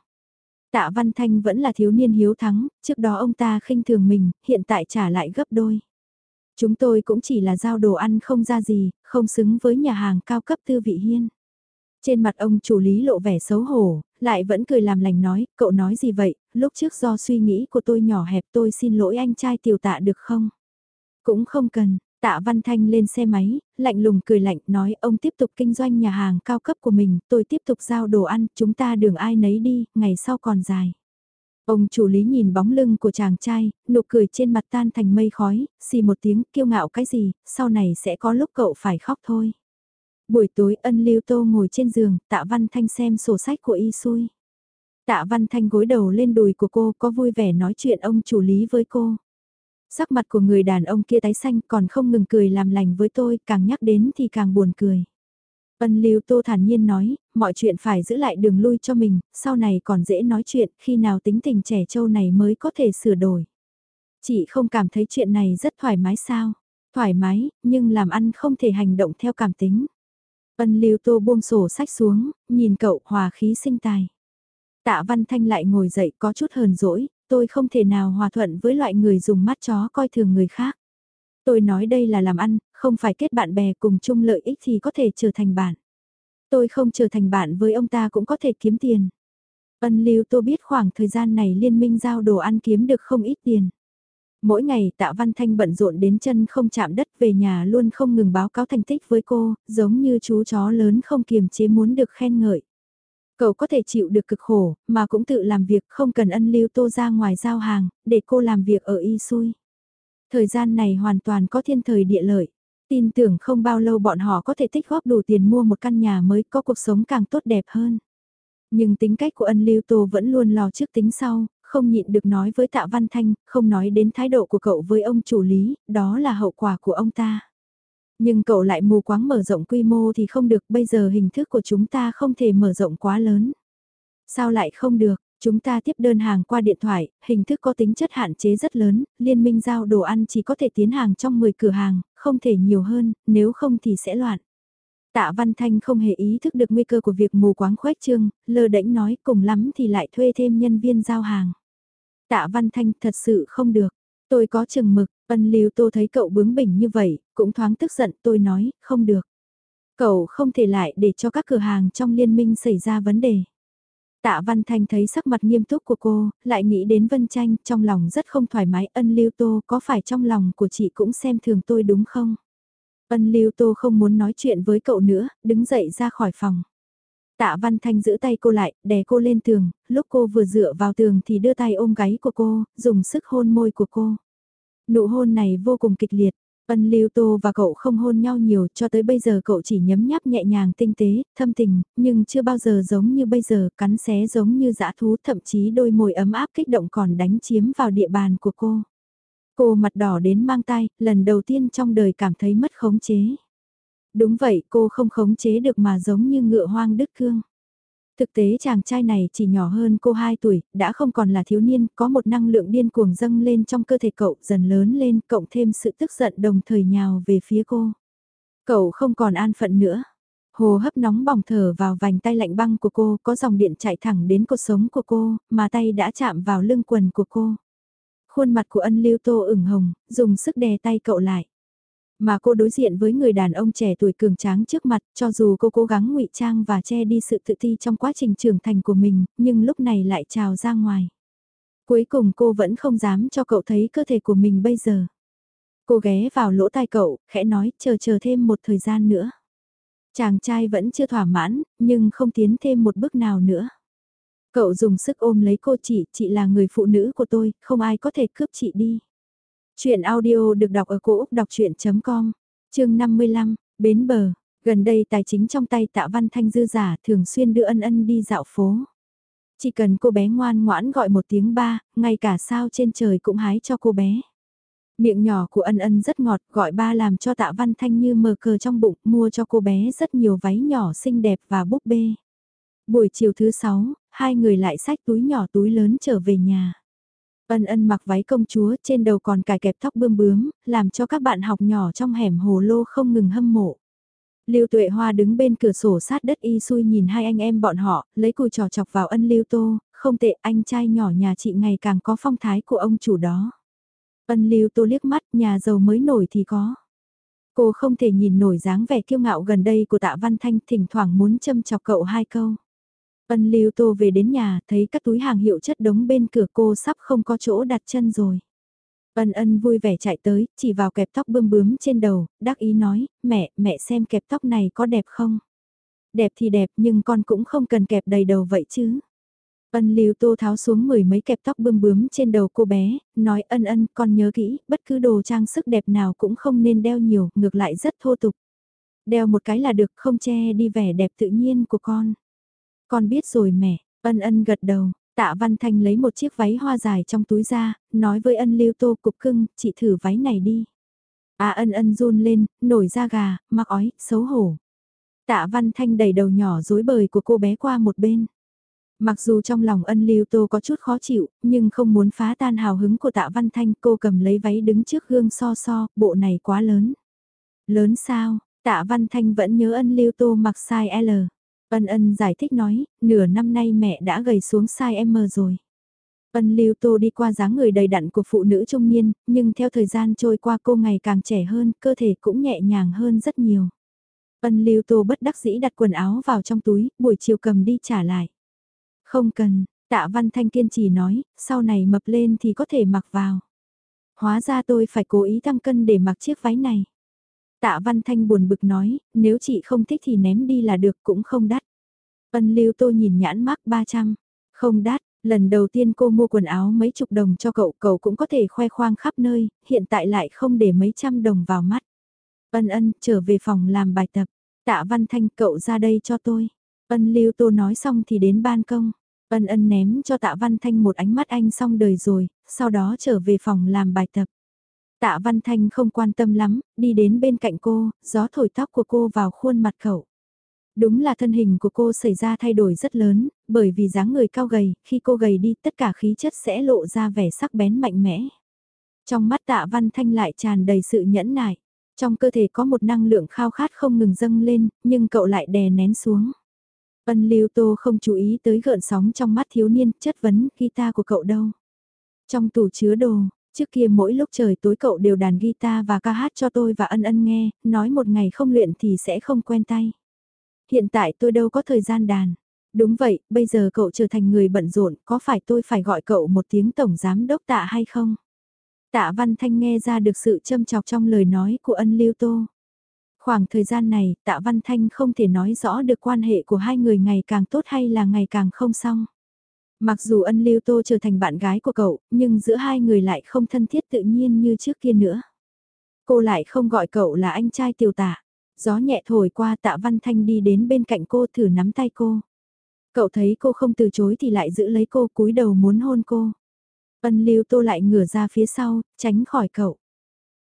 Tạ Văn Thanh vẫn là thiếu niên hiếu thắng, trước đó ông ta khinh thường mình, hiện tại trả lại gấp đôi. Chúng tôi cũng chỉ là giao đồ ăn không ra gì, không xứng với nhà hàng cao cấp tư vị hiên. Trên mặt ông chủ lý lộ vẻ xấu hổ, lại vẫn cười làm lành nói, cậu nói gì vậy, lúc trước do suy nghĩ của tôi nhỏ hẹp tôi xin lỗi anh trai tiểu tạ được không? Cũng không cần, tạ văn thanh lên xe máy, lạnh lùng cười lạnh nói ông tiếp tục kinh doanh nhà hàng cao cấp của mình, tôi tiếp tục giao đồ ăn, chúng ta đường ai nấy đi, ngày sau còn dài. Ông chủ lý nhìn bóng lưng của chàng trai, nụ cười trên mặt tan thành mây khói, xì một tiếng kiêu ngạo cái gì, sau này sẽ có lúc cậu phải khóc thôi. Buổi tối ân lưu tô ngồi trên giường, tạ văn thanh xem sổ sách của y xui. Tạ Văn Thanh gối đầu lên đùi của cô có vui vẻ nói chuyện ông chủ lý với cô. Sắc mặt của người đàn ông kia tái xanh còn không ngừng cười làm lành với tôi, càng nhắc đến thì càng buồn cười. Ân Lưu Tô thản nhiên nói, mọi chuyện phải giữ lại đường lui cho mình, sau này còn dễ nói chuyện, khi nào tính tình trẻ trâu này mới có thể sửa đổi. Chị không cảm thấy chuyện này rất thoải mái sao? Thoải mái, nhưng làm ăn không thể hành động theo cảm tính. Ân Lưu Tô buông sổ sách xuống, nhìn cậu hòa khí sinh tài. Tạ Văn Thanh lại ngồi dậy có chút hờn dỗi, tôi không thể nào hòa thuận với loại người dùng mắt chó coi thường người khác. Tôi nói đây là làm ăn, không phải kết bạn bè cùng chung lợi ích thì có thể trở thành bạn. Tôi không trở thành bạn với ông ta cũng có thể kiếm tiền. Ân Lưu Tô biết khoảng thời gian này liên minh giao đồ ăn kiếm được không ít tiền. Mỗi ngày Tạ Văn Thanh bận rộn đến chân không chạm đất về nhà luôn không ngừng báo cáo thành tích với cô, giống như chú chó lớn không kiềm chế muốn được khen ngợi. Cậu có thể chịu được cực khổ, mà cũng tự làm việc không cần ân lưu tô ra ngoài giao hàng, để cô làm việc ở y xui. Thời gian này hoàn toàn có thiên thời địa lợi. Tin tưởng không bao lâu bọn họ có thể tích góp đủ tiền mua một căn nhà mới có cuộc sống càng tốt đẹp hơn. Nhưng tính cách của ân lưu tô vẫn luôn lo trước tính sau, không nhịn được nói với tạ văn thanh, không nói đến thái độ của cậu với ông chủ lý, đó là hậu quả của ông ta. Nhưng cậu lại mù quáng mở rộng quy mô thì không được, bây giờ hình thức của chúng ta không thể mở rộng quá lớn. Sao lại không được, chúng ta tiếp đơn hàng qua điện thoại, hình thức có tính chất hạn chế rất lớn, liên minh giao đồ ăn chỉ có thể tiến hàng trong 10 cửa hàng, không thể nhiều hơn, nếu không thì sẽ loạn. Tạ Văn Thanh không hề ý thức được nguy cơ của việc mù quáng khuếch trương, lơ đễnh nói cùng lắm thì lại thuê thêm nhân viên giao hàng. Tạ Văn Thanh thật sự không được, tôi có chừng mực, ân lưu tô thấy cậu bướng bỉnh như vậy, cũng thoáng tức giận tôi nói, không được. Cậu không thể lại để cho các cửa hàng trong liên minh xảy ra vấn đề. Tạ Văn Thanh thấy sắc mặt nghiêm túc của cô, lại nghĩ đến Vân Tranh, trong lòng rất không thoải mái, ân lưu tô có phải trong lòng của chị cũng xem thường tôi đúng không? Ân lưu tô không muốn nói chuyện với cậu nữa, đứng dậy ra khỏi phòng. Tạ Văn Thanh giữ tay cô lại, đè cô lên tường, lúc cô vừa dựa vào tường thì đưa tay ôm gáy của cô, dùng sức hôn môi của cô. Nụ hôn này vô cùng kịch liệt, Ân Lưu Tô và cậu không hôn nhau nhiều cho tới bây giờ cậu chỉ nhấm nháp nhẹ nhàng tinh tế, thâm tình, nhưng chưa bao giờ giống như bây giờ, cắn xé giống như dã thú thậm chí đôi môi ấm áp kích động còn đánh chiếm vào địa bàn của cô. Cô mặt đỏ đến mang tay, lần đầu tiên trong đời cảm thấy mất khống chế. Đúng vậy, cô không khống chế được mà giống như ngựa hoang đứt cương. Thực tế chàng trai này chỉ nhỏ hơn cô 2 tuổi, đã không còn là thiếu niên, có một năng lượng điên cuồng dâng lên trong cơ thể cậu, dần lớn lên, cộng thêm sự tức giận đồng thời nhào về phía cô. Cậu không còn an phận nữa. Hồ hấp nóng bỏng thở vào vành tay lạnh băng của cô, có dòng điện chạy thẳng đến cột sống của cô, mà tay đã chạm vào lưng quần của cô. Khuôn mặt của ân lưu tô ửng hồng, dùng sức đè tay cậu lại. Mà cô đối diện với người đàn ông trẻ tuổi cường tráng trước mặt, cho dù cô cố gắng ngụy trang và che đi sự tự ti trong quá trình trưởng thành của mình, nhưng lúc này lại trào ra ngoài. Cuối cùng cô vẫn không dám cho cậu thấy cơ thể của mình bây giờ. Cô ghé vào lỗ tai cậu, khẽ nói, chờ chờ thêm một thời gian nữa. Chàng trai vẫn chưa thỏa mãn, nhưng không tiến thêm một bước nào nữa. Cậu dùng sức ôm lấy cô chị, chị là người phụ nữ của tôi, không ai có thể cướp chị đi. Chuyện audio được đọc ở cổ Úc đọc chuyện.com, chương 55, Bến Bờ, gần đây tài chính trong tay tạ văn thanh dư giả thường xuyên đưa ân ân đi dạo phố. Chỉ cần cô bé ngoan ngoãn gọi một tiếng ba, ngay cả sao trên trời cũng hái cho cô bé. Miệng nhỏ của ân ân rất ngọt, gọi ba làm cho tạ văn thanh như mờ cờ trong bụng, mua cho cô bé rất nhiều váy nhỏ xinh đẹp và búp bê. Buổi chiều thứ sáu, hai người lại xách túi nhỏ túi lớn trở về nhà. Ân ân mặc váy công chúa trên đầu còn cài kẹp tóc bươm bướm, làm cho các bạn học nhỏ trong hẻm hồ lô không ngừng hâm mộ. Lưu Tuệ Hoa đứng bên cửa sổ sát đất y xui nhìn hai anh em bọn họ, lấy cùi trò chọc vào ân Lưu Tô, không tệ anh trai nhỏ nhà chị ngày càng có phong thái của ông chủ đó. Ân Lưu Tô liếc mắt, nhà giàu mới nổi thì có. Cô không thể nhìn nổi dáng vẻ kiêu ngạo gần đây của tạ Văn Thanh thỉnh thoảng muốn châm chọc cậu hai câu. Ân lưu tô về đến nhà, thấy các túi hàng hiệu chất đống bên cửa cô sắp không có chỗ đặt chân rồi. Ân ân vui vẻ chạy tới, chỉ vào kẹp tóc bươm bướm trên đầu, đắc ý nói, mẹ, mẹ xem kẹp tóc này có đẹp không? Đẹp thì đẹp nhưng con cũng không cần kẹp đầy đầu vậy chứ. Ân lưu tô tháo xuống mười mấy kẹp tóc bươm bướm trên đầu cô bé, nói ân ân con nhớ kỹ, bất cứ đồ trang sức đẹp nào cũng không nên đeo nhiều, ngược lại rất thô tục. Đeo một cái là được không che đi vẻ đẹp tự nhiên của con. Con biết rồi mẹ, Ân ân gật đầu, tạ Văn Thanh lấy một chiếc váy hoa dài trong túi ra, nói với ân lưu tô cục cưng, chị thử váy này đi. À ân ân run lên, nổi da gà, mặc ói, xấu hổ. Tạ Văn Thanh đẩy đầu nhỏ dối bời của cô bé qua một bên. Mặc dù trong lòng ân lưu tô có chút khó chịu, nhưng không muốn phá tan hào hứng của tạ Văn Thanh cô cầm lấy váy đứng trước gương so so, bộ này quá lớn. Lớn sao, tạ Văn Thanh vẫn nhớ ân lưu tô mặc size L. Ân ân giải thích nói, nửa năm nay mẹ đã gầy xuống size M rồi. Ân lưu tô đi qua dáng người đầy đặn của phụ nữ trung niên, nhưng theo thời gian trôi qua cô ngày càng trẻ hơn, cơ thể cũng nhẹ nhàng hơn rất nhiều. Ân lưu tô bất đắc dĩ đặt quần áo vào trong túi, buổi chiều cầm đi trả lại. Không cần, tạ văn thanh kiên trì nói, sau này mập lên thì có thể mặc vào. Hóa ra tôi phải cố ý tăng cân để mặc chiếc váy này. Tạ Văn Thanh buồn bực nói, nếu chị không thích thì ném đi là được cũng không đắt. Ân lưu tô nhìn nhãn mắc 300, không đắt, lần đầu tiên cô mua quần áo mấy chục đồng cho cậu, cậu cũng có thể khoe khoang khắp nơi, hiện tại lại không để mấy trăm đồng vào mắt. Ân ân, trở về phòng làm bài tập, tạ Văn Thanh cậu ra đây cho tôi. Ân lưu tô nói xong thì đến ban công. Ân ân ném cho tạ Văn Thanh một ánh mắt anh xong đời rồi, sau đó trở về phòng làm bài tập. Tạ Văn Thanh không quan tâm lắm, đi đến bên cạnh cô, gió thổi tóc của cô vào khuôn mặt cậu. Đúng là thân hình của cô xảy ra thay đổi rất lớn, bởi vì dáng người cao gầy, khi cô gầy đi tất cả khí chất sẽ lộ ra vẻ sắc bén mạnh mẽ. Trong mắt tạ Văn Thanh lại tràn đầy sự nhẫn nại. Trong cơ thể có một năng lượng khao khát không ngừng dâng lên, nhưng cậu lại đè nén xuống. Ân Lưu Tô không chú ý tới gợn sóng trong mắt thiếu niên, chất vấn guitar của cậu đâu. Trong tủ chứa đồ, trước kia mỗi lúc trời tối cậu đều đàn guitar và ca hát cho tôi và ân ân nghe, nói một ngày không luyện thì sẽ không quen tay. Hiện tại tôi đâu có thời gian đàn. Đúng vậy, bây giờ cậu trở thành người bận rộn, có phải tôi phải gọi cậu một tiếng tổng giám đốc tạ hay không? Tạ Văn Thanh nghe ra được sự châm chọc trong lời nói của ân Lưu Tô. Khoảng thời gian này, Tạ Văn Thanh không thể nói rõ được quan hệ của hai người ngày càng tốt hay là ngày càng không xong. Mặc dù ân lưu tô trở thành bạn gái của cậu, nhưng giữa hai người lại không thân thiết tự nhiên như trước kia nữa. Cô lại không gọi cậu là anh trai tiểu tạ. Gió nhẹ thổi qua tạ văn thanh đi đến bên cạnh cô thử nắm tay cô. Cậu thấy cô không từ chối thì lại giữ lấy cô cúi đầu muốn hôn cô. Ân lưu tô lại ngửa ra phía sau, tránh khỏi cậu.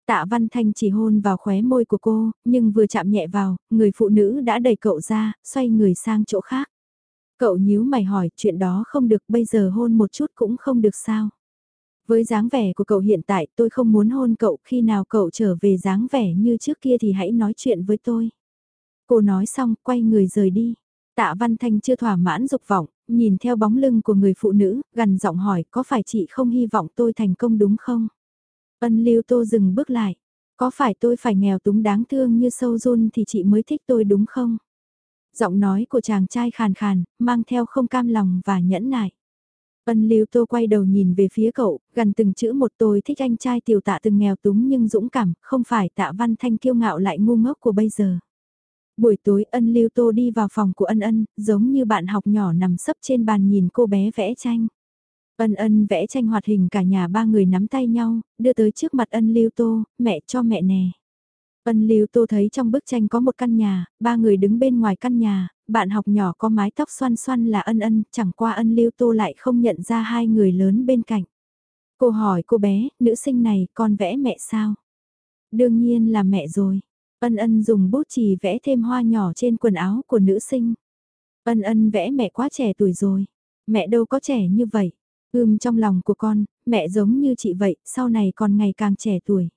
Tạ Văn Thanh chỉ hôn vào khóe môi của cô, nhưng vừa chạm nhẹ vào, người phụ nữ đã đẩy cậu ra, xoay người sang chỗ khác. Cậu nhíu mày hỏi chuyện đó không được bây giờ hôn một chút cũng không được sao. Với dáng vẻ của cậu hiện tại tôi không muốn hôn cậu khi nào cậu trở về dáng vẻ như trước kia thì hãy nói chuyện với tôi. Cô nói xong quay người rời đi. Tạ Văn Thanh chưa thỏa mãn dục vọng, nhìn theo bóng lưng của người phụ nữ, gần giọng hỏi có phải chị không hy vọng tôi thành công đúng không? Ân Lưu Tô dừng bước lại. Có phải tôi phải nghèo túng đáng thương như sâu run thì chị mới thích tôi đúng không? Giọng nói của chàng trai khàn khàn, mang theo không cam lòng và nhẫn nại. Ân Lưu Tô quay đầu nhìn về phía cậu, gần từng chữ một tôi thích anh trai tiểu tạ từng nghèo túng nhưng dũng cảm, không phải tạ văn thanh kiêu ngạo lại ngu ngốc của bây giờ. Buổi tối ân Lưu Tô đi vào phòng của ân ân, giống như bạn học nhỏ nằm sấp trên bàn nhìn cô bé vẽ tranh. Ân ân vẽ tranh hoạt hình cả nhà ba người nắm tay nhau, đưa tới trước mặt ân lưu tô, mẹ cho mẹ nè. Ân lưu tô thấy trong bức tranh có một căn nhà, ba người đứng bên ngoài căn nhà, bạn học nhỏ có mái tóc xoăn xoăn là ân ân, chẳng qua ân lưu tô lại không nhận ra hai người lớn bên cạnh. Cô hỏi cô bé, nữ sinh này con vẽ mẹ sao? Đương nhiên là mẹ rồi. Ân ân dùng bút chì vẽ thêm hoa nhỏ trên quần áo của nữ sinh. Ân ân vẽ mẹ quá trẻ tuổi rồi. Mẹ đâu có trẻ như vậy. Ưm trong lòng của con, mẹ giống như chị vậy, sau này còn ngày càng trẻ tuổi.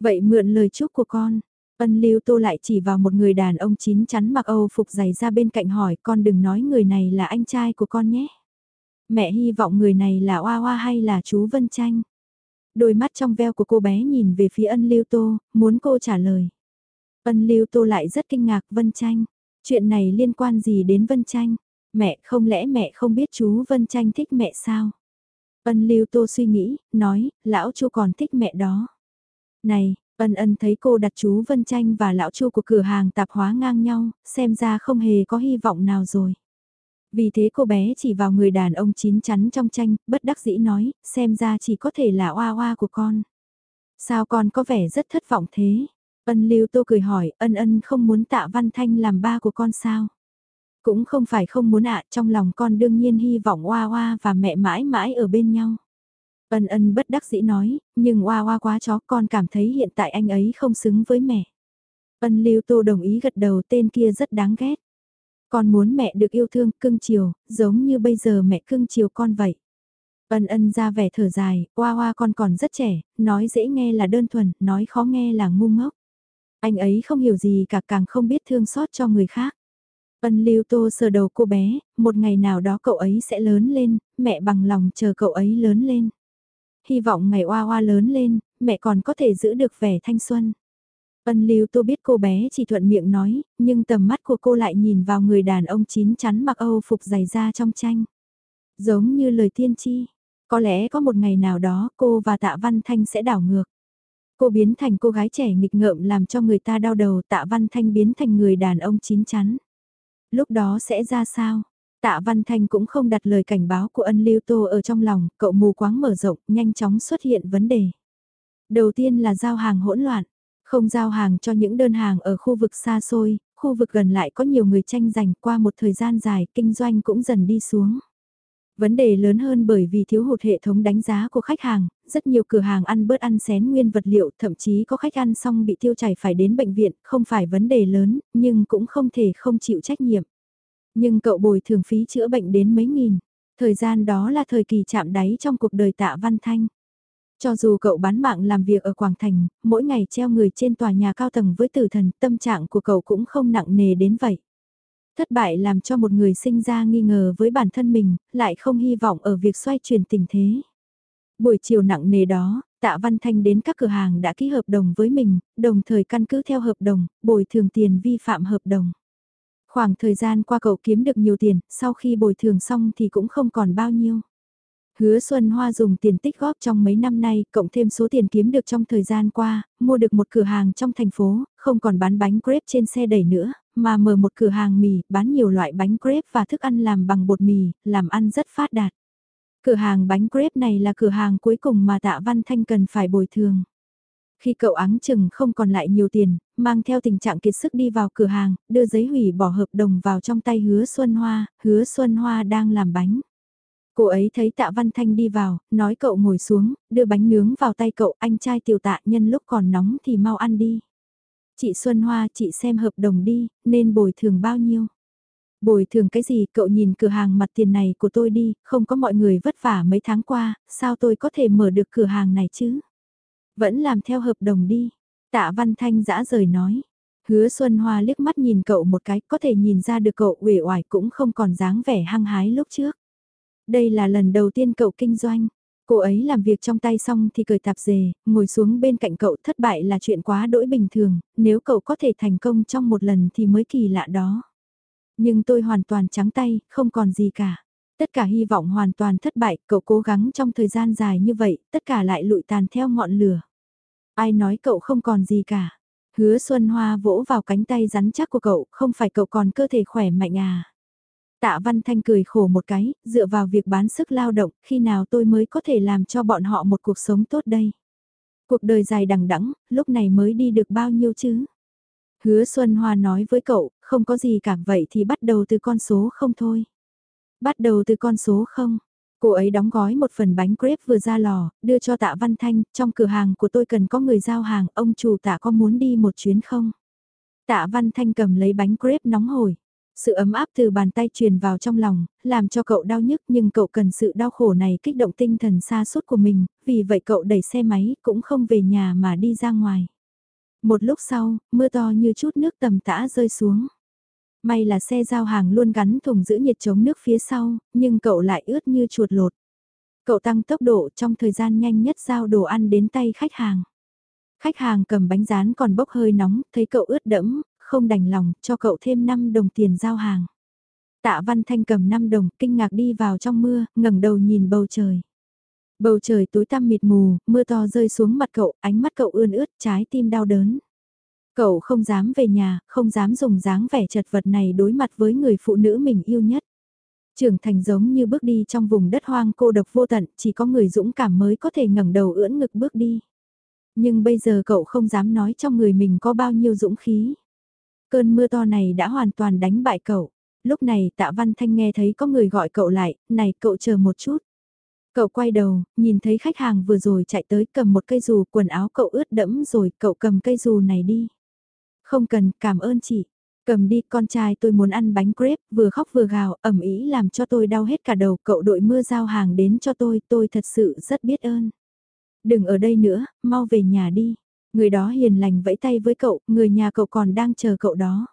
Vậy mượn lời chúc của con, ân lưu tô lại chỉ vào một người đàn ông chín chắn mặc Âu phục giày ra bên cạnh hỏi con đừng nói người này là anh trai của con nhé. Mẹ hy vọng người này là Oa Oa hay là chú Vân Tranh. Đôi mắt trong veo của cô bé nhìn về phía ân lưu tô, muốn cô trả lời. Ân lưu tô lại rất kinh ngạc Vân Tranh. Chuyện này liên quan gì đến Vân Tranh? Mẹ không lẽ mẹ không biết chú Vân Tranh thích mẹ sao? Ân Lưu Tô suy nghĩ, nói, lão chú còn thích mẹ đó. Này, ân ân thấy cô đặt chú Vân Tranh và lão chu của cửa hàng tạp hóa ngang nhau, xem ra không hề có hy vọng nào rồi. Vì thế cô bé chỉ vào người đàn ông chín chắn trong tranh, bất đắc dĩ nói, xem ra chỉ có thể là oa oa của con. Sao con có vẻ rất thất vọng thế? Ân Lưu Tô cười hỏi, ân ân không muốn tạ Văn Thanh làm ba của con sao? Cũng không phải không muốn ạ, trong lòng con đương nhiên hy vọng Hoa Hoa và mẹ mãi mãi ở bên nhau. Ân ân bất đắc dĩ nói, nhưng oa oa quá chó con cảm thấy hiện tại anh ấy không xứng với mẹ. Ân Lưu Tô đồng ý gật đầu tên kia rất đáng ghét. Con muốn mẹ được yêu thương, cưng chiều, giống như bây giờ mẹ cưng chiều con vậy. Ân ân ra vẻ thở dài, oa oa con còn rất trẻ, nói dễ nghe là đơn thuần, nói khó nghe là ngu ngốc. Anh ấy không hiểu gì cả càng không biết thương xót cho người khác. Ân lưu tô sờ đầu cô bé, một ngày nào đó cậu ấy sẽ lớn lên, mẹ bằng lòng chờ cậu ấy lớn lên. Hy vọng ngày oa oa lớn lên, mẹ còn có thể giữ được vẻ thanh xuân. Ân lưu tô biết cô bé chỉ thuận miệng nói, nhưng tầm mắt của cô lại nhìn vào người đàn ông chín chắn mặc Âu phục dày da trong tranh. Giống như lời tiên tri, có lẽ có một ngày nào đó cô và tạ Văn Thanh sẽ đảo ngược. Cô biến thành cô gái trẻ nghịch ngợm làm cho người ta đau đầu tạ Văn Thanh biến thành người đàn ông chín chắn. Lúc đó sẽ ra sao? Tạ Văn Thanh cũng không đặt lời cảnh báo của ân lưu tô ở trong lòng, cậu mù quáng mở rộng, nhanh chóng xuất hiện vấn đề. Đầu tiên là giao hàng hỗn loạn, không giao hàng cho những đơn hàng ở khu vực xa xôi, khu vực gần lại có nhiều người tranh giành qua một thời gian dài, kinh doanh cũng dần đi xuống. Vấn đề lớn hơn bởi vì thiếu hụt hệ thống đánh giá của khách hàng, rất nhiều cửa hàng ăn bớt ăn xén nguyên vật liệu, thậm chí có khách ăn xong bị tiêu chảy phải đến bệnh viện, không phải vấn đề lớn, nhưng cũng không thể không chịu trách nhiệm. Nhưng cậu bồi thường phí chữa bệnh đến mấy nghìn, thời gian đó là thời kỳ chạm đáy trong cuộc đời tạ Văn Thanh. Cho dù cậu bán mạng làm việc ở Quảng Thành, mỗi ngày treo người trên tòa nhà cao tầng với tử thần, tâm trạng của cậu cũng không nặng nề đến vậy. Thất bại làm cho một người sinh ra nghi ngờ với bản thân mình, lại không hy vọng ở việc xoay chuyển tình thế. Buổi chiều nặng nề đó, Tạ Văn Thanh đến các cửa hàng đã ký hợp đồng với mình, đồng thời căn cứ theo hợp đồng, bồi thường tiền vi phạm hợp đồng. Khoảng thời gian qua cậu kiếm được nhiều tiền, sau khi bồi thường xong thì cũng không còn bao nhiêu. Hứa Xuân Hoa dùng tiền tích góp trong mấy năm nay, cộng thêm số tiền kiếm được trong thời gian qua, mua được một cửa hàng trong thành phố, không còn bán bánh crepe trên xe đẩy nữa, mà mở một cửa hàng mì, bán nhiều loại bánh crepe và thức ăn làm bằng bột mì, làm ăn rất phát đạt. Cửa hàng bánh crepe này là cửa hàng cuối cùng mà Tạ Văn Thanh cần phải bồi thường. Khi cậu áng chừng không còn lại nhiều tiền, mang theo tình trạng kiệt sức đi vào cửa hàng, đưa giấy hủy bỏ hợp đồng vào trong tay hứa Xuân Hoa, hứa Xuân Hoa đang làm bánh. Cô ấy thấy tạ Văn Thanh đi vào, nói cậu ngồi xuống, đưa bánh nướng vào tay cậu, anh trai tiểu tạ nhân lúc còn nóng thì mau ăn đi. Chị Xuân Hoa, chị xem hợp đồng đi, nên bồi thường bao nhiêu? Bồi thường cái gì, cậu nhìn cửa hàng mặt tiền này của tôi đi, không có mọi người vất vả mấy tháng qua, sao tôi có thể mở được cửa hàng này chứ? Vẫn làm theo hợp đồng đi. Tạ Văn Thanh dã rời nói. Hứa Xuân Hoa liếc mắt nhìn cậu một cái, có thể nhìn ra được cậu uể oải cũng không còn dáng vẻ hăng hái lúc trước. Đây là lần đầu tiên cậu kinh doanh. Cô ấy làm việc trong tay xong thì cười tạp dề, ngồi xuống bên cạnh cậu thất bại là chuyện quá đỗi bình thường, nếu cậu có thể thành công trong một lần thì mới kỳ lạ đó. Nhưng tôi hoàn toàn trắng tay, không còn gì cả. Tất cả hy vọng hoàn toàn thất bại, cậu cố gắng trong thời gian dài như vậy, tất cả lại lụi tàn theo ngọn lửa. Ai nói cậu không còn gì cả. Hứa Xuân Hoa vỗ vào cánh tay rắn chắc của cậu, không phải cậu còn cơ thể khỏe mạnh à. Tạ Văn Thanh cười khổ một cái, dựa vào việc bán sức lao động, khi nào tôi mới có thể làm cho bọn họ một cuộc sống tốt đây. Cuộc đời dài đằng đẵng, lúc này mới đi được bao nhiêu chứ? Hứa Xuân Hoa nói với cậu, không có gì cả vậy thì bắt đầu từ con số không thôi. Bắt đầu từ con số không. Cô ấy đóng gói một phần bánh crepe vừa ra lò, đưa cho tạ Văn Thanh, trong cửa hàng của tôi cần có người giao hàng, ông chủ tạ có muốn đi một chuyến không? Tạ Văn Thanh cầm lấy bánh crepe nóng hổi. Sự ấm áp từ bàn tay truyền vào trong lòng, làm cho cậu đau nhức nhưng cậu cần sự đau khổ này kích động tinh thần xa suốt của mình, vì vậy cậu đẩy xe máy cũng không về nhà mà đi ra ngoài. Một lúc sau, mưa to như chút nước tầm tã rơi xuống. May là xe giao hàng luôn gắn thùng giữ nhiệt chống nước phía sau, nhưng cậu lại ướt như chuột lột. Cậu tăng tốc độ trong thời gian nhanh nhất giao đồ ăn đến tay khách hàng. Khách hàng cầm bánh rán còn bốc hơi nóng, thấy cậu ướt đẫm, không đành lòng, cho cậu thêm 5 đồng tiền giao hàng. Tạ Văn Thanh cầm 5 đồng, kinh ngạc đi vào trong mưa, ngẩng đầu nhìn bầu trời. Bầu trời tối tăm mịt mù, mưa to rơi xuống mặt cậu, ánh mắt cậu ươn ướt, trái tim đau đớn. Cậu không dám về nhà, không dám dùng dáng vẻ chật vật này đối mặt với người phụ nữ mình yêu nhất. Trưởng thành giống như bước đi trong vùng đất hoang cô độc vô tận, chỉ có người dũng cảm mới có thể ngẩng đầu ưỡn ngực bước đi. Nhưng bây giờ cậu không dám nói trong người mình có bao nhiêu dũng khí. Cơn mưa to này đã hoàn toàn đánh bại cậu. Lúc này tạ Văn Thanh nghe thấy có người gọi cậu lại, này cậu chờ một chút. Cậu quay đầu, nhìn thấy khách hàng vừa rồi chạy tới cầm một cây dù, quần áo cậu ướt đẫm rồi, cậu cầm cây dù này đi. Không cần, cảm ơn chị. Cầm đi, con trai tôi muốn ăn bánh crepe, vừa khóc vừa gào, ẩm ý làm cho tôi đau hết cả đầu, cậu đội mưa giao hàng đến cho tôi, tôi thật sự rất biết ơn. Đừng ở đây nữa, mau về nhà đi. Người đó hiền lành vẫy tay với cậu, người nhà cậu còn đang chờ cậu đó.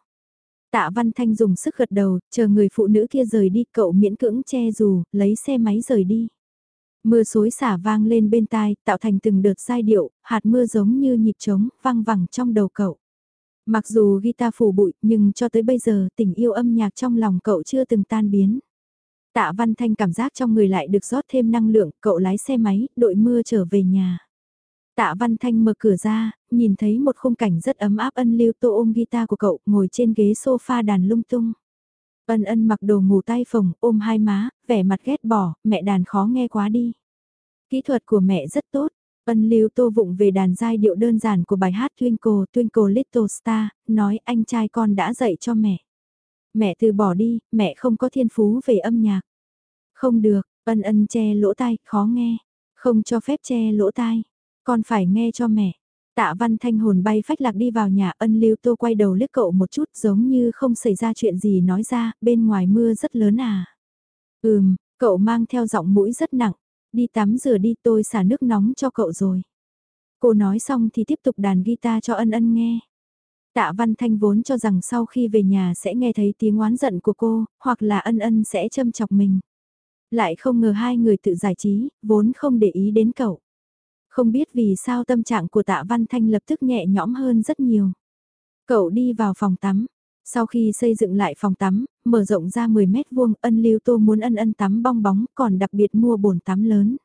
Tạ Văn Thanh dùng sức gật đầu, chờ người phụ nữ kia rời đi, cậu miễn cưỡng che dù, lấy xe máy rời đi. Mưa xối xả vang lên bên tai, tạo thành từng đợt giai điệu, hạt mưa giống như nhịp trống, vang vẳng trong đầu cậu. Mặc dù guitar phủ bụi, nhưng cho tới bây giờ tình yêu âm nhạc trong lòng cậu chưa từng tan biến. Tạ Văn Thanh cảm giác trong người lại được rót thêm năng lượng, cậu lái xe máy, đội mưa trở về nhà. Tạ Văn Thanh mở cửa ra, nhìn thấy một khung cảnh rất ấm áp ân lưu tô ôm guitar của cậu ngồi trên ghế sofa đàn lung tung. Ân ân mặc đồ ngủ tay phồng, ôm hai má, vẻ mặt ghét bỏ, mẹ đàn khó nghe quá đi. Kỹ thuật của mẹ rất tốt, ân lưu tô vụng về đàn giai điệu đơn giản của bài hát Twinkle, Twinkle Little Star, nói anh trai con đã dạy cho mẹ. Mẹ từ bỏ đi, mẹ không có thiên phú về âm nhạc. Không được, ân ân che lỗ tai, khó nghe. Không cho phép che lỗ tai. Con phải nghe cho mẹ. Tạ văn thanh hồn bay phách lạc đi vào nhà ân lưu tô quay đầu liếc cậu một chút giống như không xảy ra chuyện gì nói ra, bên ngoài mưa rất lớn à. Ừm, cậu mang theo giọng mũi rất nặng, đi tắm rửa đi tôi xả nước nóng cho cậu rồi. Cô nói xong thì tiếp tục đàn guitar cho ân ân nghe. Tạ Văn Thanh vốn cho rằng sau khi về nhà sẽ nghe thấy tiếng oán giận của cô, hoặc là ân ân sẽ châm chọc mình. Lại không ngờ hai người tự giải trí, vốn không để ý đến cậu. Không biết vì sao tâm trạng của tạ Văn Thanh lập tức nhẹ nhõm hơn rất nhiều. Cậu đi vào phòng tắm. Sau khi xây dựng lại phòng tắm, mở rộng ra 10 mét vuông, ân lưu tô muốn ân ân tắm bong bóng, còn đặc biệt mua bồn tắm lớn.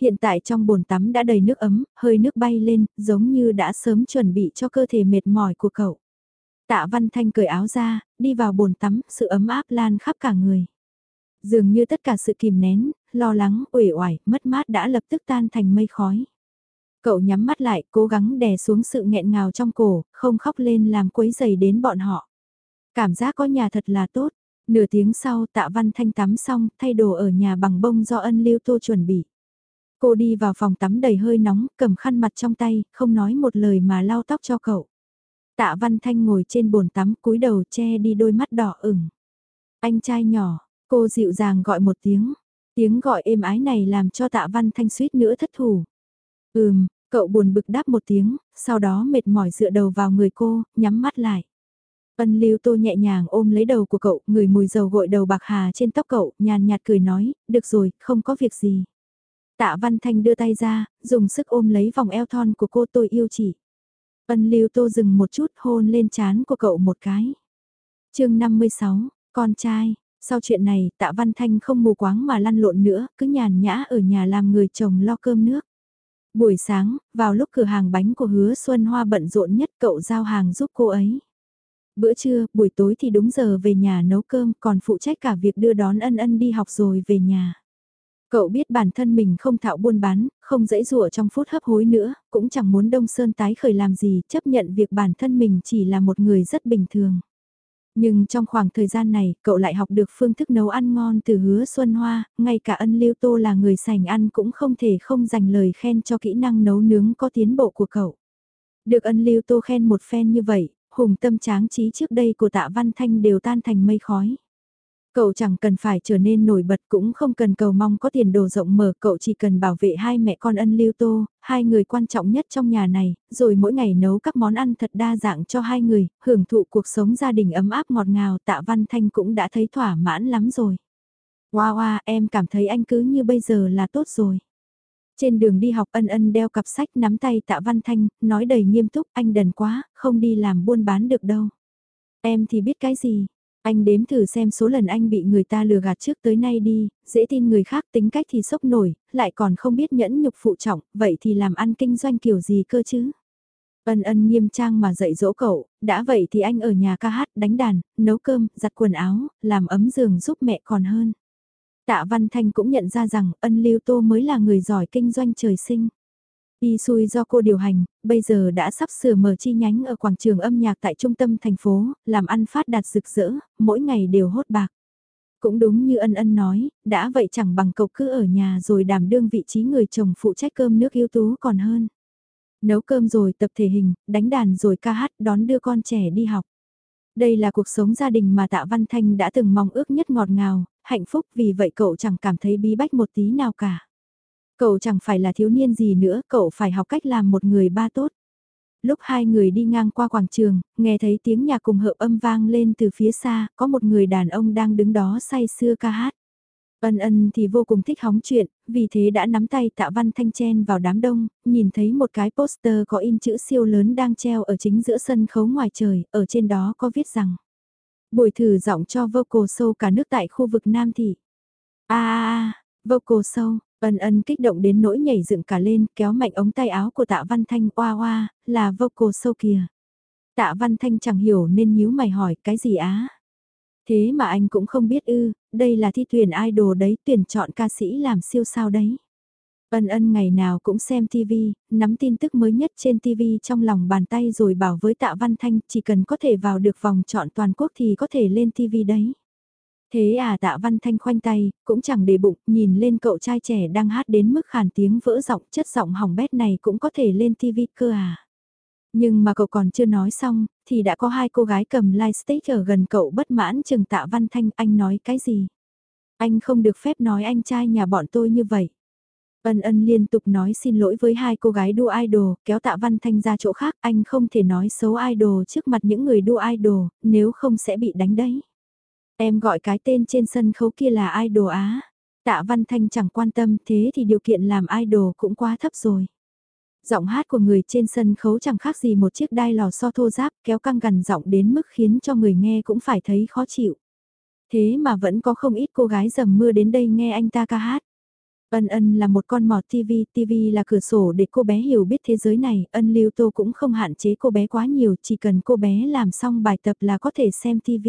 Hiện tại trong bồn tắm đã đầy nước ấm, hơi nước bay lên, giống như đã sớm chuẩn bị cho cơ thể mệt mỏi của cậu. Tạ Văn Thanh cởi áo ra, đi vào bồn tắm, sự ấm áp lan khắp cả người. Dường như tất cả sự kìm nén, lo lắng, uể oải, mất mát đã lập tức tan thành mây khói. Cậu nhắm mắt lại, cố gắng đè xuống sự nghẹn ngào trong cổ, không khóc lên làm quấy dày đến bọn họ. Cảm giác có nhà thật là tốt. Nửa tiếng sau tạ văn thanh tắm xong, thay đồ ở nhà bằng bông do ân lưu tô chuẩn bị. Cô đi vào phòng tắm đầy hơi nóng, cầm khăn mặt trong tay, không nói một lời mà lau tóc cho cậu. Tạ Văn Thanh ngồi trên bồn tắm cúi đầu che đi đôi mắt đỏ ửng. Anh trai nhỏ, cô dịu dàng gọi một tiếng. Tiếng gọi êm ái này làm cho tạ Văn Thanh suýt nữa thất thủ. Ừm, cậu buồn bực đáp một tiếng, sau đó mệt mỏi dựa đầu vào người cô, nhắm mắt lại. Ân lưu tô nhẹ nhàng ôm lấy đầu của cậu, người mùi dầu gội đầu bạc hà trên tóc cậu, nhàn nhạt cười nói, được rồi, không có việc gì. Tạ Văn Thanh đưa tay ra, dùng sức ôm lấy vòng eo thon của cô tôi yêu chỉ. Ân lưu tô dừng một chút hôn lên trán của cậu một cái. chương 56, con trai, sau chuyện này tạ Văn Thanh không mù quáng mà lăn lộn nữa, cứ nhàn nhã ở nhà làm người chồng lo cơm nước. Buổi sáng, vào lúc cửa hàng bánh của hứa Xuân Hoa bận rộn nhất cậu giao hàng giúp cô ấy. Bữa trưa, buổi tối thì đúng giờ về nhà nấu cơm còn phụ trách cả việc đưa đón ân ân đi học rồi về nhà. Cậu biết bản thân mình không thạo buôn bán, không dễ dụa trong phút hấp hối nữa, cũng chẳng muốn Đông Sơn tái khởi làm gì, chấp nhận việc bản thân mình chỉ là một người rất bình thường. Nhưng trong khoảng thời gian này, cậu lại học được phương thức nấu ăn ngon từ hứa Xuân Hoa, ngay cả ân lưu tô là người sành ăn cũng không thể không dành lời khen cho kỹ năng nấu nướng có tiến bộ của cậu. Được ân lưu tô khen một phen như vậy, hùng tâm tráng trí trước đây của tạ văn thanh đều tan thành mây khói. Cậu chẳng cần phải trở nên nổi bật cũng không cần cầu mong có tiền đồ rộng mở, cậu chỉ cần bảo vệ hai mẹ con ân lưu tô, hai người quan trọng nhất trong nhà này, rồi mỗi ngày nấu các món ăn thật đa dạng cho hai người, hưởng thụ cuộc sống gia đình ấm áp ngọt ngào tạ văn thanh cũng đã thấy thỏa mãn lắm rồi. Wow, wow em cảm thấy anh cứ như bây giờ là tốt rồi. Trên đường đi học ân ân đeo cặp sách nắm tay tạ văn thanh, nói đầy nghiêm túc anh đần quá, không đi làm buôn bán được đâu. Em thì biết cái gì, anh đếm thử xem số lần anh bị người ta lừa gạt trước tới nay đi, dễ tin người khác tính cách thì sốc nổi, lại còn không biết nhẫn nhục phụ trọng, vậy thì làm ăn kinh doanh kiểu gì cơ chứ? Ân ân nghiêm trang mà dạy dỗ cậu, đã vậy thì anh ở nhà ca hát, đánh đàn, nấu cơm, giặt quần áo, làm ấm giường giúp mẹ còn hơn. Tạ Văn Thanh cũng nhận ra rằng ân lưu tô mới là người giỏi kinh doanh trời sinh. Y xui do cô điều hành, bây giờ đã sắp sửa mở chi nhánh ở quảng trường âm nhạc tại trung tâm thành phố, làm ăn phát đạt rực rỡ, mỗi ngày đều hốt bạc. Cũng đúng như ân ân nói, đã vậy chẳng bằng cậu cứ ở nhà rồi đảm đương vị trí người chồng phụ trách cơm nước yếu tú còn hơn. Nấu cơm rồi tập thể hình, đánh đàn rồi ca hát đón đưa con trẻ đi học. Đây là cuộc sống gia đình mà Tạ Văn Thanh đã từng mong ước nhất ngọt ngào, hạnh phúc vì vậy cậu chẳng cảm thấy bí bách một tí nào cả. Cậu chẳng phải là thiếu niên gì nữa, cậu phải học cách làm một người ba tốt. Lúc hai người đi ngang qua quảng trường, nghe thấy tiếng nhạc cùng hợp âm vang lên từ phía xa, có một người đàn ông đang đứng đó say sưa ca hát. Ân ân thì vô cùng thích hóng chuyện, vì thế đã nắm tay tạ văn thanh chen vào đám đông, nhìn thấy một cái poster có in chữ siêu lớn đang treo ở chính giữa sân khấu ngoài trời, ở trên đó có viết rằng Buổi thử giọng cho vocal show cả nước tại khu vực Nam Thị. a a vocal show, ân ân kích động đến nỗi nhảy dựng cả lên, kéo mạnh ống tay áo của tạ văn thanh oa oa, là vocal show kìa. Tạ văn thanh chẳng hiểu nên nhíu mày hỏi cái gì á. Thế mà anh cũng không biết ư, đây là thi tuyển idol đấy, tuyển chọn ca sĩ làm siêu sao đấy. Ân ân ngày nào cũng xem TV, nắm tin tức mới nhất trên TV trong lòng bàn tay rồi bảo với Tạ Văn Thanh chỉ cần có thể vào được vòng chọn toàn quốc thì có thể lên TV đấy. Thế à Tạ Văn Thanh khoanh tay, cũng chẳng để bụng, nhìn lên cậu trai trẻ đang hát đến mức khàn tiếng vỡ giọng chất giọng hỏng bét này cũng có thể lên TV cơ à. Nhưng mà cậu còn chưa nói xong, thì đã có hai cô gái cầm lightstick ở gần cậu bất mãn chừng tạ văn thanh anh nói cái gì. Anh không được phép nói anh trai nhà bọn tôi như vậy. Ân ân liên tục nói xin lỗi với hai cô gái đua idol, kéo tạ văn thanh ra chỗ khác, anh không thể nói xấu idol trước mặt những người đua idol, nếu không sẽ bị đánh đấy. Em gọi cái tên trên sân khấu kia là idol á. Tạ văn thanh chẳng quan tâm thế thì điều kiện làm idol cũng quá thấp rồi. Giọng hát của người trên sân khấu chẳng khác gì một chiếc đai lò xo thô giáp kéo căng gần giọng đến mức khiến cho người nghe cũng phải thấy khó chịu. Thế mà vẫn có không ít cô gái dầm mưa đến đây nghe anh ta ca hát. Ân ân là một con mọt TV, TV là cửa sổ để cô bé hiểu biết thế giới này, ân lưu tô cũng không hạn chế cô bé quá nhiều, chỉ cần cô bé làm xong bài tập là có thể xem TV.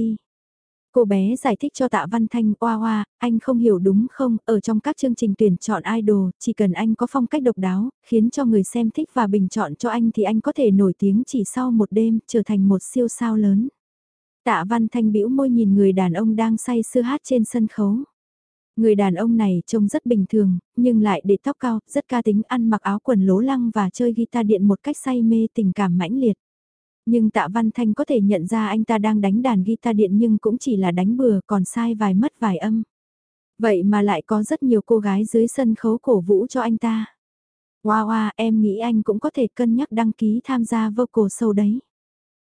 Cô bé giải thích cho tạ văn thanh oa oa, anh không hiểu đúng không, ở trong các chương trình tuyển chọn idol, chỉ cần anh có phong cách độc đáo, khiến cho người xem thích và bình chọn cho anh thì anh có thể nổi tiếng chỉ sau một đêm, trở thành một siêu sao lớn. Tạ văn thanh bĩu môi nhìn người đàn ông đang say sưa hát trên sân khấu. Người đàn ông này trông rất bình thường, nhưng lại để tóc cao, rất ca tính ăn mặc áo quần lố lăng và chơi guitar điện một cách say mê tình cảm mãnh liệt. Nhưng tạ Văn Thanh có thể nhận ra anh ta đang đánh đàn guitar điện nhưng cũng chỉ là đánh bừa còn sai vài mất vài âm. Vậy mà lại có rất nhiều cô gái dưới sân khấu cổ vũ cho anh ta. Wow, wow em nghĩ anh cũng có thể cân nhắc đăng ký tham gia vocal show đấy.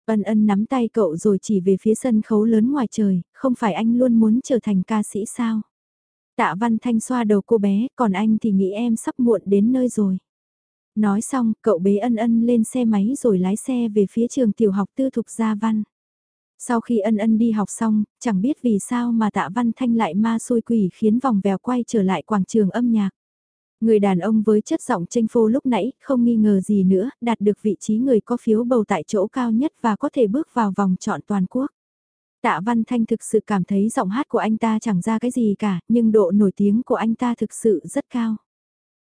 Ân ân nắm tay cậu rồi chỉ về phía sân khấu lớn ngoài trời, không phải anh luôn muốn trở thành ca sĩ sao? Tạ Văn Thanh xoa đầu cô bé, còn anh thì nghĩ em sắp muộn đến nơi rồi. Nói xong, cậu bế ân ân lên xe máy rồi lái xe về phía trường tiểu học tư thục Gia Văn. Sau khi ân ân đi học xong, chẳng biết vì sao mà tạ văn thanh lại ma xôi quỷ khiến vòng vèo quay trở lại quảng trường âm nhạc. Người đàn ông với chất giọng tranh phô lúc nãy không nghi ngờ gì nữa, đạt được vị trí người có phiếu bầu tại chỗ cao nhất và có thể bước vào vòng chọn toàn quốc. Tạ Văn Thanh thực sự cảm thấy giọng hát của anh ta chẳng ra cái gì cả, nhưng độ nổi tiếng của anh ta thực sự rất cao.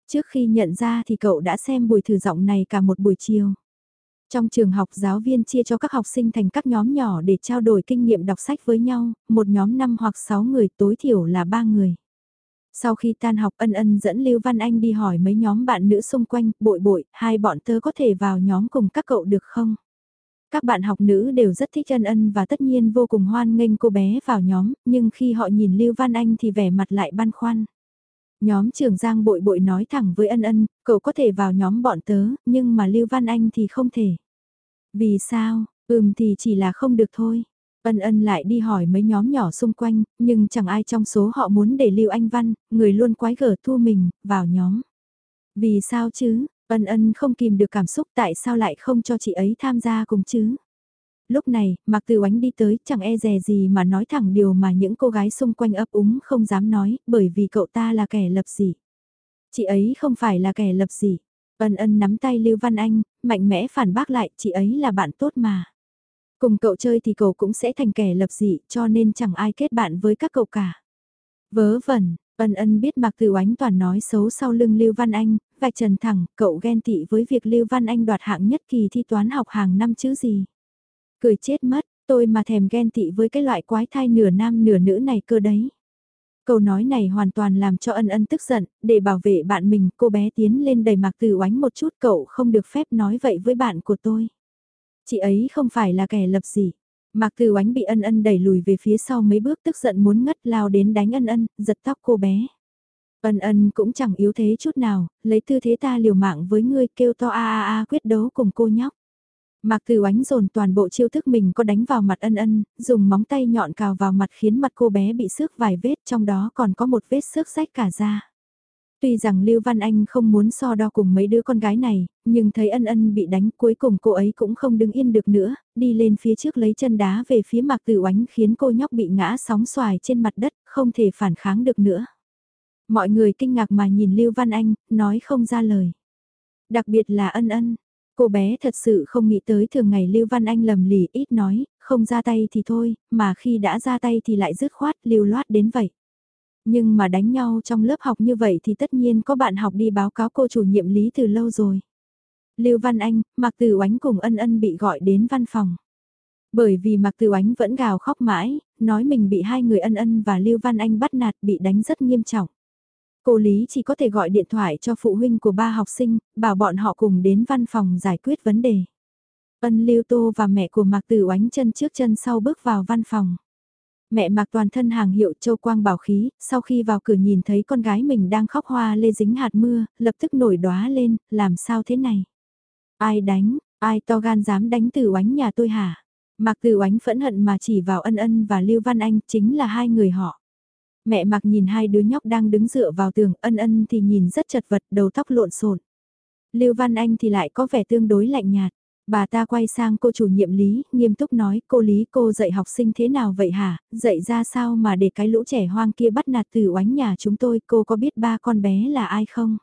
Trước khi nhận ra thì cậu đã xem buổi thử giọng này cả một buổi chiều. Trong trường học giáo viên chia cho các học sinh thành các nhóm nhỏ để trao đổi kinh nghiệm đọc sách với nhau, một nhóm 5 hoặc 6 người tối thiểu là 3 người. Sau khi tan học ân ân dẫn Lưu Văn Anh đi hỏi mấy nhóm bạn nữ xung quanh, bội bội, hai bọn tớ có thể vào nhóm cùng các cậu được không? Các bạn học nữ đều rất thích ân ân và tất nhiên vô cùng hoan nghênh cô bé vào nhóm, nhưng khi họ nhìn Lưu Văn Anh thì vẻ mặt lại băn khoăn. Nhóm trưởng Giang bội bội nói thẳng với ân ân, cậu có thể vào nhóm bọn tớ, nhưng mà Lưu Văn Anh thì không thể. Vì sao, ừm thì chỉ là không được thôi. Ân ân lại đi hỏi mấy nhóm nhỏ xung quanh, nhưng chẳng ai trong số họ muốn để Lưu Anh Văn, người luôn quái gở thu mình, vào nhóm. Vì sao chứ, ân ân không kìm được cảm xúc tại sao lại không cho chị ấy tham gia cùng chứ? lúc này, Mạc Từ Oánh đi tới, chẳng e dè gì mà nói thẳng điều mà những cô gái xung quanh ấp úng không dám nói, bởi vì cậu ta là kẻ lập dị. Chị ấy không phải là kẻ lập dị. Ân ân nắm tay Lưu Văn Anh, mạnh mẽ phản bác lại, chị ấy là bạn tốt mà. Cùng cậu chơi thì cậu cũng sẽ thành kẻ lập dị, cho nên chẳng ai kết bạn với các cậu cả. Vớ vẩn, Ân ân biết Mạc Tử Oánh toàn nói xấu sau lưng Lưu Văn Anh, vạch trần thẳng, cậu ghen tị với việc Lưu Văn Anh đoạt hạng nhất kỳ thi toán học hàng năm chứ gì. Cười chết mất, tôi mà thèm ghen tị với cái loại quái thai nửa nam nửa nữ này cơ đấy. Câu nói này hoàn toàn làm cho ân ân tức giận, để bảo vệ bạn mình, cô bé tiến lên đầy mạc từ oánh một chút cậu không được phép nói vậy với bạn của tôi. Chị ấy không phải là kẻ lập gì. Mạc từ oánh bị ân ân đẩy lùi về phía sau mấy bước tức giận muốn ngất lao đến đánh ân ân, giật tóc cô bé. Ân ân cũng chẳng yếu thế chút nào, lấy tư thế ta liều mạng với ngươi kêu to a a a quyết đấu cùng cô nhóc. Mạc Từ Oánh dồn toàn bộ chiêu thức mình có đánh vào mặt ân ân, dùng móng tay nhọn cào vào mặt khiến mặt cô bé bị xước vài vết trong đó còn có một vết xước rách cả da. Tuy rằng Lưu Văn Anh không muốn so đo cùng mấy đứa con gái này, nhưng thấy ân ân bị đánh cuối cùng cô ấy cũng không đứng yên được nữa, đi lên phía trước lấy chân đá về phía Mạc Tử Oánh khiến cô nhóc bị ngã sóng xoài trên mặt đất, không thể phản kháng được nữa. Mọi người kinh ngạc mà nhìn Lưu Văn Anh, nói không ra lời. Đặc biệt là ân ân, Cô bé thật sự không nghĩ tới thường ngày Lưu Văn Anh lầm lì ít nói, không ra tay thì thôi, mà khi đã ra tay thì lại dứt khoát lưu loát đến vậy. Nhưng mà đánh nhau trong lớp học như vậy thì tất nhiên có bạn học đi báo cáo cô chủ nhiệm lý từ lâu rồi. Lưu Văn Anh, Mạc Tử Oánh cùng ân ân bị gọi đến văn phòng. Bởi vì Mạc Tử Oánh vẫn gào khóc mãi, nói mình bị hai người ân ân và Lưu Văn Anh bắt nạt bị đánh rất nghiêm trọng. Cô Lý chỉ có thể gọi điện thoại cho phụ huynh của ba học sinh, bảo bọn họ cùng đến văn phòng giải quyết vấn đề. Ân Lưu Tô và mẹ của Mạc Tử oánh chân trước chân sau bước vào văn phòng. Mẹ Mạc toàn thân hàng hiệu châu quang bảo khí, sau khi vào cửa nhìn thấy con gái mình đang khóc hoa lê dính hạt mưa, lập tức nổi đóa lên, làm sao thế này? Ai đánh, ai to gan dám đánh Tử oánh nhà tôi hả? Mạc Tử oánh phẫn hận mà chỉ vào ân ân và Lưu Văn Anh chính là hai người họ. Mẹ mặc nhìn hai đứa nhóc đang đứng dựa vào tường, ân ân thì nhìn rất chật vật, đầu tóc lộn xộn. Lưu Văn Anh thì lại có vẻ tương đối lạnh nhạt. Bà ta quay sang cô chủ nhiệm Lý, nghiêm túc nói, cô Lý cô dạy học sinh thế nào vậy hả, dạy ra sao mà để cái lũ trẻ hoang kia bắt nạt từ oánh nhà chúng tôi, cô có biết ba con bé là ai không?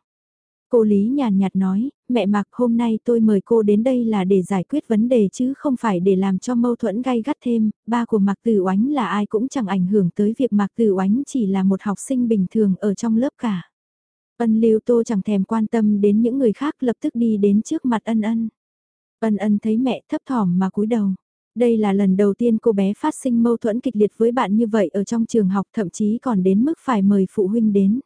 Cô Lý nhàn nhạt nói, mẹ Mạc hôm nay tôi mời cô đến đây là để giải quyết vấn đề chứ không phải để làm cho mâu thuẫn gay gắt thêm, ba của Mạc Tử Oánh là ai cũng chẳng ảnh hưởng tới việc Mạc Tử Oánh chỉ là một học sinh bình thường ở trong lớp cả. Ân Lưu Tô chẳng thèm quan tâm đến những người khác lập tức đi đến trước mặt ân ân. Ân ân thấy mẹ thấp thỏm mà cúi đầu. Đây là lần đầu tiên cô bé phát sinh mâu thuẫn kịch liệt với bạn như vậy ở trong trường học thậm chí còn đến mức phải mời phụ huynh đến.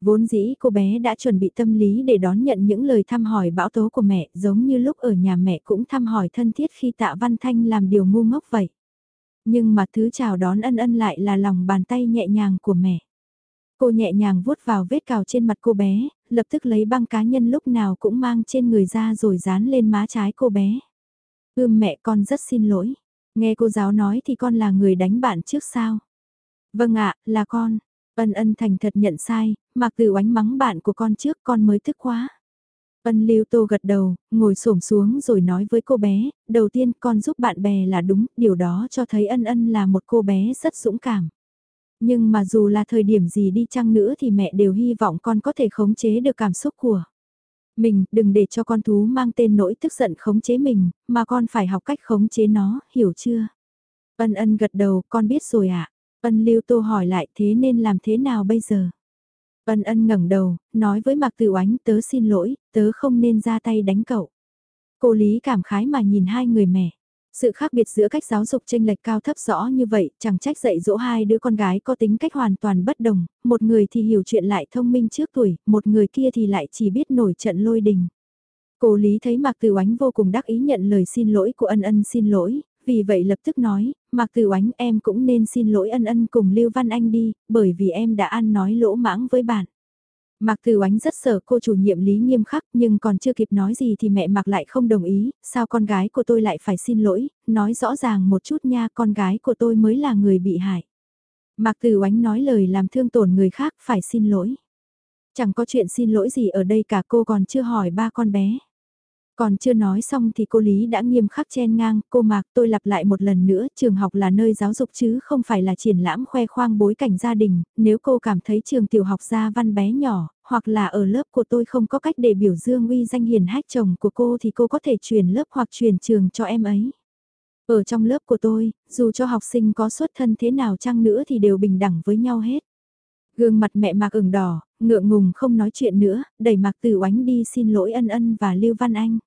Vốn dĩ cô bé đã chuẩn bị tâm lý để đón nhận những lời thăm hỏi bão tố của mẹ giống như lúc ở nhà mẹ cũng thăm hỏi thân thiết khi tạ Văn Thanh làm điều ngu ngốc vậy. Nhưng mà thứ chào đón ân ân lại là lòng bàn tay nhẹ nhàng của mẹ. Cô nhẹ nhàng vuốt vào vết cào trên mặt cô bé, lập tức lấy băng cá nhân lúc nào cũng mang trên người ra rồi dán lên má trái cô bé. Ưm mẹ con rất xin lỗi. Nghe cô giáo nói thì con là người đánh bạn trước sao? Vâng ạ, là con. Ân ân thành thật nhận sai, Mạc Tử oánh mắng bạn của con trước con mới thức quá. Ân Lưu Tô gật đầu, ngồi xổm xuống rồi nói với cô bé, đầu tiên con giúp bạn bè là đúng, điều đó cho thấy ân ân là một cô bé rất dũng cảm. Nhưng mà dù là thời điểm gì đi chăng nữa thì mẹ đều hy vọng con có thể khống chế được cảm xúc của mình, đừng để cho con thú mang tên nỗi tức giận khống chế mình, mà con phải học cách khống chế nó, hiểu chưa? Ân ân gật đầu, con biết rồi ạ. À? Ân Lưu Tô hỏi lại thế nên làm thế nào bây giờ? Ân ân ngẩng đầu, nói với Mạc Tử Oánh tớ xin lỗi, tớ không nên ra tay đánh cậu. Cô Lý cảm khái mà nhìn hai người mẹ. Sự khác biệt giữa cách giáo dục tranh lệch cao thấp rõ như vậy, chẳng trách dạy dỗ hai đứa con gái có tính cách hoàn toàn bất đồng, một người thì hiểu chuyện lại thông minh trước tuổi, một người kia thì lại chỉ biết nổi trận lôi đình. Cô Lý thấy Mạc Tử Oánh vô cùng đắc ý nhận lời xin lỗi của ân ân xin lỗi, vì vậy lập tức nói, Mạc Tử Oánh em cũng nên xin lỗi ân ân cùng Lưu Văn Anh đi, bởi vì em đã ăn nói lỗ mãng với bạn. Mạc Tử Oánh rất sợ cô chủ nhiệm lý nghiêm khắc nhưng còn chưa kịp nói gì thì mẹ Mạc lại không đồng ý, sao con gái của tôi lại phải xin lỗi, nói rõ ràng một chút nha con gái của tôi mới là người bị hại. Mạc Tử Oánh nói lời làm thương tổn người khác phải xin lỗi. Chẳng có chuyện xin lỗi gì ở đây cả cô còn chưa hỏi ba con bé. Còn chưa nói xong thì cô Lý đã nghiêm khắc chen ngang, cô Mạc tôi lặp lại một lần nữa, trường học là nơi giáo dục chứ không phải là triển lãm khoe khoang bối cảnh gia đình, nếu cô cảm thấy trường tiểu học gia văn bé nhỏ, hoặc là ở lớp của tôi không có cách để biểu dương uy danh hiền hách chồng của cô thì cô có thể chuyển lớp hoặc chuyển trường cho em ấy. Ở trong lớp của tôi, dù cho học sinh có xuất thân thế nào chăng nữa thì đều bình đẳng với nhau hết. Gương mặt mẹ mạc ửng đỏ, ngượng ngùng không nói chuyện nữa, đẩy Mạc Tử Oánh đi xin lỗi ân ân và Lưu Văn Anh.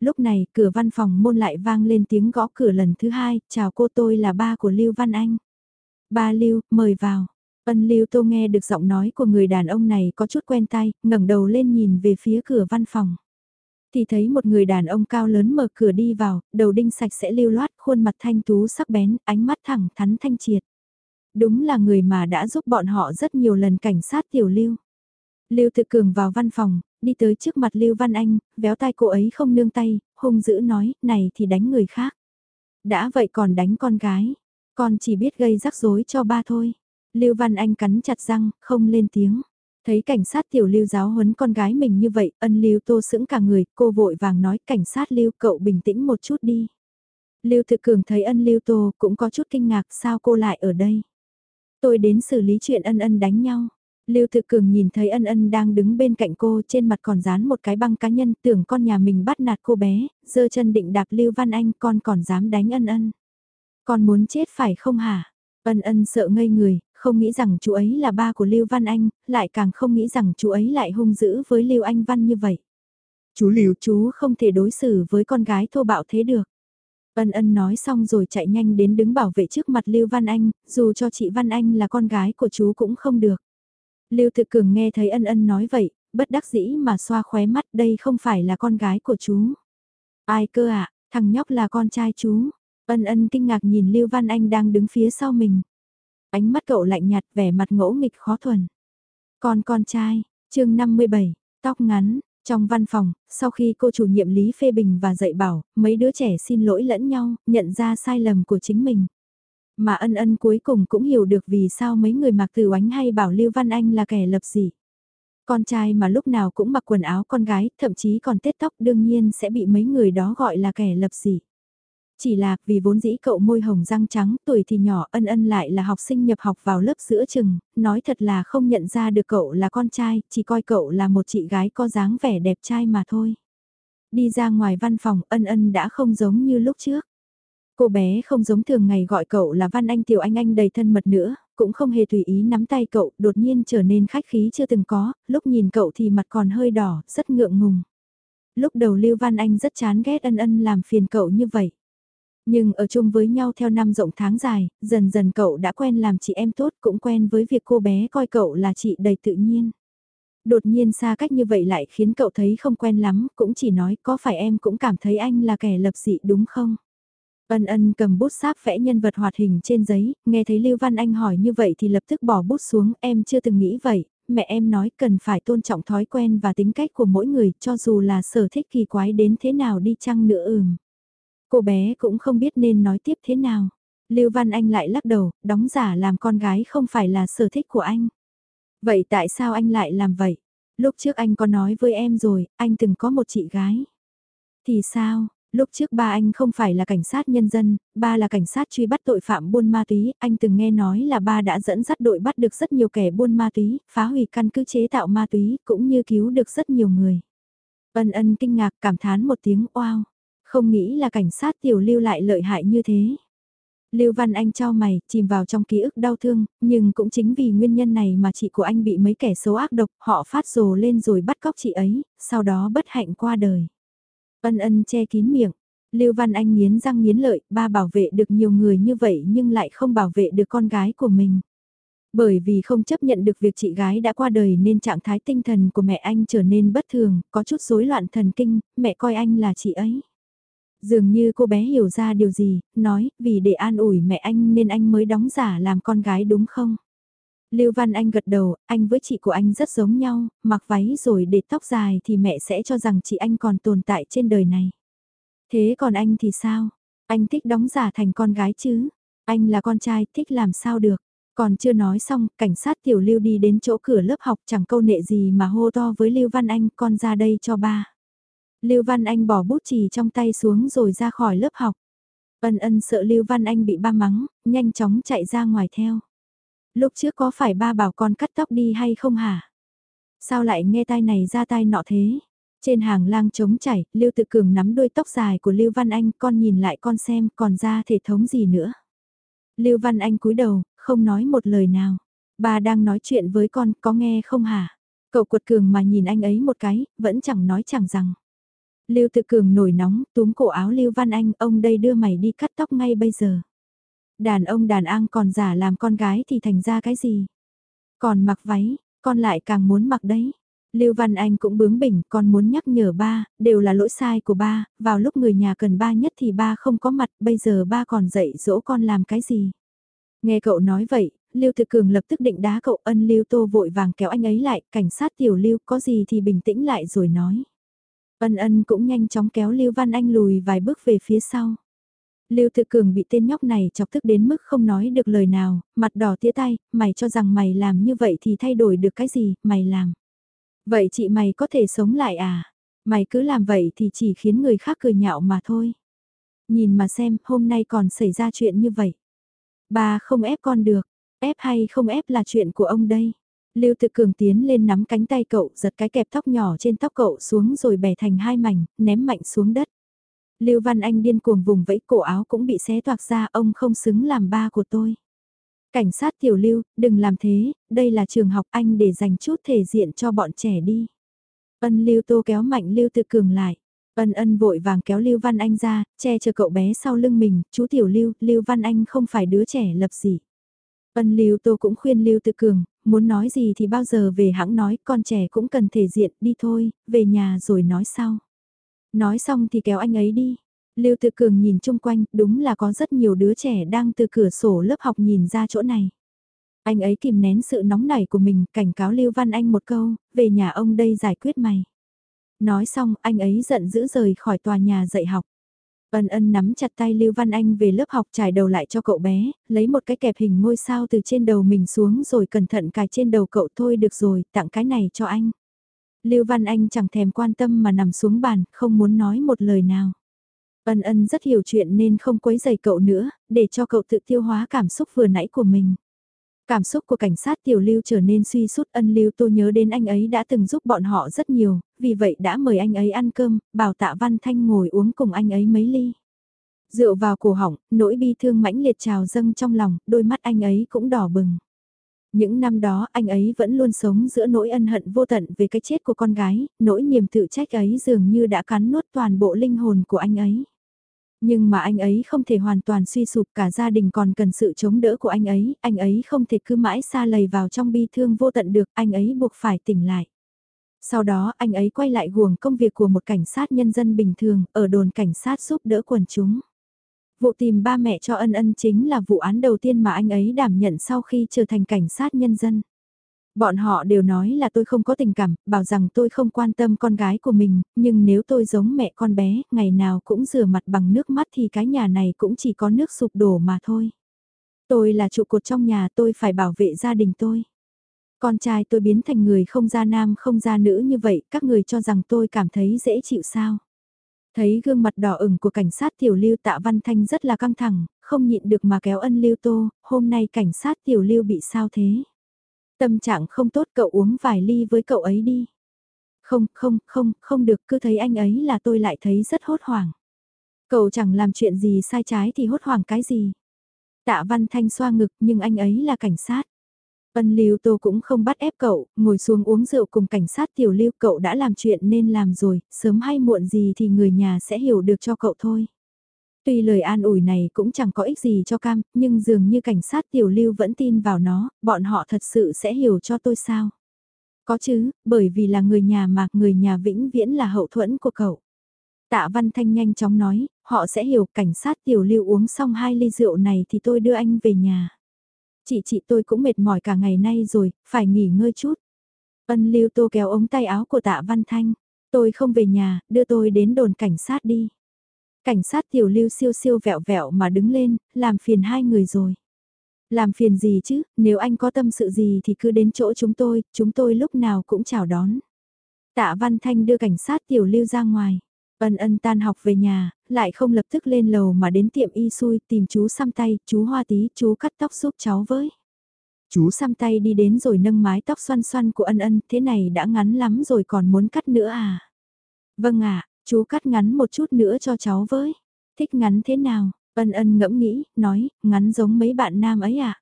Lúc này, cửa văn phòng môn lại vang lên tiếng gõ cửa lần thứ hai, chào cô tôi là ba của Lưu Văn Anh. Ba Lưu, mời vào. Ân Lưu Tô nghe được giọng nói của người đàn ông này có chút quen tay, ngẩng đầu lên nhìn về phía cửa văn phòng. Thì thấy một người đàn ông cao lớn mở cửa đi vào, đầu đinh sạch sẽ lưu loát, khuôn mặt thanh tú sắc bén, ánh mắt thẳng thắn thanh triệt. Đúng là người mà đã giúp bọn họ rất nhiều lần cảnh sát tiểu lưu. Lưu Tự Cường vào văn phòng, đi tới trước mặt Lưu Văn Anh, véo tai cô ấy không nương tay, hung dữ nói, này thì đánh người khác. Đã vậy còn đánh con gái, con chỉ biết gây rắc rối cho ba thôi. Lưu Văn Anh cắn chặt răng, không lên tiếng. Thấy cảnh sát tiểu lưu giáo huấn con gái mình như vậy, ân lưu tô sững cả người, cô vội vàng nói cảnh sát lưu cậu bình tĩnh một chút đi. Lưu thực cường thấy ân lưu tô cũng có chút kinh ngạc sao cô lại ở đây. Tôi đến xử lý chuyện ân ân đánh nhau. Lưu Thực Cường nhìn thấy ân ân đang đứng bên cạnh cô trên mặt còn dán một cái băng cá nhân tưởng con nhà mình bắt nạt cô bé, giơ chân định đạp Lưu Văn Anh con còn dám đánh ân ân. Con muốn chết phải không hả? Ân ân sợ ngây người, không nghĩ rằng chú ấy là ba của Lưu Văn Anh, lại càng không nghĩ rằng chú ấy lại hung dữ với Lưu Anh Văn như vậy. Chú Lưu chú không thể đối xử với con gái thô bạo thế được. Ân ân nói xong rồi chạy nhanh đến đứng bảo vệ trước mặt Lưu Văn Anh, dù cho chị Văn Anh là con gái của chú cũng không được. Lưu Tự Cường nghe thấy ân ân nói vậy, bất đắc dĩ mà xoa khóe mắt đây không phải là con gái của chú. Ai cơ ạ, à, thằng nhóc là con trai chú. Ân ân kinh ngạc nhìn Lưu Văn Anh đang đứng phía sau mình. Ánh mắt cậu lạnh nhạt vẻ mặt ngỗ nghịch khó thuần. Con con trai, chương 57, tóc ngắn, trong văn phòng, sau khi cô chủ nhiệm Lý phê bình và dạy bảo, mấy đứa trẻ xin lỗi lẫn nhau, nhận ra sai lầm của chính mình. Mà ân ân cuối cùng cũng hiểu được vì sao mấy người mặc từ oánh hay bảo Lưu Văn Anh là kẻ lập dị. Con trai mà lúc nào cũng mặc quần áo con gái, thậm chí còn tết tóc đương nhiên sẽ bị mấy người đó gọi là kẻ lập dị. Chỉ là vì vốn dĩ cậu môi hồng răng trắng tuổi thì nhỏ ân ân lại là học sinh nhập học vào lớp giữa chừng, nói thật là không nhận ra được cậu là con trai, chỉ coi cậu là một chị gái có dáng vẻ đẹp trai mà thôi. Đi ra ngoài văn phòng ân ân đã không giống như lúc trước. Cô bé không giống thường ngày gọi cậu là Văn Anh Tiểu Anh Anh đầy thân mật nữa, cũng không hề tùy ý nắm tay cậu, đột nhiên trở nên khách khí chưa từng có, lúc nhìn cậu thì mặt còn hơi đỏ, rất ngượng ngùng. Lúc đầu Lưu Văn Anh rất chán ghét ân ân làm phiền cậu như vậy. Nhưng ở chung với nhau theo năm rộng tháng dài, dần dần cậu đã quen làm chị em tốt cũng quen với việc cô bé coi cậu là chị đầy tự nhiên. Đột nhiên xa cách như vậy lại khiến cậu thấy không quen lắm, cũng chỉ nói có phải em cũng cảm thấy anh là kẻ lập dị đúng không? Ân ân cầm bút sáp vẽ nhân vật hoạt hình trên giấy, nghe thấy Lưu Văn Anh hỏi như vậy thì lập tức bỏ bút xuống, em chưa từng nghĩ vậy, mẹ em nói cần phải tôn trọng thói quen và tính cách của mỗi người cho dù là sở thích kỳ quái đến thế nào đi chăng nữa ừm. Cô bé cũng không biết nên nói tiếp thế nào. Lưu Văn Anh lại lắc đầu, đóng giả làm con gái không phải là sở thích của anh. Vậy tại sao anh lại làm vậy? Lúc trước anh có nói với em rồi, anh từng có một chị gái. Thì sao, lúc trước ba anh không phải là cảnh sát nhân dân, ba là cảnh sát truy bắt tội phạm buôn ma túy, anh từng nghe nói là ba đã dẫn dắt đội bắt được rất nhiều kẻ buôn ma túy, phá hủy căn cứ chế tạo ma túy, cũng như cứu được rất nhiều người. Ân ân kinh ngạc cảm thán một tiếng oao. Không nghĩ là cảnh sát tiểu lưu lại lợi hại như thế. Lưu Văn Anh cho mày, chìm vào trong ký ức đau thương, nhưng cũng chính vì nguyên nhân này mà chị của anh bị mấy kẻ xấu ác độc, họ phát rồ lên rồi bắt cóc chị ấy, sau đó bất hạnh qua đời. Ân ân che kín miệng, Lưu Văn Anh nghiến răng nghiến lợi, ba bảo vệ được nhiều người như vậy nhưng lại không bảo vệ được con gái của mình. Bởi vì không chấp nhận được việc chị gái đã qua đời nên trạng thái tinh thần của mẹ anh trở nên bất thường, có chút rối loạn thần kinh, mẹ coi anh là chị ấy. Dường như cô bé hiểu ra điều gì, nói, vì để an ủi mẹ anh nên anh mới đóng giả làm con gái đúng không? Lưu Văn Anh gật đầu, anh với chị của anh rất giống nhau, mặc váy rồi để tóc dài thì mẹ sẽ cho rằng chị anh còn tồn tại trên đời này. Thế còn anh thì sao? Anh thích đóng giả thành con gái chứ? Anh là con trai, thích làm sao được? Còn chưa nói xong, cảnh sát tiểu Lưu đi đến chỗ cửa lớp học chẳng câu nệ gì mà hô to với Lưu Văn Anh, con ra đây cho ba. Lưu Văn Anh bỏ bút chì trong tay xuống rồi ra khỏi lớp học. Ân ân sợ Lưu Văn Anh bị ba mắng, nhanh chóng chạy ra ngoài theo. Lúc trước có phải ba bảo con cắt tóc đi hay không hả? Sao lại nghe tai này ra tai nọ thế? Trên hàng lang trống chảy, Lưu Tự Cường nắm đôi tóc dài của Lưu Văn Anh, con nhìn lại con xem còn ra thể thống gì nữa. Lưu Văn Anh cúi đầu, không nói một lời nào. Bà đang nói chuyện với con, có nghe không hả? Cậu quật cường mà nhìn anh ấy một cái, vẫn chẳng nói chẳng rằng. Lưu Tự Cường nổi nóng, túm cổ áo Lưu Văn Anh, ông đây đưa mày đi cắt tóc ngay bây giờ. Đàn ông đàn an còn giả làm con gái thì thành ra cái gì? Còn mặc váy, con lại càng muốn mặc đấy. Lưu Văn Anh cũng bướng bỉnh, con muốn nhắc nhở ba, đều là lỗi sai của ba, vào lúc người nhà cần ba nhất thì ba không có mặt, bây giờ ba còn dạy dỗ con làm cái gì. Nghe cậu nói vậy, Lưu Thực Cường lập tức định đá cậu ân Lưu Tô vội vàng kéo anh ấy lại, cảnh sát tiểu Lưu có gì thì bình tĩnh lại rồi nói. Ân ân cũng nhanh chóng kéo Lưu Văn Anh lùi vài bước về phía sau. Lưu Tự Cường bị tên nhóc này chọc tức đến mức không nói được lời nào, mặt đỏ tía tay, mày cho rằng mày làm như vậy thì thay đổi được cái gì, mày làm. Vậy chị mày có thể sống lại à? Mày cứ làm vậy thì chỉ khiến người khác cười nhạo mà thôi. Nhìn mà xem, hôm nay còn xảy ra chuyện như vậy. Bà không ép con được, ép hay không ép là chuyện của ông đây. Lưu Tự Cường tiến lên nắm cánh tay cậu, giật cái kẹp tóc nhỏ trên tóc cậu xuống rồi bẻ thành hai mảnh, ném mạnh xuống đất. Lưu Văn Anh điên cuồng vùng vẫy cổ áo cũng bị xé toạc ra, ông không xứng làm ba của tôi. Cảnh sát tiểu lưu, đừng làm thế, đây là trường học anh để dành chút thể diện cho bọn trẻ đi. Ân lưu tô kéo mạnh lưu tự cường lại. Ân ân vội vàng kéo Lưu Văn Anh ra, che chở cậu bé sau lưng mình, chú tiểu Lưu, Lưu Văn Anh không phải đứa trẻ lập gì. Ân Lưu Tô cũng khuyên Lưu Tự Cường, muốn nói gì thì bao giờ về hãng nói, con trẻ cũng cần thể diện, đi thôi, về nhà rồi nói sau. Nói xong thì kéo anh ấy đi. Lưu Tự Cường nhìn chung quanh, đúng là có rất nhiều đứa trẻ đang từ cửa sổ lớp học nhìn ra chỗ này. Anh ấy kìm nén sự nóng nảy của mình, cảnh cáo Lưu Văn Anh một câu, về nhà ông đây giải quyết mày. Nói xong, anh ấy giận dữ rời khỏi tòa nhà dạy học. Ân ân nắm chặt tay Lưu Văn Anh về lớp học trải đầu lại cho cậu bé, lấy một cái kẹp hình ngôi sao từ trên đầu mình xuống rồi cẩn thận cài trên đầu cậu thôi được rồi, tặng cái này cho anh. Lưu Văn Anh chẳng thèm quan tâm mà nằm xuống bàn, không muốn nói một lời nào. Ân ân rất hiểu chuyện nên không quấy dày cậu nữa, để cho cậu tự tiêu hóa cảm xúc vừa nãy của mình. Cảm xúc của cảnh sát tiểu lưu trở nên suy sút ân lưu tôi nhớ đến anh ấy đã từng giúp bọn họ rất nhiều, vì vậy đã mời anh ấy ăn cơm, bảo tạ văn thanh ngồi uống cùng anh ấy mấy ly. Rượu vào cổ họng, nỗi bi thương mãnh liệt trào dâng trong lòng, đôi mắt anh ấy cũng đỏ bừng. Những năm đó anh ấy vẫn luôn sống giữa nỗi ân hận vô tận về cái chết của con gái, nỗi niềm tự trách ấy dường như đã cắn nuốt toàn bộ linh hồn của anh ấy. Nhưng mà anh ấy không thể hoàn toàn suy sụp cả gia đình còn cần sự chống đỡ của anh ấy, anh ấy không thể cứ mãi xa lầy vào trong bi thương vô tận được, anh ấy buộc phải tỉnh lại. Sau đó anh ấy quay lại guồng công việc của một cảnh sát nhân dân bình thường ở đồn cảnh sát giúp đỡ quần chúng. Vụ tìm ba mẹ cho ân ân chính là vụ án đầu tiên mà anh ấy đảm nhận sau khi trở thành cảnh sát nhân dân. Bọn họ đều nói là tôi không có tình cảm, bảo rằng tôi không quan tâm con gái của mình, nhưng nếu tôi giống mẹ con bé, ngày nào cũng rửa mặt bằng nước mắt thì cái nhà này cũng chỉ có nước sụp đổ mà thôi. Tôi là trụ cột trong nhà tôi phải bảo vệ gia đình tôi. Con trai tôi biến thành người không gia nam không gia nữ như vậy, các người cho rằng tôi cảm thấy dễ chịu sao. Thấy gương mặt đỏ ửng của cảnh sát tiểu lưu tạ văn thanh rất là căng thẳng, không nhịn được mà kéo ân lưu tô, hôm nay cảnh sát tiểu lưu bị sao thế? Tâm trạng không tốt cậu uống vài ly với cậu ấy đi. Không, không, không, không được cứ thấy anh ấy là tôi lại thấy rất hốt hoảng. Cậu chẳng làm chuyện gì sai trái thì hốt hoảng cái gì. Tạ Văn Thanh xoa ngực nhưng anh ấy là cảnh sát. Ân Lưu Tô cũng không bắt ép cậu, ngồi xuống uống rượu cùng cảnh sát tiểu lưu cậu đã làm chuyện nên làm rồi, sớm hay muộn gì thì người nhà sẽ hiểu được cho cậu thôi. Tuy lời an ủi này cũng chẳng có ích gì cho cam, nhưng dường như cảnh sát tiểu lưu vẫn tin vào nó, bọn họ thật sự sẽ hiểu cho tôi sao. Có chứ, bởi vì là người nhà mà người nhà vĩnh viễn là hậu thuẫn của cậu. Tạ Văn Thanh nhanh chóng nói, họ sẽ hiểu cảnh sát tiểu lưu uống xong hai ly rượu này thì tôi đưa anh về nhà. Chị chị tôi cũng mệt mỏi cả ngày nay rồi, phải nghỉ ngơi chút. Ân lưu tô kéo ống tay áo của tạ Văn Thanh. Tôi không về nhà, đưa tôi đến đồn cảnh sát đi. Cảnh sát tiểu lưu siêu siêu vẹo vẹo mà đứng lên, làm phiền hai người rồi. Làm phiền gì chứ, nếu anh có tâm sự gì thì cứ đến chỗ chúng tôi, chúng tôi lúc nào cũng chào đón. Tạ Văn Thanh đưa cảnh sát tiểu lưu ra ngoài. Ân ân tan học về nhà, lại không lập tức lên lầu mà đến tiệm y xui tìm chú xăm tay, chú hoa tí, chú cắt tóc giúp cháu với. Chú xăm tay đi đến rồi nâng mái tóc xoăn xoăn của ân ân, thế này đã ngắn lắm rồi còn muốn cắt nữa à? Vâng ạ, Chú cắt ngắn một chút nữa cho cháu với. Thích ngắn thế nào? Ân ân ngẫm nghĩ, nói, ngắn giống mấy bạn nam ấy à?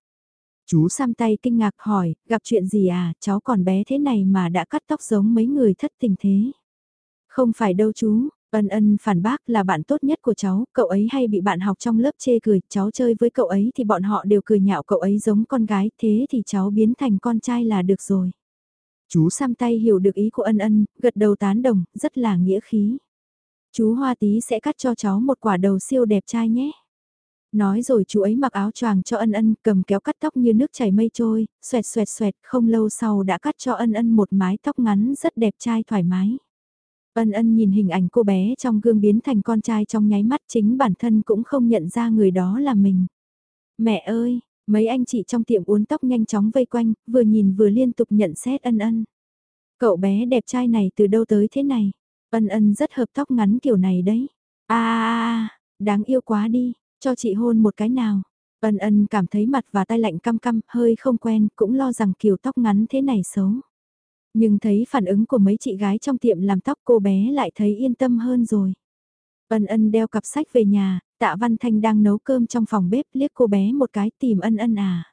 Chú xăm tay kinh ngạc hỏi, gặp chuyện gì à, cháu còn bé thế này mà đã cắt tóc giống mấy người thất tình thế. Không phải đâu chú, Ân ân phản bác là bạn tốt nhất của cháu, cậu ấy hay bị bạn học trong lớp chê cười, cháu chơi với cậu ấy thì bọn họ đều cười nhạo cậu ấy giống con gái, thế thì cháu biến thành con trai là được rồi. Chú Sam tay hiểu được ý của ân ân, gật đầu tán đồng, rất là nghĩa khí. Chú Hoa Tí sẽ cắt cho cháu một quả đầu siêu đẹp trai nhé. Nói rồi chú ấy mặc áo choàng cho ân ân, cầm kéo cắt tóc như nước chảy mây trôi, xoẹt xoẹt xoẹt, không lâu sau đã cắt cho ân ân một mái tóc ngắn rất đẹp trai thoải mái. Ân ân nhìn hình ảnh cô bé trong gương biến thành con trai trong nháy mắt chính bản thân cũng không nhận ra người đó là mình. Mẹ ơi, mấy anh chị trong tiệm uốn tóc nhanh chóng vây quanh, vừa nhìn vừa liên tục nhận xét ân ân. Cậu bé đẹp trai này từ đâu tới thế này? Ân ân rất hợp tóc ngắn kiểu này đấy. À, à, à, à đáng yêu quá đi, cho chị hôn một cái nào. Ân ân cảm thấy mặt và tay lạnh căm căm, hơi không quen, cũng lo rằng kiểu tóc ngắn thế này xấu. Nhưng thấy phản ứng của mấy chị gái trong tiệm làm tóc cô bé lại thấy yên tâm hơn rồi. Ân ân đeo cặp sách về nhà, tạ Văn Thanh đang nấu cơm trong phòng bếp liếc cô bé một cái tìm ân ân à.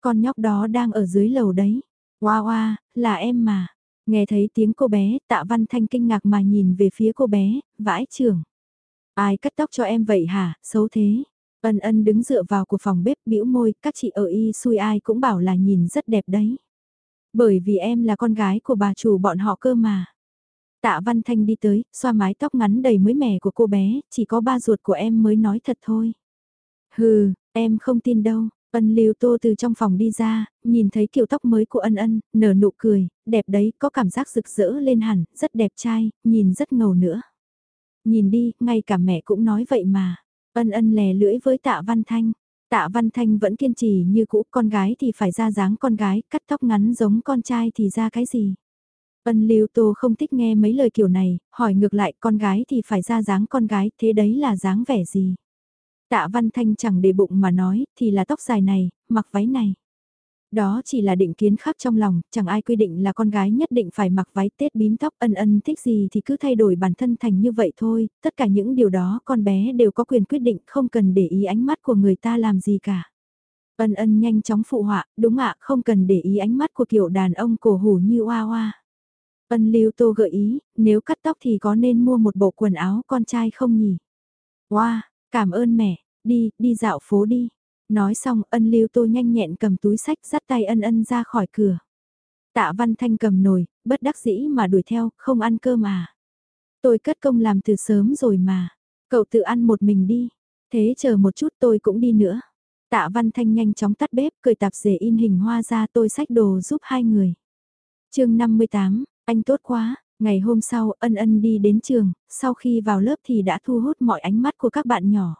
Con nhóc đó đang ở dưới lầu đấy. Hoa hoa, là em mà. Nghe thấy tiếng cô bé, tạ Văn Thanh kinh ngạc mà nhìn về phía cô bé, vãi trưởng. Ai cắt tóc cho em vậy hả, xấu thế. Ân ân đứng dựa vào của phòng bếp bĩu môi, các chị ở y xui ai cũng bảo là nhìn rất đẹp đấy. Bởi vì em là con gái của bà chủ bọn họ cơ mà. Tạ Văn Thanh đi tới, xoa mái tóc ngắn đầy mới mẻ của cô bé, chỉ có ba ruột của em mới nói thật thôi. Hừ, em không tin đâu. Ân Lưu Tô từ trong phòng đi ra, nhìn thấy kiểu tóc mới của Ân Ân, nở nụ cười, đẹp đấy, có cảm giác rực rỡ lên hẳn, rất đẹp trai, nhìn rất ngầu nữa. Nhìn đi, ngay cả mẹ cũng nói vậy mà. Ân Ân lè lưỡi với Tạ Văn Thanh, Tạ Văn Thanh vẫn kiên trì như cũ, con gái thì phải ra dáng con gái, cắt tóc ngắn giống con trai thì ra cái gì. Ân Lưu Tô không thích nghe mấy lời kiểu này, hỏi ngược lại con gái thì phải ra dáng con gái, thế đấy là dáng vẻ gì. Tạ Văn Thanh chẳng để bụng mà nói, thì là tóc dài này, mặc váy này. Đó chỉ là định kiến khác trong lòng, chẳng ai quy định là con gái nhất định phải mặc váy tết bím tóc ân ân thích gì thì cứ thay đổi bản thân thành như vậy thôi, tất cả những điều đó con bé đều có quyền quyết định không cần để ý ánh mắt của người ta làm gì cả. Ân ân nhanh chóng phụ họa, đúng ạ, không cần để ý ánh mắt của kiểu đàn ông cổ hủ như oa oa. Ân lưu tô gợi ý, nếu cắt tóc thì có nên mua một bộ quần áo con trai không nhỉ? Wow, cảm ơn mẹ, đi, đi dạo phố đi. Nói xong ân lưu tô nhanh nhẹn cầm túi sách dắt tay ân ân ra khỏi cửa. Tạ Văn Thanh cầm nồi, bất đắc dĩ mà đuổi theo, không ăn cơm à. Tôi cất công làm từ sớm rồi mà. Cậu tự ăn một mình đi. Thế chờ một chút tôi cũng đi nữa. Tạ Văn Thanh nhanh chóng tắt bếp, cười tạp dề in hình hoa ra tôi sách đồ giúp hai người. chương 58, anh tốt quá, ngày hôm sau ân ân đi đến trường, sau khi vào lớp thì đã thu hút mọi ánh mắt của các bạn nhỏ.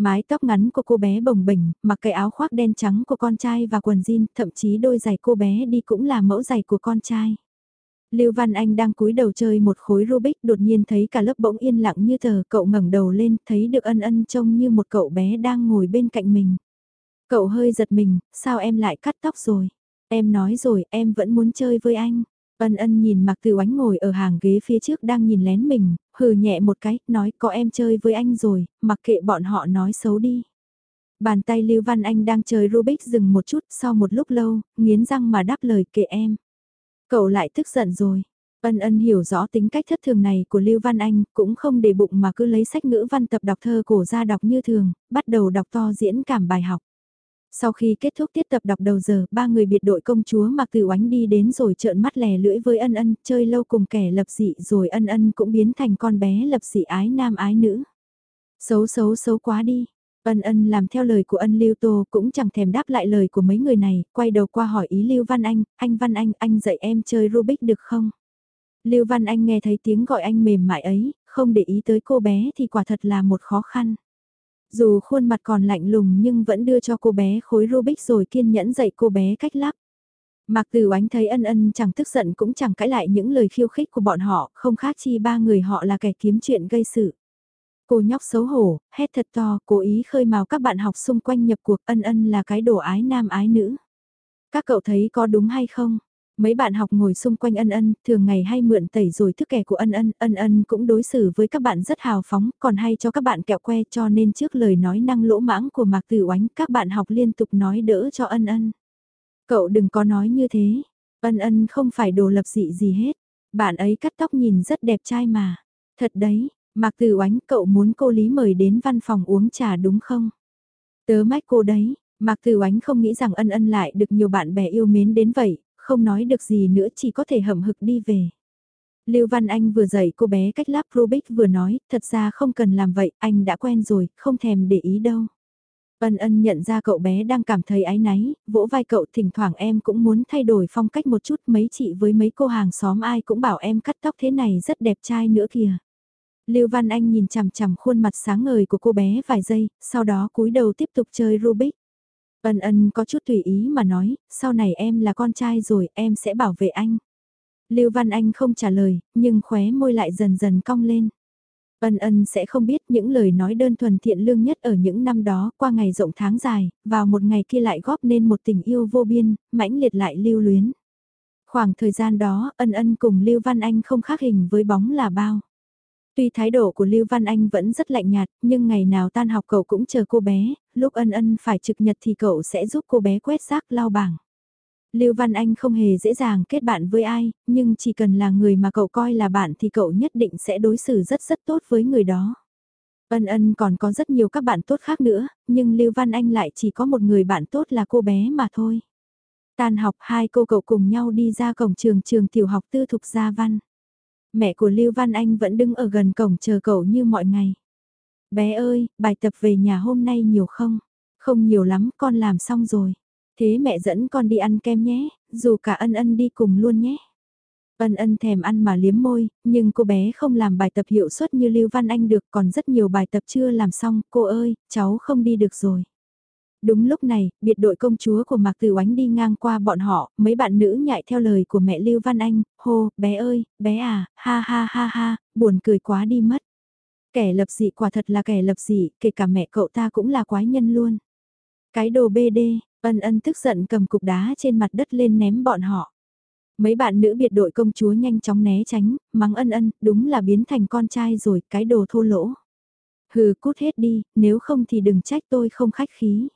Mái tóc ngắn của cô bé bồng bềnh, mặc cái áo khoác đen trắng của con trai và quần jean, thậm chí đôi giày cô bé đi cũng là mẫu giày của con trai. Lưu Văn Anh đang cúi đầu chơi một khối Rubik đột nhiên thấy cả lớp bỗng yên lặng như tờ, cậu ngẩng đầu lên, thấy được ân ân trông như một cậu bé đang ngồi bên cạnh mình. Cậu hơi giật mình, sao em lại cắt tóc rồi? Em nói rồi, em vẫn muốn chơi với anh. Ân ân nhìn Mạc Tử Oánh ngồi ở hàng ghế phía trước đang nhìn lén mình, hừ nhẹ một cái, nói có em chơi với anh rồi, mặc kệ bọn họ nói xấu đi. Bàn tay Lưu Văn Anh đang chơi Rubik dừng một chút sau một lúc lâu, nghiến răng mà đáp lời kệ em. Cậu lại tức giận rồi. Ân ân hiểu rõ tính cách thất thường này của Lưu Văn Anh, cũng không để bụng mà cứ lấy sách ngữ văn tập đọc thơ cổ ra đọc như thường, bắt đầu đọc to diễn cảm bài học. Sau khi kết thúc tiết tập đọc đầu giờ, ba người biệt đội công chúa mặc từ oánh đi đến rồi trợn mắt lè lưỡi với ân ân, chơi lâu cùng kẻ lập dị rồi ân ân cũng biến thành con bé lập dị ái nam ái nữ. Xấu xấu xấu quá đi. Ân ân làm theo lời của ân Lưu Tô cũng chẳng thèm đáp lại lời của mấy người này, quay đầu qua hỏi ý Lưu Văn Anh, anh Văn Anh, anh dạy em chơi Rubik được không? Lưu Văn Anh nghe thấy tiếng gọi anh mềm mại ấy, không để ý tới cô bé thì quả thật là một khó khăn. Dù khuôn mặt còn lạnh lùng nhưng vẫn đưa cho cô bé khối Rubik rồi kiên nhẫn dạy cô bé cách lắp. Mạc Tử Oánh thấy ân ân chẳng tức giận cũng chẳng cãi lại những lời khiêu khích của bọn họ, không khác chi ba người họ là kẻ kiếm chuyện gây sự. Cô nhóc xấu hổ, hét thật to, cố ý khơi mào các bạn học xung quanh nhập cuộc ân ân là cái đồ ái nam ái nữ. Các cậu thấy có đúng hay không? Mấy bạn học ngồi xung quanh ân ân, thường ngày hay mượn tẩy rồi thức kẻ của ân ân, ân ân cũng đối xử với các bạn rất hào phóng, còn hay cho các bạn kẹo que cho nên trước lời nói năng lỗ mãng của Mạc Tử Oánh các bạn học liên tục nói đỡ cho ân ân. Cậu đừng có nói như thế, ân ân không phải đồ lập dị gì hết, bạn ấy cắt tóc nhìn rất đẹp trai mà. Thật đấy, Mạc Tử Oánh cậu muốn cô Lý mời đến văn phòng uống trà đúng không? Tớ mách cô đấy, Mạc Tử Oánh không nghĩ rằng ân ân lại được nhiều bạn bè yêu mến đến vậy, không nói được gì nữa chỉ có thể hậm hực đi về. Lưu Văn Anh vừa dạy cô bé cách lắp Rubik vừa nói, thật ra không cần làm vậy, anh đã quen rồi, không thèm để ý đâu. Ân ân nhận ra cậu bé đang cảm thấy áy náy, vỗ vai cậu thỉnh thoảng em cũng muốn thay đổi phong cách một chút mấy chị với mấy cô hàng xóm ai cũng bảo em cắt tóc thế này rất đẹp trai nữa kìa. Lưu Văn Anh nhìn chằm chằm khuôn mặt sáng ngời của cô bé vài giây, sau đó cúi đầu tiếp tục chơi Rubik. Ân ân có chút tùy ý mà nói, sau này em là con trai rồi, em sẽ bảo vệ anh. Lưu Văn Anh không trả lời, nhưng khóe môi lại dần dần cong lên. Ân ân sẽ không biết những lời nói đơn thuần thiện lương nhất ở những năm đó qua ngày rộng tháng dài, vào một ngày kia lại góp nên một tình yêu vô biên, mãnh liệt lại lưu luyến. Khoảng thời gian đó, ân ân cùng Lưu Văn Anh không khác hình với bóng là bao. Tuy thái độ của Lưu Văn Anh vẫn rất lạnh nhạt, nhưng ngày nào tan học cậu cũng chờ cô bé, lúc ân ân phải trực nhật thì cậu sẽ giúp cô bé quét rác lau bảng. Lưu Văn Anh không hề dễ dàng kết bạn với ai, nhưng chỉ cần là người mà cậu coi là bạn thì cậu nhất định sẽ đối xử rất rất tốt với người đó. Ân ân còn có rất nhiều các bạn tốt khác nữa, nhưng Lưu Văn Anh lại chỉ có một người bạn tốt là cô bé mà thôi. Tan học hai cô cậu cùng nhau đi ra cổng trường trường tiểu học tư thục gia văn. Mẹ của Lưu Văn Anh vẫn đứng ở gần cổng chờ cậu như mọi ngày. Bé ơi, bài tập về nhà hôm nay nhiều không? Không nhiều lắm, con làm xong rồi. Thế mẹ dẫn con đi ăn kem nhé, dù cả ân ân đi cùng luôn nhé. Ân ân thèm ăn mà liếm môi, nhưng cô bé không làm bài tập hiệu suất như Lưu Văn Anh được còn rất nhiều bài tập chưa làm xong, cô ơi, cháu không đi được rồi. Đúng lúc này, biệt đội công chúa của Mạc Tử Oánh đi ngang qua bọn họ, mấy bạn nữ nhại theo lời của mẹ Lưu Văn Anh, hô, bé ơi, bé à, ha ha ha ha, buồn cười quá đi mất. Kẻ lập dị quả thật là kẻ lập dị, kể cả mẹ cậu ta cũng là quái nhân luôn. Cái đồ bê đê, ân ân tức giận cầm cục đá trên mặt đất lên ném bọn họ. Mấy bạn nữ biệt đội công chúa nhanh chóng né tránh, mắng ân ân, đúng là biến thành con trai rồi, cái đồ thô lỗ. Hừ cút hết đi, nếu không thì đừng trách tôi không khách khí.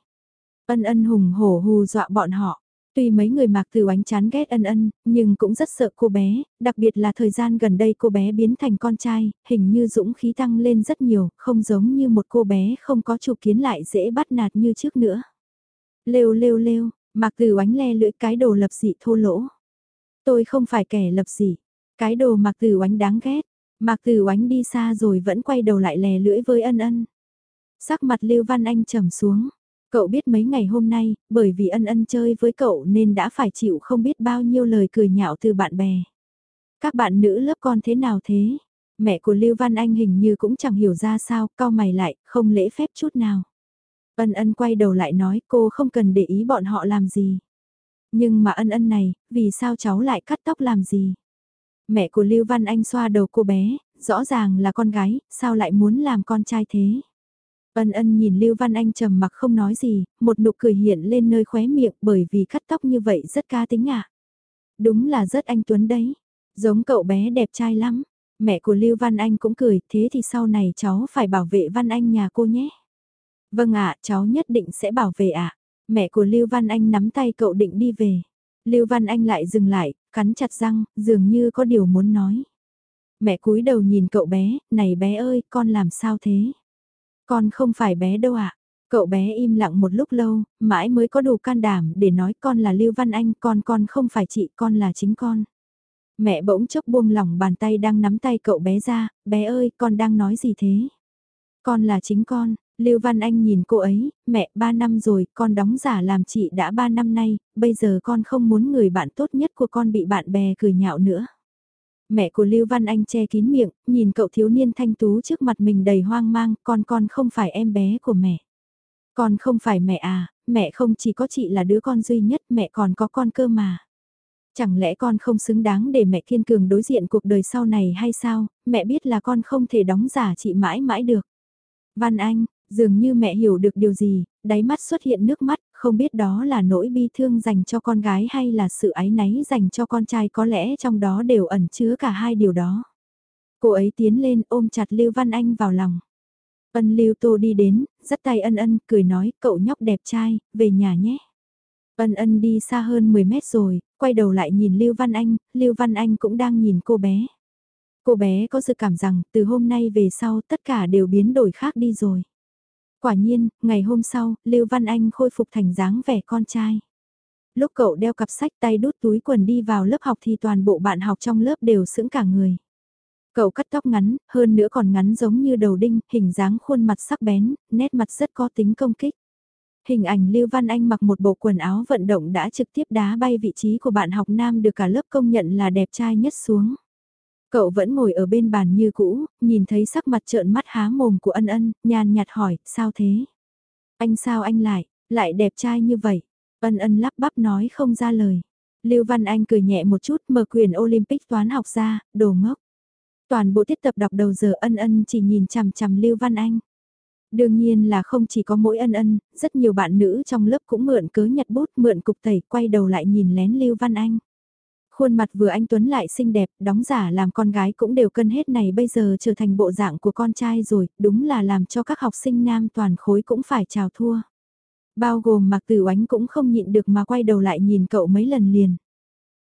Ân ân hùng hổ hù dọa bọn họ. Tuy mấy người mạc tử ánh chán ghét ân ân, nhưng cũng rất sợ cô bé, đặc biệt là thời gian gần đây cô bé biến thành con trai, hình như dũng khí tăng lên rất nhiều, không giống như một cô bé không có chủ kiến lại dễ bắt nạt như trước nữa. Lêu lêu lêu, mạc tử ánh le lưỡi cái đồ lập dị thô lỗ. Tôi không phải kẻ lập dị, cái đồ mạc tử ánh đáng ghét. Mạc tử ánh đi xa rồi vẫn quay đầu lại lè lưỡi với ân ân. Sắc mặt Lưu Văn Anh trầm xuống. Cậu biết mấy ngày hôm nay, bởi vì ân ân chơi với cậu nên đã phải chịu không biết bao nhiêu lời cười nhạo từ bạn bè. Các bạn nữ lớp con thế nào thế? Mẹ của Lưu Văn Anh hình như cũng chẳng hiểu ra sao, cao mày lại, không lễ phép chút nào. Ân ân quay đầu lại nói cô không cần để ý bọn họ làm gì. Nhưng mà ân ân này, vì sao cháu lại cắt tóc làm gì? Mẹ của Lưu Văn Anh xoa đầu cô bé, rõ ràng là con gái, sao lại muốn làm con trai thế? Ân ân nhìn Lưu Văn Anh trầm mặc không nói gì, một nụ cười hiện lên nơi khóe miệng bởi vì cắt tóc như vậy rất ca tính ạ. À. Đúng là rất anh Tuấn đấy, giống cậu bé đẹp trai lắm. Mẹ của Lưu Văn Anh cũng cười, thế thì sau này cháu phải bảo vệ Văn Anh nhà cô nhé. Vâng ạ, cháu nhất định sẽ bảo vệ ạ. Mẹ của Lưu Văn Anh nắm tay cậu định đi về. Lưu Văn Anh lại dừng lại, cắn chặt răng, dường như có điều muốn nói. Mẹ cúi đầu nhìn cậu bé, này bé ơi, con làm sao thế? Con không phải bé đâu ạ. À? Cậu bé im lặng một lúc lâu, mãi mới có đủ can đảm để nói con là Lưu Văn Anh, con con không phải chị, con là chính con. Mẹ bỗng chốc buông lỏng bàn tay đang nắm tay cậu bé ra, bé ơi, con đang nói gì thế? Con là chính con, Lưu Văn Anh nhìn cô ấy, mẹ ba năm rồi, con đóng giả làm chị đã ba năm nay, bây giờ con không muốn người bạn tốt nhất của con bị bạn bè cười nhạo nữa. Mẹ của Lưu Văn Anh che kín miệng, nhìn cậu thiếu niên thanh tú trước mặt mình đầy hoang mang, con con không phải em bé của mẹ. Con không phải mẹ à, mẹ không chỉ có chị là đứa con duy nhất, mẹ còn có con cơ mà. Chẳng lẽ con không xứng đáng để mẹ kiên cường đối diện cuộc đời sau này hay sao, mẹ biết là con không thể đóng giả chị mãi mãi được. Văn Anh, dường như mẹ hiểu được điều gì, đáy mắt xuất hiện nước mắt, không biết đó là nỗi bi thương dành cho con gái hay là sự ái náy dành cho con trai có lẽ trong đó đều ẩn chứa cả hai điều đó. Cô ấy tiến lên ôm chặt Lưu Văn Anh vào lòng. Ân Lưu Tô đi đến, dắt tay ân ân, cười nói, cậu nhóc đẹp trai, về nhà nhé. Ân ân đi xa hơn 10 mét rồi, quay đầu lại nhìn Lưu Văn Anh, Lưu Văn Anh cũng đang nhìn cô bé. Cô bé có dự cảm rằng từ hôm nay về sau tất cả đều biến đổi khác đi rồi. Quả nhiên, ngày hôm sau, Lưu Văn Anh khôi phục thành dáng vẻ con trai. Lúc cậu đeo cặp sách tay đút túi quần đi vào lớp học thì toàn bộ bạn học trong lớp đều sững cả người. Cậu cắt tóc ngắn, hơn nữa còn ngắn giống như đầu đinh, hình dáng khuôn mặt sắc bén, nét mặt rất có tính công kích. Hình ảnh Lưu Văn Anh mặc một bộ quần áo vận động đã trực tiếp đá bay vị trí của bạn học nam được cả lớp công nhận là đẹp trai nhất xuống. Cậu vẫn ngồi ở bên bàn như cũ, nhìn thấy sắc mặt trợn mắt há mồm của ân ân, nhàn nhạt hỏi, sao thế? Anh sao anh lại, lại đẹp trai như vậy? Ân ân lắp bắp nói không ra lời. Lưu Văn Anh cười nhẹ một chút mở quyền Olympic toán học ra, đồ ngốc. Toàn bộ tiết tập đọc đầu giờ ân ân chỉ nhìn chằm chằm Lưu Văn Anh. Đương nhiên là không chỉ có mỗi ân ân, rất nhiều bạn nữ trong lớp cũng mượn cớ nhặt bút mượn cục tẩy quay đầu lại nhìn lén Lưu Văn Anh. Khuôn mặt vừa anh Tuấn lại xinh đẹp, đóng giả làm con gái cũng đều cân hết này bây giờ trở thành bộ dạng của con trai rồi, đúng là làm cho các học sinh nam toàn khối cũng phải chào thua. Bao gồm Mạc Tử Oánh cũng không nhịn được mà quay đầu lại nhìn cậu mấy lần liền.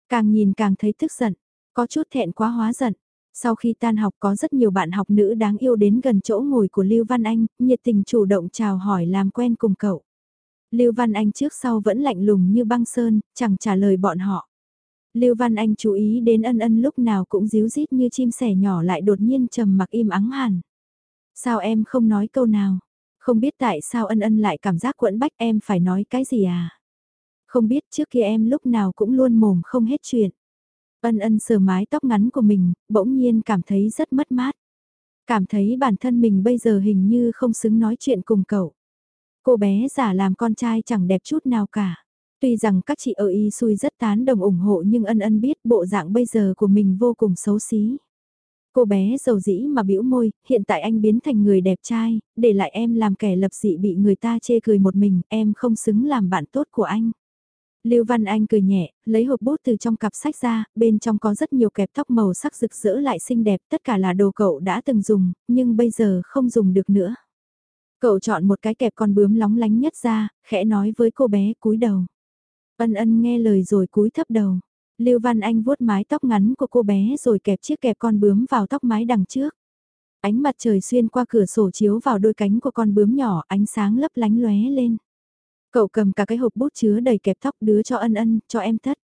Càng nhìn càng thấy tức giận, có chút thẹn quá hóa giận. Sau khi tan học có rất nhiều bạn học nữ đáng yêu đến gần chỗ ngồi của Lưu Văn Anh, nhiệt tình chủ động chào hỏi làm quen cùng cậu. Lưu Văn Anh trước sau vẫn lạnh lùng như băng sơn, chẳng trả lời bọn họ. Lưu Văn Anh chú ý đến ân ân lúc nào cũng díu dít như chim sẻ nhỏ lại đột nhiên trầm mặc im ắng hẳn. Sao em không nói câu nào? Không biết tại sao ân ân lại cảm giác quẫn bách em phải nói cái gì à? Không biết trước kia em lúc nào cũng luôn mồm không hết chuyện. Ân ân sờ mái tóc ngắn của mình, bỗng nhiên cảm thấy rất mất mát. Cảm thấy bản thân mình bây giờ hình như không xứng nói chuyện cùng cậu. Cô bé giả làm con trai chẳng đẹp chút nào cả. Tuy rằng các chị ở y xui rất tán đồng ủng hộ nhưng ân ân biết bộ dạng bây giờ của mình vô cùng xấu xí. Cô bé giàu dĩ mà bĩu môi, hiện tại anh biến thành người đẹp trai, để lại em làm kẻ lập dị bị người ta chê cười một mình, em không xứng làm bạn tốt của anh. Lưu Văn Anh cười nhẹ, lấy hộp bút từ trong cặp sách ra, bên trong có rất nhiều kẹp tóc màu sắc rực rỡ lại xinh đẹp, tất cả là đồ cậu đã từng dùng, nhưng bây giờ không dùng được nữa. Cậu chọn một cái kẹp con bướm lóng lánh nhất ra, khẽ nói với cô bé cúi đầu. Ân ân nghe lời rồi cúi thấp đầu. Lưu Văn Anh vuốt mái tóc ngắn của cô bé rồi kẹp chiếc kẹp con bướm vào tóc mái đằng trước. Ánh mặt trời xuyên qua cửa sổ chiếu vào đôi cánh của con bướm nhỏ ánh sáng lấp lánh lóe lên. Cậu cầm cả cái hộp bút chứa đầy kẹp tóc đứa cho ân ân, cho em thất.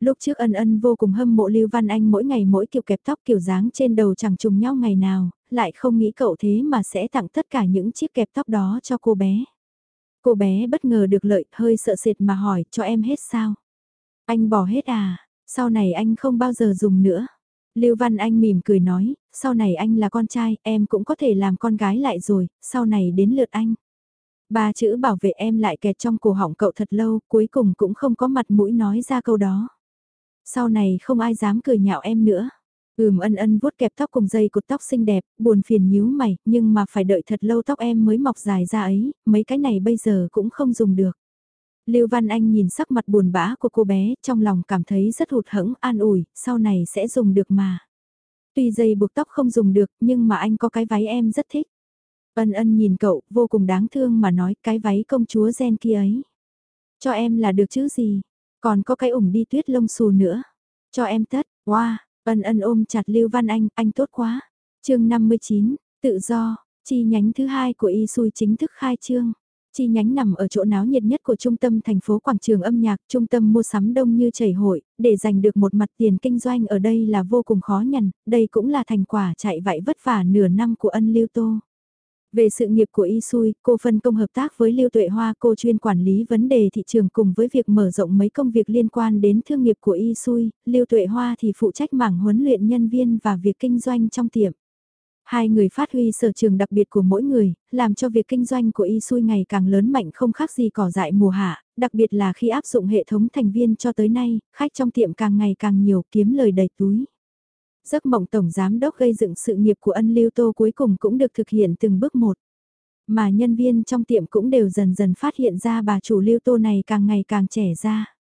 Lúc trước ân ân vô cùng hâm mộ Lưu Văn Anh mỗi ngày mỗi kiểu kẹp tóc kiểu dáng trên đầu chẳng trùng nhau ngày nào, lại không nghĩ cậu thế mà sẽ tặng tất cả những chiếc kẹp tóc đó cho cô bé. Cô bé bất ngờ được lợi, hơi sợ sệt mà hỏi, cho em hết sao? Anh bỏ hết à, sau này anh không bao giờ dùng nữa. Lưu Văn Anh mỉm cười nói, sau này anh là con trai, em cũng có thể làm con gái lại rồi, sau này đến lượt anh. Ba chữ bảo vệ em lại kẹt trong cổ họng cậu thật lâu, cuối cùng cũng không có mặt mũi nói ra câu đó. Sau này không ai dám cười nhạo em nữa. Ừm ân ân vuốt kẹp tóc cùng dây cột tóc xinh đẹp, buồn phiền nhíu mày, nhưng mà phải đợi thật lâu tóc em mới mọc dài ra ấy, mấy cái này bây giờ cũng không dùng được. Lưu Văn Anh nhìn sắc mặt buồn bã của cô bé, trong lòng cảm thấy rất hụt hẫng, an ủi, sau này sẽ dùng được mà. Tuy dây buộc tóc không dùng được, nhưng mà anh có cái váy em rất thích. Ân ân nhìn cậu, vô cùng đáng thương mà nói cái váy công chúa gen kia ấy. Cho em là được chứ gì, còn có cái ủng đi tuyết lông xù nữa. Cho em tất, wow, ân ân ôm chặt Lưu Văn Anh, anh tốt quá. chương 59, tự do, chi nhánh thứ hai của Y Sui chính thức khai trương. Chi nhánh nằm ở chỗ náo nhiệt nhất của trung tâm thành phố quảng trường âm nhạc, trung tâm mua sắm đông như chảy hội, để giành được một mặt tiền kinh doanh ở đây là vô cùng khó nhằn, đây cũng là thành quả chạy vạy vất vả nửa năm của ân lưu tô. Về sự nghiệp của Y Sui, cô phân công hợp tác với Lưu Tuệ Hoa, cô chuyên quản lý vấn đề thị trường cùng với việc mở rộng mấy công việc liên quan đến thương nghiệp của Y Sui, Lưu Tuệ Hoa thì phụ trách mảng huấn luyện nhân viên và việc kinh doanh trong tiệm. Hai người phát huy sở trường đặc biệt của mỗi người, làm cho việc kinh doanh của Y Sui ngày càng lớn mạnh không khác gì cỏ dại mùa hạ, đặc biệt là khi áp dụng hệ thống thành viên cho tới nay, khách trong tiệm càng ngày càng nhiều kiếm lời đầy túi giấc mộng tổng giám đốc gây dựng sự nghiệp của ân lưu tô cuối cùng cũng được thực hiện từng bước một. Mà nhân viên trong tiệm cũng đều dần dần phát hiện ra bà chủ lưu tô này càng ngày càng trẻ ra.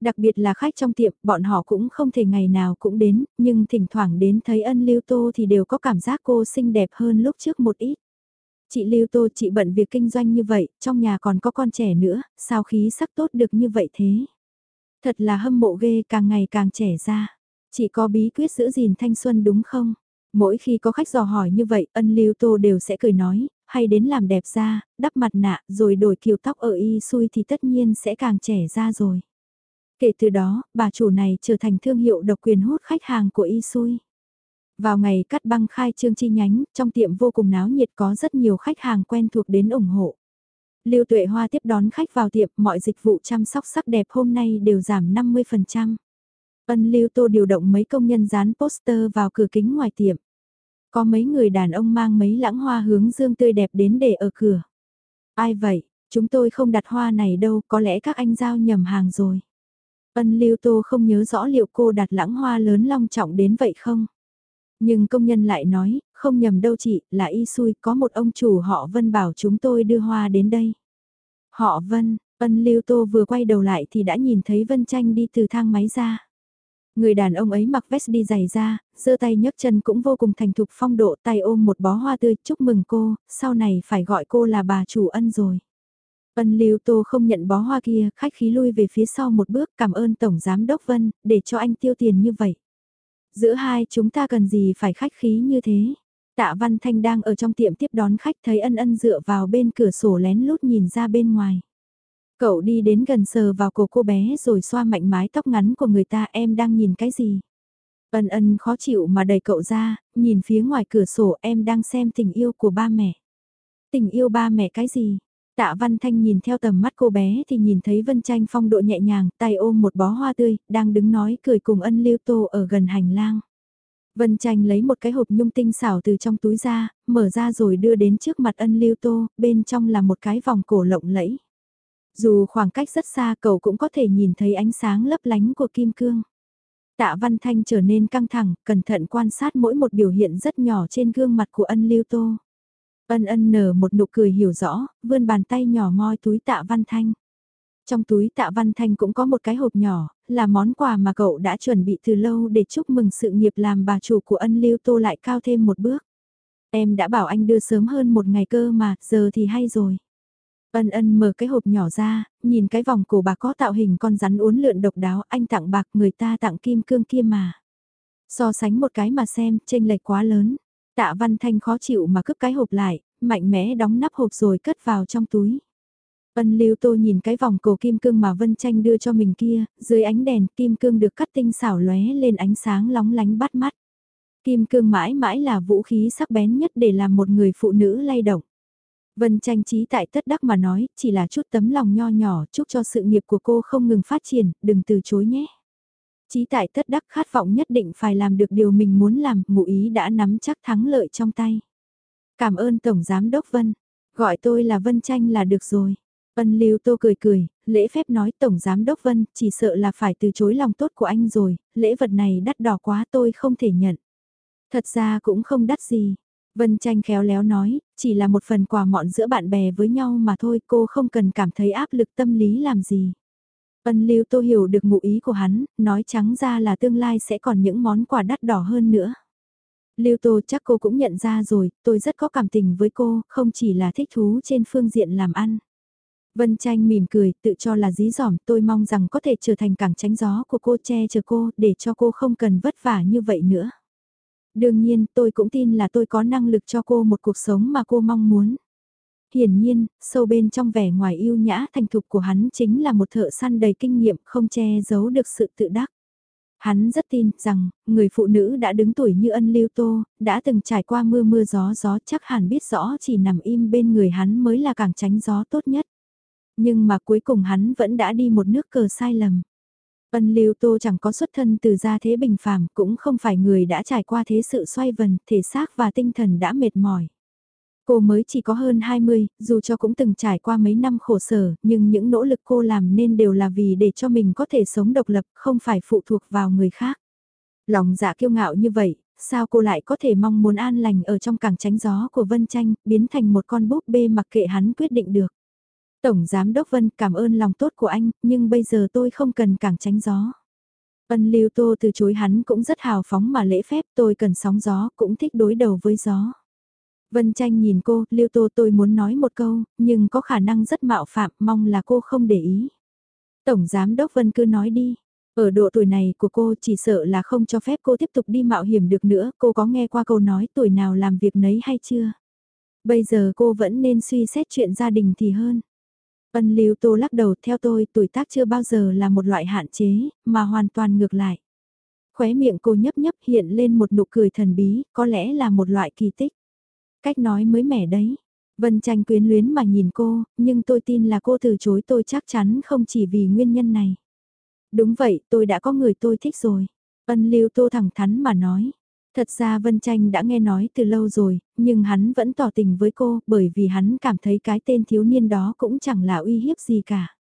Đặc biệt là khách trong tiệm, bọn họ cũng không thể ngày nào cũng đến, nhưng thỉnh thoảng đến thấy ân lưu tô thì đều có cảm giác cô xinh đẹp hơn lúc trước một ít. Chị Lưu Tô chị bận việc kinh doanh như vậy, trong nhà còn có con trẻ nữa, sao khí sắc tốt được như vậy thế? Thật là hâm mộ ghê càng ngày càng trẻ ra. Chị có bí quyết giữ gìn thanh xuân đúng không? Mỗi khi có khách dò hỏi như vậy, ân Lưu Tô đều sẽ cười nói, hay đến làm đẹp ra, đắp mặt nạ, rồi đổi kiểu tóc ở y xui thì tất nhiên sẽ càng trẻ ra rồi. Kể từ đó, bà chủ này trở thành thương hiệu độc quyền hút khách hàng của y xui. Vào ngày cắt băng khai trương chi nhánh, trong tiệm vô cùng náo nhiệt có rất nhiều khách hàng quen thuộc đến ủng hộ. Lưu Tuệ Hoa tiếp đón khách vào tiệm, mọi dịch vụ chăm sóc sắc đẹp hôm nay đều giảm 50%. Ân Lưu Tô điều động mấy công nhân dán poster vào cửa kính ngoài tiệm. Có mấy người đàn ông mang mấy lãng hoa hướng dương tươi đẹp đến để ở cửa. Ai vậy, chúng tôi không đặt hoa này đâu, có lẽ các anh giao nhầm hàng rồi. Ân Lưu Tô không nhớ rõ liệu cô đặt lãng hoa lớn long trọng đến vậy không? Nhưng công nhân lại nói, không nhầm đâu chị, là y xui, có một ông chủ họ Vân bảo chúng tôi đưa hoa đến đây. Họ Vân, Ân Lưu Tô vừa quay đầu lại thì đã nhìn thấy Vân Tranh đi từ thang máy ra. Người đàn ông ấy mặc vest đi giày ra, giơ tay nhấc chân cũng vô cùng thành thục phong độ tay ôm một bó hoa tươi chúc mừng cô, sau này phải gọi cô là bà chủ ân rồi. Ân Lưu Tô không nhận bó hoa kia, khách khí lui về phía sau một bước cảm ơn Tổng Giám Đốc Vân, để cho anh tiêu tiền như vậy. Giữa hai chúng ta cần gì phải khách khí như thế. Tạ Văn Thanh đang ở trong tiệm tiếp đón khách thấy ân ân dựa vào bên cửa sổ lén lút nhìn ra bên ngoài. Cậu đi đến gần sờ vào cổ cô bé rồi xoa mạnh mái tóc ngắn của người ta em đang nhìn cái gì. Ân ân khó chịu mà đẩy cậu ra, nhìn phía ngoài cửa sổ em đang xem tình yêu của ba mẹ. Tình yêu ba mẹ cái gì? Tạ Văn Thanh nhìn theo tầm mắt cô bé thì nhìn thấy Vân Tranh phong độ nhẹ nhàng, tay ôm một bó hoa tươi, đang đứng nói cười cùng ân lưu tô ở gần hành lang. Vân Tranh lấy một cái hộp nhung tinh xảo từ trong túi ra, mở ra rồi đưa đến trước mặt ân lưu tô, bên trong là một cái vòng cổ lộng lẫy. Dù khoảng cách rất xa cậu cũng có thể nhìn thấy ánh sáng lấp lánh của kim cương. Tạ Văn Thanh trở nên căng thẳng, cẩn thận quan sát mỗi một biểu hiện rất nhỏ trên gương mặt của ân lưu tô. Ân ân nở một nụ cười hiểu rõ, vươn bàn tay nhỏ moi túi tạ văn thanh. Trong túi tạ văn thanh cũng có một cái hộp nhỏ, là món quà mà cậu đã chuẩn bị từ lâu để chúc mừng sự nghiệp làm bà chủ của ân lưu tô lại cao thêm một bước. Em đã bảo anh đưa sớm hơn một ngày cơ mà, giờ thì hay rồi. Ân ân mở cái hộp nhỏ ra, nhìn cái vòng cổ bạc có tạo hình con rắn uốn lượn độc đáo, anh tặng bạc người ta tặng kim cương kia mà. So sánh một cái mà xem, tranh lệch quá lớn. Tạ Văn Thanh khó chịu mà cướp cái hộp lại, mạnh mẽ đóng nắp hộp rồi cất vào trong túi. Ân Lưu Tô nhìn cái vòng cổ kim cương mà Vân Tranh đưa cho mình kia, dưới ánh đèn kim cương được cắt tinh xảo lóe lên ánh sáng lóng lánh bắt mắt. Kim cương mãi mãi là vũ khí sắc bén nhất để làm một người phụ nữ lay động. Vân Tranh trí tại tất đắc mà nói, chỉ là chút tấm lòng nho nhỏ chúc cho sự nghiệp của cô không ngừng phát triển, đừng từ chối nhé. Chí tại tất đắc khát vọng nhất định phải làm được điều mình muốn làm, ngụ ý đã nắm chắc thắng lợi trong tay. Cảm ơn Tổng Giám Đốc Vân, gọi tôi là Vân Tranh là được rồi. Ân Lưu Tô cười cười, lễ phép nói Tổng Giám Đốc Vân, chỉ sợ là phải từ chối lòng tốt của anh rồi, lễ vật này đắt đỏ quá tôi không thể nhận. Thật ra cũng không đắt gì. Vân Tranh khéo léo nói, chỉ là một phần quà mọn giữa bạn bè với nhau mà thôi cô không cần cảm thấy áp lực tâm lý làm gì. Ân Lưu Tô hiểu được ngụ ý của hắn, nói trắng ra là tương lai sẽ còn những món quà đắt đỏ hơn nữa. Lưu Tô chắc cô cũng nhận ra rồi, tôi rất có cảm tình với cô, không chỉ là thích thú trên phương diện làm ăn. Vân Tranh mỉm cười, tự cho là dí dỏm, tôi mong rằng có thể trở thành cảng tránh gió của cô che chở cô, để cho cô không cần vất vả như vậy nữa. Đương nhiên, tôi cũng tin là tôi có năng lực cho cô một cuộc sống mà cô mong muốn. Hiển nhiên, sâu bên trong vẻ ngoài yêu nhã thành thục của hắn chính là một thợ săn đầy kinh nghiệm không che giấu được sự tự đắc. Hắn rất tin rằng, người phụ nữ đã đứng tuổi như ân lưu tô, đã từng trải qua mưa mưa gió gió chắc hẳn biết rõ chỉ nằm im bên người hắn mới là càng tránh gió tốt nhất. Nhưng mà cuối cùng hắn vẫn đã đi một nước cờ sai lầm. Ân lưu tô chẳng có xuất thân từ gia thế bình phàm cũng không phải người đã trải qua thế sự xoay vần, thể xác và tinh thần đã mệt mỏi. Cô mới chỉ có hơn 20, dù cho cũng từng trải qua mấy năm khổ sở, nhưng những nỗ lực cô làm nên đều là vì để cho mình có thể sống độc lập, không phải phụ thuộc vào người khác. Lòng dạ kiêu ngạo như vậy, sao cô lại có thể mong muốn an lành ở trong cảng tránh gió của Vân Tranh, biến thành một con búp bê mặc kệ hắn quyết định được. Tổng Giám Đốc Vân cảm ơn lòng tốt của anh, nhưng bây giờ tôi không cần càng tránh gió. Ân Lưu Tô từ chối hắn cũng rất hào phóng mà lễ phép tôi cần sóng gió, cũng thích đối đầu với gió. Vân Tranh nhìn cô, Lưu Tô tôi muốn nói một câu, nhưng có khả năng rất mạo phạm, mong là cô không để ý. Tổng Giám Đốc Vân cứ nói đi. Ở độ tuổi này của cô chỉ sợ là không cho phép cô tiếp tục đi mạo hiểm được nữa, cô có nghe qua câu nói tuổi nào làm việc nấy hay chưa? Bây giờ cô vẫn nên suy xét chuyện gia đình thì hơn. Ân Lưu Tô lắc đầu theo tôi tuổi tác chưa bao giờ là một loại hạn chế, mà hoàn toàn ngược lại. Khóe miệng cô nhấp nhấp hiện lên một nụ cười thần bí, có lẽ là một loại kỳ tích. Cách nói mới mẻ đấy. Vân tranh quyến luyến mà nhìn cô, nhưng tôi tin là cô từ chối tôi chắc chắn không chỉ vì nguyên nhân này. Đúng vậy, tôi đã có người tôi thích rồi. Ân Lưu Tô thẳng thắn mà nói. Thật ra Vân Tranh đã nghe nói từ lâu rồi, nhưng hắn vẫn tỏ tình với cô bởi vì hắn cảm thấy cái tên thiếu niên đó cũng chẳng là uy hiếp gì cả.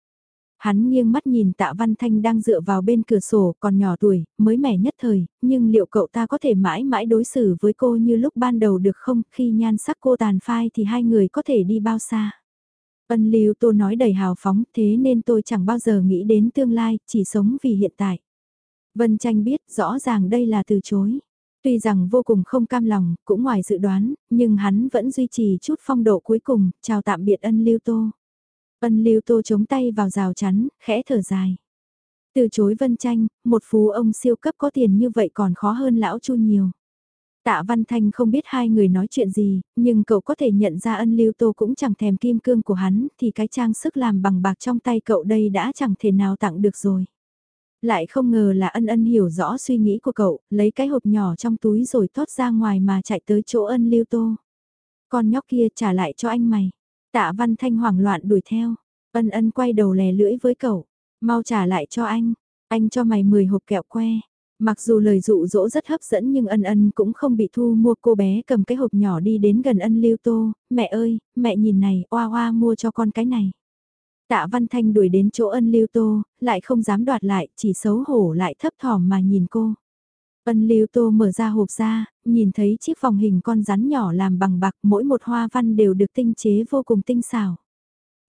Hắn nghiêng mắt nhìn tạ Văn Thanh đang dựa vào bên cửa sổ còn nhỏ tuổi, mới mẻ nhất thời, nhưng liệu cậu ta có thể mãi mãi đối xử với cô như lúc ban đầu được không khi nhan sắc cô tàn phai thì hai người có thể đi bao xa. Ân Lưu Tô nói đầy hào phóng thế nên tôi chẳng bao giờ nghĩ đến tương lai, chỉ sống vì hiện tại. Vân Tranh biết rõ ràng đây là từ chối. Tuy rằng vô cùng không cam lòng, cũng ngoài dự đoán, nhưng hắn vẫn duy trì chút phong độ cuối cùng, chào tạm biệt ân Lưu Tô. Ân Lưu Tô chống tay vào rào chắn, khẽ thở dài. Từ chối Vân Tranh, một phú ông siêu cấp có tiền như vậy còn khó hơn lão Chu nhiều. Tạ Văn Thanh không biết hai người nói chuyện gì, nhưng cậu có thể nhận ra ân lưu tô cũng chẳng thèm kim cương của hắn, thì cái trang sức làm bằng bạc trong tay cậu đây đã chẳng thể nào tặng được rồi. Lại không ngờ là ân ân hiểu rõ suy nghĩ của cậu, lấy cái hộp nhỏ trong túi rồi thoát ra ngoài mà chạy tới chỗ ân lưu tô. Con nhóc kia trả lại cho anh mày. Tạ Văn Thanh hoảng loạn đuổi theo. Ân ân quay đầu lè lưỡi với cậu. Mau trả lại cho anh. Anh cho mày 10 hộp kẹo que. Mặc dù lời dụ dỗ rất hấp dẫn nhưng ân ân cũng không bị thu mua cô bé cầm cái hộp nhỏ đi đến gần ân lưu tô, mẹ ơi, mẹ nhìn này, oa oa mua cho con cái này. Tạ Văn Thanh đuổi đến chỗ ân lưu tô, lại không dám đoạt lại, chỉ xấu hổ lại thấp thỏm mà nhìn cô. Ân lưu tô mở ra hộp ra, nhìn thấy chiếc vòng hình con rắn nhỏ làm bằng bạc mỗi một hoa văn đều được tinh chế vô cùng tinh xảo.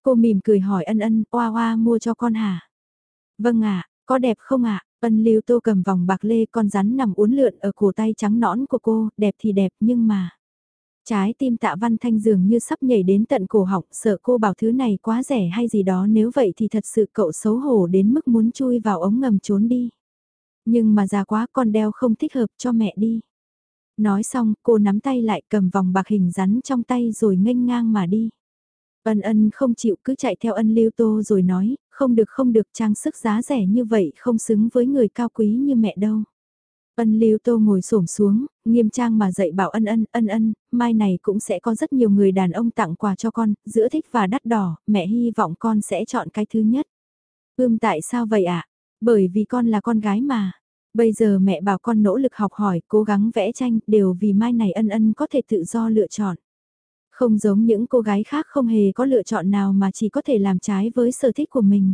Cô mỉm cười hỏi ân ân, oa oa mua cho con hả? Vâng ạ, có đẹp không ạ? Ân lưu tô cầm vòng bạc lê con rắn nằm uốn lượn ở cổ tay trắng nõn của cô, đẹp thì đẹp nhưng mà... Trái tim tạ văn thanh dường như sắp nhảy đến tận cổ họng, sợ cô bảo thứ này quá rẻ hay gì đó nếu vậy thì thật sự cậu xấu hổ đến mức muốn chui vào ống ngầm trốn đi. Nhưng mà già quá con đeo không thích hợp cho mẹ đi. Nói xong cô nắm tay lại cầm vòng bạc hình rắn trong tay rồi nghênh ngang mà đi. Ân ân không chịu cứ chạy theo ân lưu tô rồi nói, không được không được trang sức giá rẻ như vậy không xứng với người cao quý như mẹ đâu. Ân lưu tô ngồi xổm xuống, nghiêm trang mà dạy bảo ân ân, ân ân, mai này cũng sẽ có rất nhiều người đàn ông tặng quà cho con, giữa thích và đắt đỏ, mẹ hy vọng con sẽ chọn cái thứ nhất. Ưm tại sao vậy ạ? À? Bởi vì con là con gái mà. Bây giờ mẹ bảo con nỗ lực học hỏi, cố gắng vẽ tranh, đều vì mai này ân ân có thể tự do lựa chọn. Không giống những cô gái khác không hề có lựa chọn nào mà chỉ có thể làm trái với sở thích của mình.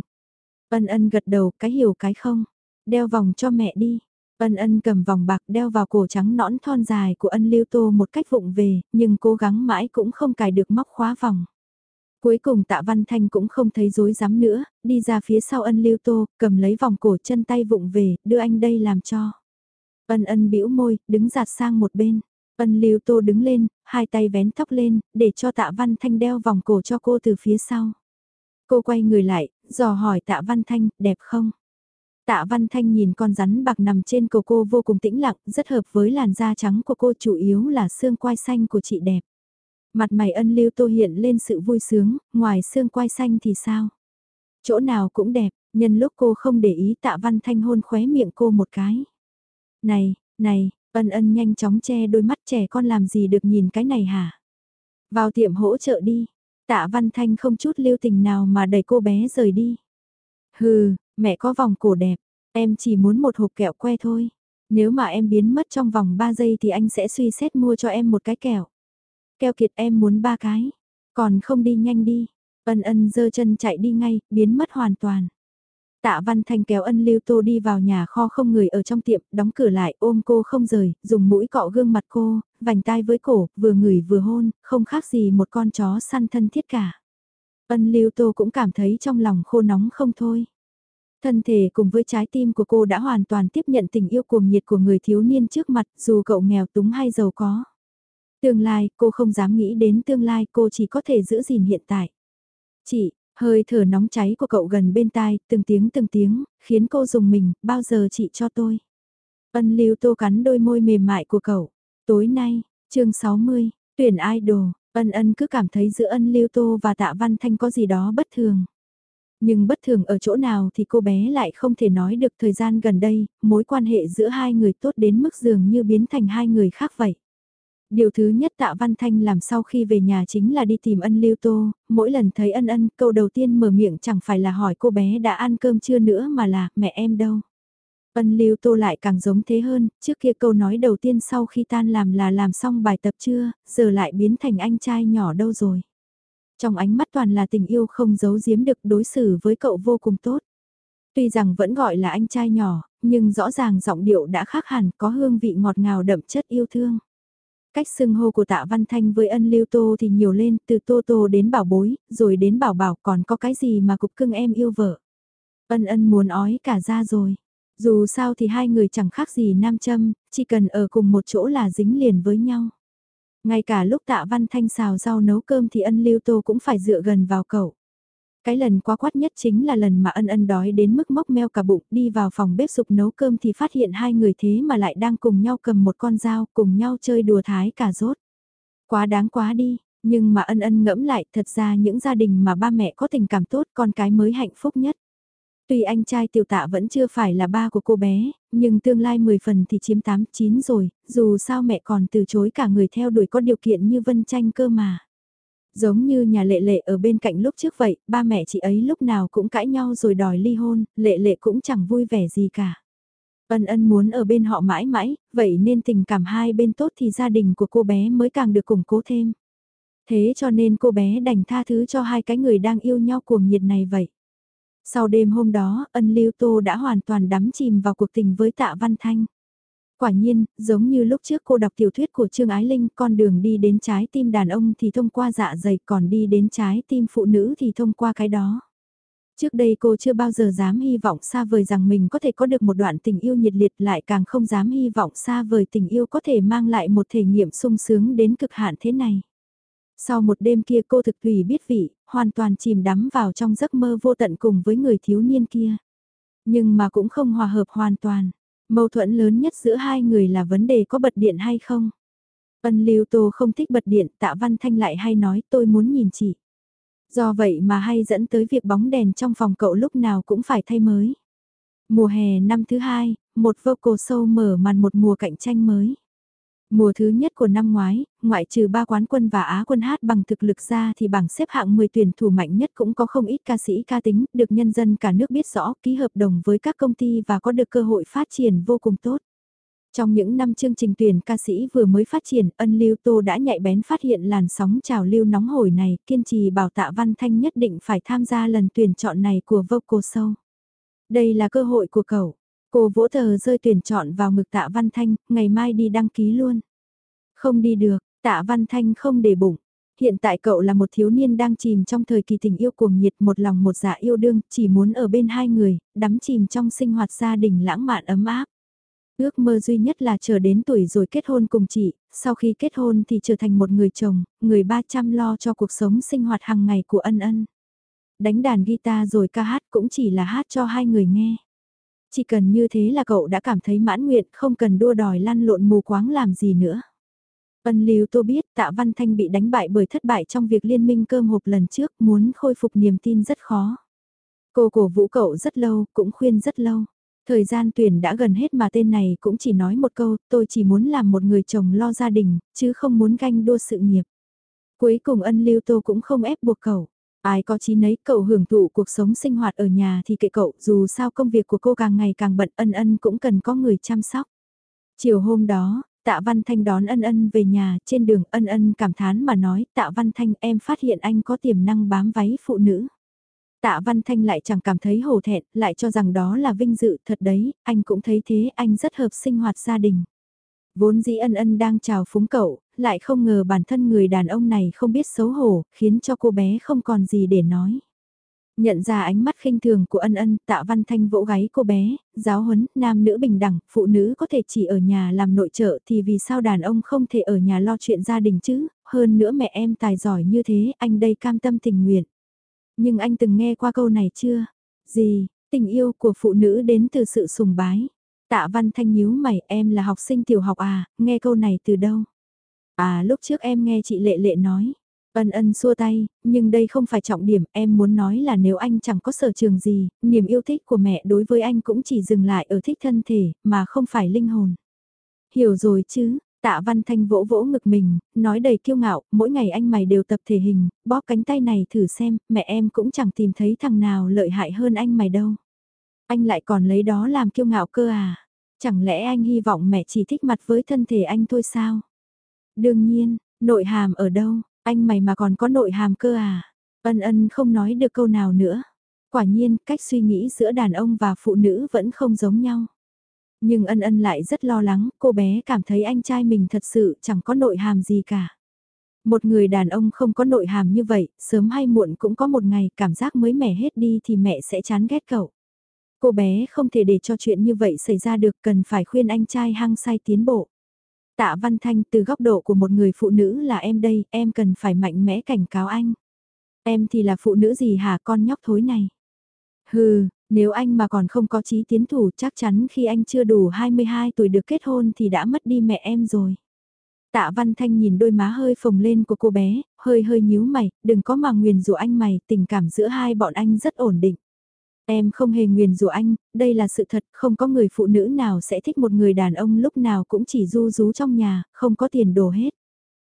Ân ân gật đầu cái hiểu cái không. Đeo vòng cho mẹ đi. Ân ân cầm vòng bạc đeo vào cổ trắng nõn thon dài của ân lưu tô một cách vụng về, nhưng cố gắng mãi cũng không cài được móc khóa vòng. Cuối cùng tạ văn thanh cũng không thấy dối dám nữa, đi ra phía sau ân lưu tô, cầm lấy vòng cổ chân tay vụng về, đưa anh đây làm cho. Ân ân bĩu môi, đứng giạt sang một bên. Ân lưu tô đứng lên, hai tay vén tóc lên, để cho tạ văn thanh đeo vòng cổ cho cô từ phía sau. Cô quay người lại, dò hỏi tạ văn thanh, đẹp không? Tạ văn thanh nhìn con rắn bạc nằm trên cổ cô vô cùng tĩnh lặng, rất hợp với làn da trắng của cô chủ yếu là xương quai xanh của chị đẹp. Mặt mày ân lưu tô hiện lên sự vui sướng, ngoài xương quai xanh thì sao? Chỗ nào cũng đẹp, nhân lúc cô không để ý tạ văn thanh hôn khóe miệng cô một cái. Này, này, Ân ân nhanh chóng che đôi mắt trẻ con làm gì được nhìn cái này hả? Vào tiệm hỗ trợ đi. Tạ Văn Thanh không chút lưu tình nào mà đẩy cô bé rời đi. Hừ, mẹ có vòng cổ đẹp, em chỉ muốn một hộp kẹo que thôi. Nếu mà em biến mất trong vòng 3 giây thì anh sẽ suy xét mua cho em một cái kẹo. Keo kiệt em muốn ba cái, còn không đi nhanh đi. Ân ân giơ chân chạy đi ngay, biến mất hoàn toàn. Tạ Văn Thanh kéo ân lưu tô đi vào nhà kho không người ở trong tiệm, đóng cửa lại, ôm cô không rời, dùng mũi cọ gương mặt cô, vành tai với cổ, vừa ngửi vừa hôn, không khác gì một con chó săn thân thiết cả. Ân lưu tô cũng cảm thấy trong lòng khô nóng không thôi. Thân thể cùng với trái tim của cô đã hoàn toàn tiếp nhận tình yêu cuồng nhiệt của người thiếu niên trước mặt dù cậu nghèo túng hay giàu có. Tương lai, cô không dám nghĩ đến tương lai cô chỉ có thể giữ gìn hiện tại. Chị, hơi thở nóng cháy của cậu gần bên tai, từng tiếng từng tiếng, khiến cô dùng mình, bao giờ chị cho tôi. Ân lưu tô cắn đôi môi mềm mại của cậu. Tối nay, chương 60, tuyển idol, ân ân cứ cảm thấy giữa ân lưu tô và tạ văn thanh có gì đó bất thường. Nhưng bất thường ở chỗ nào thì cô bé lại không thể nói được thời gian gần đây, mối quan hệ giữa hai người tốt đến mức dường như biến thành hai người khác vậy. Điều thứ nhất tạ Văn Thanh làm sau khi về nhà chính là đi tìm ân lưu tô, mỗi lần thấy ân ân câu đầu tiên mở miệng chẳng phải là hỏi cô bé đã ăn cơm chưa nữa mà là mẹ em đâu. Ân lưu tô lại càng giống thế hơn, trước kia câu nói đầu tiên sau khi tan làm là làm xong bài tập chưa, giờ lại biến thành anh trai nhỏ đâu rồi. Trong ánh mắt toàn là tình yêu không giấu giếm được đối xử với cậu vô cùng tốt. Tuy rằng vẫn gọi là anh trai nhỏ, nhưng rõ ràng giọng điệu đã khác hẳn có hương vị ngọt ngào đậm chất yêu thương. Cách xưng hô của tạ Văn Thanh với ân lưu tô thì nhiều lên, từ tô tô đến bảo bối, rồi đến bảo bảo còn có cái gì mà cục cưng em yêu vợ. Ân ân muốn ói cả ra rồi. Dù sao thì hai người chẳng khác gì nam châm, chỉ cần ở cùng một chỗ là dính liền với nhau. Ngay cả lúc tạ văn thanh xào rau nấu cơm thì ân lưu tô cũng phải dựa gần vào cậu. Cái lần quá quát nhất chính là lần mà ân ân đói đến mức móc meo cả bụng đi vào phòng bếp sụp nấu cơm thì phát hiện hai người thế mà lại đang cùng nhau cầm một con dao cùng nhau chơi đùa thái cả rốt. Quá đáng quá đi, nhưng mà ân ân ngẫm lại thật ra những gia đình mà ba mẹ có tình cảm tốt con cái mới hạnh phúc nhất. Tuy anh trai tiểu tạ vẫn chưa phải là ba của cô bé, nhưng tương lai 10 phần thì chiếm 8, 9 rồi, dù sao mẹ còn từ chối cả người theo đuổi có điều kiện như Vân Tranh cơ mà. Giống như nhà lệ lệ ở bên cạnh lúc trước vậy, ba mẹ chị ấy lúc nào cũng cãi nhau rồi đòi ly hôn, lệ lệ cũng chẳng vui vẻ gì cả. Ân ân muốn ở bên họ mãi mãi, vậy nên tình cảm hai bên tốt thì gia đình của cô bé mới càng được củng cố thêm. Thế cho nên cô bé đành tha thứ cho hai cái người đang yêu nhau cuồng nhiệt này vậy. Sau đêm hôm đó, ân lưu tô đã hoàn toàn đắm chìm vào cuộc tình với tạ văn thanh. Quả nhiên, giống như lúc trước cô đọc tiểu thuyết của Trương Ái Linh, con đường đi đến trái tim đàn ông thì thông qua dạ dày, còn đi đến trái tim phụ nữ thì thông qua cái đó. Trước đây cô chưa bao giờ dám hy vọng xa vời rằng mình có thể có được một đoạn tình yêu nhiệt liệt lại càng không dám hy vọng xa vời tình yêu có thể mang lại một thể nghiệm sung sướng đến cực hạn thế này. Sau một đêm kia cô thực tùy biết vị, hoàn toàn chìm đắm vào trong giấc mơ vô tận cùng với người thiếu niên kia. Nhưng mà cũng không hòa hợp hoàn toàn. Mâu thuẫn lớn nhất giữa hai người là vấn đề có bật điện hay không. Ân Lưu Tô không thích bật điện, Tạ Văn Thanh lại hay nói tôi muốn nhìn chị. Do vậy mà hay dẫn tới việc bóng đèn trong phòng cậu lúc nào cũng phải thay mới. Mùa hè năm thứ hai, một vocal show mở màn một mùa cạnh tranh mới. Mùa thứ nhất của năm ngoái, ngoại trừ ba quán quân và Á quân hát bằng thực lực ra thì bảng xếp hạng 10 tuyển thủ mạnh nhất cũng có không ít ca sĩ ca tính, được nhân dân cả nước biết rõ, ký hợp đồng với các công ty và có được cơ hội phát triển vô cùng tốt. Trong những năm chương trình tuyển ca sĩ vừa mới phát triển, ân lưu tô đã nhạy bén phát hiện làn sóng trào lưu nóng hổi này, kiên trì bảo tạ văn thanh nhất định phải tham gia lần tuyển chọn này của Vocal Show. Đây là cơ hội của cậu. Cô vỗ tờ rơi tuyển chọn vào ngực tạ Văn Thanh, ngày mai đi đăng ký luôn. Không đi được, tạ Văn Thanh không để bụng. Hiện tại cậu là một thiếu niên đang chìm trong thời kỳ tình yêu cuồng nhiệt một lòng một dạ yêu đương, chỉ muốn ở bên hai người, đắm chìm trong sinh hoạt gia đình lãng mạn ấm áp. Ước mơ duy nhất là chờ đến tuổi rồi kết hôn cùng chị, sau khi kết hôn thì trở thành một người chồng, người ba chăm lo cho cuộc sống sinh hoạt hàng ngày của ân ân. Đánh đàn guitar rồi ca hát cũng chỉ là hát cho hai người nghe. Chỉ cần như thế là cậu đã cảm thấy mãn nguyện, không cần đua đòi lăn lộn mù quáng làm gì nữa. Ân Lưu Tô biết Tạ Văn Thanh bị đánh bại bởi thất bại trong việc liên minh cơm hộp lần trước, muốn khôi phục niềm tin rất khó. Cô cổ vũ cậu rất lâu, cũng khuyên rất lâu. Thời gian tuyển đã gần hết mà tên này cũng chỉ nói một câu, tôi chỉ muốn làm một người chồng lo gia đình, chứ không muốn ganh đua sự nghiệp. Cuối cùng ân lưu tô cũng không ép buộc cậu. Ai có chí nấy cậu hưởng thụ cuộc sống sinh hoạt ở nhà thì kệ cậu dù sao công việc của cô càng ngày càng bận ân ân cũng cần có người chăm sóc. Chiều hôm đó, tạ Văn Thanh đón ân ân về nhà trên đường ân ân cảm thán mà nói tạ Văn Thanh em phát hiện anh có tiềm năng bám váy phụ nữ. Tạ Văn Thanh lại chẳng cảm thấy hổ thẹn, lại cho rằng đó là vinh dự, thật đấy, anh cũng thấy thế, anh rất hợp sinh hoạt gia đình. Vốn dĩ ân ân đang chào phúng cậu, lại không ngờ bản thân người đàn ông này không biết xấu hổ, khiến cho cô bé không còn gì để nói. Nhận ra ánh mắt khinh thường của ân ân, tạ văn thanh vỗ gáy cô bé, giáo huấn, nam nữ bình đẳng, phụ nữ có thể chỉ ở nhà làm nội trợ thì vì sao đàn ông không thể ở nhà lo chuyện gia đình chứ, hơn nữa mẹ em tài giỏi như thế, anh đây cam tâm tình nguyện. Nhưng anh từng nghe qua câu này chưa? Gì, tình yêu của phụ nữ đến từ sự sùng bái. Tạ văn thanh nhíu mày, em là học sinh tiểu học à, nghe câu này từ đâu? À lúc trước em nghe chị Lệ Lệ nói. Ân ân xua tay, nhưng đây không phải trọng điểm, em muốn nói là nếu anh chẳng có sở trường gì, niềm yêu thích của mẹ đối với anh cũng chỉ dừng lại ở thích thân thể, mà không phải linh hồn. Hiểu rồi chứ, tạ văn thanh vỗ vỗ ngực mình, nói đầy kiêu ngạo, mỗi ngày anh mày đều tập thể hình, bóp cánh tay này thử xem, mẹ em cũng chẳng tìm thấy thằng nào lợi hại hơn anh mày đâu. Anh lại còn lấy đó làm kiêu ngạo cơ à? Chẳng lẽ anh hy vọng mẹ chỉ thích mặt với thân thể anh thôi sao? Đương nhiên, nội hàm ở đâu, anh mày mà còn có nội hàm cơ à? Ân ân không nói được câu nào nữa. Quả nhiên, cách suy nghĩ giữa đàn ông và phụ nữ vẫn không giống nhau. Nhưng ân ân lại rất lo lắng, cô bé cảm thấy anh trai mình thật sự chẳng có nội hàm gì cả. Một người đàn ông không có nội hàm như vậy, sớm hay muộn cũng có một ngày cảm giác mới mẻ hết đi thì mẹ sẽ chán ghét cậu. Cô bé không thể để cho chuyện như vậy xảy ra được cần phải khuyên anh trai hăng say tiến bộ. Tạ Văn Thanh từ góc độ của một người phụ nữ là em đây, em cần phải mạnh mẽ cảnh cáo anh. Em thì là phụ nữ gì hả con nhóc thối này? Hừ, nếu anh mà còn không có chí tiến thủ chắc chắn khi anh chưa đủ 22 tuổi được kết hôn thì đã mất đi mẹ em rồi. Tạ Văn Thanh nhìn đôi má hơi phồng lên của cô bé, hơi hơi nhíu mày, đừng có mà nguyền rủa anh mày, tình cảm giữa hai bọn anh rất ổn định. Em không hề nguyền rủa anh, đây là sự thật, không có người phụ nữ nào sẽ thích một người đàn ông lúc nào cũng chỉ du rú trong nhà, không có tiền đồ hết.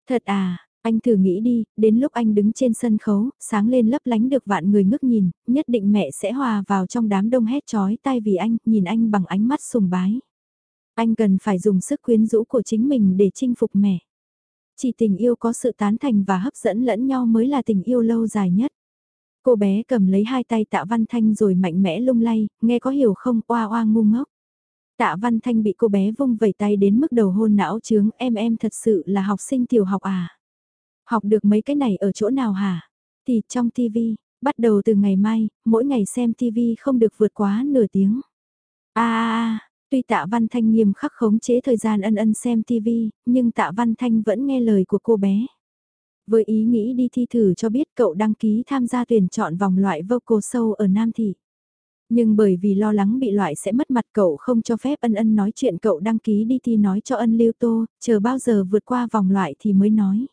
Thật à, anh thử nghĩ đi, đến lúc anh đứng trên sân khấu, sáng lên lấp lánh được vạn người ngước nhìn, nhất định mẹ sẽ hòa vào trong đám đông hét chói tai vì anh, nhìn anh bằng ánh mắt sùng bái. Anh cần phải dùng sức quyến rũ của chính mình để chinh phục mẹ. Chỉ tình yêu có sự tán thành và hấp dẫn lẫn nhau mới là tình yêu lâu dài nhất. Cô bé cầm lấy hai tay tạ văn thanh rồi mạnh mẽ lung lay, nghe có hiểu không, oa oa ngu ngốc. Tạ Văn Thanh bị cô bé vung vẩy tay đến mức đầu hôn não trướng em em thật sự là học sinh tiểu học à. Học được mấy cái này ở chỗ nào hả? Thì trong TV, bắt đầu từ ngày mai, mỗi ngày xem TV không được vượt quá nửa tiếng. À, à, à, tuy Tạ Văn Thanh nghiêm khắc khống chế thời gian ân ân xem TV, nhưng Tạ Văn Thanh vẫn nghe lời của cô bé. Với ý nghĩ đi thi thử cho biết cậu đăng ký tham gia tuyển chọn vòng loại vocal show ở Nam Thị. Nhưng bởi vì lo lắng bị loại sẽ mất mặt cậu không cho phép ân ân nói chuyện cậu đăng ký đi thi nói cho ân lưu tô, chờ bao giờ vượt qua vòng loại thì mới nói.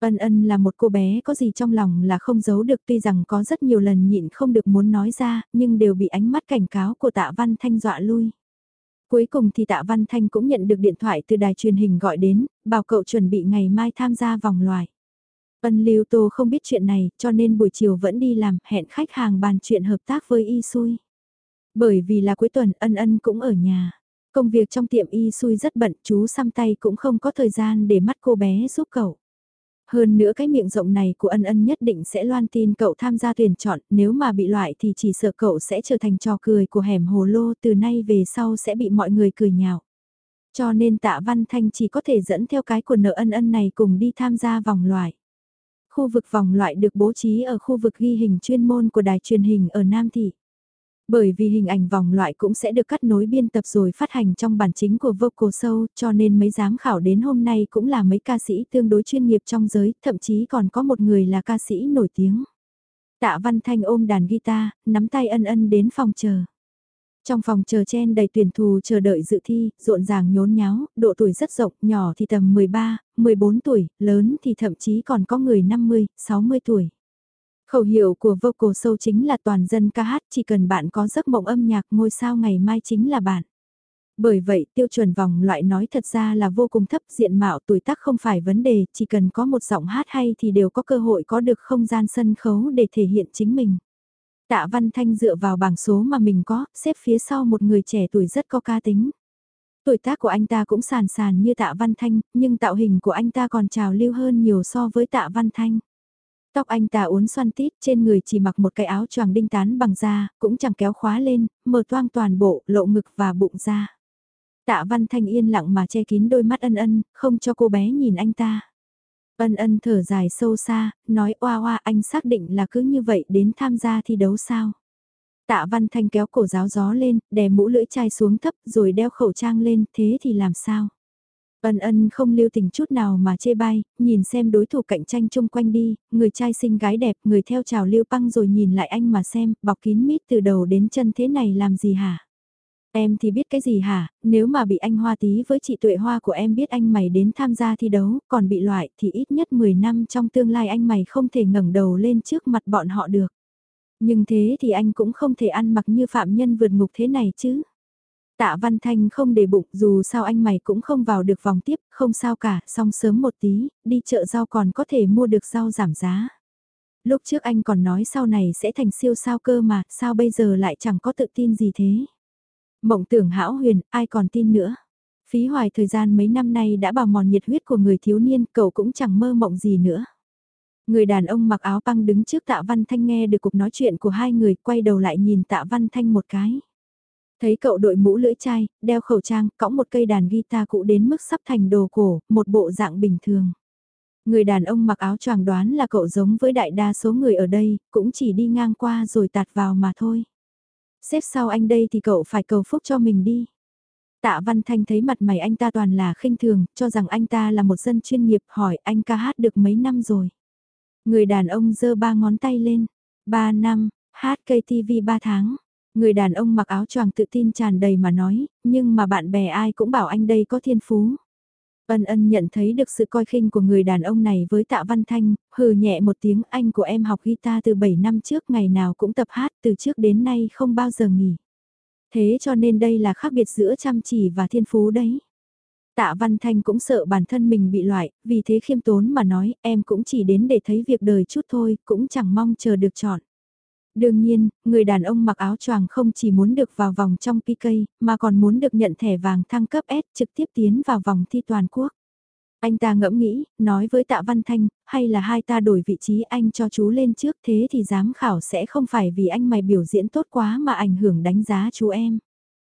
Ân ân là một cô bé có gì trong lòng là không giấu được tuy rằng có rất nhiều lần nhịn không được muốn nói ra, nhưng đều bị ánh mắt cảnh cáo của tạ văn thanh dọa lui. Cuối cùng thì tạ văn thanh cũng nhận được điện thoại từ đài truyền hình gọi đến, bảo cậu chuẩn bị ngày mai tham gia vòng loại. Ân Lưu Tô không biết chuyện này, cho nên buổi chiều vẫn đi làm, hẹn khách hàng bàn chuyện hợp tác với Y Sui. Bởi vì là cuối tuần, Ân Ân cũng ở nhà. Công việc trong tiệm Y Sui rất bận, chú xăm tay cũng không có thời gian để mắt cô bé giúp cậu. Hơn nữa cái miệng rộng này của ân ân nhất định sẽ loan tin cậu tham gia tuyển chọn, nếu mà bị loại thì chỉ sợ cậu sẽ trở thành trò cười của hẻm hồ lô từ nay về sau sẽ bị mọi người cười nhạo. Cho nên tạ Văn Thanh chỉ có thể dẫn theo cái của nợ ân ân này cùng đi tham gia vòng loại. Khu vực vòng loại được bố trí ở khu vực ghi hình chuyên môn của đài truyền hình ở Nam Thị. Bởi vì hình ảnh vòng loại cũng sẽ được cắt nối biên tập rồi phát hành trong bản chính của Vocal Show cho nên mấy giám khảo đến hôm nay cũng là mấy ca sĩ tương đối chuyên nghiệp trong giới, thậm chí còn có một người là ca sĩ nổi tiếng. Tạ Văn Thanh ôm đàn guitar, nắm tay ân ân đến phòng chờ. Trong phòng chờ chen đầy tuyển thù chờ đợi dự thi, rộn ràng nhốn nháo, độ tuổi rất rộng, nhỏ thì tầm 13, 14 tuổi, lớn thì thậm chí còn có người 50, 60 tuổi. Khẩu hiệu của vocal show chính là toàn dân ca hát, chỉ cần bạn có giấc mộng âm nhạc ngôi sao ngày mai chính là bạn. Bởi vậy tiêu chuẩn vòng loại nói thật ra là vô cùng thấp diện mạo tuổi tác không phải vấn đề, chỉ cần có một giọng hát hay thì đều có cơ hội có được không gian sân khấu để thể hiện chính mình. Tạ Văn Thanh dựa vào bảng số mà mình có, xếp phía sau một người trẻ tuổi rất có ca tính. Tuổi tác của anh ta cũng sàn sàn như Tạ Văn Thanh, nhưng tạo hình của anh ta còn trào lưu hơn nhiều so với Tạ Văn Thanh. Tóc anh ta uốn xoăn tít, trên người chỉ mặc một cái áo choàng đinh tán bằng da, cũng chẳng kéo khóa lên, mở toang toàn bộ, lộ ngực và bụng ra. Tạ Văn Thanh yên lặng mà che kín đôi mắt ân ân, không cho cô bé nhìn anh ta. Ân ân thở dài sâu xa, nói oa oa anh xác định là cứ như vậy đến tham gia thi đấu sao. Tạ Văn Thanh kéo cổ giáo gió lên, đè mũ lưỡi chai xuống thấp rồi đeo khẩu trang lên, thế thì làm sao? Ân ân không lưu tình chút nào mà chê bai, nhìn xem đối thủ cạnh tranh chung quanh đi, người trai xinh gái đẹp, người theo trào lưu băng rồi nhìn lại anh mà xem, bọc kín mít từ đầu đến chân thế này làm gì hả? Em thì biết cái gì hả, nếu mà bị anh Hoa tí với chị Tuệ Hoa của em biết anh mày đến tham gia thi đấu, còn bị loại thì ít nhất 10 năm trong tương lai anh mày không thể ngẩng đầu lên trước mặt bọn họ được. Nhưng thế thì anh cũng không thể ăn mặc như phạm nhân vượt ngục thế này chứ. Tạ Văn Thanh không để bụng dù sao anh mày cũng không vào được vòng tiếp, không sao cả, xong sớm một tí, đi chợ rau còn có thể mua được rau giảm giá. Lúc trước anh còn nói sau này sẽ thành siêu sao cơ mà, sao bây giờ lại chẳng có tự tin gì thế. Mộng tưởng hão huyền, ai còn tin nữa. Phí hoài thời gian mấy năm nay đã bào mòn nhiệt huyết của người thiếu niên, cậu cũng chẳng mơ mộng gì nữa. Người đàn ông mặc áo băng đứng trước tạ Văn Thanh nghe được cuộc nói chuyện của hai người, quay đầu lại nhìn tạ Văn Thanh một cái. Thấy cậu đội mũ lưỡi chai, đeo khẩu trang, cõng một cây đàn guitar cũ đến mức sắp thành đồ cổ, một bộ dạng bình thường. Người đàn ông mặc áo choàng đoán là cậu giống với đại đa số người ở đây, cũng chỉ đi ngang qua rồi tạt vào mà thôi. Xếp sau anh đây thì cậu phải cầu phúc cho mình đi. Tạ Văn Thanh thấy mặt mày anh ta toàn là khinh thường, cho rằng anh ta là một dân chuyên nghiệp hỏi anh ca hát được mấy năm rồi. Người đàn ông giơ ba ngón tay lên. Ba năm, hát cây TV ba tháng. Người đàn ông mặc áo choàng tự tin tràn đầy mà nói, nhưng mà bạn bè ai cũng bảo anh đây có thiên phú. Ân ân nhận thấy được sự coi khinh của người đàn ông này với tạ văn thanh, hừ nhẹ một tiếng anh của em học guitar từ 7 năm trước ngày nào cũng tập hát từ trước đến nay không bao giờ nghỉ. Thế cho nên đây là khác biệt giữa chăm chỉ và thiên phú đấy. Tạ Văn Thanh cũng sợ bản thân mình bị loại, vì thế khiêm tốn mà nói em cũng chỉ đến để thấy việc đời chút thôi, cũng chẳng mong chờ được chọn. Đương nhiên, người đàn ông mặc áo choàng không chỉ muốn được vào vòng trong PK, mà còn muốn được nhận thẻ vàng thăng cấp S trực tiếp tiến vào vòng thi toàn quốc. Anh ta ngẫm nghĩ, nói với Tạ Văn Thanh, hay là hai ta đổi vị trí anh cho chú lên trước thế thì giám khảo sẽ không phải vì anh mày biểu diễn tốt quá mà ảnh hưởng đánh giá chú em.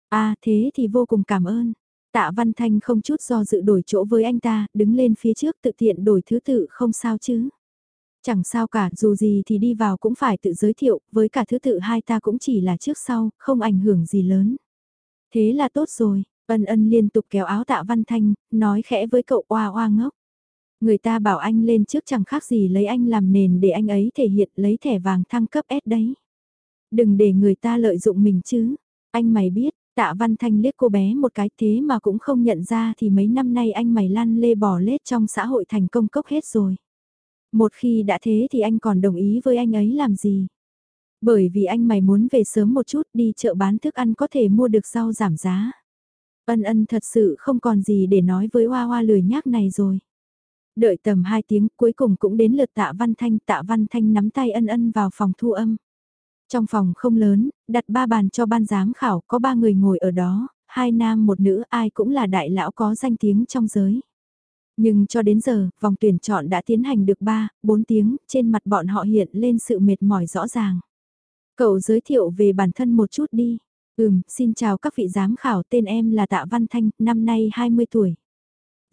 À thế thì vô cùng cảm ơn. Tạ Văn Thanh không chút do dự đổi chỗ với anh ta, đứng lên phía trước tự tiện đổi thứ tự không sao chứ. Chẳng sao cả, dù gì thì đi vào cũng phải tự giới thiệu, với cả thứ tự hai ta cũng chỉ là trước sau, không ảnh hưởng gì lớn. Thế là tốt rồi, ân ân liên tục kéo áo tạ văn thanh, nói khẽ với cậu oa oa ngốc. Người ta bảo anh lên trước chẳng khác gì lấy anh làm nền để anh ấy thể hiện lấy thẻ vàng thăng cấp S đấy. Đừng để người ta lợi dụng mình chứ, anh mày biết, tạ văn thanh liếc cô bé một cái thế mà cũng không nhận ra thì mấy năm nay anh mày lăn lê bò lết trong xã hội thành công cốc hết rồi. Một khi đã thế thì anh còn đồng ý với anh ấy làm gì? Bởi vì anh mày muốn về sớm một chút đi chợ bán thức ăn có thể mua được rau giảm giá. Ân ân thật sự không còn gì để nói với hoa hoa lười nhác này rồi. Đợi tầm 2 tiếng cuối cùng cũng đến lượt tạ văn thanh, tạ văn thanh nắm tay ân ân vào phòng thu âm. Trong phòng không lớn, đặt ba bàn cho ban giám khảo, có ba người ngồi ở đó, hai nam một nữ ai cũng là đại lão có danh tiếng trong giới. Nhưng cho đến giờ, vòng tuyển chọn đã tiến hành được 3, 4 tiếng, trên mặt bọn họ hiện lên sự mệt mỏi rõ ràng. Cậu giới thiệu về bản thân một chút đi. Ừm, xin chào các vị giám khảo, tên em là Tạ Văn Thanh, năm nay 20 tuổi.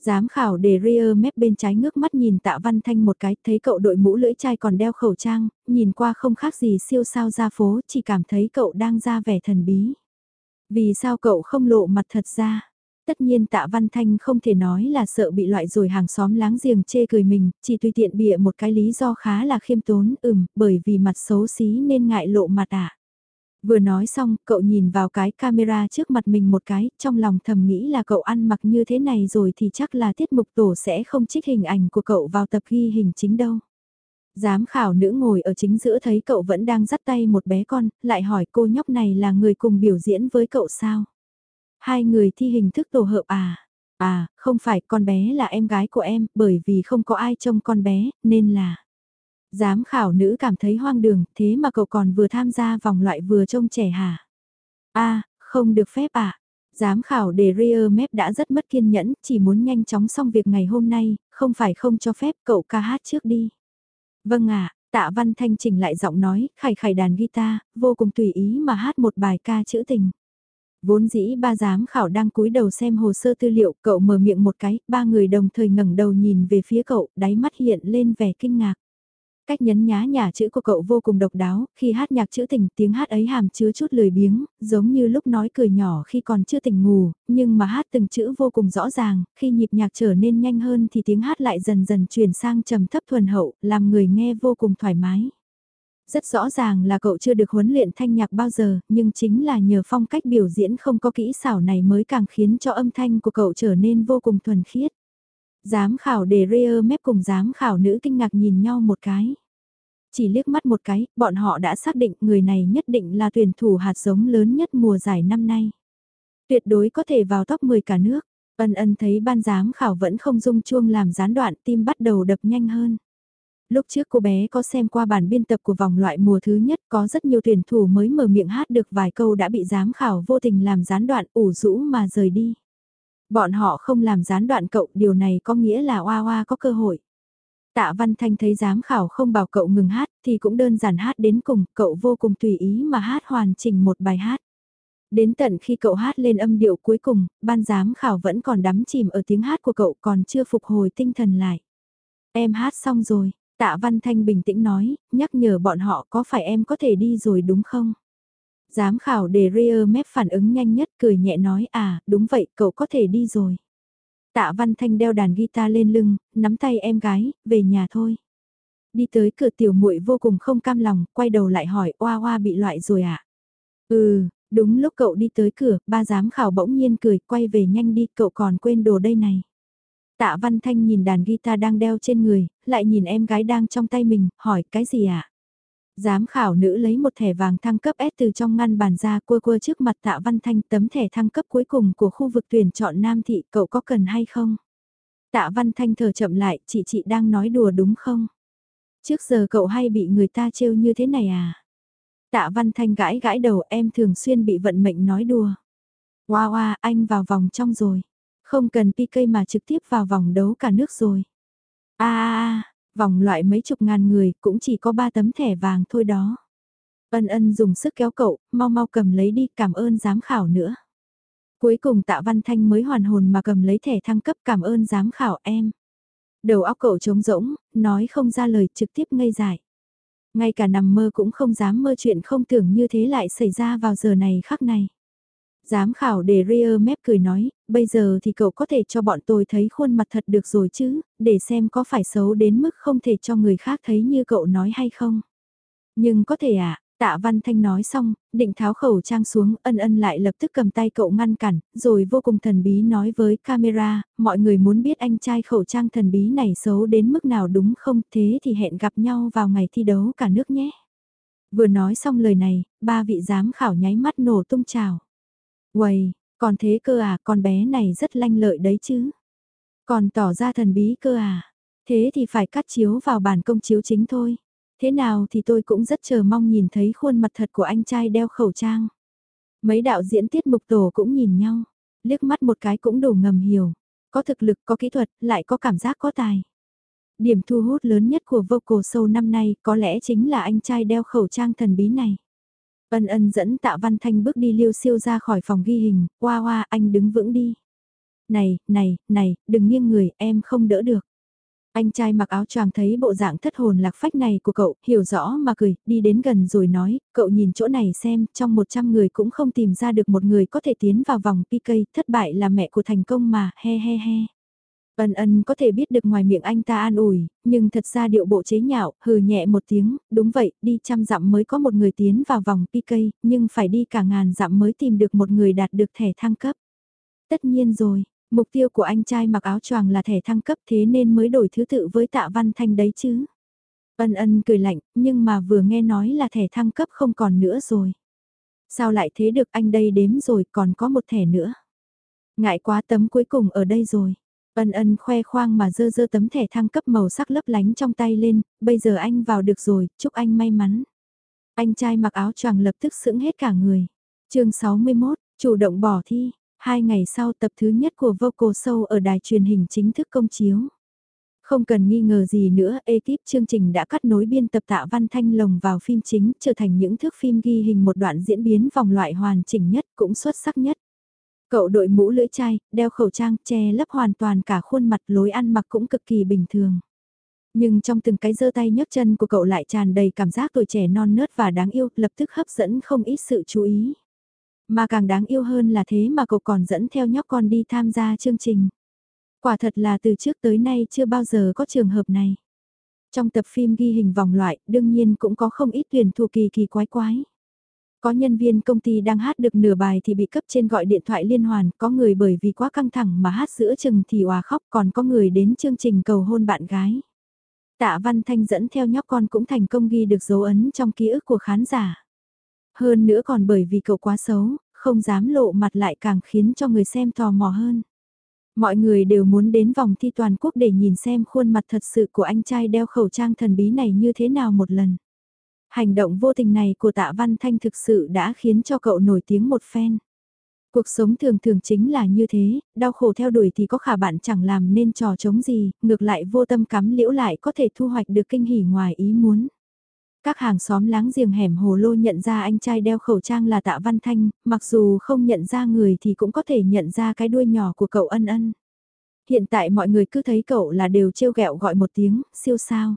Giám khảo để rear mép bên trái ngước mắt nhìn Tạ Văn Thanh một cái, thấy cậu đội mũ lưỡi chai còn đeo khẩu trang, nhìn qua không khác gì siêu sao ra phố, chỉ cảm thấy cậu đang ra vẻ thần bí. Vì sao cậu không lộ mặt thật ra? Tất nhiên tạ Văn Thanh không thể nói là sợ bị loại rồi hàng xóm láng giềng chê cười mình, chỉ tùy tiện bịa một cái lý do khá là khiêm tốn, ừm, bởi vì mặt xấu xí nên ngại lộ mặt ạ. À. Vừa nói xong, cậu nhìn vào cái camera trước mặt mình một cái, trong lòng thầm nghĩ là cậu ăn mặc như thế này rồi thì chắc là tiết mục tổ sẽ không trích hình ảnh của cậu vào tập ghi hình chính đâu. Giám khảo nữ ngồi ở chính giữa thấy cậu vẫn đang dắt tay một bé con, lại hỏi cô nhóc này là người cùng biểu diễn với cậu sao? Hai người thi hình thức tổ hợp à? À, không phải con bé là em gái của em, bởi vì không có ai trông con bé, nên là... Giám khảo nữ cảm thấy hoang đường, thế mà cậu còn vừa tham gia vòng loại vừa trông trẻ hả? À, không được phép à? Giám khảo đề Rear Map đã rất mất kiên nhẫn, chỉ muốn nhanh chóng xong việc ngày hôm nay, không phải không cho phép cậu ca hát trước đi. Vâng ạ, tạ văn thanh chỉnh lại giọng nói, khải khải đàn guitar, vô cùng tùy ý mà hát một bài ca trữ tình. Vốn dĩ ba giám khảo đang cúi đầu xem hồ sơ tư liệu, cậu mở miệng một cái, ba người đồng thời ngẩng đầu nhìn về phía cậu, đáy mắt hiện lên vẻ kinh ngạc. Cách nhấn nhá nhà chữ của cậu vô cùng độc đáo, khi hát nhạc chữ tình tiếng hát ấy hàm chứa chút lười biếng, giống như lúc nói cười nhỏ khi còn chưa tỉnh ngủ, nhưng mà hát từng chữ vô cùng rõ ràng, khi nhịp nhạc trở nên nhanh hơn thì tiếng hát lại dần dần chuyển sang trầm thấp thuần hậu, làm người nghe vô cùng thoải mái. Rất rõ ràng là cậu chưa được huấn luyện thanh nhạc bao giờ, nhưng chính là nhờ phong cách biểu diễn không có kỹ xảo này mới càng khiến cho âm thanh của cậu trở nên vô cùng thuần khiết. Giám khảo đề Rear mép cùng giám khảo nữ kinh ngạc nhìn nhau một cái. Chỉ liếc mắt một cái, bọn họ đã xác định người này nhất định là tuyển thủ hạt giống lớn nhất mùa giải năm nay. Tuyệt đối có thể vào top 10 cả nước. Ân ân thấy ban giám khảo vẫn không dung chuông làm gián đoạn tim bắt đầu đập nhanh hơn. Lúc trước cô bé có xem qua bản biên tập của vòng loại mùa thứ nhất có rất nhiều tuyển thủ mới mở miệng hát được vài câu đã bị giám khảo vô tình làm gián đoạn ủ rũ mà rời đi. Bọn họ không làm gián đoạn cậu điều này có nghĩa là Oa Oa có cơ hội. Tạ Văn Thanh thấy giám khảo không bảo cậu ngừng hát thì cũng đơn giản hát đến cùng, cậu vô cùng tùy ý mà hát hoàn chỉnh một bài hát. Đến tận khi cậu hát lên âm điệu cuối cùng, ban giám khảo vẫn còn đắm chìm ở tiếng hát của cậu còn chưa phục hồi tinh thần lại. Em hát xong rồi, Tạ Văn Thanh bình tĩnh nói, nhắc nhở bọn họ có phải em có thể đi rồi đúng không? Giám khảo đề Rear mép phản ứng nhanh nhất cười nhẹ nói à, đúng vậy, cậu có thể đi rồi. Tạ Văn Thanh đeo đàn guitar lên lưng, nắm tay em gái, về nhà thôi. Đi tới cửa tiểu muội vô cùng không cam lòng, quay đầu lại hỏi, oa oa bị loại rồi à? Ừ, đúng lúc cậu đi tới cửa, ba giám khảo bỗng nhiên cười, quay về nhanh đi, cậu còn quên đồ đây này. Tạ Văn Thanh nhìn đàn guitar đang đeo trên người, lại nhìn em gái đang trong tay mình, hỏi cái gì ạ? À? Giám khảo nữ lấy một thẻ vàng thăng cấp S từ trong ngăn bàn ra quơ quơ trước mặt tạ văn thanh tấm thẻ thăng cấp cuối cùng của khu vực tuyển chọn Nam Thị cậu có cần hay không? Tạ văn thanh thở chậm lại, chị chị đang nói đùa đúng không? Trước giờ cậu hay bị người ta trêu như thế này à? Tạ văn thanh gãi gãi đầu em thường xuyên bị vận mệnh nói đùa. Wow, wow anh vào vòng trong rồi. Không cần PK mà trực tiếp vào vòng đấu cả nước rồi. a à, Vòng loại mấy chục ngàn người cũng chỉ có ba tấm thẻ vàng thôi đó. Ân ân dùng sức kéo cậu, mau mau cầm lấy đi cảm ơn giám khảo nữa. Cuối cùng tạ văn thanh mới hoàn hồn mà cầm lấy thẻ thăng cấp cảm ơn giám khảo em. Đầu óc cậu trống rỗng, nói không ra lời trực tiếp ngây dại. Ngay cả nằm mơ cũng không dám mơ chuyện không tưởng như thế lại xảy ra vào giờ này khắc này. Giám khảo để Rear mép cười nói, bây giờ thì cậu có thể cho bọn tôi thấy khuôn mặt thật được rồi chứ, để xem có phải xấu đến mức không thể cho người khác thấy như cậu nói hay không. Nhưng có thể à, tạ văn thanh nói xong, định tháo khẩu trang xuống, ân ân lại lập tức cầm tay cậu ngăn cản, rồi vô cùng thần bí nói với camera, mọi người muốn biết anh trai khẩu trang thần bí này xấu đến mức nào đúng không, thế thì hẹn gặp nhau vào ngày thi đấu cả nước nhé. Vừa nói xong lời này, ba vị giám khảo nháy mắt nổ tung trào. Quầy, còn thế cơ à, con bé này rất lanh lợi đấy chứ. Còn tỏ ra thần bí cơ à. Thế thì phải cắt chiếu vào bản công chiếu chính thôi. Thế nào thì tôi cũng rất chờ mong nhìn thấy khuôn mặt thật của anh trai đeo khẩu trang. Mấy đạo diễn tiết mục tổ cũng nhìn nhau. Liếc mắt một cái cũng đủ ngầm hiểu. Có thực lực, có kỹ thuật, lại có cảm giác có tài. Điểm thu hút lớn nhất của vocal show năm nay có lẽ chính là anh trai đeo khẩu trang thần bí này. Ân ân dẫn tạ văn thanh bước đi liêu siêu ra khỏi phòng ghi hình, hoa hoa anh đứng vững đi. Này, này, này, đừng nghiêng người, em không đỡ được. Anh trai mặc áo choàng thấy bộ dạng thất hồn lạc phách này của cậu, hiểu rõ mà cười, đi đến gần rồi nói, cậu nhìn chỗ này xem, trong 100 người cũng không tìm ra được một người có thể tiến vào vòng PK, thất bại là mẹ của thành công mà, he he he. Ân ân có thể biết được ngoài miệng anh ta an ủi, nhưng thật ra điệu bộ chế nhạo, hừ nhẹ một tiếng, đúng vậy, đi trăm dặm mới có một người tiến vào vòng PK, nhưng phải đi cả ngàn dặm mới tìm được một người đạt được thẻ thăng cấp. Tất nhiên rồi, mục tiêu của anh trai mặc áo choàng là thẻ thăng cấp thế nên mới đổi thứ tự với tạ văn thanh đấy chứ. Ân ân cười lạnh, nhưng mà vừa nghe nói là thẻ thăng cấp không còn nữa rồi. Sao lại thế được anh đây đếm rồi còn có một thẻ nữa. Ngại quá tấm cuối cùng ở đây rồi. Ân ân khoe khoang mà dơ dơ tấm thẻ thăng cấp màu sắc lấp lánh trong tay lên, bây giờ anh vào được rồi, chúc anh may mắn. Anh trai mặc áo choàng lập tức sững hết cả người. chương 61, chủ động bỏ thi, hai ngày sau tập thứ nhất của Vocal Show ở đài truyền hình chính thức công chiếu. Không cần nghi ngờ gì nữa, ekip chương trình đã cắt nối biên tập tạ văn thanh lồng vào phim chính, trở thành những thước phim ghi hình một đoạn diễn biến vòng loại hoàn chỉnh nhất, cũng xuất sắc nhất. Cậu đội mũ lưỡi chai, đeo khẩu trang, che lấp hoàn toàn cả khuôn mặt lối ăn mặc cũng cực kỳ bình thường. Nhưng trong từng cái giơ tay nhấc chân của cậu lại tràn đầy cảm giác tuổi trẻ non nớt và đáng yêu, lập tức hấp dẫn không ít sự chú ý. Mà càng đáng yêu hơn là thế mà cậu còn dẫn theo nhóc con đi tham gia chương trình. Quả thật là từ trước tới nay chưa bao giờ có trường hợp này. Trong tập phim ghi hình vòng loại, đương nhiên cũng có không ít tuyển thủ kỳ kỳ quái quái. Có nhân viên công ty đang hát được nửa bài thì bị cấp trên gọi điện thoại liên hoàn, có người bởi vì quá căng thẳng mà hát giữa chừng thì hòa khóc, còn có người đến chương trình cầu hôn bạn gái. Tạ Văn Thanh dẫn theo nhóc con cũng thành công ghi được dấu ấn trong ký ức của khán giả. Hơn nữa còn bởi vì cậu quá xấu, không dám lộ mặt lại càng khiến cho người xem tò mò hơn. Mọi người đều muốn đến vòng thi toàn quốc để nhìn xem khuôn mặt thật sự của anh trai đeo khẩu trang thần bí này như thế nào một lần. Hành động vô tình này của tạ Văn Thanh thực sự đã khiến cho cậu nổi tiếng một phen. Cuộc sống thường thường chính là như thế, đau khổ theo đuổi thì có khả bạn chẳng làm nên trò chống gì, ngược lại vô tâm cắm liễu lại có thể thu hoạch được kinh hỉ ngoài ý muốn. Các hàng xóm láng giềng hẻm hồ lô nhận ra anh trai đeo khẩu trang là tạ văn thanh, mặc dù không nhận ra người thì cũng có thể nhận ra cái đuôi nhỏ của cậu ân ân. Hiện tại mọi người cứ thấy cậu là đều trêu ghẹo gọi một tiếng, siêu sao.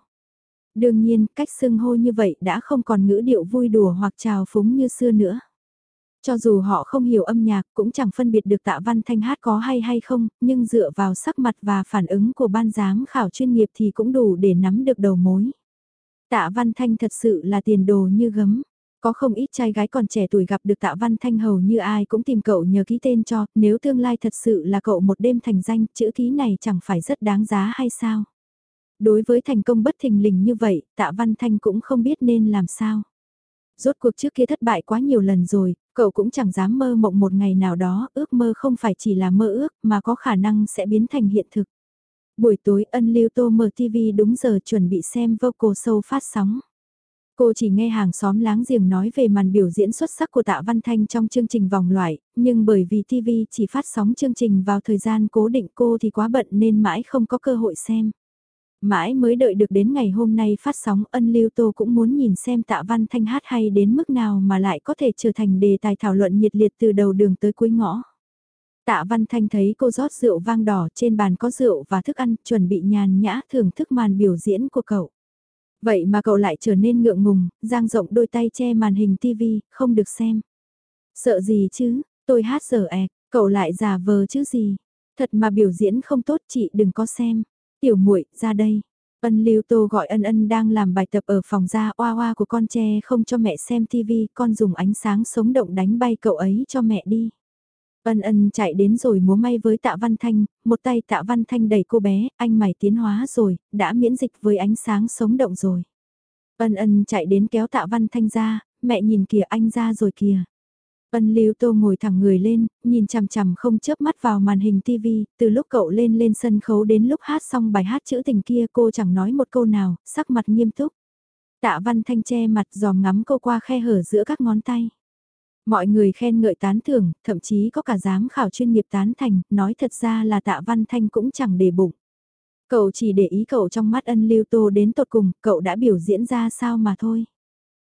Đương nhiên, cách xưng hô như vậy đã không còn ngữ điệu vui đùa hoặc trào phúng như xưa nữa. Cho dù họ không hiểu âm nhạc cũng chẳng phân biệt được tạ văn thanh hát có hay hay không, nhưng dựa vào sắc mặt và phản ứng của ban giám khảo chuyên nghiệp thì cũng đủ để nắm được đầu mối. Tạ Văn Thanh thật sự là tiền đồ như gấm. Có không ít trai gái còn trẻ tuổi gặp được Tạ Văn Thanh hầu như ai cũng tìm cậu nhờ ký tên cho, nếu tương lai thật sự là cậu một đêm thành danh, chữ ký này chẳng phải rất đáng giá hay sao? Đối với thành công bất thình lình như vậy, Tạ Văn Thanh cũng không biết nên làm sao. Rốt cuộc trước kia thất bại quá nhiều lần rồi, cậu cũng chẳng dám mơ mộng một ngày nào đó, ước mơ không phải chỉ là mơ ước mà có khả năng sẽ biến thành hiện thực. Buổi tối ân lưu tô mở TV đúng giờ chuẩn bị xem vocal show phát sóng. Cô chỉ nghe hàng xóm láng giềng nói về màn biểu diễn xuất sắc của Tạ Văn Thanh trong chương trình vòng loại, nhưng bởi vì TV chỉ phát sóng chương trình vào thời gian cố định cô thì quá bận nên mãi không có cơ hội xem. Mãi mới đợi được đến ngày hôm nay phát sóng ân lưu tô cũng muốn nhìn xem Tạ Văn Thanh hát hay đến mức nào mà lại có thể trở thành đề tài thảo luận nhiệt liệt từ đầu đường tới cuối ngõ. Tạ Văn Thanh thấy cô rót rượu vang đỏ trên bàn có rượu và thức ăn, chuẩn bị nhàn nhã thưởng thức màn biểu diễn của cậu. Vậy mà cậu lại trở nên ngượng ngùng, giang rộng đôi tay che màn hình TV, không được xem. Sợ gì chứ, tôi hát sở ẹc, cậu lại giả vờ chứ gì. Thật mà biểu diễn không tốt chị đừng có xem. Tiểu muội ra đây. Ân Lưu Tô gọi ân ân đang làm bài tập ở phòng ra oa oa của con tre không cho mẹ xem TV, con dùng ánh sáng sống động đánh bay cậu ấy cho mẹ đi. Ân ân chạy đến rồi múa may với tạ văn thanh, một tay tạ văn thanh đẩy cô bé, anh mày tiến hóa rồi, đã miễn dịch với ánh sáng sống động rồi. Ân ân chạy đến kéo tạ văn thanh ra, mẹ nhìn kìa anh ra rồi kìa. Ân Lưu Tô ngồi thẳng người lên, nhìn chằm chằm không chớp mắt vào màn hình TV, từ lúc cậu lên lên sân khấu đến lúc hát xong bài hát chữ tình kia cô chẳng nói một câu nào, sắc mặt nghiêm túc. Tạ Văn Thanh che mặt dòm ngắm cô qua khe hở giữa các ngón tay. Mọi người khen ngợi tán thưởng, thậm chí có cả giám khảo chuyên nghiệp tán thành, nói thật ra là tạ văn thanh cũng chẳng để bụng. Cậu chỉ để ý cậu trong mắt ân lưu tô đến tột cùng, cậu đã biểu diễn ra sao mà thôi.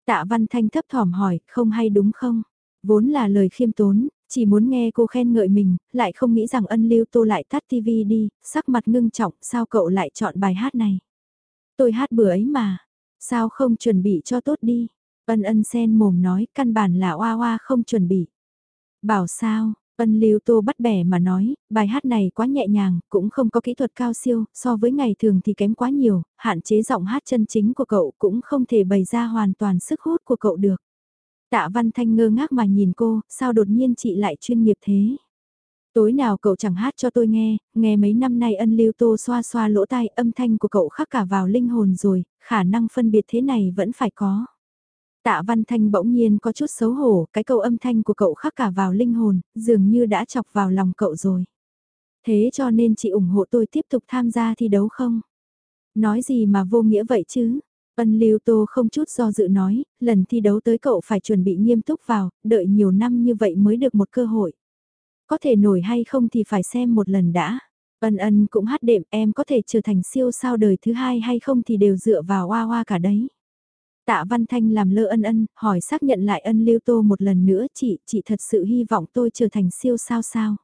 Tạ văn thanh thấp thỏm hỏi, không hay đúng không? Vốn là lời khiêm tốn, chỉ muốn nghe cô khen ngợi mình, lại không nghĩ rằng ân lưu tô lại tắt tivi đi, sắc mặt ngưng trọng, sao cậu lại chọn bài hát này? Tôi hát bữa ấy mà, sao không chuẩn bị cho tốt đi? Ân ân sen mồm nói căn bản là oa oa không chuẩn bị. Bảo sao, ân lưu tô bắt bẻ mà nói, bài hát này quá nhẹ nhàng, cũng không có kỹ thuật cao siêu, so với ngày thường thì kém quá nhiều, hạn chế giọng hát chân chính của cậu cũng không thể bày ra hoàn toàn sức hút của cậu được. Tạ Văn Thanh ngơ ngác mà nhìn cô, sao đột nhiên chị lại chuyên nghiệp thế? Tối nào cậu chẳng hát cho tôi nghe, nghe mấy năm nay ân lưu tô xoa xoa lỗ tai âm thanh của cậu khắc cả vào linh hồn rồi, khả năng phân biệt thế này vẫn phải có. Tạ Văn Thanh bỗng nhiên có chút xấu hổ, cái câu âm thanh của cậu khắc cả vào linh hồn, dường như đã chọc vào lòng cậu rồi. Thế cho nên chị ủng hộ tôi tiếp tục tham gia thi đấu không? Nói gì mà vô nghĩa vậy chứ? Ân Lưu Tô không chút do dự nói, lần thi đấu tới cậu phải chuẩn bị nghiêm túc vào, đợi nhiều năm như vậy mới được một cơ hội. Có thể nổi hay không thì phải xem một lần đã. Ân ân cũng hát đệm em có thể trở thành siêu sao đời thứ hai hay không thì đều dựa vào hoa hoa cả đấy. Tạ Văn Thanh làm lơ ân ân, hỏi xác nhận lại ân lưu tô một lần nữa chị, chị thật sự hy vọng tôi trở thành siêu sao sao.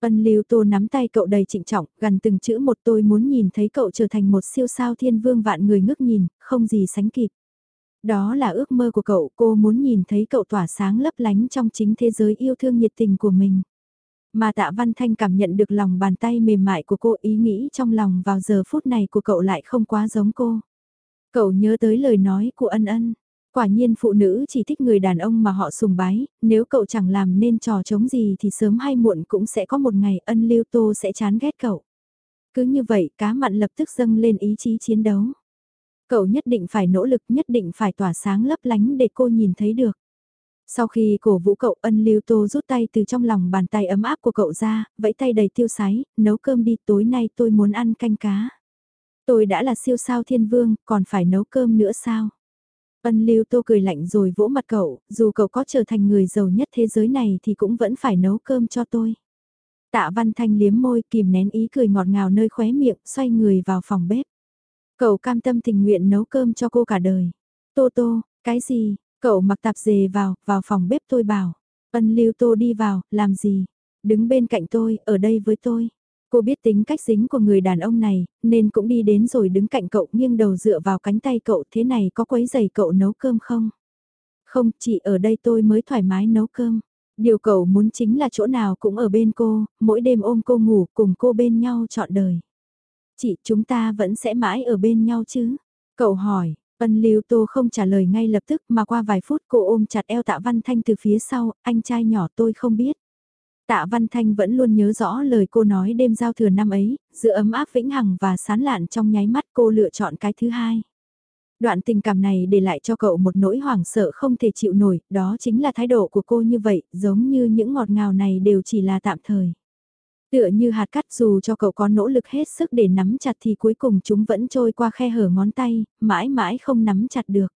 Ân lưu tô nắm tay cậu đầy trịnh trọng, gần từng chữ một tôi muốn nhìn thấy cậu trở thành một siêu sao thiên vương vạn người ngước nhìn, không gì sánh kịp. Đó là ước mơ của cậu, cô muốn nhìn thấy cậu tỏa sáng lấp lánh trong chính thế giới yêu thương nhiệt tình của mình. Mà tạ Văn Thanh cảm nhận được lòng bàn tay mềm mại của cô ý nghĩ trong lòng vào giờ phút này của cậu lại không quá giống cô. Cậu nhớ tới lời nói của ân ân. Quả nhiên phụ nữ chỉ thích người đàn ông mà họ sùng bái, nếu cậu chẳng làm nên trò chống gì thì sớm hay muộn cũng sẽ có một ngày ân lưu tô sẽ chán ghét cậu. Cứ như vậy cá mặn lập tức dâng lên ý chí chiến đấu. Cậu nhất định phải nỗ lực nhất định phải tỏa sáng lấp lánh để cô nhìn thấy được. Sau khi cổ vũ cậu ân lưu tô rút tay từ trong lòng bàn tay ấm áp của cậu ra, vẫy tay đầy tiêu sái, nấu cơm đi tối nay tôi muốn ăn canh cá. Tôi đã là siêu sao thiên vương, còn phải nấu cơm nữa sao? Ân lưu tô cười lạnh rồi vỗ mặt cậu, dù cậu có trở thành người giàu nhất thế giới này thì cũng vẫn phải nấu cơm cho tôi. Tạ Văn Thanh liếm môi kìm nén ý cười ngọt ngào nơi khóe miệng, xoay người vào phòng bếp. Cậu cam tâm tình nguyện nấu cơm cho cô cả đời. Tô tô, cái gì, cậu mặc tạp dề vào, vào phòng bếp tôi bảo. Ân lưu tô đi vào, làm gì? Đứng bên cạnh tôi, ở đây với tôi. Cô biết tính cách dính của người đàn ông này, nên cũng đi đến rồi đứng cạnh cậu nghiêng đầu dựa vào cánh tay cậu thế này có quấy giày cậu nấu cơm không? Không, chỉ ở đây tôi mới thoải mái nấu cơm. Điều cậu muốn chính là chỗ nào cũng ở bên cô, mỗi đêm ôm cô ngủ cùng cô bên nhau trọn đời. Chị chúng ta vẫn sẽ mãi ở bên nhau chứ? Cậu hỏi, Ân Lưu Tô không trả lời ngay lập tức mà qua vài phút cô ôm chặt eo Tạ Văn Thanh từ phía sau, anh trai nhỏ tôi không biết. Tạ Văn Thanh vẫn luôn nhớ rõ lời cô nói đêm giao thừa năm ấy, giữa ấm áp vĩnh hằng và sán lạn trong nháy mắt cô lựa chọn cái thứ hai. Đoạn tình cảm này để lại cho cậu một nỗi hoảng sợ không thể chịu nổi, đó chính là thái độ của cô như vậy, giống như những ngọt ngào này đều chỉ là tạm thời. Tựa như hạt cắt dù cho cậu có nỗ lực hết sức để nắm chặt thì cuối cùng chúng vẫn trôi qua khe hở ngón tay, mãi mãi không nắm chặt được.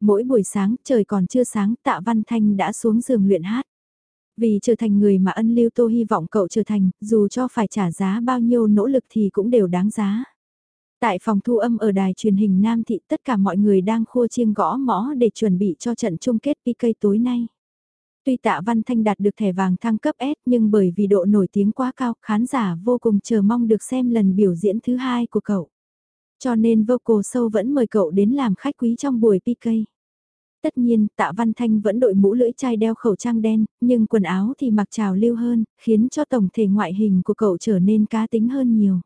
Mỗi buổi sáng trời còn chưa sáng tạ Văn Thanh đã xuống giường luyện hát. Vì trở thành người mà ân lưu tô hy vọng cậu trở thành, dù cho phải trả giá bao nhiêu nỗ lực thì cũng đều đáng giá. Tại phòng thu âm ở đài truyền hình Nam Thị tất cả mọi người đang khua chiêng gõ mõ để chuẩn bị cho trận chung kết PK tối nay. Tuy tạ Văn Thanh đạt được thẻ vàng thăng cấp S nhưng bởi vì độ nổi tiếng quá cao, khán giả vô cùng chờ mong được xem lần biểu diễn thứ hai của cậu. Cho nên Vocal Show vẫn mời cậu đến làm khách quý trong buổi PK. Tất nhiên, tạ Văn Thanh vẫn đội mũ lưỡi chai đeo khẩu trang đen, nhưng quần áo thì mặc trào lưu hơn, khiến cho tổng thể ngoại hình của cậu trở nên cá tính hơn nhiều.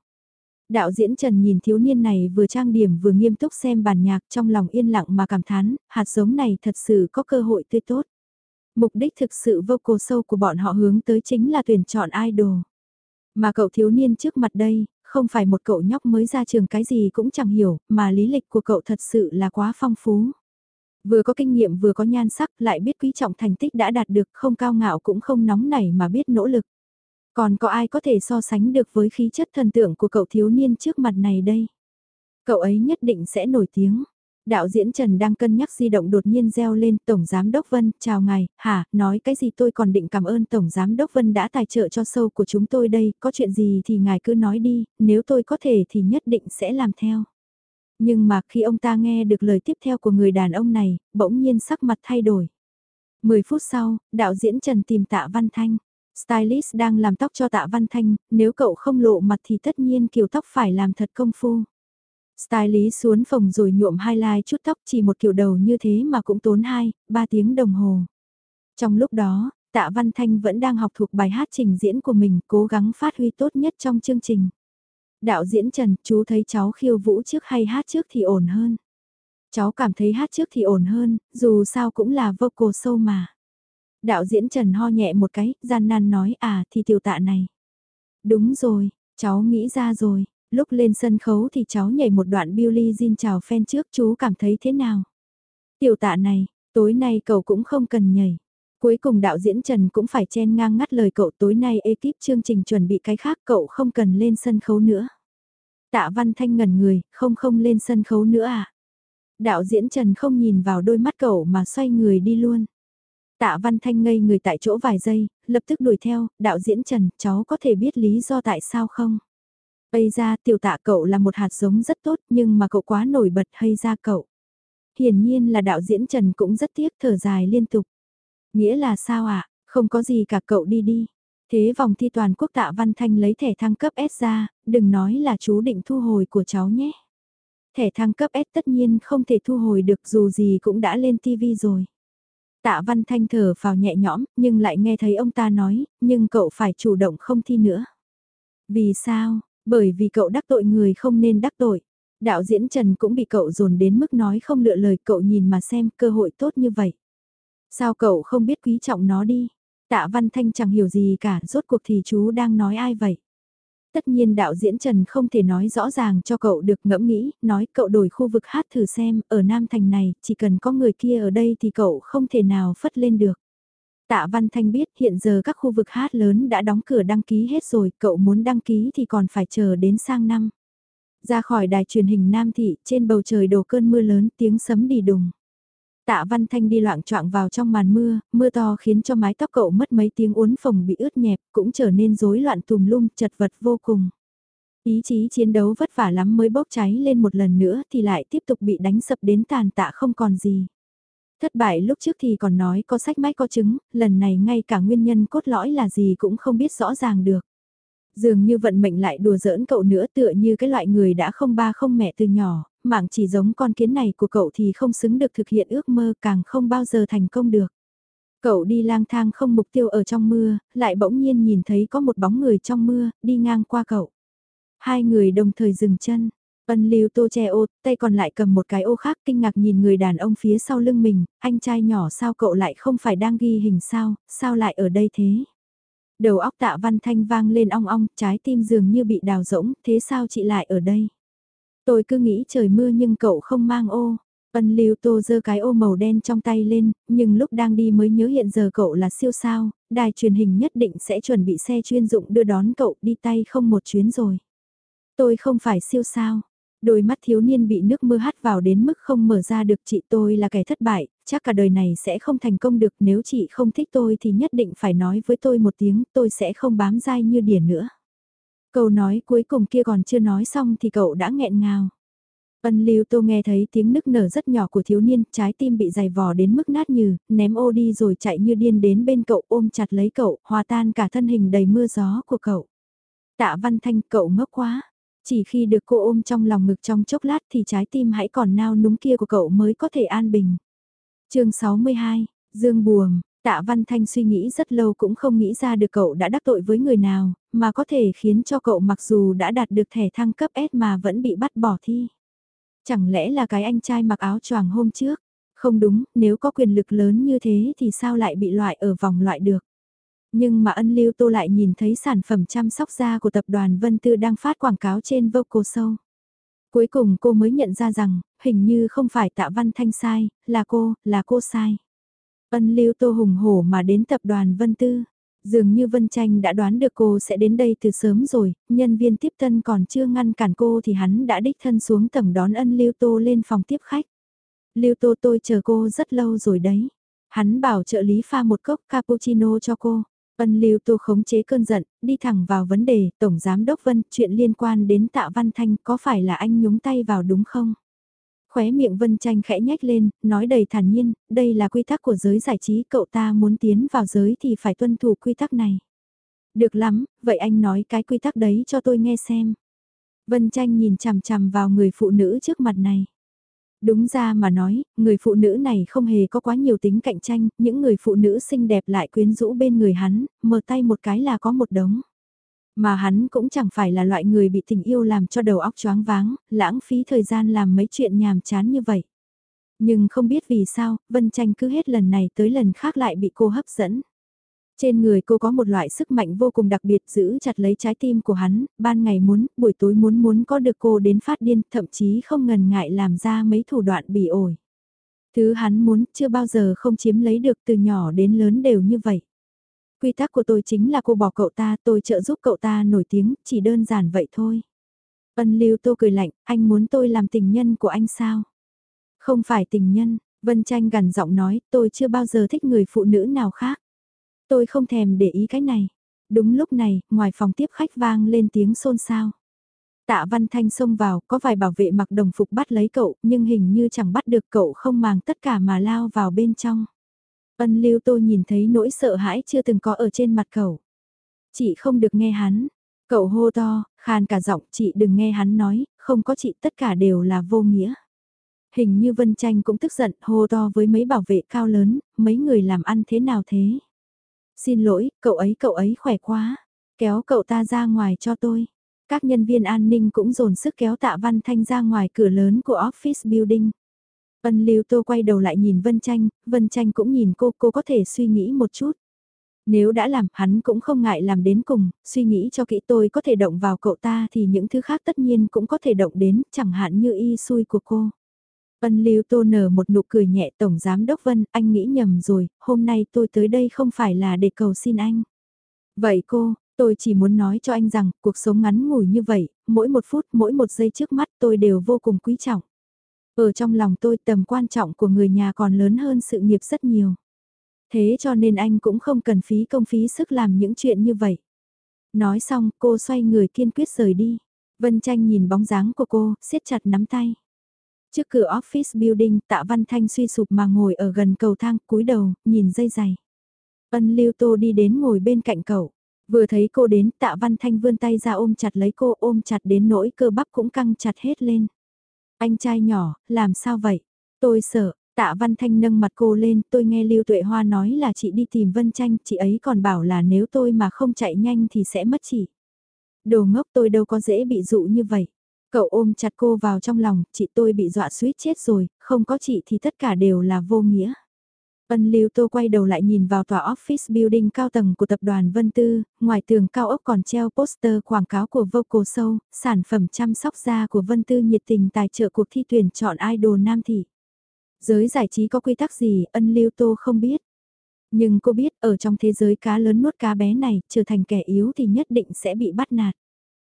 Đạo diễn Trần nhìn thiếu niên này vừa trang điểm vừa nghiêm túc xem bản nhạc trong lòng yên lặng mà cảm thán, hạt giống này thật sự có cơ hội tươi tốt. Mục đích thực sự vô vocal sâu của bọn họ hướng tới chính là tuyển chọn idol. Mà cậu thiếu niên trước mặt đây, không phải một cậu nhóc mới ra trường cái gì cũng chẳng hiểu, mà lý lịch của cậu thật sự là quá phong phú. Vừa có kinh nghiệm vừa có nhan sắc lại biết quý trọng thành tích đã đạt được không cao ngạo cũng không nóng nảy mà biết nỗ lực. Còn có ai có thể so sánh được với khí chất thần tượng của cậu thiếu niên trước mặt này đây? Cậu ấy nhất định sẽ nổi tiếng. Đạo diễn Trần đang cân nhắc di động đột nhiên reo lên Tổng Giám Đốc Vân, chào ngài, hả, nói cái gì tôi còn định cảm ơn Tổng Giám Đốc Vân đã tài trợ cho sâu của chúng tôi đây, có chuyện gì thì ngài cứ nói đi, nếu tôi có thể thì nhất định sẽ làm theo. Nhưng mà khi ông ta nghe được lời tiếp theo của người đàn ông này, bỗng nhiên sắc mặt thay đổi. 10 phút sau, đạo diễn Trần tìm Tạ Văn Thanh. Stylist đang làm tóc cho Tạ Văn Thanh, nếu cậu không lộ mặt thì tất nhiên kiểu tóc phải làm thật công phu. Stylist xuống phòng rồi nhuộm highlight chút tóc chỉ một kiểu đầu như thế mà cũng tốn 2, 3 tiếng đồng hồ. Trong lúc đó, Tạ Văn Thanh vẫn đang học thuộc bài hát trình diễn của mình, cố gắng phát huy tốt nhất trong chương trình. Đạo diễn Trần, chú thấy cháu khiêu vũ trước hay hát trước thì ổn hơn. Cháu cảm thấy hát trước thì ổn hơn, dù sao cũng là vocal sâu mà. Đạo diễn Trần ho nhẹ một cái, gian nan nói à thì tiểu tạ này. Đúng rồi, cháu nghĩ ra rồi, lúc lên sân khấu thì cháu nhảy một đoạn Billy Jean chào fan trước chú cảm thấy thế nào? Tiểu tạ này, tối nay cậu cũng không cần nhảy. Cuối cùng đạo diễn Trần cũng phải chen ngang ngắt lời cậu tối nay ekip chương trình chuẩn bị cái khác cậu không cần lên sân khấu nữa. Tạ Văn Thanh ngẩn người, không không lên sân khấu nữa à? Đạo diễn Trần không nhìn vào đôi mắt cậu mà xoay người đi luôn. Tạ Văn Thanh ngây người tại chỗ vài giây, lập tức đuổi theo, đạo diễn Trần, cháu có thể biết lý do tại sao không? bây ra tiểu tạ cậu là một hạt giống rất tốt nhưng mà cậu quá nổi bật hay ra cậu. Hiển nhiên là đạo diễn Trần cũng rất tiếc thở dài liên tục. Nghĩa là sao ạ, không có gì cả cậu đi đi. Thế vòng thi toàn quốc tạ Văn Thanh lấy thẻ thăng cấp S ra, đừng nói là chú định thu hồi của cháu nhé. Thẻ thăng cấp S tất nhiên không thể thu hồi được dù gì cũng đã lên TV rồi. Tạ Văn Thanh thở vào nhẹ nhõm, nhưng lại nghe thấy ông ta nói, nhưng cậu phải chủ động không thi nữa. Vì sao? Bởi vì cậu đắc tội người không nên đắc tội. Đạo diễn Trần cũng bị cậu dồn đến mức nói không lựa lời cậu nhìn mà xem cơ hội tốt như vậy. Sao cậu không biết quý trọng nó đi? Tạ Văn Thanh chẳng hiểu gì cả, rốt cuộc thì chú đang nói ai vậy? Tất nhiên đạo diễn Trần không thể nói rõ ràng cho cậu được ngẫm nghĩ, nói cậu đổi khu vực hát thử xem, ở Nam Thành này, chỉ cần có người kia ở đây thì cậu không thể nào phất lên được. Tạ Văn Thanh biết hiện giờ các khu vực hát lớn đã đóng cửa đăng ký hết rồi, cậu muốn đăng ký thì còn phải chờ đến sang năm. Ra khỏi đài truyền hình Nam Thị, trên bầu trời đổ cơn mưa lớn, tiếng sấm đi đùng. Tạ Văn Thanh đi loạn choạng vào trong màn mưa, mưa to khiến cho mái tóc cậu mất mấy tiếng uốn phồng bị ướt nhẹp, cũng trở nên rối loạn tùm lum, chật vật vô cùng. Ý chí chiến đấu vất vả lắm mới bốc cháy lên một lần nữa thì lại tiếp tục bị đánh sập đến tàn tạ không còn gì. Thất bại lúc trước thì còn nói có sách mách có chứng, lần này ngay cả nguyên nhân cốt lõi là gì cũng không biết rõ ràng được. Dường như vận mệnh lại đùa giỡn cậu nữa tựa như cái loại người đã không ba không mẹ từ nhỏ, mạng chỉ giống con kiến này của cậu thì không xứng được thực hiện ước mơ càng không bao giờ thành công được. Cậu đi lang thang không mục tiêu ở trong mưa, lại bỗng nhiên nhìn thấy có một bóng người trong mưa, đi ngang qua cậu. Hai người đồng thời dừng chân, Ân lưu tô che ô, tay còn lại cầm một cái ô khác kinh ngạc nhìn người đàn ông phía sau lưng mình, anh trai nhỏ sao cậu lại không phải đang ghi hình sao, sao lại ở đây thế? Đầu óc tạ văn thanh vang lên ong ong, trái tim dường như bị đào rỗng, thế sao chị lại ở đây? Tôi cứ nghĩ trời mưa nhưng cậu không mang ô. Ân lưu tô giơ cái ô màu đen trong tay lên, nhưng lúc đang đi mới nhớ hiện giờ cậu là siêu sao, đài truyền hình nhất định sẽ chuẩn bị xe chuyên dụng đưa đón cậu đi tay không một chuyến rồi. Tôi không phải siêu sao, Đôi mắt thiếu niên bị nước mưa hắt vào đến mức không mở ra được chị tôi là kẻ thất bại, chắc cả đời này sẽ không thành công được nếu chị không thích tôi thì nhất định phải nói với tôi một tiếng tôi sẽ không bám dai như điển nữa. Câu nói cuối cùng kia còn chưa nói xong thì cậu đã nghẹn ngào. Ân lưu tô nghe thấy tiếng nức nở rất nhỏ của thiếu niên, trái tim bị dày vò đến mức nát như, ném ô đi rồi chạy như điên đến bên cậu ôm chặt lấy cậu, hòa tan cả thân hình đầy mưa gió của cậu. Tạ văn thanh cậu ngốc quá, chỉ khi được cô ôm trong lòng ngực trong chốc lát thì trái tim hãy còn nao núng kia của cậu mới có thể an bình. chương 62, Dương Buồm, Tạ Văn Thanh suy nghĩ rất lâu cũng không nghĩ ra được cậu đã đắc tội với người nào, mà có thể khiến cho cậu mặc dù đã đạt được thẻ thăng cấp S mà vẫn bị bắt bỏ thi. Chẳng lẽ là cái anh trai mặc áo choàng hôm trước? Không đúng, nếu có quyền lực lớn như thế thì sao lại bị loại ở vòng loại được? Nhưng mà ân lưu tô lại nhìn thấy sản phẩm chăm sóc da của tập đoàn Vân Tư đang phát quảng cáo trên Vocal Show. Cuối cùng cô mới nhận ra rằng, hình như không phải tạ văn thanh sai, là cô, là cô sai. Ân lưu tô hùng hổ mà đến tập đoàn Vân Tư. Dường như Vân Tranh đã đoán được cô sẽ đến đây từ sớm rồi, nhân viên tiếp tân còn chưa ngăn cản cô thì hắn đã đích thân xuống tầng đón ân lưu tô lên phòng tiếp khách. Lưu tô tôi chờ cô rất lâu rồi đấy. Hắn bảo trợ lý pha một cốc cappuccino cho cô. Ân lưu tô khống chế cơn giận, đi thẳng vào vấn đề, Tổng Giám Đốc Vân, chuyện liên quan đến tạ Văn Thanh có phải là anh nhúng tay vào đúng không? Khóe miệng Vân Tranh khẽ nhách lên, nói đầy thản nhiên, đây là quy tắc của giới giải trí, cậu ta muốn tiến vào giới thì phải tuân thủ quy tắc này. Được lắm, vậy anh nói cái quy tắc đấy cho tôi nghe xem. Vân Tranh nhìn chằm chằm vào người phụ nữ trước mặt này. Đúng ra mà nói, người phụ nữ này không hề có quá nhiều tính cạnh tranh, những người phụ nữ xinh đẹp lại quyến rũ bên người hắn, mở tay một cái là có một đống. Mà hắn cũng chẳng phải là loại người bị tình yêu làm cho đầu óc choáng váng, lãng phí thời gian làm mấy chuyện nhàm chán như vậy. Nhưng không biết vì sao, Vân Tranh cứ hết lần này tới lần khác lại bị cô hấp dẫn. Trên người cô có một loại sức mạnh vô cùng đặc biệt giữ chặt lấy trái tim của hắn, ban ngày muốn, buổi tối muốn muốn có được cô đến phát điên, thậm chí không ngần ngại làm ra mấy thủ đoạn bỉ ổi. Thứ hắn muốn chưa bao giờ không chiếm lấy được từ nhỏ đến lớn đều như vậy. Quy tắc của tôi chính là cô bỏ cậu ta, tôi trợ giúp cậu ta nổi tiếng, chỉ đơn giản vậy thôi. Ân lưu tô cười lạnh, anh muốn tôi làm tình nhân của anh sao? Không phải tình nhân, Vân Tranh gần giọng nói, tôi chưa bao giờ thích người phụ nữ nào khác. Tôi không thèm để ý cái này. Đúng lúc này, ngoài phòng tiếp khách vang lên tiếng xôn xao. Tạ Văn Thanh xông vào, có vài bảo vệ mặc đồng phục bắt lấy cậu, nhưng hình như chẳng bắt được cậu không màng tất cả mà lao vào bên trong. Ân lưu tô nhìn thấy nỗi sợ hãi chưa từng có ở trên mặt cậu. Chị không được nghe hắn. Cậu hô to, khan cả giọng, chị đừng nghe hắn nói, không có chị tất cả đều là vô nghĩa. Hình như Vân Tranh cũng tức giận hô to với mấy bảo vệ cao lớn, mấy người làm ăn thế nào thế? Xin lỗi, cậu ấy cậu ấy khỏe quá, kéo cậu ta ra ngoài cho tôi. Các nhân viên an ninh cũng dồn sức kéo tạ Văn Thanh ra ngoài cửa lớn của office building. Ân Lưu Tô quay đầu lại nhìn Vân Tranh, Vân Tranh cũng nhìn cô, cô có thể suy nghĩ một chút. Nếu đã làm, hắn cũng không ngại làm đến cùng, suy nghĩ cho kỹ tôi có thể động vào cậu ta thì những thứ khác tất nhiên cũng có thể động đến, chẳng hạn như y xui của cô. Ân Lưu Tô nở một nụ cười nhẹ Tổng Giám Đốc Vân, anh nghĩ nhầm rồi, hôm nay tôi tới đây không phải là để cầu xin anh. Vậy cô, tôi chỉ muốn nói cho anh rằng, cuộc sống ngắn ngủi như vậy, mỗi một phút, mỗi một giây trước mắt tôi đều vô cùng quý trọng. Ở trong lòng tôi tầm quan trọng của người nhà còn lớn hơn sự nghiệp rất nhiều. Thế cho nên anh cũng không cần phí công phí sức làm những chuyện như vậy. Nói xong cô xoay người kiên quyết rời đi. Vân Tranh nhìn bóng dáng của cô, siết chặt nắm tay. Trước cửa office building, tạ Văn Thanh suy sụp mà ngồi ở gần cầu thang, cúi đầu, nhìn dây giày. Ân Lưu Tô đi đến ngồi bên cạnh cậu. Vừa thấy cô đến, tạ Văn Thanh vươn tay ra ôm chặt lấy cô, ôm chặt đến nỗi cơ bắp cũng căng chặt hết lên. Anh trai nhỏ, làm sao vậy? Tôi sợ, tạ Văn Thanh nâng mặt cô lên, tôi nghe Lưu Tuệ Hoa nói là chị đi tìm Vân Tranh, chị ấy còn bảo là nếu tôi mà không chạy nhanh thì sẽ mất chị. Đồ ngốc tôi đâu có dễ bị dụ như vậy. Cậu ôm chặt cô vào trong lòng, chị tôi bị dọa suýt chết rồi, không có chị thì tất cả đều là vô nghĩa. Ân Lưu Tô quay đầu lại nhìn vào tòa office building cao tầng của tập đoàn Vân Tư, ngoài tường cao ốc còn treo poster quảng cáo của Vocal Show, sản phẩm chăm sóc da của Vân Tư nhiệt tình tài trợ cuộc thi tuyển chọn idol nam thị. Giới giải trí có quy tắc gì, ân Lưu Tô không biết. Nhưng cô biết ở trong thế giới cá lớn nuốt cá bé này, trở thành kẻ yếu thì nhất định sẽ bị bắt nạt.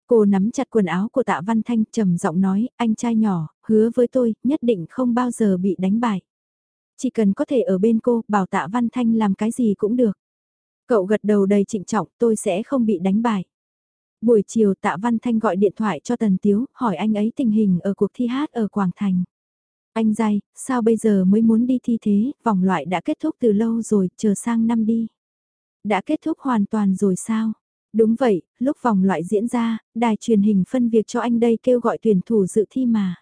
Cô nắm chặt quần áo của tạ Văn Thanh trầm giọng nói, anh trai nhỏ, hứa với tôi, nhất định không bao giờ bị đánh bại. Chỉ cần có thể ở bên cô, bảo tạ Văn Thanh làm cái gì cũng được. Cậu gật đầu đầy trịnh trọng, tôi sẽ không bị đánh bại. Buổi chiều tạ Văn Thanh gọi điện thoại cho Tần Tiếu, hỏi anh ấy tình hình ở cuộc thi hát ở Quảng Thành. Anh dai, sao bây giờ mới muốn đi thi thế, vòng loại đã kết thúc từ lâu rồi, chờ sang năm đi. Đã kết thúc hoàn toàn rồi sao? Đúng vậy, lúc vòng loại diễn ra, đài truyền hình phân việc cho anh đây kêu gọi tuyển thủ dự thi mà.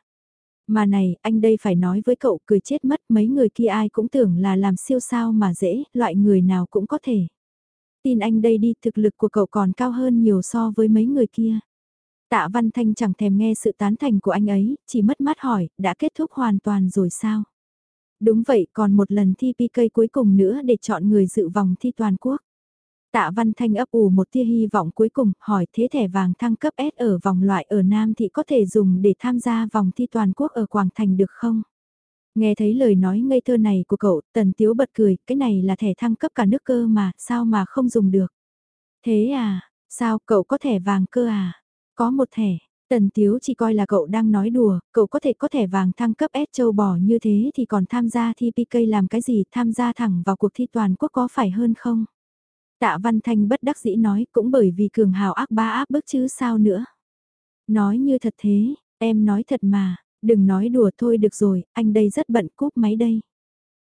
Mà này, anh đây phải nói với cậu cười chết mất mấy người kia ai cũng tưởng là làm siêu sao mà dễ, loại người nào cũng có thể. Tin anh đây đi, thực lực của cậu còn cao hơn nhiều so với mấy người kia. Tạ Văn Thanh chẳng thèm nghe sự tán thành của anh ấy, chỉ mất mát hỏi, đã kết thúc hoàn toàn rồi sao? Đúng vậy, còn một lần thi PK cuối cùng nữa để chọn người dự vòng thi toàn quốc. Tạ Văn Thanh ấp ủ một tia hy vọng cuối cùng, hỏi thế thẻ vàng thăng cấp S ở vòng loại ở Nam thì có thể dùng để tham gia vòng thi toàn quốc ở Quảng Thành được không? Nghe thấy lời nói ngây thơ này của cậu, Tần Tiếu bật cười, cái này là thẻ thăng cấp cả nước cơ mà, sao mà không dùng được? Thế à, sao cậu có thẻ vàng cơ à? Có một thẻ, Tần Tiếu chỉ coi là cậu đang nói đùa, cậu có thể có thẻ vàng thăng cấp S châu bò như thế thì còn tham gia thi PK làm cái gì, tham gia thẳng vào cuộc thi toàn quốc có phải hơn không? Tạ Văn Thanh bất đắc dĩ nói cũng bởi vì cường hào ác ba áp bức chứ sao nữa. Nói như thật thế, em nói thật mà, đừng nói đùa thôi được rồi, anh đây rất bận cúp máy đây.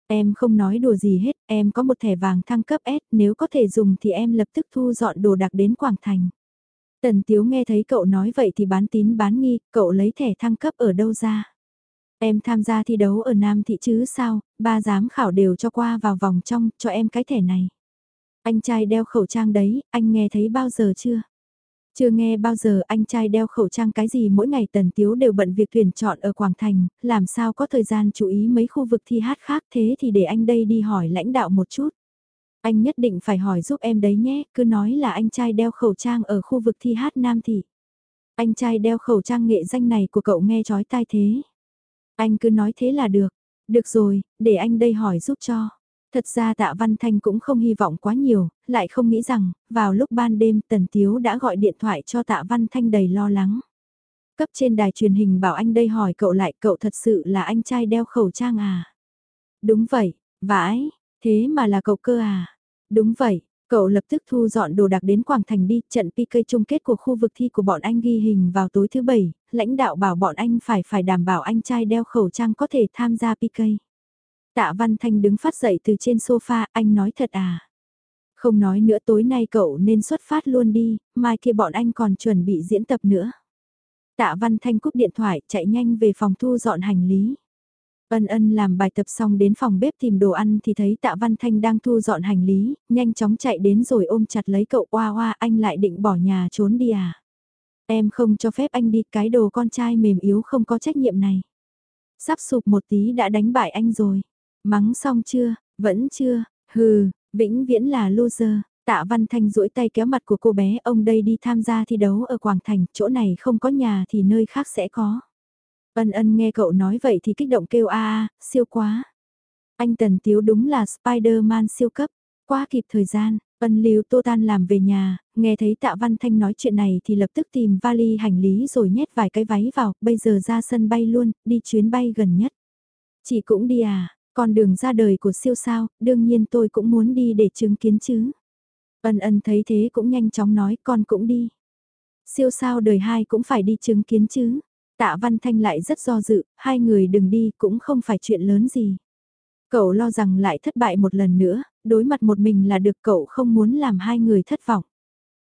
Em không nói đùa gì hết, em có một thẻ vàng thăng cấp S, nếu có thể dùng thì em lập tức thu dọn đồ đặc đến Quảng Thành. Tần Tiếu nghe thấy cậu nói vậy thì bán tín bán nghi, cậu lấy thẻ thăng cấp ở đâu ra? Em tham gia thi đấu ở Nam Thị chứ sao, ba giám khảo đều cho qua vào vòng trong, cho em cái thẻ này. Anh trai đeo khẩu trang đấy, anh nghe thấy bao giờ chưa? Chưa nghe bao giờ anh trai đeo khẩu trang cái gì mỗi ngày tần tiếu đều bận việc tuyển chọn ở Quảng Thành, làm sao có thời gian chú ý mấy khu vực thi hát khác thế thì để anh đây đi hỏi lãnh đạo một chút. Anh nhất định phải hỏi giúp em đấy nhé, cứ nói là anh trai đeo khẩu trang ở khu vực thi hát Nam Thị. Anh trai đeo khẩu trang nghệ danh này của cậu nghe chói tai thế. Anh cứ nói thế là được. Được rồi, để anh đây hỏi giúp cho. Thật ra tạ Văn Thanh cũng không hy vọng quá nhiều, lại không nghĩ rằng, vào lúc ban đêm Tần Tiếu đã gọi điện thoại cho tạ Văn Thanh đầy lo lắng. Cấp trên đài truyền hình bảo anh đây hỏi cậu lại cậu thật sự là anh trai đeo khẩu trang à? Đúng vậy, vãi, thế mà là cậu cơ à? Đúng vậy, Cậu lập tức thu dọn đồ đạc đến Quảng Thành đi, trận PK chung kết của khu vực thi của bọn anh ghi hình vào tối thứ bảy, lãnh đạo bảo bọn anh phải phải đảm bảo anh trai đeo khẩu trang có thể tham gia PK. Tạ Văn Thanh đứng phát dậy từ trên sofa, anh nói thật à? Không nói nữa tối nay cậu nên xuất phát luôn đi, mai kia bọn anh còn chuẩn bị diễn tập nữa. Tạ Văn Thanh cúp điện thoại, chạy nhanh về phòng thu dọn hành lý. Ân ân làm bài tập xong đến phòng bếp tìm đồ ăn thì thấy tạ Văn Thanh đang thu dọn hành lý, nhanh chóng chạy đến rồi ôm chặt lấy cậu oa oa anh lại định bỏ nhà trốn đi à. Em không cho phép anh đi cái đồ con trai mềm yếu không có trách nhiệm này. Sắp sụp một tí đã đánh bại anh rồi. Mắng xong chưa, vẫn chưa, hừ, vĩnh viễn là loser. Tạ Văn Thanh duỗi tay kéo mặt của cô bé ông đây đi tham gia thi đấu ở Quảng Thành, chỗ này không có nhà thì nơi khác sẽ có. Ân ân nghe cậu nói vậy thì kích động kêu a a, siêu quá. Anh Tần Tiếu đúng là Spider-Man siêu cấp, quá kịp thời gian, ân lưu tô tan làm về nhà, nghe thấy tạ văn thanh nói chuyện này thì lập tức tìm vali hành lý rồi nhét vài cái váy vào, bây giờ ra sân bay luôn, đi chuyến bay gần nhất. Chị cũng đi à, con đường ra đời của siêu sao, đương nhiên tôi cũng muốn đi để chứng kiến chứ. Ân ân thấy thế cũng nhanh chóng nói con cũng đi. Siêu sao đời hai cũng phải đi chứng kiến chứ. Tạ Văn Thanh lại rất do dự, hai người đừng đi cũng không phải chuyện lớn gì. Cậu lo rằng lại thất bại một lần nữa, đối mặt một mình là được cậu không muốn làm hai người thất vọng.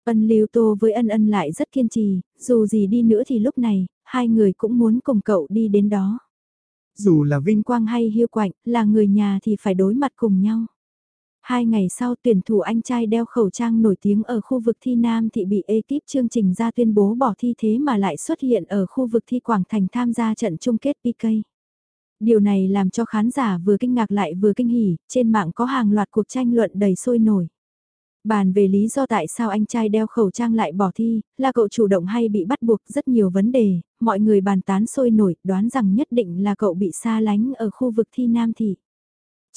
Ân Lưu Tô với ân ân lại rất kiên trì, dù gì đi nữa thì lúc này, hai người cũng muốn cùng cậu đi đến đó.
Dù là vinh
quang hay hiu quạnh, là người nhà thì phải đối mặt cùng nhau. Hai ngày sau tuyển thủ anh trai đeo khẩu trang nổi tiếng ở khu vực thi Nam thị bị ekip chương trình ra tuyên bố bỏ thi thế mà lại xuất hiện ở khu vực thi Quảng Thành tham gia trận chung kết PK. Điều này làm cho khán giả vừa kinh ngạc lại vừa kinh hỉ, trên mạng có hàng loạt cuộc tranh luận đầy sôi nổi. Bàn về lý do tại sao anh trai đeo khẩu trang lại bỏ thi, là cậu chủ động hay bị bắt buộc rất nhiều vấn đề, mọi người bàn tán sôi nổi, đoán rằng nhất định là cậu bị xa lánh ở khu vực thi Nam Thị.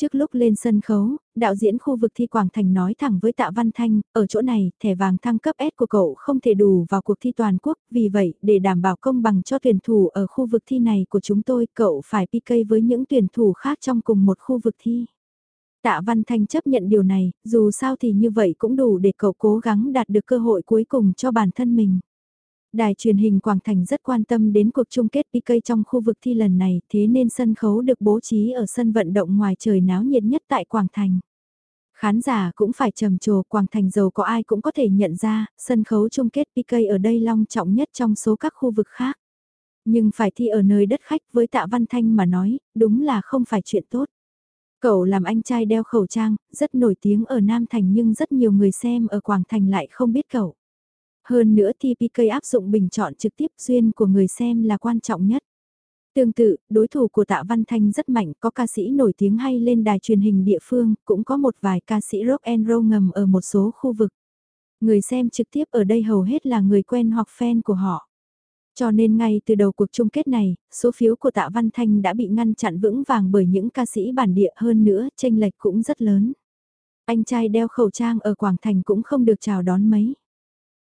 Trước lúc lên sân khấu, đạo diễn khu vực thi Quảng Thành nói thẳng với Tạ Văn Thanh, ở chỗ này, thẻ vàng thăng cấp S của cậu không thể đủ vào cuộc thi toàn quốc, vì vậy, để đảm bảo công bằng cho tuyển thủ ở khu vực thi này của chúng tôi, cậu phải PK với những tuyển thủ khác trong cùng một khu vực thi. Tạ Văn Thanh chấp nhận điều này, dù sao thì như vậy cũng đủ để cậu cố gắng đạt được cơ hội cuối cùng cho bản thân mình. Đài truyền hình Quảng Thành rất quan tâm đến cuộc chung kết PK trong khu vực thi lần này, thế nên sân khấu được bố trí ở sân vận động ngoài trời náo nhiệt nhất tại Quảng Thành. Khán giả cũng phải trầm trồ Quảng Thành giàu có ai cũng có thể nhận ra, sân khấu chung kết PK ở đây long trọng nhất trong số các khu vực khác. Nhưng phải thi ở nơi đất khách với tạ văn thanh mà nói, đúng là không phải chuyện tốt. Cậu làm anh trai đeo khẩu trang, rất nổi tiếng ở Nam Thành nhưng rất nhiều người xem ở Quảng Thành lại không biết cậu. Hơn nữa thì PK áp dụng bình chọn trực tiếp duyên của người xem là quan trọng nhất. Tương tự, đối thủ của Tạ Văn Thanh rất mạnh, có ca sĩ nổi tiếng hay lên đài truyền hình địa phương, cũng có một vài ca sĩ rock and roll ngầm ở một số khu vực. Người xem trực tiếp ở đây hầu hết là người quen hoặc fan của họ. Cho nên ngay từ đầu cuộc chung kết này, số phiếu của Tạ Văn Thanh đã bị ngăn chặn vững vàng bởi những ca sĩ bản địa hơn nữa, tranh lệch cũng rất lớn. Anh trai đeo khẩu trang ở Quảng Thành cũng không được chào đón mấy.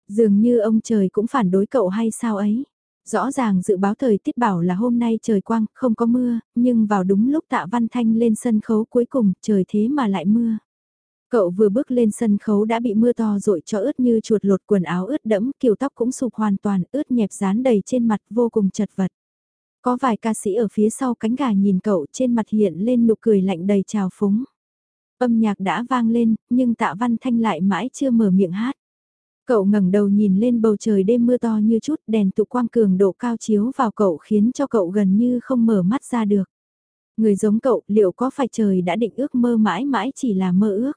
Dường như ông trời cũng phản đối cậu hay sao ấy. Rõ ràng dự báo thời tiết bảo là hôm nay trời quang, không có mưa, nhưng vào đúng lúc tạ văn thanh lên sân khấu cuối cùng, trời thế mà lại mưa. Cậu vừa bước lên sân khấu đã bị mưa to rội cho ướt như chuột lột quần áo ướt đẫm, kiểu tóc cũng sụp hoàn toàn, ướt nhẹp dán đầy trên mặt vô cùng chật vật. Có vài ca sĩ ở phía sau cánh gà nhìn cậu trên mặt hiện lên nụ cười lạnh đầy trào phúng. Âm nhạc đã vang lên, nhưng tạ văn thanh lại mãi chưa mở miệng hát. Cậu ngẩng đầu nhìn lên bầu trời đêm mưa to như chút đèn tụ quang cường độ cao chiếu vào cậu khiến cho cậu gần như không mở mắt ra được. Người giống cậu liệu có phải trời đã định ước mơ mãi mãi chỉ là mơ ước?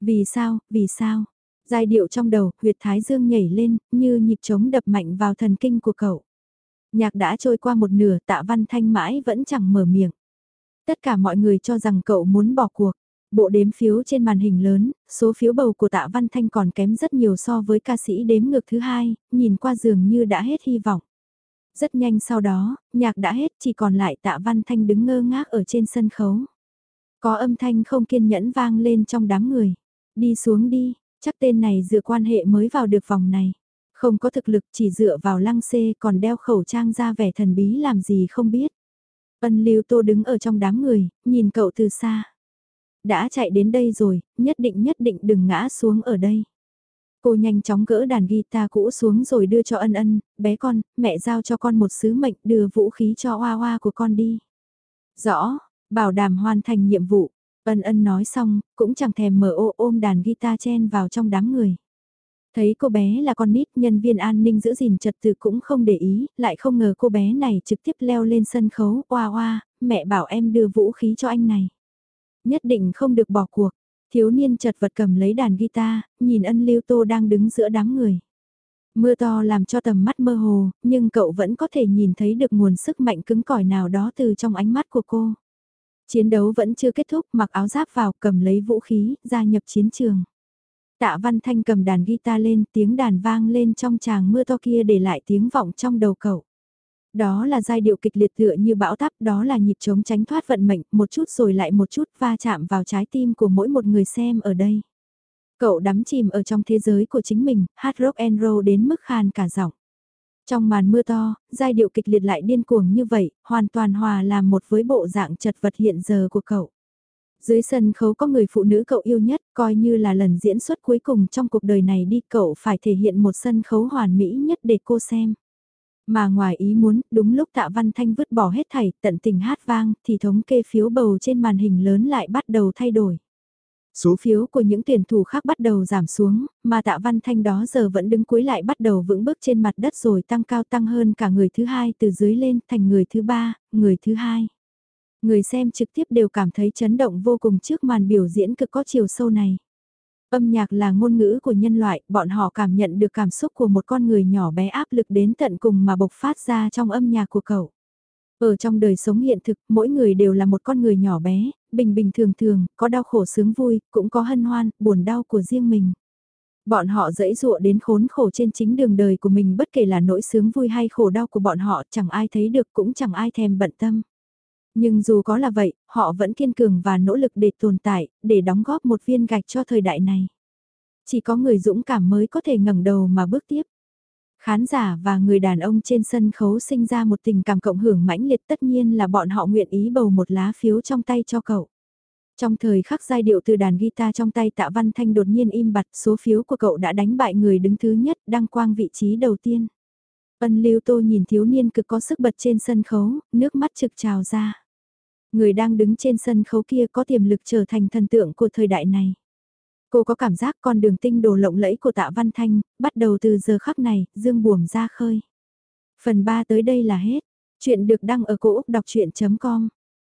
Vì sao, vì sao? Giai điệu trong đầu, huyệt thái dương nhảy lên, như nhịp trống đập mạnh vào thần kinh của cậu. Nhạc đã trôi qua một nửa tạ văn thanh mãi vẫn chẳng mở miệng. Tất cả mọi người cho rằng cậu muốn bỏ cuộc. Bộ đếm phiếu trên màn hình lớn, số phiếu bầu của tạ Văn Thanh còn kém rất nhiều so với ca sĩ đếm ngược thứ hai, nhìn qua dường như đã hết hy vọng. Rất nhanh sau đó, nhạc đã hết chỉ còn lại tạ Văn Thanh đứng ngơ ngác ở trên sân khấu. Có âm thanh không kiên nhẫn vang lên trong đám người. Đi xuống đi, chắc tên này dựa quan hệ mới vào được vòng này. Không có thực lực chỉ dựa vào lăng xê còn đeo khẩu trang ra vẻ thần bí làm gì không biết. Ân Lưu Tô đứng ở trong đám người, nhìn cậu từ xa. Đã chạy đến đây rồi, nhất định nhất định đừng ngã xuống ở đây. Cô nhanh chóng gỡ đàn guitar cũ xuống rồi đưa cho ân ân, bé con, mẹ giao cho con một sứ mệnh đưa vũ khí cho hoa hoa của con đi. Rõ, bảo đảm hoàn thành nhiệm vụ, ân ân nói xong, cũng chẳng thèm mở ô ôm đàn guitar chen vào trong đám người. Thấy cô bé là con nít, nhân viên an ninh giữ gìn trật tự cũng không để ý, lại không ngờ cô bé này trực tiếp leo lên sân khấu, oa oa, mẹ bảo em đưa vũ khí cho anh này. Nhất định không được bỏ cuộc, thiếu niên chật vật cầm lấy đàn guitar, nhìn ân lưu tô đang đứng giữa đám người. Mưa to làm cho tầm mắt mơ hồ, nhưng cậu vẫn có thể nhìn thấy được nguồn sức mạnh cứng cỏi nào đó từ trong ánh mắt của cô. Chiến đấu vẫn chưa kết thúc, mặc áo giáp vào, cầm lấy vũ khí, gia nhập chiến trường. Tạ Văn Thanh cầm đàn guitar lên, tiếng đàn vang lên trong tràng mưa to kia để lại tiếng vọng trong đầu cậu. Đó là giai điệu kịch liệt tựa như bão táp, đó là nhịp chống tránh thoát vận mệnh, một chút rồi lại một chút va chạm vào trái tim của mỗi một người xem ở đây. Cậu đắm chìm ở trong thế giới của chính mình, hát rock and roll đến mức khan cả giọng. Trong màn mưa to, giai điệu kịch liệt lại điên cuồng như vậy, hoàn toàn hòa làm một với bộ dạng chật vật hiện giờ của cậu. Dưới sân khấu có người phụ nữ cậu yêu nhất, coi như là lần diễn xuất cuối cùng trong cuộc đời này đi cậu phải thể hiện một sân khấu hoàn mỹ nhất để cô xem. Mà ngoài ý muốn, đúng lúc tạ văn thanh vứt bỏ hết thảy, tận tình hát vang, thì thống kê phiếu bầu trên màn hình lớn lại bắt đầu thay đổi. Số phiếu của những tuyển thủ khác bắt đầu giảm xuống, mà tạ văn thanh đó giờ vẫn đứng cuối lại bắt đầu vững bước trên mặt đất rồi tăng cao tăng hơn cả người thứ hai từ dưới lên thành người thứ ba, người thứ hai. Người xem trực tiếp đều cảm thấy chấn động vô cùng trước màn biểu diễn cực có chiều sâu này. Âm nhạc là ngôn ngữ của nhân loại, bọn họ cảm nhận được cảm xúc của một con người nhỏ bé áp lực đến tận cùng mà bộc phát ra trong âm nhạc của cậu. Ở trong đời sống hiện thực, mỗi người đều là một con người nhỏ bé, bình bình thường thường, có đau khổ sướng vui, cũng có hân hoan, buồn đau của riêng mình. Bọn họ dẫy dụa đến khốn khổ trên chính đường đời của mình bất kể là nỗi sướng vui hay khổ đau của bọn họ chẳng ai thấy được cũng chẳng ai thèm bận tâm. Nhưng dù có là vậy, họ vẫn kiên cường và nỗ lực để tồn tại, để đóng góp một viên gạch cho thời đại này. Chỉ có người dũng cảm mới có thể ngẩng đầu mà bước tiếp. Khán giả và người đàn ông trên sân khấu sinh ra một tình cảm cộng hưởng mãnh liệt tất nhiên là bọn họ nguyện ý bầu một lá phiếu trong tay cho cậu. Trong thời khắc giai điệu từ đàn guitar trong tay tạ văn thanh đột nhiên im bặt số phiếu của cậu đã đánh bại người đứng thứ nhất đăng quang vị trí đầu tiên. Ân lưu tô nhìn thiếu niên cực có sức bật trên sân khấu, nước mắt trực trào ra. Người đang đứng trên sân khấu kia có tiềm lực trở thành thần tượng của thời đại này. Cô có cảm giác con đường tinh đồ lộng lẫy của tạ Văn Thanh, bắt đầu từ giờ khắc này, dương buồm ra khơi. Phần 3 tới đây là hết. Chuyện được đăng ở cổ Úc đọc chuyện.com